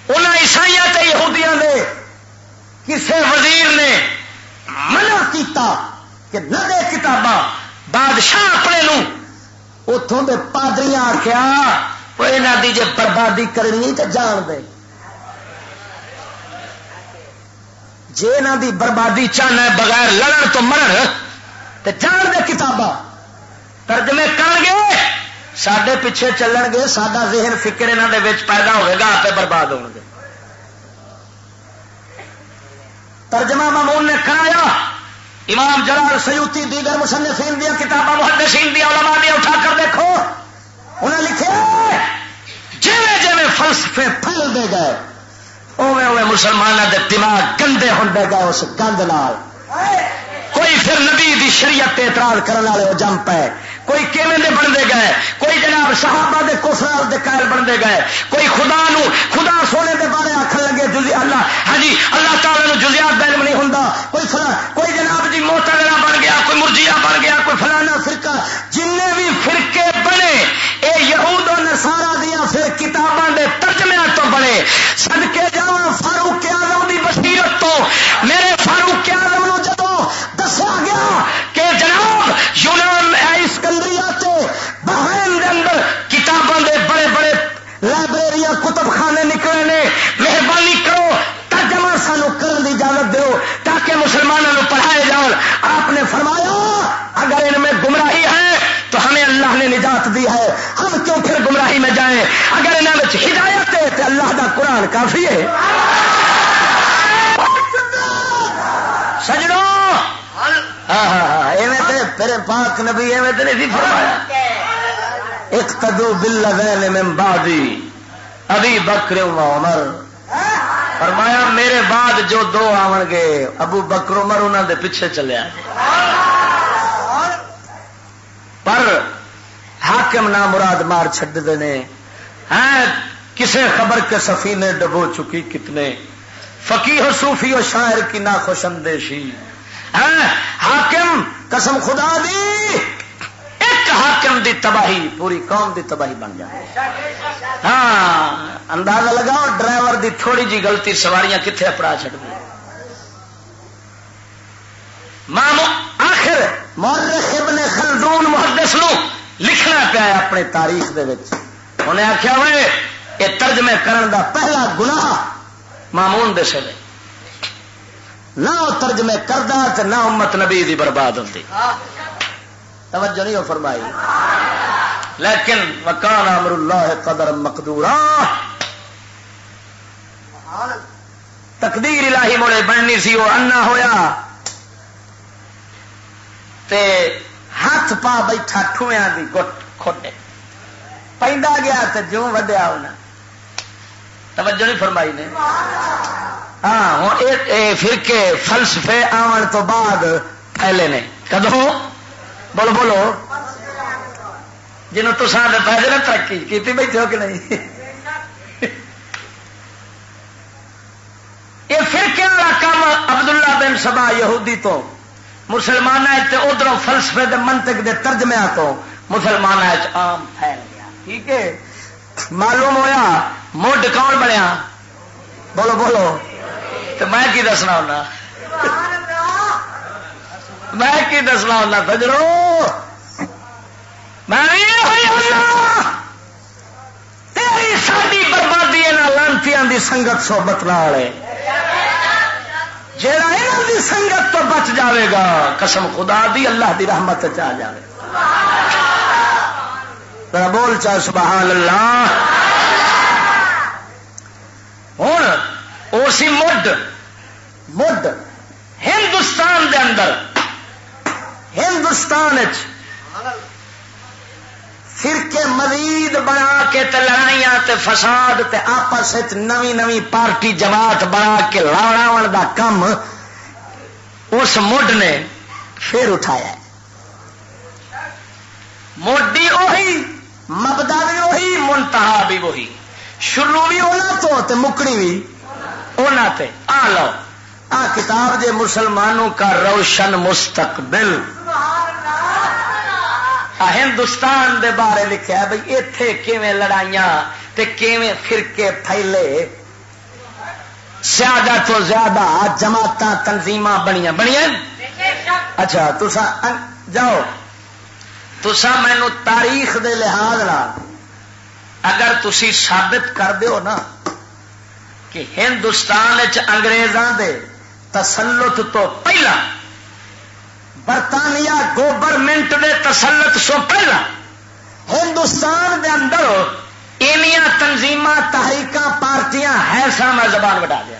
انہیں عیسائی یہودیاں دے کسی وزیر نے منع کیتا کہ نہ دے کتاباں بادشاہ اپنے نو اتوں کے پادریاں آخیا وہ یہاں کی جی بربادی کرنی تو جان دے۔ جی یہاں کی بربادی چاہنا ہے بغیر لڑن تو مرن تو جان دے کتاباں۔ ترجمے کر گے سڈے پیچھے چلن گے سڈا ذہن فکر یہاں کے پیدا ہوئے گا آپ برباد ہو گے۔ ترجمہ مامون نے کرایا امام جلال سیوتی دیگر مصنفین دیا کتابیں محدثین دیا علماء دیا اٹھا کر دیکھو۔ انہیں لکھے جی جی فلسفے پھیل دے گئے اوے اوے مسلمانوں کے دماغ گندے ہوں گئے اس گند نال۔ کوئی پھر نبی دی شریعت اعتراض کرنے والے جم پے۔ کوئی کیویں دے بنتے گئے؟ کوئی جناب صحابہ دے کفر دے قائل بنتے گئے۔ کوئی خدا نو، خدا سونے دے بارے آخر لگے جزی اللہ ہاں جی اللہ تعالیٰ نو جزیات علم نہیں ہوں کوئی فلا کوئی جناب جی موتلا بن گیا، کوئی مرجیا بن گیا، کوئی فلانا فرقہ۔ جن بھی فرقے بنے، اے یہود و نسارا دیا پھر کتاباں دے ترجمے تو بنے۔ سدکے جا فاروق آزم گمراہی میں جائیں۔ اگر انہوں ہدایت ہے تو اللہ کا قرآن کافی ہے۔ سجڑوں ہاں ہاں ہاں میرے پاک نبی ایویں تو نہیں فرمایا۔ ایک تدو بل من بعدی۔ ابھی بکر عمر۔ فرمایا، میرے بعد جو دو آن گے، ابو بکر عمر انہوں دے پیچھے چلے پر حاکم نہ مراد مار چڈتے ہیں کسے خبر کے سفینے ڈبو چکی کتنے۔ فقی ہو صوفی ہو شاعر کی نہ خوش اندیشی ہاں، حاکم، قسم خدا دی، ایک حاکم دی تباہی، پوری قوم دی تباہی بن جائے ہاں اندازہ لگاؤ، ڈرائیور دی تھوڑی جی غلطی، سواریاں کتنے اپڑا چڑ گئی مامو، آخر مورخ ابن خلدون، محدث نو۔ لکھنا پیا اپنے تاریخ دے وچ۔ انہیں آخیا ہوئے، یہ ترجمے کرن دا پہلا گناہ مامون دے سر۔ نہ وہ ترجمے کردہ تو نہ امت نبی دی برباد ہوتی توجہ نہیں ہو فرمائی۔ لیکن وکان امر اللہ قدر مقدورا تقدیر الہی مڑے بننی سی، وہ انا ہویا۔ تے ہاتھ پا بیٹھا ٹھویا دی گٹ کھوٹے۔ پہ گیا تے جو وڈیا انہیں توجہ نہیں فرمائی نے۔ ہاں ہوں فرقے فلسفے آن تو بعد پھیلے نے۔ کدو بولو بولو۔ جنہوں تو سارے پیسے نے ترقی کی بیٹھے ہو کہ نہیں؟ یہ فرقے والا کام عبداللہ بن سبا یہودی تو مسلمان ادھر فلسفے دے منطق دے ترجمے تو مسلمان عام پھیل گیا۔ ٹھیک ہے؟ معلوم ہویا؟ مڈ کون بنیا؟ بولو بولو۔ تو میں کی دسنا ہونا؟ میں کی دسنا ہونا سجڑو میں تیری ساری بربادی لانتی سنگت سوبت نال جہاں یہاں دی سنگت تو بچ جاوے گا، قسم خدا دی، اللہ دی رحمت چاہ جائے بول چا سبحان اللہ۔ ہوں اسی مڈ مڈ، ہندوستان دے اندر، ہندوستان چ فرقے مزید بنا کے تے لڑائیاں تے فساد تے آپس نوی نوی پارٹی جماعت بنا کے لاڑا دا کم اس مڈ نے پھر اٹھایا موڈی وہی مبدا بھی وہی منتہا بھی وہی۔ شروع بھی ہونا تو تے مکڑی بھی ہونا تے۔ آ لو۔ آ کتاب دے مسلمانوں کا روشن مستقبل۔ ہندوستان دے بارے لکھا بھائی اتے کیویں لڑائیاں تے کیویں فرقے پھیلے؟ زیادہ تو زیادہ جماعت تنظیم بنیا بنیا اچھا تسا جاؤ۔ تسا مینو تاریخ دے لحاظ اگر تسی ثابت کر دیو نا کہ ہندوستان انگریزاں دے تسلط تو پہلا برطانیہ گورنمنٹ دے تسلط سو پہلا۔ ہندوستان دے اندر اینیا تنظیم تحریک پارٹیاں ہے سا میں زبان بٹا دیا۔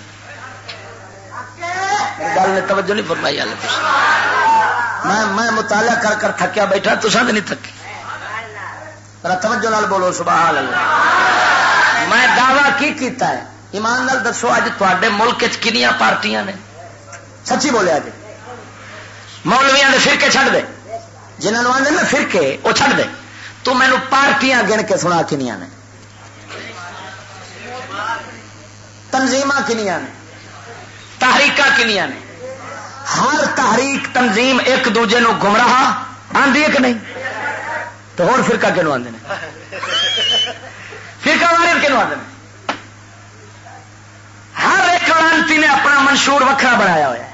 گل نے توجہ نہیں فرمائی میں میں مطالعہ کر کر تھکیا بیٹھا تو سب نہیں تھکی توجہ لال بولو سبحان اللہ میں دعوی کی کیتا ہے؟ ایمان نال دسو اج تے ملک کنیا پارٹیاں نے؟ سچی بولیا جی مولویا کے فرقے چھڈ دے۔ جنہوں آدھے نا فرقے، وہ چھڈ دے۔ تو مینو پارٹیاں گن کے سنا کنیا نے۔ تنظیم کنیا نے۔ تحریک کنیا نے۔ ہر تحریک، تنظیم ایک دوجے نو گمراہ آدھی ہے کہ نہیں؟ تو ہو فرقہ کہنوں آدھے فرقہ والے کہنوں آدھے ہر ایک لانتی نے اپنا منشور وکرا بنایا ہوا ہے۔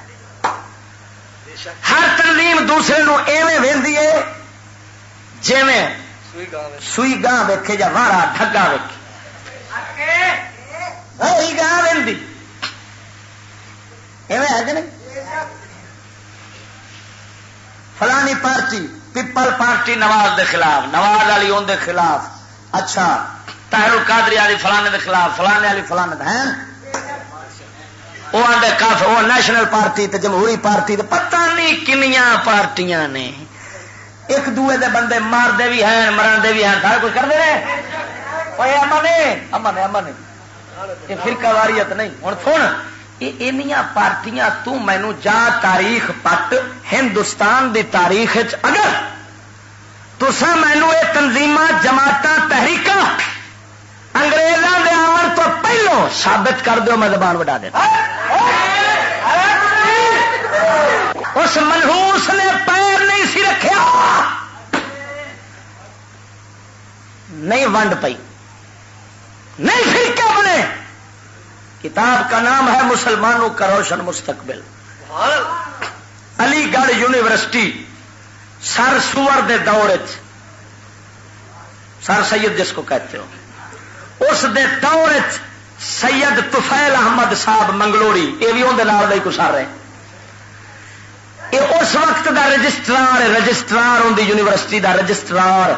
ہر تنظیم دوسرے نو ایویں وی جی سوئی گاہ ویکے یا مارا ڈگا ویکے گاہ وی ہے کہ نہیں؟ فلانی پارٹی پیپل پارٹی نواز دے خلاف نواز والی ان دے خلاف۔ اچھا تاہر القادری والی فلانے دے خلاف فلانے والی فلانے ہے وہ آدھے کاف وہ نیشنل پارٹی تے جمہوری پارٹی تے پتہ نہیں کنیا پارٹیاں نے۔ ایک دوے دے بندے مارتے بھی ہیں مرا بھی ہیں سارا کچھ کرتے ہیں؟ امن امن امن یہ فرقہ واریت نہیں۔ ہوں سن، یہ پارٹیاں تو مینو جا تاریخ پٹ ہندوستان دی تاریخ اگر تسا مینو یہ تنظیم جماعت تحریک انگریزوں کے آن تو پہلو ثابت کر دو میں زبان وڈا دیتا۔ اس منہوس نے پیر نہیں سی رکھا نہیں ونڈ پئی۔ نہیں پھر کیا بنے۔ کتاب کا نام ہے مسلمانوں کا روشن مستقبل۔ علی گڑھ یونیورسٹی، سر سور دے دور سر سید جس کو کہتے ہو۔ اس دے دور سید تفیل احمد صاحب منگلوری، یہ بھی اندر کسار رہے۔ یہ اس وقت دا رجسٹرار رجسٹرار ہوں یونیورسٹی دا رجسٹرار۔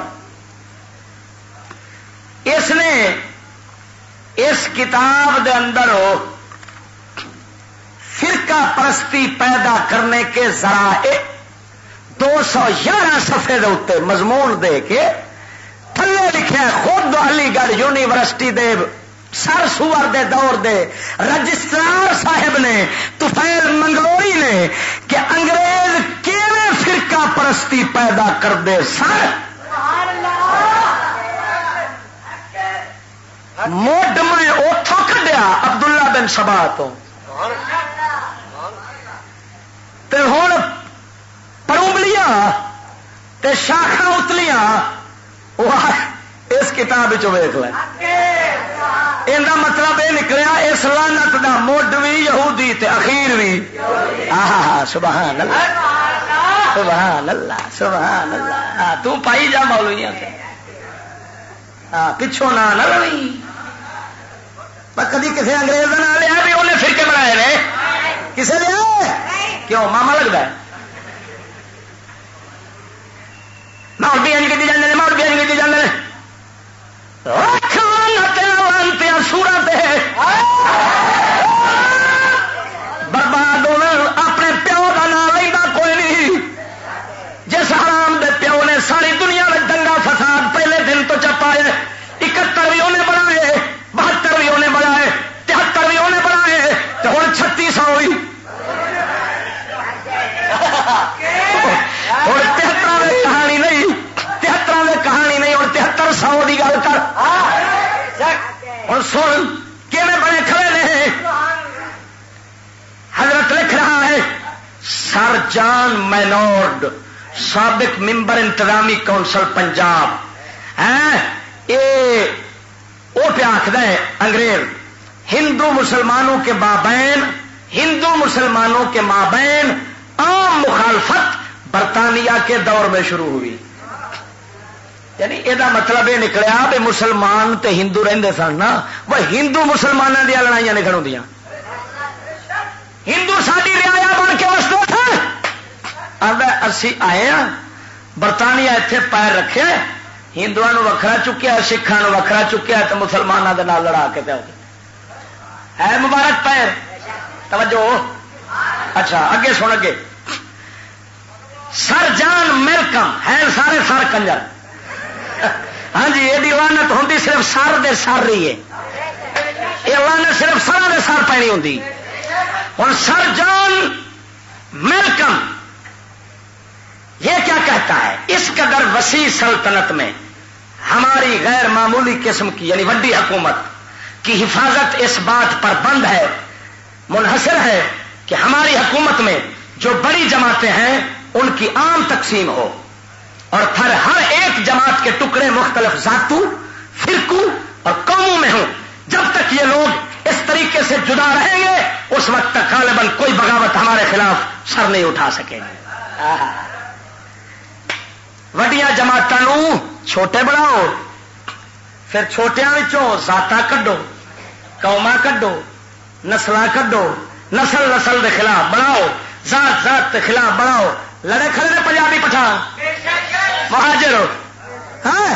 اس نے اس کتاب دے اندر ہو فرقہ پرستی پیدا کرنے کے ذرائع دو سو گیارہ سفے اتنے مضمون دے کے تھلے لکھے خود علی گڑھ یونیورسٹی دے سر سور دے دور دے رجسٹرار صاحب نے تفیل منگلوری نے، کہ انگریز کیویں فرقہ پرستی پیدا کر دے سر موڈ میں اتوں کھڈیا عبداللہ بن سبا تو۔ ہوں پروبلیاں شاخا اتلیاں اس کتاب ویخ لیں یہ مطلب یہ نکلیا اس لانت کا مڈ بھی یہودی تے اخیر بھی سبحان اللہ۔ سبحان اللہ سبحان اللہ۔ تو پائی جا مولویا پچھوں نہ لڑی کدی کسی انگریز کا نام لیا بھی انہیں فرقے بنائے نے۔ کسے لیا؟ کیوں؟ ماما لگتا ہے۔ ماؤ انج کی جانے ماؤ انج کی جانے سورا برباد اپنے پیو کا نام لینا کوئی نہیں جس حرام دے پیو نے ساری دنیا میں دنگا فساد پہلے دن تو چپائے اکہتر بھی انہیں بنائے بہتر بھی انہیں بنائے تہتر بھی انہیں بنائے تو ہوں چھتی سو ہوئی ہوں تہتر کہانی نہیں تہتر کہانی نہیں اور تہتر سو کی گل کر۔ اور سن بنے کھڑے رہے حضرت لکھ رہا ہے سر جان مینورڈ سابق ممبر انتظامی کونسل پنجاب۔ وہ پہ آخر ہے انگریز ہندو مسلمانوں کے مابین ہندو مسلمانوں کے مابین عام مخالفت برطانیہ کے دور میں شروع ہوئی۔ یعنی یہ مطلب یہ نکلیا بھی مسلمان تے ہندو رہندے سن نا، وہ ہندو مسلمانوں دیا لڑائیاں نہیں کھڑوں دیا ہندو ساری رعایا بن کے وستے اسی آئے ہاں برطانیہ اتنے پیر رکھے ہندو وکھرا چکیا سکھان وکھرا چکیا تو مسلمانوں کے نال لڑا کے پیا ہے مبارک پیر۔ توجہ۔ اچھا اگے سن اگے۔ سر جان ملکم ہے سارے سر کنجر۔ ہاں جی یہ دیوانت ہوتی صرف سر دے سر رہی ہے۔ یہ لان صرف سر نے سر پینی ہوں ہوں سر جان میلکم یہ کیا کہتا ہے؟ اس قدر وسیع سلطنت میں ہماری غیر معمولی قسم کی یعنی وڈی حکومت کی حفاظت اس بات پر بند ہے، منحصر ہے کہ ہماری حکومت میں جو بڑی جماعتیں ہیں، ان کی عام تقسیم ہو۔ اور پھر ہر ایک جماعت کے ٹکڑے مختلف ذاتوں، فرقوں اور قوموں میں ہوں۔ جب تک یہ لوگ اس طریقے سے جدا رہیں گے، اس وقت تک غالباً کوئی بغاوت ہمارے خلاف سر نہیں اٹھا سکے گی وڈیا جماعتوں چھوٹے بناؤ، پھر چھوٹیا ذاتا کڈو قوما کڈو نسل کڈو، نسل نسل کے خلاف بناؤ، ذات ذات کے خلاف بناؤ۔ لڑے کھڑے نے پنجابی پٹھان۔ مہاجر۔ ہاں۔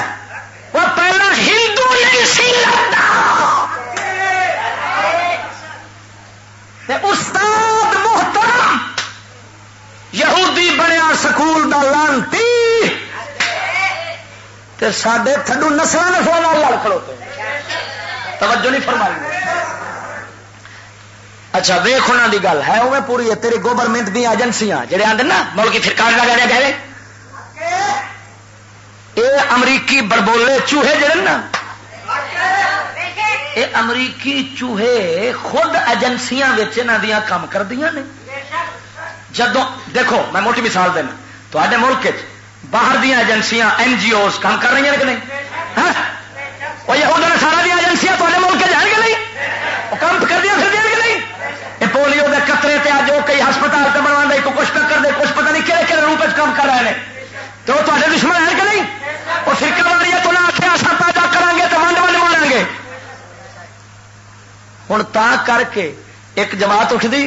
وہ پہلا ہندو نہیں سی لگتا استاد محترم، یہودی بنیا سکول دا لانتی۔ سڈے تھڈو نسل نسل لڑ کھڑوتے۔ توجہ نہیں فرمائی۔ اچھا ویخ انہوں کی گل ہے وہ پوری ہے تیری گورنمنٹ دیا ایجنسیاں جہے آدھے نا، ملکی فرکار کا گیا گئے یہ امریکی بربولے چوہے جڑے نا یہ امریکی چوہے خود ایجنسیاں دیا کام کردیا نے۔ جدو دیکھو، میں موٹی مثال دینا تے ملک باہر دیا ایجنسیاں این جی اوز کام کر رہی ہیں کہ نہیں؟ ہاں؟ وہ یہ سارا دیا ایجنسیاں تے ملک جان گے نہیں؟ وہ کام کر دیا پھر دیا کہ نہیں یہ پولیو کے قطرے تے آج کئی ہسپتال سے بنوا دے کچھ ٹکر دے، کچھ پتہ نہیں کہڑے کہڑے روپ کام کر رہے ہیں تو تے دشمن ہے کہ نہیں؟ وہ فرقہ والی تو نہ آخیا اصل پیدا کریں گے تو ونڈ ونڈ ماریں گے۔ ہوں تا کر کے ایک جماعت اٹھتی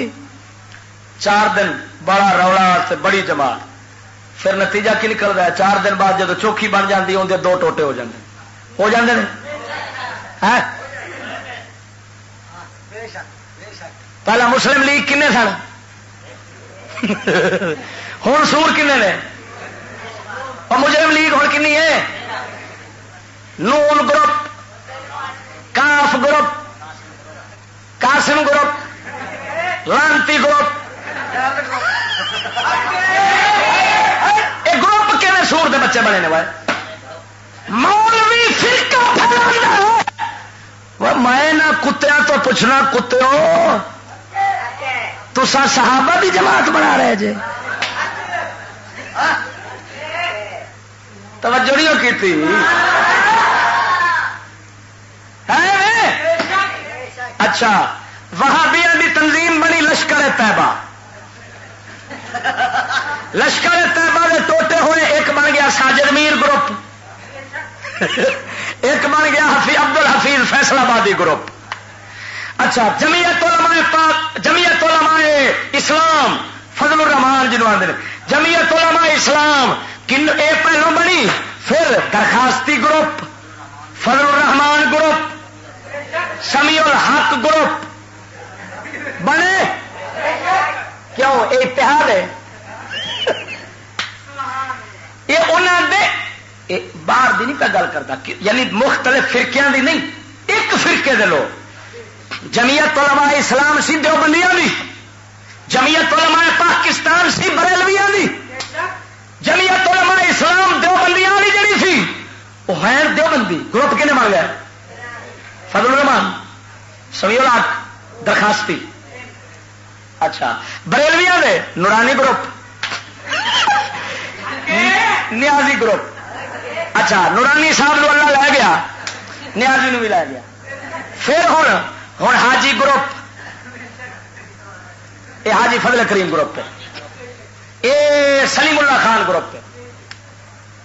چار دن بڑا رولا بڑی جماعت۔ پھر نتیجہ کی نکلتا ہے؟ چار دن بعد جب چوکھی بن جاتی اندر دو ٹوٹے ہو جاتے ہو جاتے ہیں ہاں؟ پہلا مسلم لیگ کنے سن؟ ہوں سور کنے نے؟ اور مجرم لیگ ہوں کنی ہے نون گروپ، کاف گروپ کاسم گروپ، لانتی گروپ۔ یہ گروپ کہ سور دے بچے بنے نے بھائی؟ مولوی فرقہ میں نہ کتیا تو پوچھنا کتوں تو صحابہ بھی جماعت بنا رہے جی توجہ نہیں کی اچھا وہاں بھی تنظیم بنی لشکر طیبہ۔ لشکر طیبہ کے ٹوٹے ہوئے ایک بن گیا ساجر میر گروپ۔ ایک بن گیا حفیظ عبد الحفیظ فیصلہ آبادی گروپ۔ اچھا جمیت علماء پاک جمیت علماء اسلام فضل الرحمان جنوب آدھے جمیت علماء اسلام، کن اے پہلو بنی؟ پھر درخواستی گروپ فضل الرحمان گروپ سمی الحق گروپ، بنے؟ کیوں؟ یہ اتحاد ہے۔ یہ انہوں نے باہر دی نہیں پہ گل کرتا یعنی مختلف فرقیاں دی نہیں، ایک فرقے دے لوگ۔ جمیت علماء اسلام سی دیوبندیاں دی جمیت علماء پاکستان سی بریلویاں دی۔ جمیت علماء اسلام دیوبندیاں والی جڑی سی، وہ ہے دیوبندی، گروپ کنے بن گیا؟ فضل الرحمان سمی لاکھ درخواستی۔ اچھا بریلویاں دے، نورانی گروپ۔ نیازی گروپ۔ اچھا نورانی صاحب نو اللہ لے گیا، نیازی نو بھی لے گیا۔ پھر ہوں ہوں حاجی گروپ یہ حاجی فضل کریم گروپ ہے۔ یہ سلیم اللہ خان گروپ ہے۔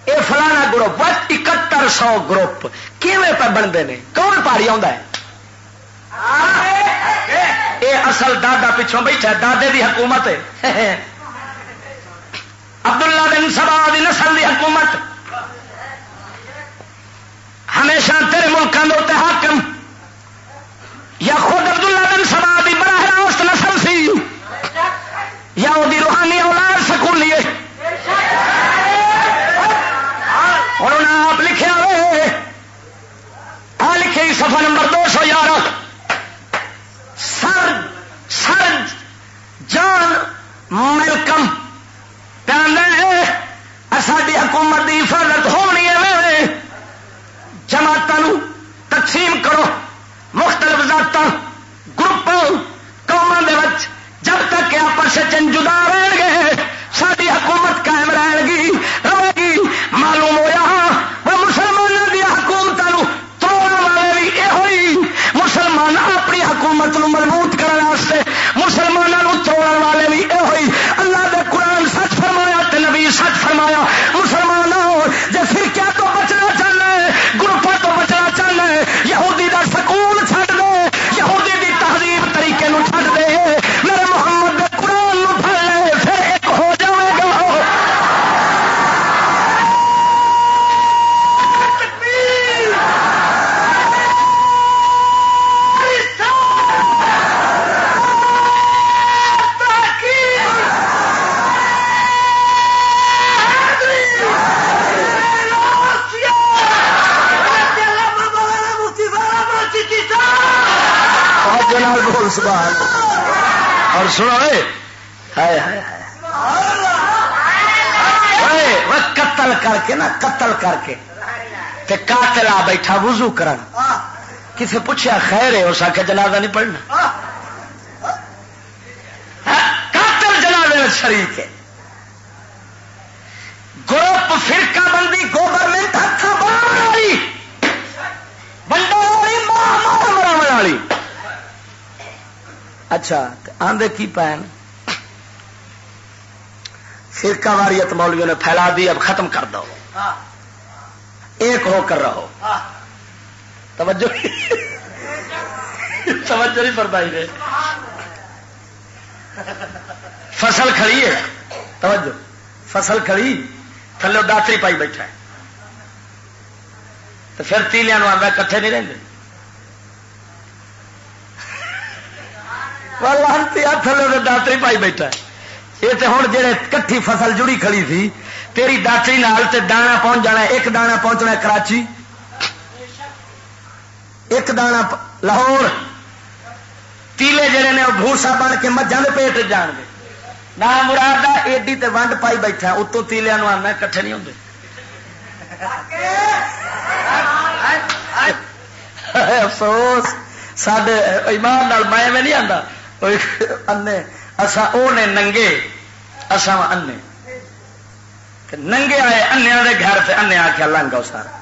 یہ فلانا گروپ اکہتر سو گروپ کیویں پہ بنتے ہیں؟ کون پاری آ یہ اصل دادا پچھوں بیٹھا دادے دی حکومت ہے۔ عبداللہ بن سبا دی نسل دی حکومت۔ ہمیشہ تیرے ملکوں کے حاکم یا خود عبداللہ بن سبا دی براہ راست نسل سی، یا وہ روحانی اولاد سکولی اور انہیں آپ لکھا ہوئے آ لکھے سفر نمبر دو سو یارہ۔ سر سر، جان، ملکم۔ ساری حکومت کی حفاظت ہونی ہے جماعتوں تقسیم کرو۔ مختلف ذات گروپ قوم جب تک کہ آپس جدا رہن گے، ساری حکومت قائم رہے گی رہے گی، معلوم ہوا ہاں، وہ مسلمانوں کی حکومتوں توڑ والے بھی یہ ہوئی مسلمان اپنی حکومت نو مضبوط کرنے واسطے مسلمانوں توڑ والے بھی یہ ہوئی اللہ دے قرآن سچ فرمایا تے نبی سچ فرمایا ہائے ہائے وہ قتل کر کے نا قتل کر کے تے قاتل آ بیٹھا وضو کرن کسے پوچھا خیر ہے اس آخر جنازہ نہیں پڑھنا قاتل جنازے میں شریک ہے گروپ فرقہ بندی گورنمنٹ ہاتھ والی بنڈا والی ماں والی اچھا آندے کی پہن؟ فرقہ واریت مولویوں نے پھیلا دی، اب ختم کر دو۔ ایک ہو کر رہو۔ توجہ۔ توجہ نہیں فرمائی دے فصل کھڑی ہے۔ توجہ۔ فصل کھڑی، تھلے داتری پائی بیٹھا ہے۔ تو پھر تیلیا آتا کٹھے نہیں رہتے تھلے داتری پائی بیٹھا یہ تو ہوں جی کٹھی فصل جڑی کھڑی تھی، تیری داتری نال تے دانا پہنچ جانا ایک دانا پہنچنا کراچی۔ ایک دانا لاہور۔ تیلے جڑے نے بھوسا بن کے مجھا کے پیٹ جان گے۔ نہ مراد ایڈی تے ونڈ پائی بیٹھا اتوں تیلیا آنا کٹھے نہیں ہوتے افسوس۔ سڈے ایمان میں نہیں آتا اصا وہ نے ننگے اصا انے۔ ننگے آئے انیا دے گھر سے انیا آخیا لنگ آؤ سارا۔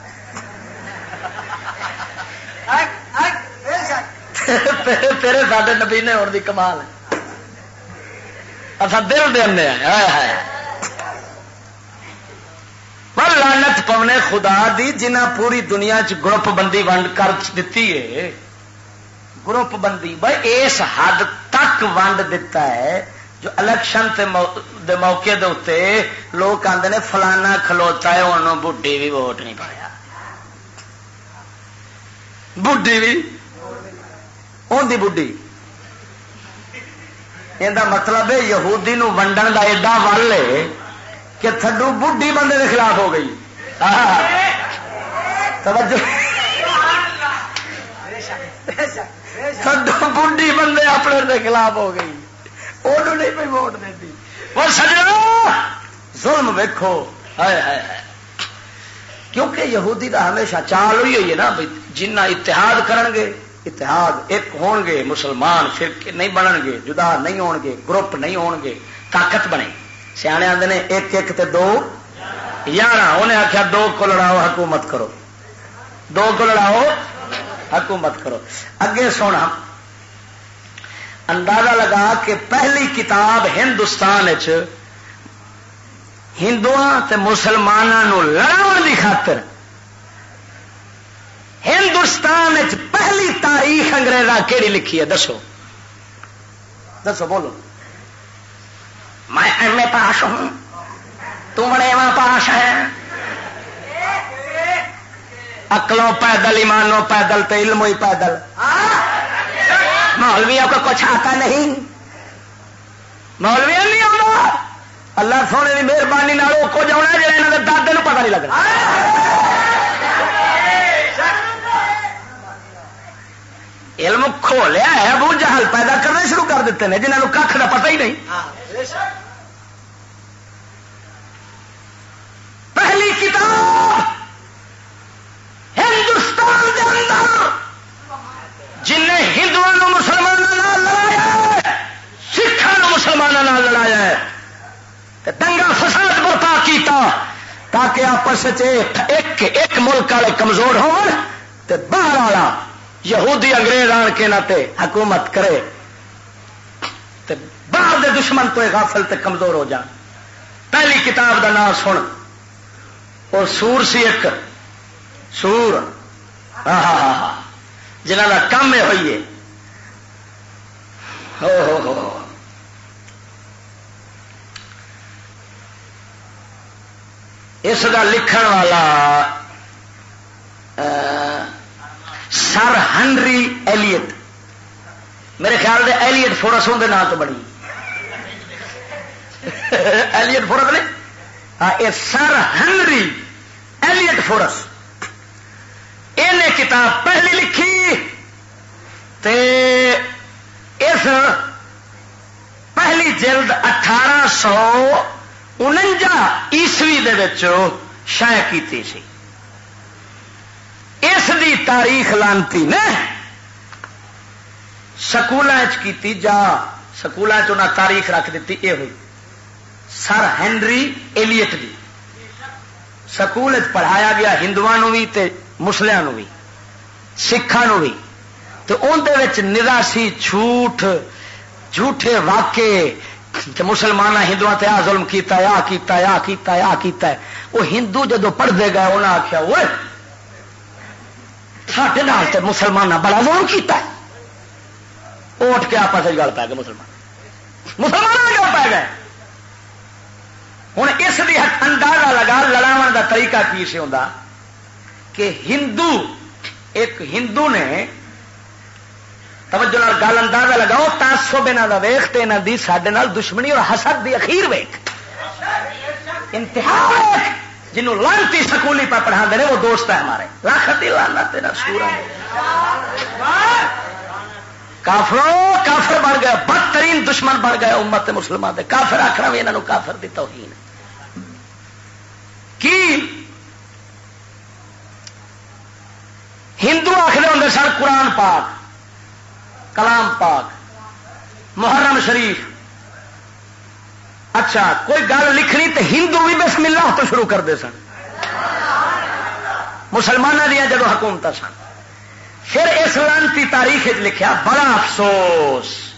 تیرے ساڈے نبی نے اور کمال اصا دل دے انے آئے لانت پونے خدا دی جنہ پوری دنیا چ گروپ بندی ونڈ کر دیتی ہے۔ گروپ بندی، بھائی، اس حد تک ونڈ دیتا ہے، جو الیکشن دے موقع دے اتنے لوگ آتے ہیں فلانا کھلوتا ہے، انہوں بڈی بھی ووٹ نہیں پایا۔ بڈی بھی ان کی بڈی یہ مطلب ہے، یہودی نو ونڈن کا ایڈا ول ہے کہ تھڈو بڈی بندے کے خلاف ہو گئی۔ توجہ۔ تھڈو بڈی بندے اپنے خلاف ہو گئی۔ وہ نہیں پہ ووٹ دیتی۔ وہ سجنا، ظلم ویکو کیونکہ یہودی کا ہمیشہ چال ہوئی ہوئی ہے نا جنہ اتحاد کرن گے، اتحاد ایک ہون گے، مسلمان فرقے نہیں بنن گے، جدا نہیں ہون گے، گروپ نہیں ہون گے، طاقت بنے۔ سیانے آتے ہیں ایک ایک تے دو یار انہیں آخیا دو کو لڑاؤ، حکومت کرو۔ دو کو لڑاؤ حکومت کرو۔ اگے سونا۔ اندازہ لگا کہ پہلی کتاب ہندوستان ہندو مسلمانوں لڑاؤ کی خاطر ہندوستان پہلی تاریخ انگریزا کہڑی لکھی ہے؟ دسو۔ دسو، بولو۔ میں ایم اے پاس ہوں۔ تم بڑے پاس ہے اکلوں پیدل، ایمانوں پیدل تو علم ہی پیدل۔ مولویوں کو کچھ آتا نہیں۔ مولویا نہیں آتا۔ اللہ سونے کی مہربانی کچھ آنا جا یہاں کے دادے کو پتا نہیں لگنا۔ علم کھولیا ہے، ابو جہل پیدا کرنے شروع کر دیتے ہیں جنہوں کھ کا پتہ ہی نہیں۔ پہلی کتاب ہندوستان کے جن ہندو مسلمانوں لڑایا سکھان مسلمانوں لڑایا ہے۔ دنگا فساد برپا کیتا، تاکہ آپس ایک ایک ملک والے کمزور ہو باہر والا یہودی انگریز آن کے ناتے حکومت کرے۔ باہر دے دشمن تو غافل تے کمزور ہو جان۔ پہلی کتاب دا نام سن۔ اور سور سی ایک سور۔ ہاں ہاں ہاں جنہ کا کام یہ ہوئی ہے اس کا لکھن والا سر ہنری ایلیٹ۔ میرے خیال سے ایلیٹ فورس ہوں نام تو بڑی۔ ایلیٹ فورس نے؟ ہاں یہ سر ہنری ایلیٹ فورس۔ کتاب پہلی لکھی تے اس پہلی جلد اٹھارہ سو انجا عیسوی شائع کی سی۔ اس دی تاریخ لانتی نے سکول کی جا سکول تاریخ رکھ دیتی یہ ہوئی۔ سر ہینری ایلیٹ دی۔ سکول پڑھایا گیا ہندو بھی مسلموں بھی سکھان بھی تو اندر نراسی جھوٹ جھوٹے واقع مسلمان ہندو آ ظلم کیتا ہے آ کیتا ہے آ کیتا ہے آ کیتا ہے وہ ہندو جدو پڑھتے گئے انہیں آخیا وہ ساڈے تے مسلمان بڑا ظلم کیتا ہے اٹھ کے آپس گل پی گئے مسلمان مسلمان گل پی گئے ہوں اس کی اندازہ لگا لڑاو کا طریقہ کی سی ہوں کہ ہندو، ایک ہندو نے توجہ گل اندازہ لگاؤ تاسو یہاں کا ویخ تو یہاں کی سڈے دشمنی اور حسد دی اخیر ویخ انتہا جنوں لانتی سکولی پہ پڑھا دے وہ دوست ہے ہمارے۔ لاکھ دی لانا تیرا سورا کافروں، کافر بن گئے، بدترین دشمن بن گئے امت مسلمان دے۔ کافر آخر بھی یہاں کافر دی توہین کی؟ ہندو آخر ہوں سر قرآن پاک، کلام پاک، محرم شریف۔ اچھا کوئی گل لکھنی تو ہندو بھی بسم اللہ تو شروع کرتے سن۔ مسلمانوں دیا جب حکومت سن۔ پھر اس لانتی تاریخ لکھا بڑا افسوس۔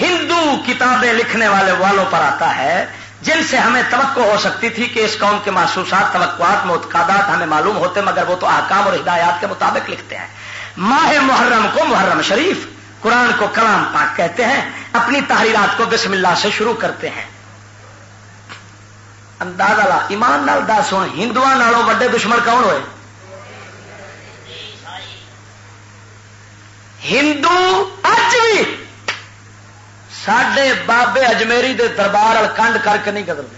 ہندو کتابیں لکھنے والے والوں پر آتا ہے جن سے ہمیں توقع ہو سکتی تھی کہ اس قوم کے محسوسات توقعات متقادات ہمیں معلوم ہوتے، مگر وہ تو احکام اور ہدایات کے مطابق لکھتے ہیں۔ ماہ محرم کو محرم شریف، قرآن کو کلام پاک کہتے ہیں، اپنی تحریرات کو بسم اللہ سے شروع کرتے ہیں۔ اندازہ لا، ایمان نال دس ہوں ہندو نالوں وڈے دشمن کون ہوئے؟ ہندو اج بھی سڈے بابے اجمیری دے دربار کنڈ کر کے نہیں کرتے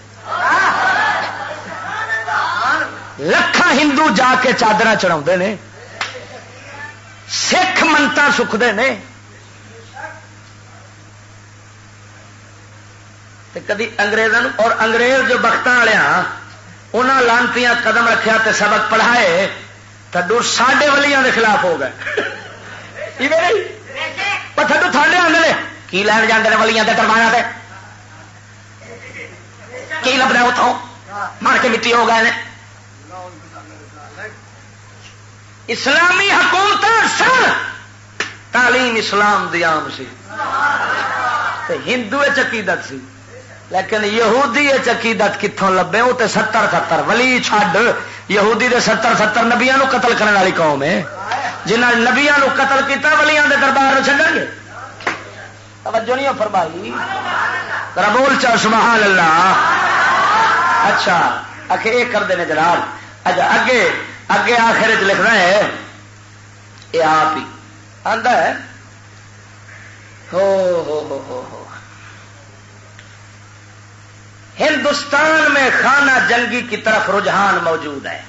لکھان ہندو جا کے چادر چڑھا نے۔ سکھ منتا سکھتے ہیں کدی اگریزوں اور انگریز جو بخت والے انہوں لانتی قدم رکھا تے سبق پڑھائے، تھڈو ساڈے ولیاں دے خلاف ہو گئے۔ تھڈو تھاڈے آدھے کی لین جانے ولیاں کے درمایا سے کی لبنا اتوں مر کے مٹی ہو گئے اسلامی حکومت سن۔ تعلیم اسلام دی عام سی۔ ہندو چکیدت سی۔ لیکن یہودی عقیدت کتوں لبے؟ وہ تو ستر ستر۔ ولی چھڈ۔ یہودی دے ستر ستر نبیا قتل کرنے والی قوم ہے۔ جنہ نبیا قتل کیا ولیاں دے دربار چڈن گے۔ توجہ نہیں فرمائی؟ بول چا سبحان اللہ۔ اچھا آخر یہ کرتے ہیں جناب۔ اچھا اگے اگے آخر چ لکھنا ہے یہ آپ ہی۔ آدھا ہے؟ ہو ہو ہو ہو ہو۔ ہندوستان میں خانہ جنگی کی طرف رجحان موجود ہے۔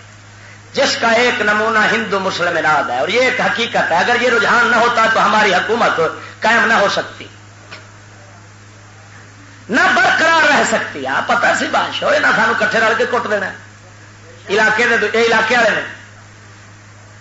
جس کا ایک نمونہ ہندو مسلم اراد ہے اور یہ ایک حقیقت ہے۔ اگر یہ رجحان نہ ہوتا تو ہماری حکومت قائم نہ ہو سکتی۔ نہ برقرار رہ سکتی، آپ پتا سی بادشاہ ہوئے، نہ سانو کٹھے رل کے کٹ دینا۔ علاقے یہ علاقے والے نے۔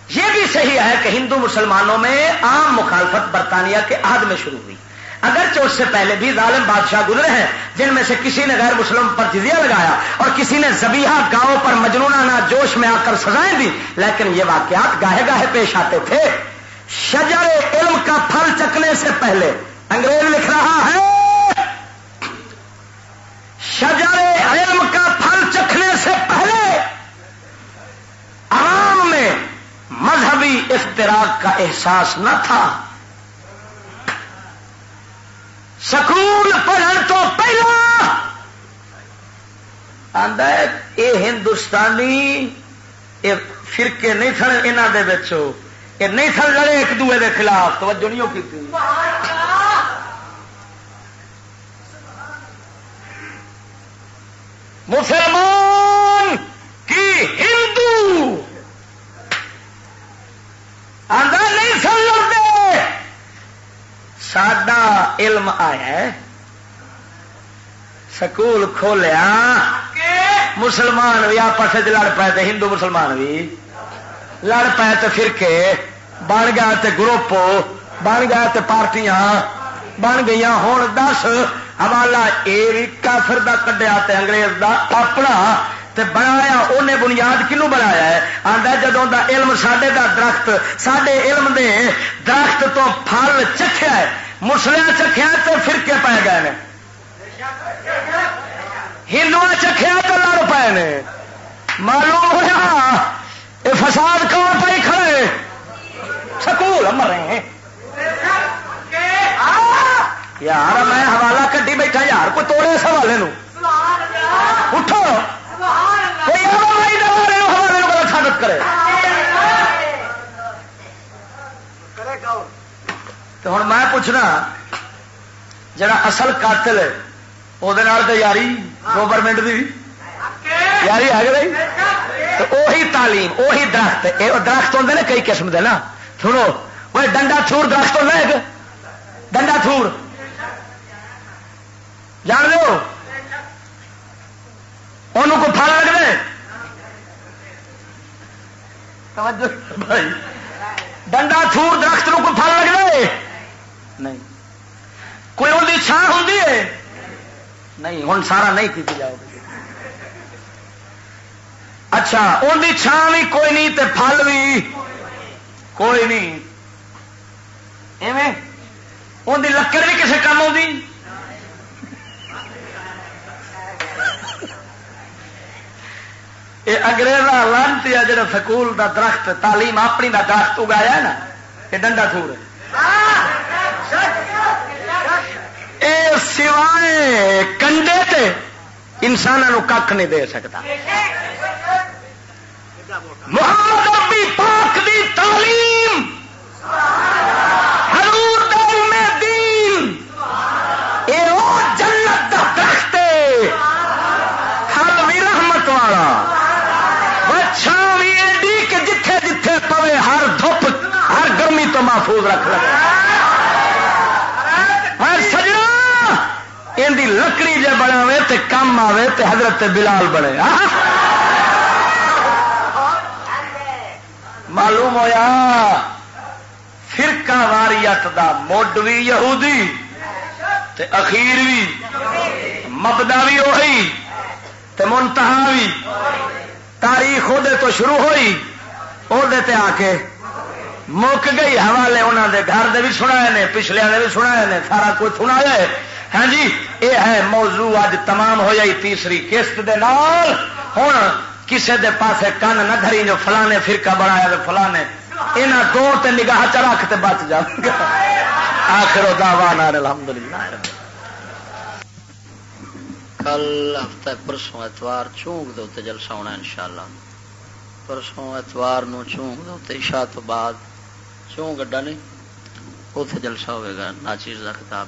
یہ بھی صحیح ہے کہ ہندو مسلمانوں میں عام مخالفت برطانیہ کے عہد میں شروع ہوئی۔ اگرچہ اس سے پہلے بھی ظالم بادشاہ گزرے ہیں، جن میں سے کسی نے غیر مسلم پر جزیہ لگایا اور کسی نے زبیحہ گاؤں پر مجنونہ نہ جوش میں آ کر سزائیں دی، لیکن یہ واقعات گاہے گاہے پیش آتے تھے۔ شجر علم کا پھل چکنے سے پہلے انگریز لکھ رہا ہے شجر علم کا پھل چکھنے سے پہلے عوام میں مذہبی افتراق کا احساس نہ تھا۔ سکول پڑھن تو پہلا آدھا یہ ہندوستانی یہ فرقے نہیں سن یہاں یہ نہیں سن لڑے ایک دوے دے خلاف، توجہ نہیں کی مسلمان کی ہندو۔ آدھا نہیں سن لڑتے سڈا علم آیا سکول کھولیا۔ مسلمان بھی آپس لڑ پائے ہندو مسلمان بھی لڑ پائے تو فرقے۔ بن گیا تے گروپ بن گیا تے پارٹیاں۔ بن گئی ہوں دس۔ حوالہ یہ بھی کافر دا کڈیا تے انگریز دا اپنا تے بنایا انہیں بنیاد کنو بنایا ہے؟ آدھا جدوں دا علم سڈے دا درخت سڈے علم دے درخت تو پھل چکھیا ہے مسلیا چکھیا تو فرقے پی گئے ہندو چکھیا تو لڑ پائے نے۔ معلوم ہوا یہ فساد کون پائی کھڑے سکول مرے ہیں۔ یار میں حوالہ کٹی بیٹھا یار کوئی توڑے اس حوالے اٹھو کوئی حوالے بڑا ثابت کرے تو ہوں میں پوچھنا جڑا اصل قاتل ہے وہ یاری گورنمنٹ کی یاری ہے کہ وہی تعلیم وہی درخت درخت ہوتے ہیں کئی قسم کے نا سنو وہ ڈنڈا تھور درخت ہوتا ہے ڈنڈا تھور جان لو ان کو پھل لگ رہے ڈنڈا تھور درخت کو پھل لگ رہے نہیں۔ کوئی ان کی چھان ہوں نہیں ہوں سارا نہیں کی جاؤ۔ اچھا ان کی چھان بھی کوئی نہیں تے پھل بھی کوئی نہیں۔ ایویں؟ ان کی لکڑ بھی کسی کام آتی یہ اگریزا لانتی ہے جڑا سکول دا درخت، تعلیم اپنی دا درخت اگایا ہے نا؟ یہ ڈنڈا سور یہ سوائے کنڈے تے انسانوں کھ نہیں دے سکتا۔ محمد ربی پاک دی تعلیم، حضور میں دین یہ جنت دا درخت ہر بھی رحمت والا۔ محفوظ رکھ لگے ہر سجنا ان دی لکڑی جے بنا تے کم آوے تے حضرت بلال بنے معلوم ہویا فرقہ واریت دا مڈ بھی یہودی تے اخیر بھی مبدا بھی وہی تے منتہا بھی تاریخ وہ تو شروع ہوئی وہ آ کے مک گئی حوالے انہوں دے گھر دے بھی سنا نے پچھلے دے بھی سنا نے سارا کچھ سنا ہے ہاں جی یہ ہے موضوع اج تمام ہو جائی تیسری قسط دے نال ہوں کسے دے پاسے کن نہ دھری جو فلانے فرقہ بنایا تو فلانے یہاں دو تے نگاہ چ رکھ تے بچ جا آخر دعوانا الحمدللہ کل ہفتہ پرسوں اتوار چونگ دے جلسہ ہونا ان شاء اللہ پرسوں اتوار نو چونگ دے عشاء تو بعد کیوں گڈا نہیں؟ اتے جلسہ ہوئے گا ناچیز کا خطاب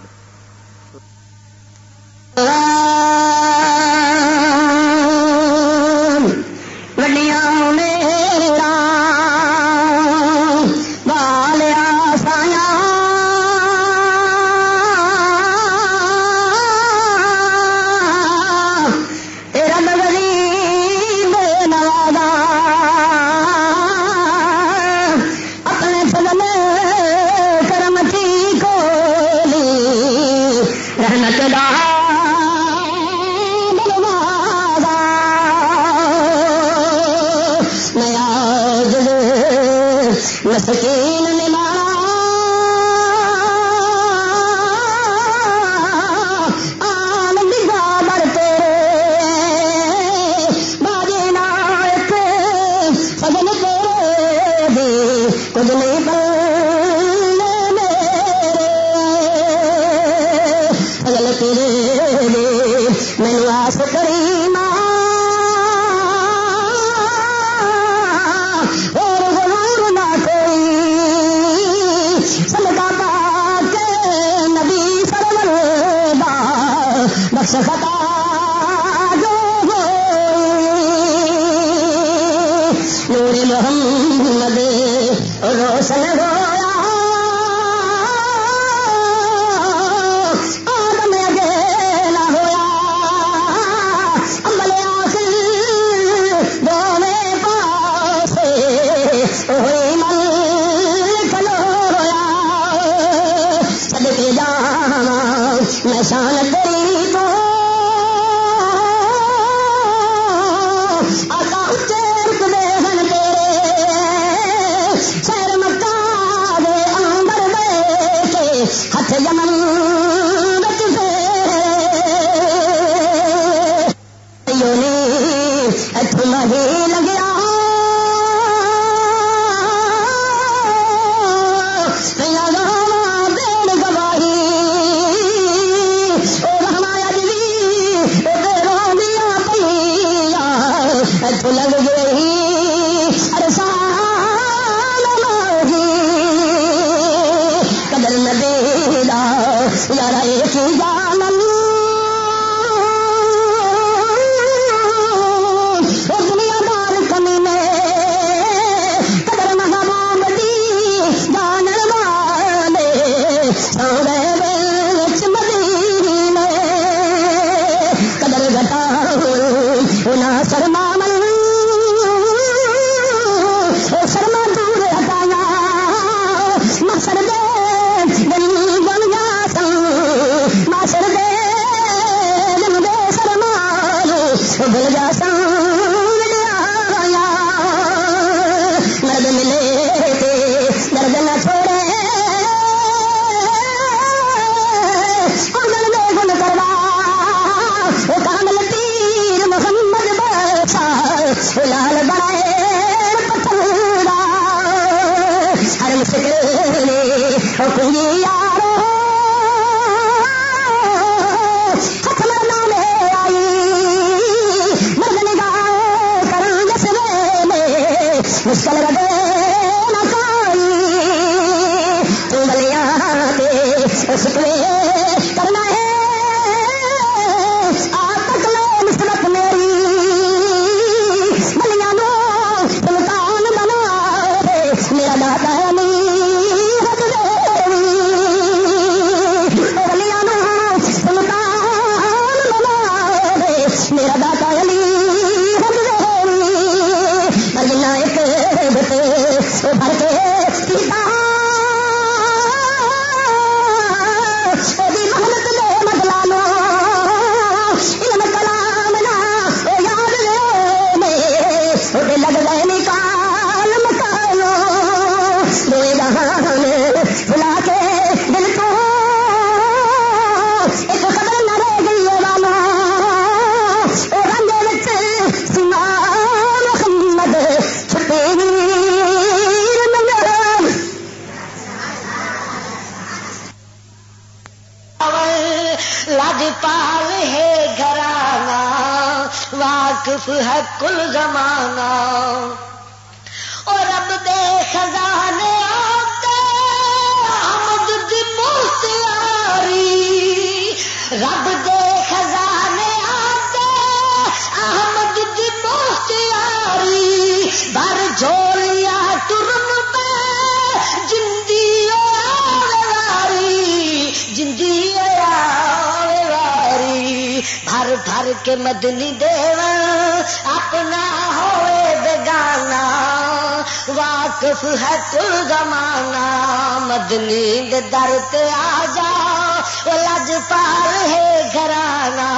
واقف ہے کل زمانہ، مدنی در تے آ جا لجپال ہے گھرانا،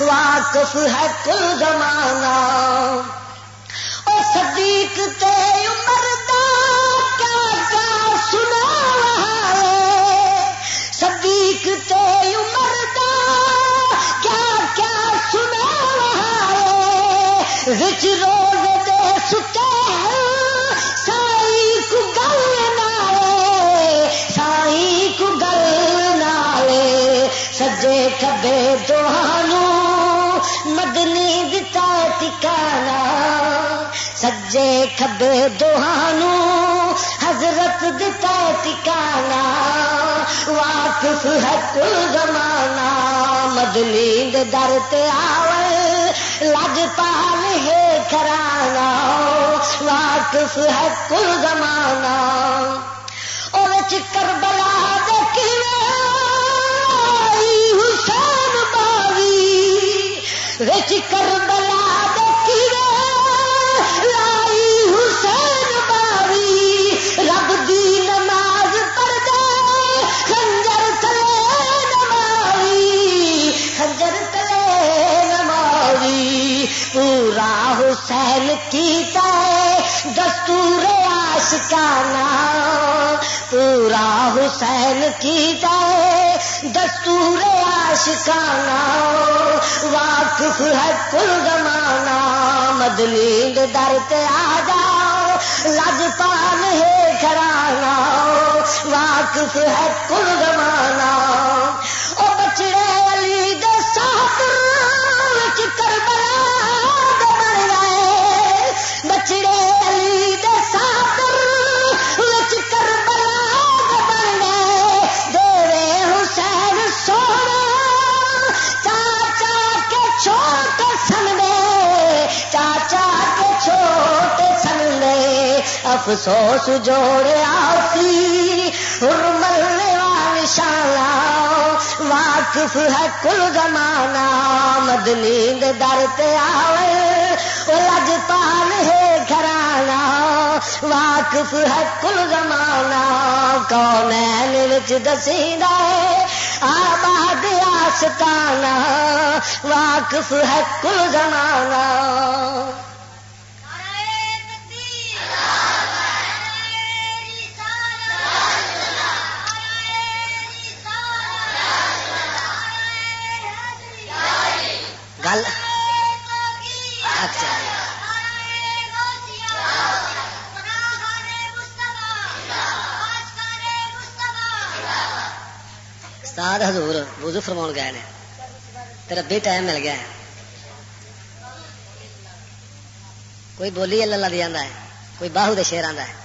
واقف ہے کل زمانہ۔ او صدیق تے عمر دا کیا کیا سنا رہا ہے؟ صدیق تے عمر دا کیا کیا سنا رہا ہے؟ وچ رو جے کبے دوہانو حضرت دتا ٹکانا واقف حق زمانہ مدنی در تے آوے، لج پال ہے کرانا واقف حق زمانہ۔ اور کربلا دے کیویں حسین باوی، وچ کربلا راہ حسین کی ہے دستور آشکانہ پورا حسین کی ہے دستور آشکانا واقف ہے کل گمانا مدلیل در پہ آ جاؤ لاجپال ہے گھرانا واقف ہے کل گمانا او بچڑے علی دے کر بڑا بچڑے علی دے دیوے حسین سونا چاچا کے چھوٹے سن چاچا کے چھوٹے سن افسوس جوڑے آسی مرنے واقف ہے کل زمانہ، مدنی در تے آوے۔ وہ لج پال ہے گھرانا واقف ہے کل زمانہ۔ کون دسی ہے؟ آباد آستانہ، واقف ہے کل زمانہ۔ گل۔ اچھا استاد حضور بوزو فرما گئے نے۔ تیرا بھی ٹائم مل گیا ہے۔ کوئی بولی اللہ دیا ہے، کوئی باہو دے شیر آتا ہے۔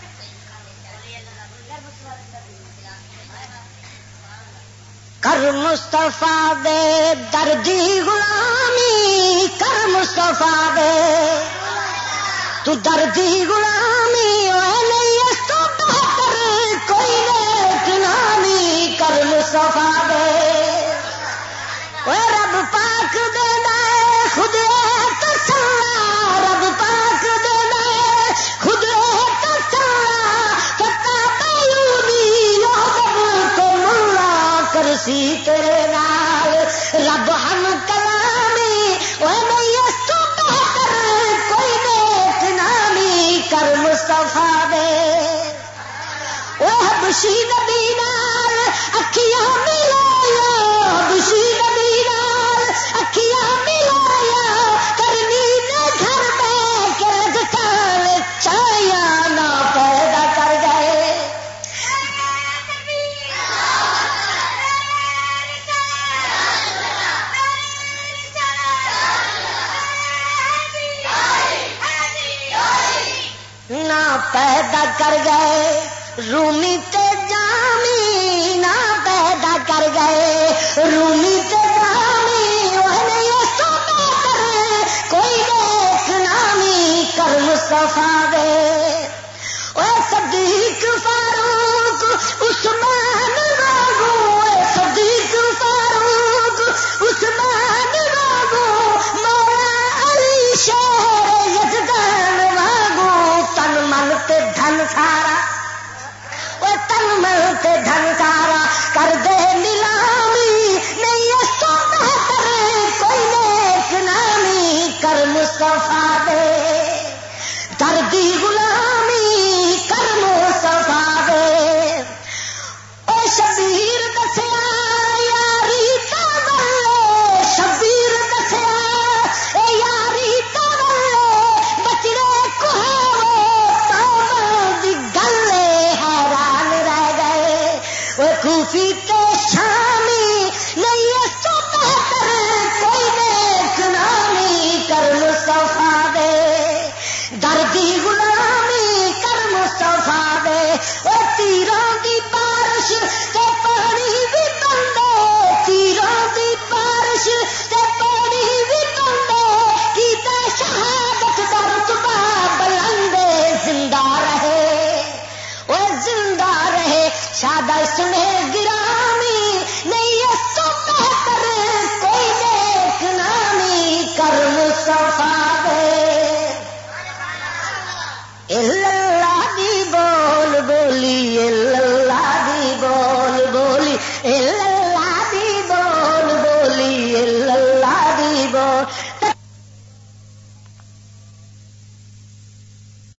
کر مستفا دے دردی غلامی، کر مستفا دے۔ تو دردی غلامی نہیں، اس تو بہتر کوئی نیک نامی، کر مستفا دے۔ سی تیرے نال رب ہم کلامی وہ نہیں اس تو بہتر کوئی نیک نامی کر مصطفیٰ دے۔ وہ بشی نبی نال اکھیاں ملایا بشی پیدا کر گئے۔ رومی تے جامی نہ پیدا کر گئے۔ رومی تے جامی وہ نہیں بہتر کوئی دیکھ نامی کر مصطفیٰ دے۔ وہ صدیق فاروق، عثمان تے دھن سارا وہ تن مل تے دھن سارا کر دے